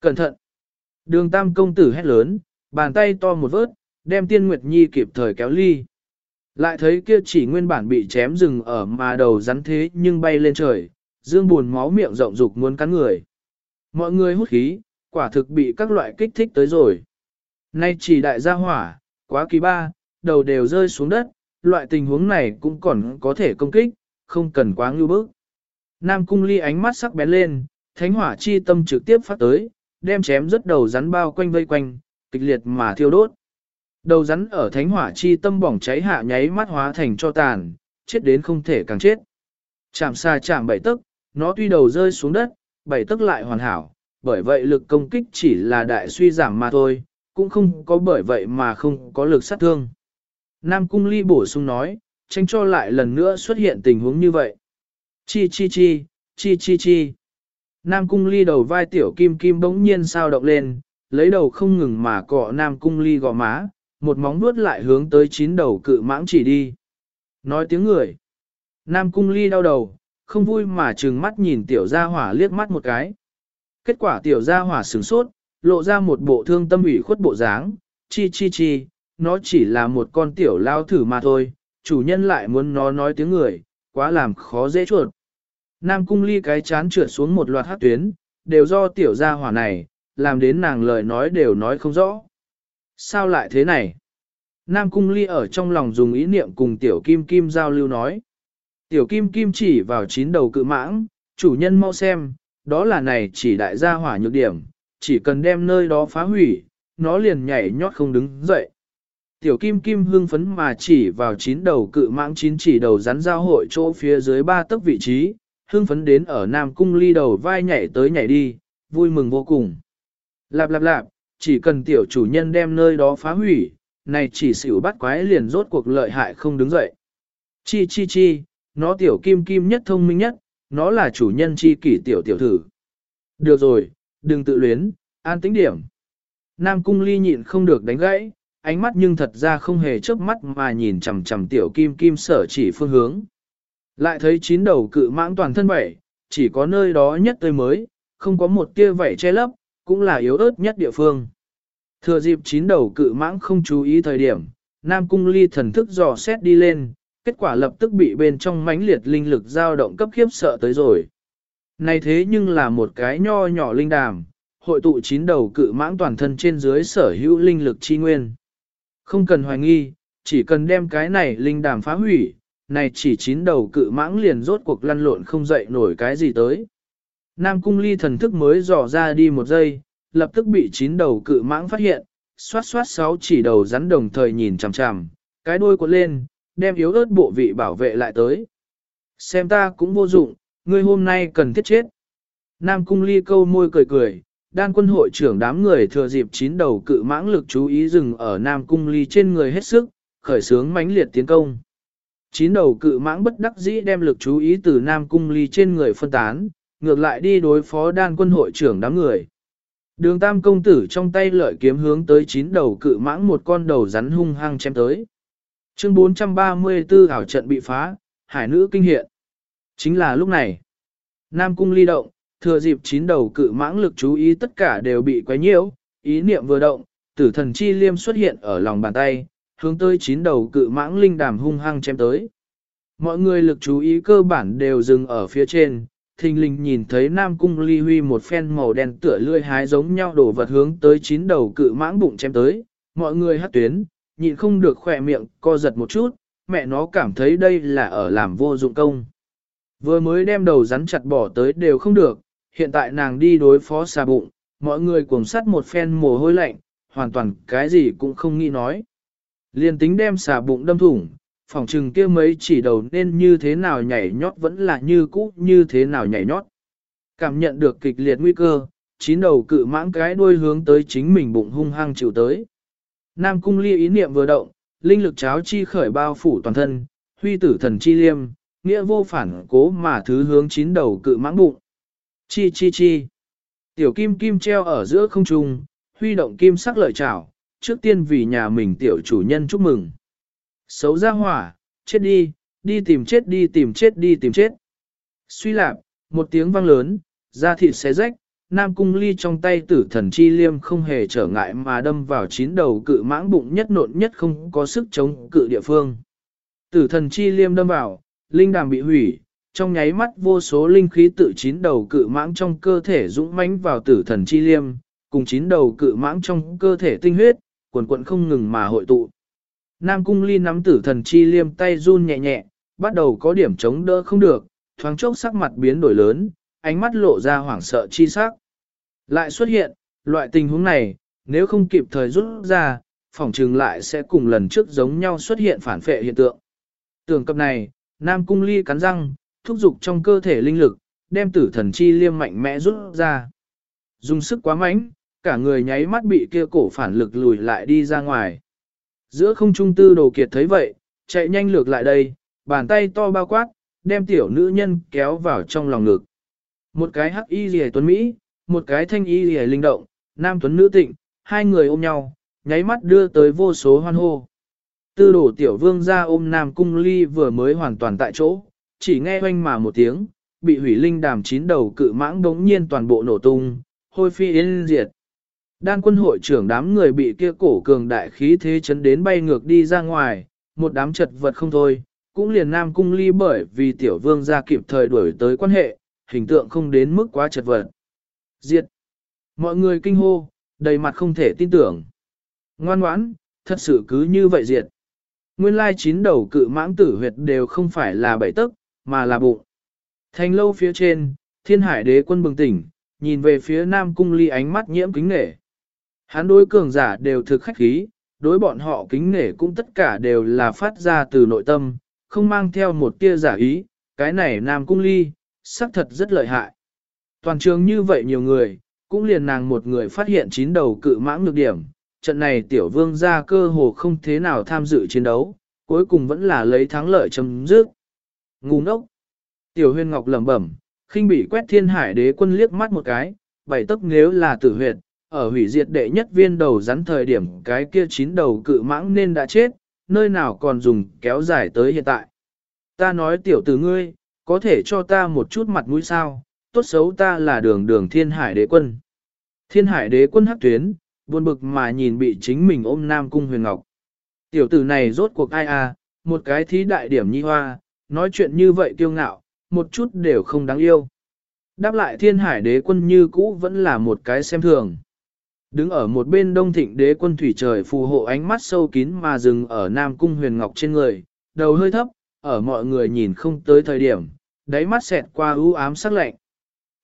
Cẩn thận! Đường tam công tử hét lớn, bàn tay to một vớt, đem tiên nguyệt nhi kịp thời kéo ly. Lại thấy kia chỉ nguyên bản bị chém rừng ở mà đầu rắn thế nhưng bay lên trời, dương buồn máu miệng rộng dục muốn cắn người. Mọi người hút khí, quả thực bị các loại kích thích tới rồi. Nay chỉ đại gia hỏa, quá kỳ ba, đầu đều rơi xuống đất, loại tình huống này cũng còn có thể công kích, không cần quá ngưu bức. Nam cung ly ánh mắt sắc bén lên, thánh hỏa chi tâm trực tiếp phát tới, đem chém rất đầu rắn bao quanh vây quanh, kịch liệt mà thiêu đốt. Đầu rắn ở thánh hỏa chi tâm bỏng cháy hạ nháy mắt hóa thành cho tàn, chết đến không thể càng chết. Chạm xa chạm bảy tức, nó tuy đầu rơi xuống đất, bảy tức lại hoàn hảo, bởi vậy lực công kích chỉ là đại suy giảm mà thôi, cũng không có bởi vậy mà không có lực sát thương. Nam Cung Ly bổ sung nói, tránh cho lại lần nữa xuất hiện tình huống như vậy. Chi chi chi, chi chi chi. Nam Cung Ly đầu vai tiểu kim kim bỗng nhiên sao động lên, lấy đầu không ngừng mà cọ Nam Cung Ly gò má, một móng vuốt lại hướng tới chín đầu cự mãng chỉ đi. Nói tiếng người. Nam Cung Ly đau đầu, không vui mà trừng mắt nhìn tiểu gia hỏa liếc mắt một cái. Kết quả tiểu gia hỏa sửng sốt, lộ ra một bộ thương tâm ủy khuất bộ dáng, chi chi chi, nó chỉ là một con tiểu lao thử mà thôi, chủ nhân lại muốn nó nói tiếng người, quá làm khó dễ chuột. Nam cung ly cái chán trượt xuống một loạt hát tuyến, đều do tiểu gia hỏa này, làm đến nàng lời nói đều nói không rõ. Sao lại thế này? Nam cung ly ở trong lòng dùng ý niệm cùng tiểu kim kim giao lưu nói. Tiểu kim kim chỉ vào chín đầu cự mãng, chủ nhân mau xem, đó là này chỉ đại gia hỏa nhược điểm, chỉ cần đem nơi đó phá hủy, nó liền nhảy nhót không đứng dậy. Tiểu kim kim hương phấn mà chỉ vào chín đầu cự mãng chín chỉ đầu rắn giao hội chỗ phía dưới ba tấc vị trí, hương phấn đến ở Nam Cung ly đầu vai nhảy tới nhảy đi, vui mừng vô cùng. Lạp lạp lạp, chỉ cần tiểu chủ nhân đem nơi đó phá hủy, này chỉ xỉu bắt quái liền rốt cuộc lợi hại không đứng dậy. Chi chi chi, nó tiểu kim kim nhất thông minh nhất, nó là chủ nhân chi kỷ tiểu tiểu thử. Được rồi, đừng tự luyến, an tĩnh điểm. Nam cung ly nhịn không được đánh gãy, ánh mắt nhưng thật ra không hề chớp mắt mà nhìn chằm chằm tiểu kim kim sở chỉ phương hướng. Lại thấy chín đầu cự mãng toàn thân vẩy, chỉ có nơi đó nhất tươi mới, không có một tia vẩy che lấp, cũng là yếu ớt nhất địa phương. Thừa dịp chín đầu cự mãng không chú ý thời điểm, Nam Cung Ly thần thức dò xét đi lên, kết quả lập tức bị bên trong mãnh liệt linh lực dao động cấp khiếp sợ tới rồi. Này thế nhưng là một cái nho nhỏ linh đàm, hội tụ chín đầu cự mãng toàn thân trên dưới sở hữu linh lực chi nguyên. Không cần hoài nghi, chỉ cần đem cái này linh đàm phá hủy, này chỉ chín đầu cự mãng liền rốt cuộc lăn lộn không dậy nổi cái gì tới. Nam cung ly thần thức mới dò ra đi một giây, lập tức bị chín đầu cự mãng phát hiện, xoát xoát sáu chỉ đầu rắn đồng thời nhìn chằm chằm, cái đuôi cuộn lên, đem yếu ớt bộ vị bảo vệ lại tới. Xem ta cũng vô dụng, ngươi hôm nay cần thiết chết. Nam cung ly câu môi cười cười, đan quân hội trưởng đám người thừa dịp chín đầu cự mãng lực chú ý dừng ở Nam cung ly trên người hết sức, khởi sướng mãnh liệt tiến công. Chín đầu cự mãng bất đắc dĩ đem lực chú ý từ Nam cung ly trên người phân tán, ngược lại đi đối phó đan quân hội trưởng đám người. Đường tam công tử trong tay lợi kiếm hướng tới chín đầu cự mãng một con đầu rắn hung hăng chém tới. Chương 434 ảo trận bị phá, hải nữ kinh hiện. Chính là lúc này. Nam cung ly động, thừa dịp chín đầu cự mãng lực chú ý tất cả đều bị quấy nhiễu, ý niệm vừa động, tử thần chi liêm xuất hiện ở lòng bàn tay, hướng tới chín đầu cự mãng linh đàm hung hăng chém tới. Mọi người lực chú ý cơ bản đều dừng ở phía trên, thình lình nhìn thấy Nam Cung Ly Huy một phen màu đen tựa lươi hái giống nhau đổ vật hướng tới chín đầu cự mãng bụng chém tới, mọi người hát tuyến, nhịn không được khỏe miệng co giật một chút, mẹ nó cảm thấy đây là ở làm vô dụng công. Vừa mới đem đầu rắn chặt bỏ tới đều không được, hiện tại nàng đi đối phó xà bụng, mọi người cùng sắt một phen mồ hôi lạnh, hoàn toàn cái gì cũng không nghĩ nói. Liên tính đem xà bụng đâm thủng, phòng trừng kia mấy chỉ đầu nên như thế nào nhảy nhót vẫn là như cũ như thế nào nhảy nhót. Cảm nhận được kịch liệt nguy cơ, chín đầu cự mãng cái đuôi hướng tới chính mình bụng hung hăng chịu tới. Nam cung ly ý niệm vừa động, linh lực cháo chi khởi bao phủ toàn thân, huy tử thần chi liêm, nghĩa vô phản cố mà thứ hướng chín đầu cự mãng bụng. Chi chi chi. Tiểu kim kim treo ở giữa không trung, huy động kim sắc lợi chảo, trước tiên vì nhà mình tiểu chủ nhân chúc mừng. Xấu ra hỏa, chết đi, đi tìm chết đi tìm chết đi tìm chết. Suy lạp, một tiếng vang lớn, da thịt xé rách, Nam Cung Ly trong tay tử thần chi liêm không hề trở ngại mà đâm vào chín đầu cự mãng bụng nhất nộn nhất không có sức chống cự địa phương. Tử thần chi liêm đâm vào, linh đàm bị hủy, trong nháy mắt vô số linh khí tự chín đầu cự mãng trong cơ thể dũng mãnh vào tử thần chi liêm, cùng chín đầu cự mãng trong cơ thể tinh huyết, quần quận không ngừng mà hội tụ. Nam cung ly nắm tử thần chi liêm tay run nhẹ nhẹ, bắt đầu có điểm chống đỡ không được, thoáng chốc sắc mặt biến đổi lớn, ánh mắt lộ ra hoảng sợ chi sắc. Lại xuất hiện, Loại tình huống này, nếu không kịp thời rút ra, phỏng trừng lại sẽ cùng lần trước giống nhau xuất hiện phản phệ hiện tượng. Tưởng cập này, Nam Cung Ly cắn răng, thúc giục trong cơ thể linh lực, đem tử thần chi liêm mạnh mẽ rút ra. Dùng sức quá mạnh, cả người nháy mắt bị kia cổ phản lực lùi lại đi ra ngoài. Giữa không trung tư đồ kiệt thấy vậy, chạy nhanh lược lại đây, bàn tay to bao quát, đem tiểu nữ nhân kéo vào trong lòng ngực. Một cái hắc y rìa tuấn Mỹ, một cái thanh y rìa linh động, nam tuấn nữ tịnh, hai người ôm nhau, nháy mắt đưa tới vô số hoan hô. Tư đổ tiểu vương ra ôm nam cung ly vừa mới hoàn toàn tại chỗ, chỉ nghe oanh mà một tiếng, bị hủy linh đàm chín đầu cự mãng đống nhiên toàn bộ nổ tung, hôi phi yên diệt. Đan quân hội trưởng đám người bị kia cổ cường đại khí thế chấn đến bay ngược đi ra ngoài, một đám chật vật không thôi, cũng liền nam cung ly bởi vì tiểu vương ra kịp thời đuổi tới quan hệ, hình tượng không đến mức quá chật vật. Diệt! Mọi người kinh hô, đầy mặt không thể tin tưởng. Ngoan ngoãn, thật sự cứ như vậy diệt. Nguyên lai chín đầu cự mãng tử huyệt đều không phải là bảy tức, mà là bụng. Thành lâu phía trên, thiên hải đế quân bừng tỉnh, nhìn về phía nam cung ly ánh mắt nhiễm kính nể. Hắn đối cường giả đều thực khách khí, đối bọn họ kính nể cũng tất cả đều là phát ra từ nội tâm, không mang theo một tia giả ý, cái này nam cung ly, xác thật rất lợi hại. Toàn trường như vậy nhiều người, cũng liền nàng một người phát hiện chín đầu cự mãng nhược điểm, trận này tiểu vương ra cơ hồ không thế nào tham dự chiến đấu, cuối cùng vẫn là lấy thắng lợi chấm dứt. Ngu ngốc! Tiểu huyên ngọc lẩm bẩm, khinh bị quét thiên hải đế quân liếc mắt một cái, bảy tức nếu là tử huyệt, ở hủy diệt đệ nhất viên đầu rắn thời điểm cái kia chín đầu cự mãng nên đã chết, nơi nào còn dùng kéo dài tới hiện tại. Ta nói tiểu tử ngươi, có thể cho ta một chút mặt mũi sao, tốt xấu ta là đường đường thiên hải đế quân. Thiên hải đế quân hắc tuyến, buồn bực mà nhìn bị chính mình ôm nam cung huyền ngọc. Tiểu tử này rốt cuộc ai à, một cái thí đại điểm nhi hoa, nói chuyện như vậy kiêu ngạo, một chút đều không đáng yêu. Đáp lại thiên hải đế quân như cũ vẫn là một cái xem thường. Đứng ở một bên đông thịnh đế quân thủy trời phù hộ ánh mắt sâu kín mà dừng ở nam cung huyền ngọc trên người, đầu hơi thấp, ở mọi người nhìn không tới thời điểm, đáy mắt xẹt qua ưu ám sắc lạnh.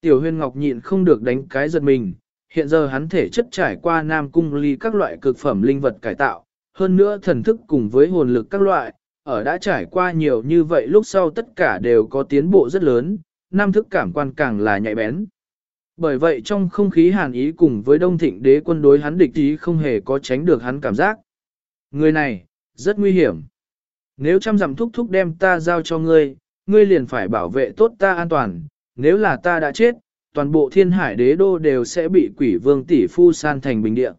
Tiểu huyền ngọc nhịn không được đánh cái giật mình, hiện giờ hắn thể chất trải qua nam cung ly các loại cực phẩm linh vật cải tạo, hơn nữa thần thức cùng với hồn lực các loại, ở đã trải qua nhiều như vậy lúc sau tất cả đều có tiến bộ rất lớn, nam thức cảm quan càng là nhạy bén. Bởi vậy trong không khí hàn ý cùng với đông thịnh đế quân đối hắn địch ý không hề có tránh được hắn cảm giác. Người này, rất nguy hiểm. Nếu chăm dặm thúc thúc đem ta giao cho ngươi, ngươi liền phải bảo vệ tốt ta an toàn, nếu là ta đã chết, toàn bộ thiên hải đế đô đều sẽ bị quỷ vương tỷ phu san thành bình địa.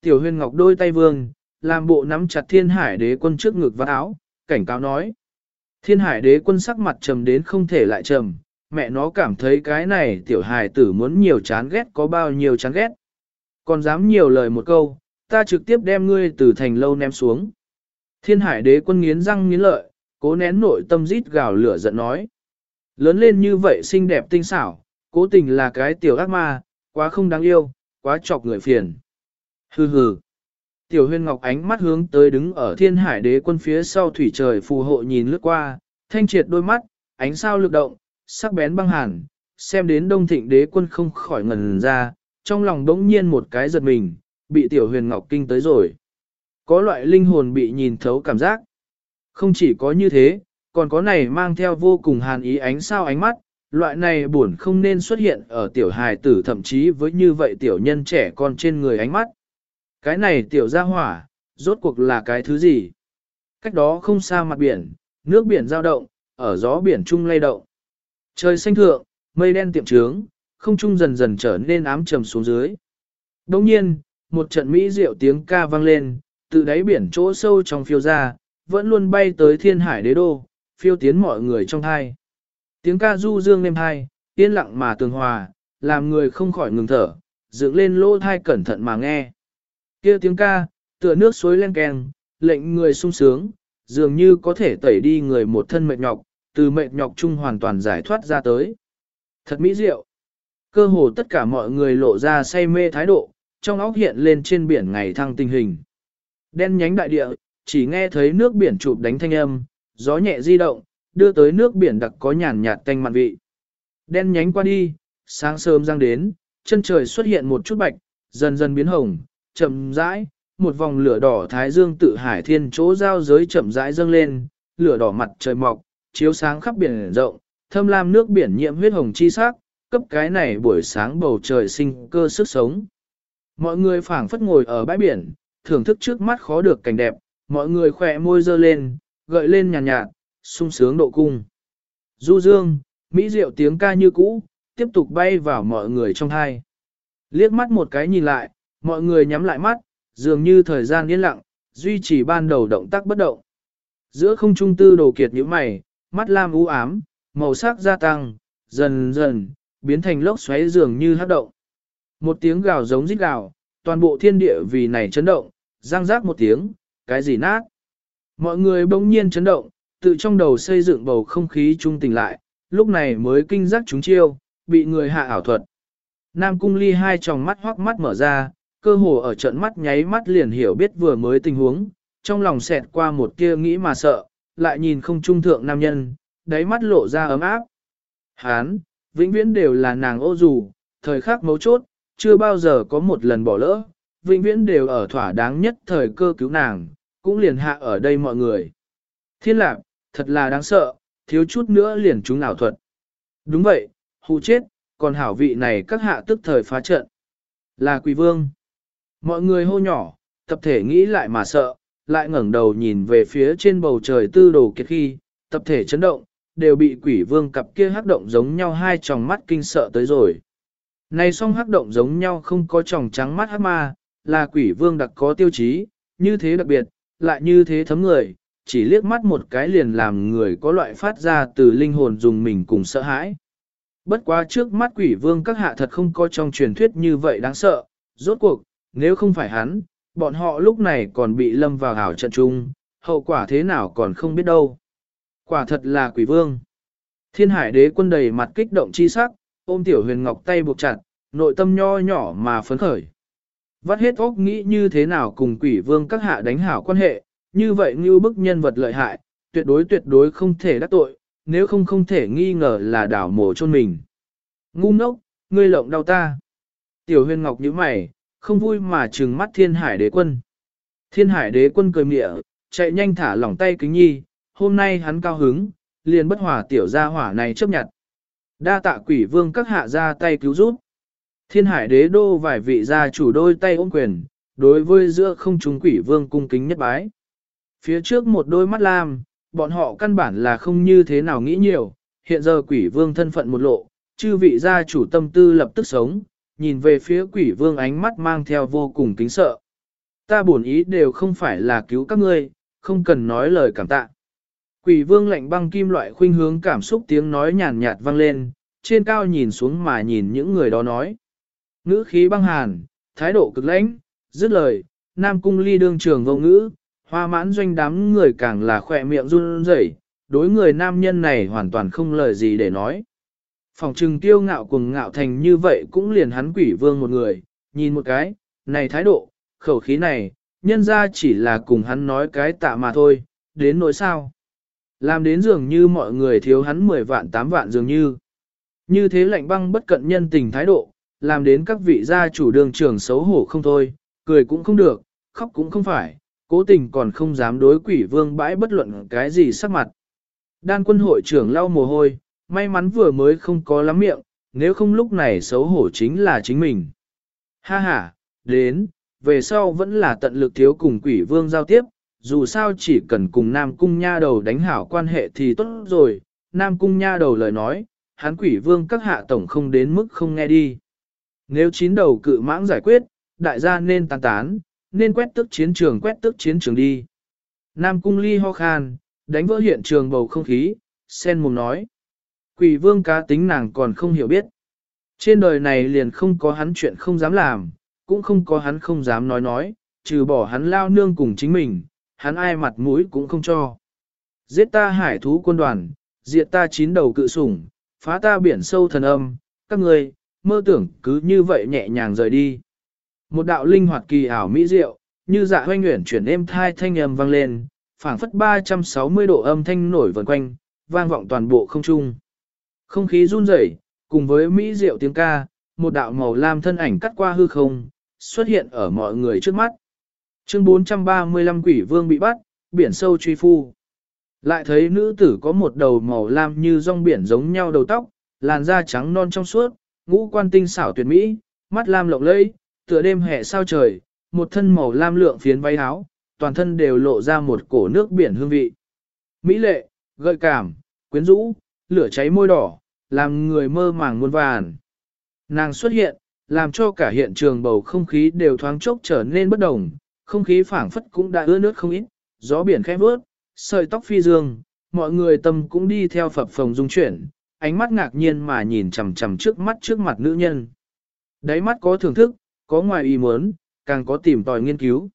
Tiểu huyền ngọc đôi tay vương, làm bộ nắm chặt thiên hải đế quân trước ngực và áo, cảnh cáo nói. Thiên hải đế quân sắc mặt trầm đến không thể lại trầm, mẹ nó cảm thấy cái này tiểu hài tử muốn nhiều chán ghét có bao nhiêu chán ghét. Còn dám nhiều lời một câu, ta trực tiếp đem ngươi từ thành lâu ném xuống. Thiên hải đế quân nghiến răng nghiến lợi, cố nén nội tâm rít gào lửa giận nói. Lớn lên như vậy xinh đẹp tinh xảo, cố tình là cái tiểu ác ma, quá không đáng yêu, quá chọc người phiền. Hừ hừ. Tiểu huyên ngọc ánh mắt hướng tới đứng ở thiên hải đế quân phía sau thủy trời phù hộ nhìn lướt qua, thanh triệt đôi mắt, ánh sao lực động, sắc bén băng hàn, xem đến đông thịnh đế quân không khỏi ngần ra, trong lòng đống nhiên một cái giật mình, bị tiểu huyền ngọc kinh tới rồi. Có loại linh hồn bị nhìn thấu cảm giác. Không chỉ có như thế, còn có này mang theo vô cùng hàn ý ánh sao ánh mắt, loại này buồn không nên xuất hiện ở tiểu hài tử thậm chí với như vậy tiểu nhân trẻ con trên người ánh mắt. Cái này tiểu gia hỏa, rốt cuộc là cái thứ gì? Cách đó không xa mặt biển, nước biển giao động, ở gió biển trung lay động. Trời xanh thượng, mây đen tiệm trướng, không trung dần dần trở nên ám trầm xuống dưới. Đồng nhiên, một trận mỹ diệu tiếng ca vang lên, từ đáy biển chỗ sâu trong phiêu ra, vẫn luôn bay tới thiên hải đế đô, phiêu tiến mọi người trong thai. Tiếng ca du dương êm hai, yên lặng mà tường hòa, làm người không khỏi ngừng thở, dựng lên lỗ thai cẩn thận mà nghe. kia tiếng ca, tựa nước suối len keng, lệnh người sung sướng, dường như có thể tẩy đi người một thân mệt nhọc, từ mệt nhọc chung hoàn toàn giải thoát ra tới. Thật mỹ diệu. Cơ hồ tất cả mọi người lộ ra say mê thái độ, trong óc hiện lên trên biển ngày thăng tình hình. Đen nhánh đại địa, chỉ nghe thấy nước biển chụp đánh thanh âm, gió nhẹ di động, đưa tới nước biển đặc có nhàn nhạt tanh mặn vị. Đen nhánh qua đi, sáng sớm giang đến, chân trời xuất hiện một chút bạch, dần dần biến hồng, chậm rãi, một vòng lửa đỏ thái dương tự hải thiên chỗ giao giới chậm rãi dâng lên, lửa đỏ mặt trời mọc, chiếu sáng khắp biển rộng, thâm lam nước biển nhiễm huyết hồng chi sắc, cấp cái này buổi sáng bầu trời sinh cơ sức sống. Mọi người phảng phất ngồi ở bãi biển, thưởng thức trước mắt khó được cảnh đẹp, mọi người khỏe môi dơ lên, gợi lên nhàn nhạt, nhạt, sung sướng độ cung. Du dương, mỹ diệu tiếng ca như cũ, tiếp tục bay vào mọi người trong hai. Liếc mắt một cái nhìn lại, mọi người nhắm lại mắt, dường như thời gian yên lặng, duy trì ban đầu động tác bất động. Giữa không trung tư đồ kiệt như mày, mắt lam u ám, màu sắc gia tăng, dần dần, biến thành lốc xoáy dường như hát động. Một tiếng gào giống rít gào, toàn bộ thiên địa vì này chấn động, răng rác một tiếng, cái gì nát. Mọi người bỗng nhiên chấn động, tự trong đầu xây dựng bầu không khí trung tình lại, lúc này mới kinh giác chúng chiêu, bị người hạ ảo thuật. Nam cung ly hai tròng mắt hoắc mắt mở ra, cơ hồ ở trận mắt nháy mắt liền hiểu biết vừa mới tình huống, trong lòng xẹt qua một kia nghĩ mà sợ, lại nhìn không trung thượng nam nhân, đáy mắt lộ ra ấm áp. Hán, vĩnh viễn đều là nàng ô dù, thời khắc mấu chốt, chưa bao giờ có một lần bỏ lỡ, vĩnh viễn đều ở thỏa đáng nhất thời cơ cứu nàng, cũng liền hạ ở đây mọi người. Thiên lạc, thật là đáng sợ, thiếu chút nữa liền chúng ảo thuật. Đúng vậy, hù chết, còn hảo vị này các hạ tức thời phá trận. Là quỷ vương. Mọi người hô nhỏ, tập thể nghĩ lại mà sợ, lại ngẩng đầu nhìn về phía trên bầu trời tư đồ kiệt khi, tập thể chấn động, đều bị quỷ vương cặp kia hắc động giống nhau hai tròng mắt kinh sợ tới rồi. Này song hắc động giống nhau không có tròng trắng mắt hắc ma, là quỷ vương đặc có tiêu chí, như thế đặc biệt, lại như thế thấm người, chỉ liếc mắt một cái liền làm người có loại phát ra từ linh hồn dùng mình cùng sợ hãi. Bất quá trước mắt quỷ vương các hạ thật không có trong truyền thuyết như vậy đáng sợ, rốt cuộc, nếu không phải hắn, bọn họ lúc này còn bị lâm vào ảo trận chung, hậu quả thế nào còn không biết đâu. Quả thật là quỷ vương. Thiên hải đế quân đầy mặt kích động chi sắc, ôm tiểu huyền ngọc tay buộc chặt, nội tâm nho nhỏ mà phấn khởi. Vắt hết óc nghĩ như thế nào cùng quỷ vương các hạ đánh hảo quan hệ, như vậy như bức nhân vật lợi hại, tuyệt đối tuyệt đối không thể đắc tội, nếu không không thể nghi ngờ là đảo mổ chôn mình. Ngu ngốc, ngươi lộng đau ta. Tiểu huyền ngọc như mày, không vui mà trừng mắt thiên hải đế quân. Thiên hải đế quân cười mịa, chạy nhanh thả lỏng tay kính nhi, hôm nay hắn cao hứng, liền bất hòa tiểu gia hỏa này chấp nhận. Đa tạ quỷ vương các hạ ra tay cứu giúp. Thiên hải đế đô vài vị gia chủ đôi tay ôm quyền, đối với giữa không chúng quỷ vương cung kính nhất bái. Phía trước một đôi mắt lam, bọn họ căn bản là không như thế nào nghĩ nhiều, hiện giờ quỷ vương thân phận một lộ, chư vị gia chủ tâm tư lập tức sống, nhìn về phía quỷ vương ánh mắt mang theo vô cùng kính sợ. Ta bổn ý đều không phải là cứu các ngươi, không cần nói lời cảm tạ. Quỷ vương lạnh băng kim loại khuynh hướng cảm xúc tiếng nói nhàn nhạt vang lên, trên cao nhìn xuống mà nhìn những người đó nói. Ngữ khí băng hàn, thái độ cực lãnh, dứt lời, nam cung ly đương trường vô ngữ, hoa mãn doanh đám người càng là khỏe miệng run rẩy, đối người nam nhân này hoàn toàn không lời gì để nói. Phòng trừng tiêu ngạo cùng ngạo thành như vậy cũng liền hắn quỷ vương một người, nhìn một cái, này thái độ, khẩu khí này, nhân ra chỉ là cùng hắn nói cái tạ mà thôi, đến nỗi sao. Làm đến dường như mọi người thiếu hắn 10 vạn 8 vạn dường như. Như thế lạnh băng bất cận nhân tình thái độ, làm đến các vị gia chủ đường trưởng xấu hổ không thôi, cười cũng không được, khóc cũng không phải, cố tình còn không dám đối quỷ vương bãi bất luận cái gì sắc mặt. Đan quân hội trưởng lau mồ hôi, may mắn vừa mới không có lắm miệng, nếu không lúc này xấu hổ chính là chính mình. Ha ha, đến, về sau vẫn là tận lực thiếu cùng quỷ vương giao tiếp, dù sao chỉ cần cùng Nam Cung Nha đầu đánh hảo quan hệ thì tốt rồi, Nam Cung Nha đầu lời nói, hắn quỷ vương các hạ tổng không đến mức không nghe đi. Nếu chín đầu cự mãng giải quyết, đại gia nên tán tán, nên quét tức chiến trường quét tức chiến trường đi. Nam Cung Ly ho khan, đánh vỡ hiện trường bầu không khí, sen mồm nói. Quỷ vương cá tính nàng còn không hiểu biết. Trên đời này liền không có hắn chuyện không dám làm, cũng không có hắn không dám nói nói, trừ bỏ hắn lao nương cùng chính mình, hắn ai mặt mũi cũng không cho. Giết ta hải thú quân đoàn, diệt ta chín đầu cự sủng, phá ta biển sâu thần âm, các người, mơ tưởng cứ như vậy nhẹ nhàng rời đi. Một đạo linh hoạt kỳ ảo mỹ diệu, như dạ hoanh nguyện chuyển êm thai thanh âm vang lên, phảng phất 360 độ âm thanh nổi vần quanh, vang vọng toàn bộ không trung. Không khí run rẩy, cùng với mỹ diệu tiếng ca, một đạo màu lam thân ảnh cắt qua hư không, xuất hiện ở mọi người trước mắt. Chương 435 quỷ vương bị bắt, biển sâu truy phu. Lại thấy nữ tử có một đầu màu lam như rong biển giống nhau đầu tóc, làn da trắng non trong suốt, ngũ quan tinh xảo tuyệt mỹ, mắt lam lộng lẫy, tựa đêm hè sao trời, một thân màu lam lượng phiến váy áo, toàn thân đều lộ ra một cổ nước biển hương vị. Mỹ lệ, gợi cảm, quyến rũ, lửa cháy môi đỏ, làm người mơ màng muôn vàn. Nàng xuất hiện, làm cho cả hiện trường bầu không khí đều thoáng chốc trở nên bất đồng, không khí phảng phất cũng đã ướt nước không ít, gió biển khẽ vớt, sợi tóc phi dương, mọi người tâm cũng đi theo phập phồng dung chuyển, ánh mắt ngạc nhiên mà nhìn chằm chằm trước mắt trước mặt nữ nhân. Đáy mắt có thưởng thức, có ngoài ý muốn, càng có tìm tòi nghiên cứu.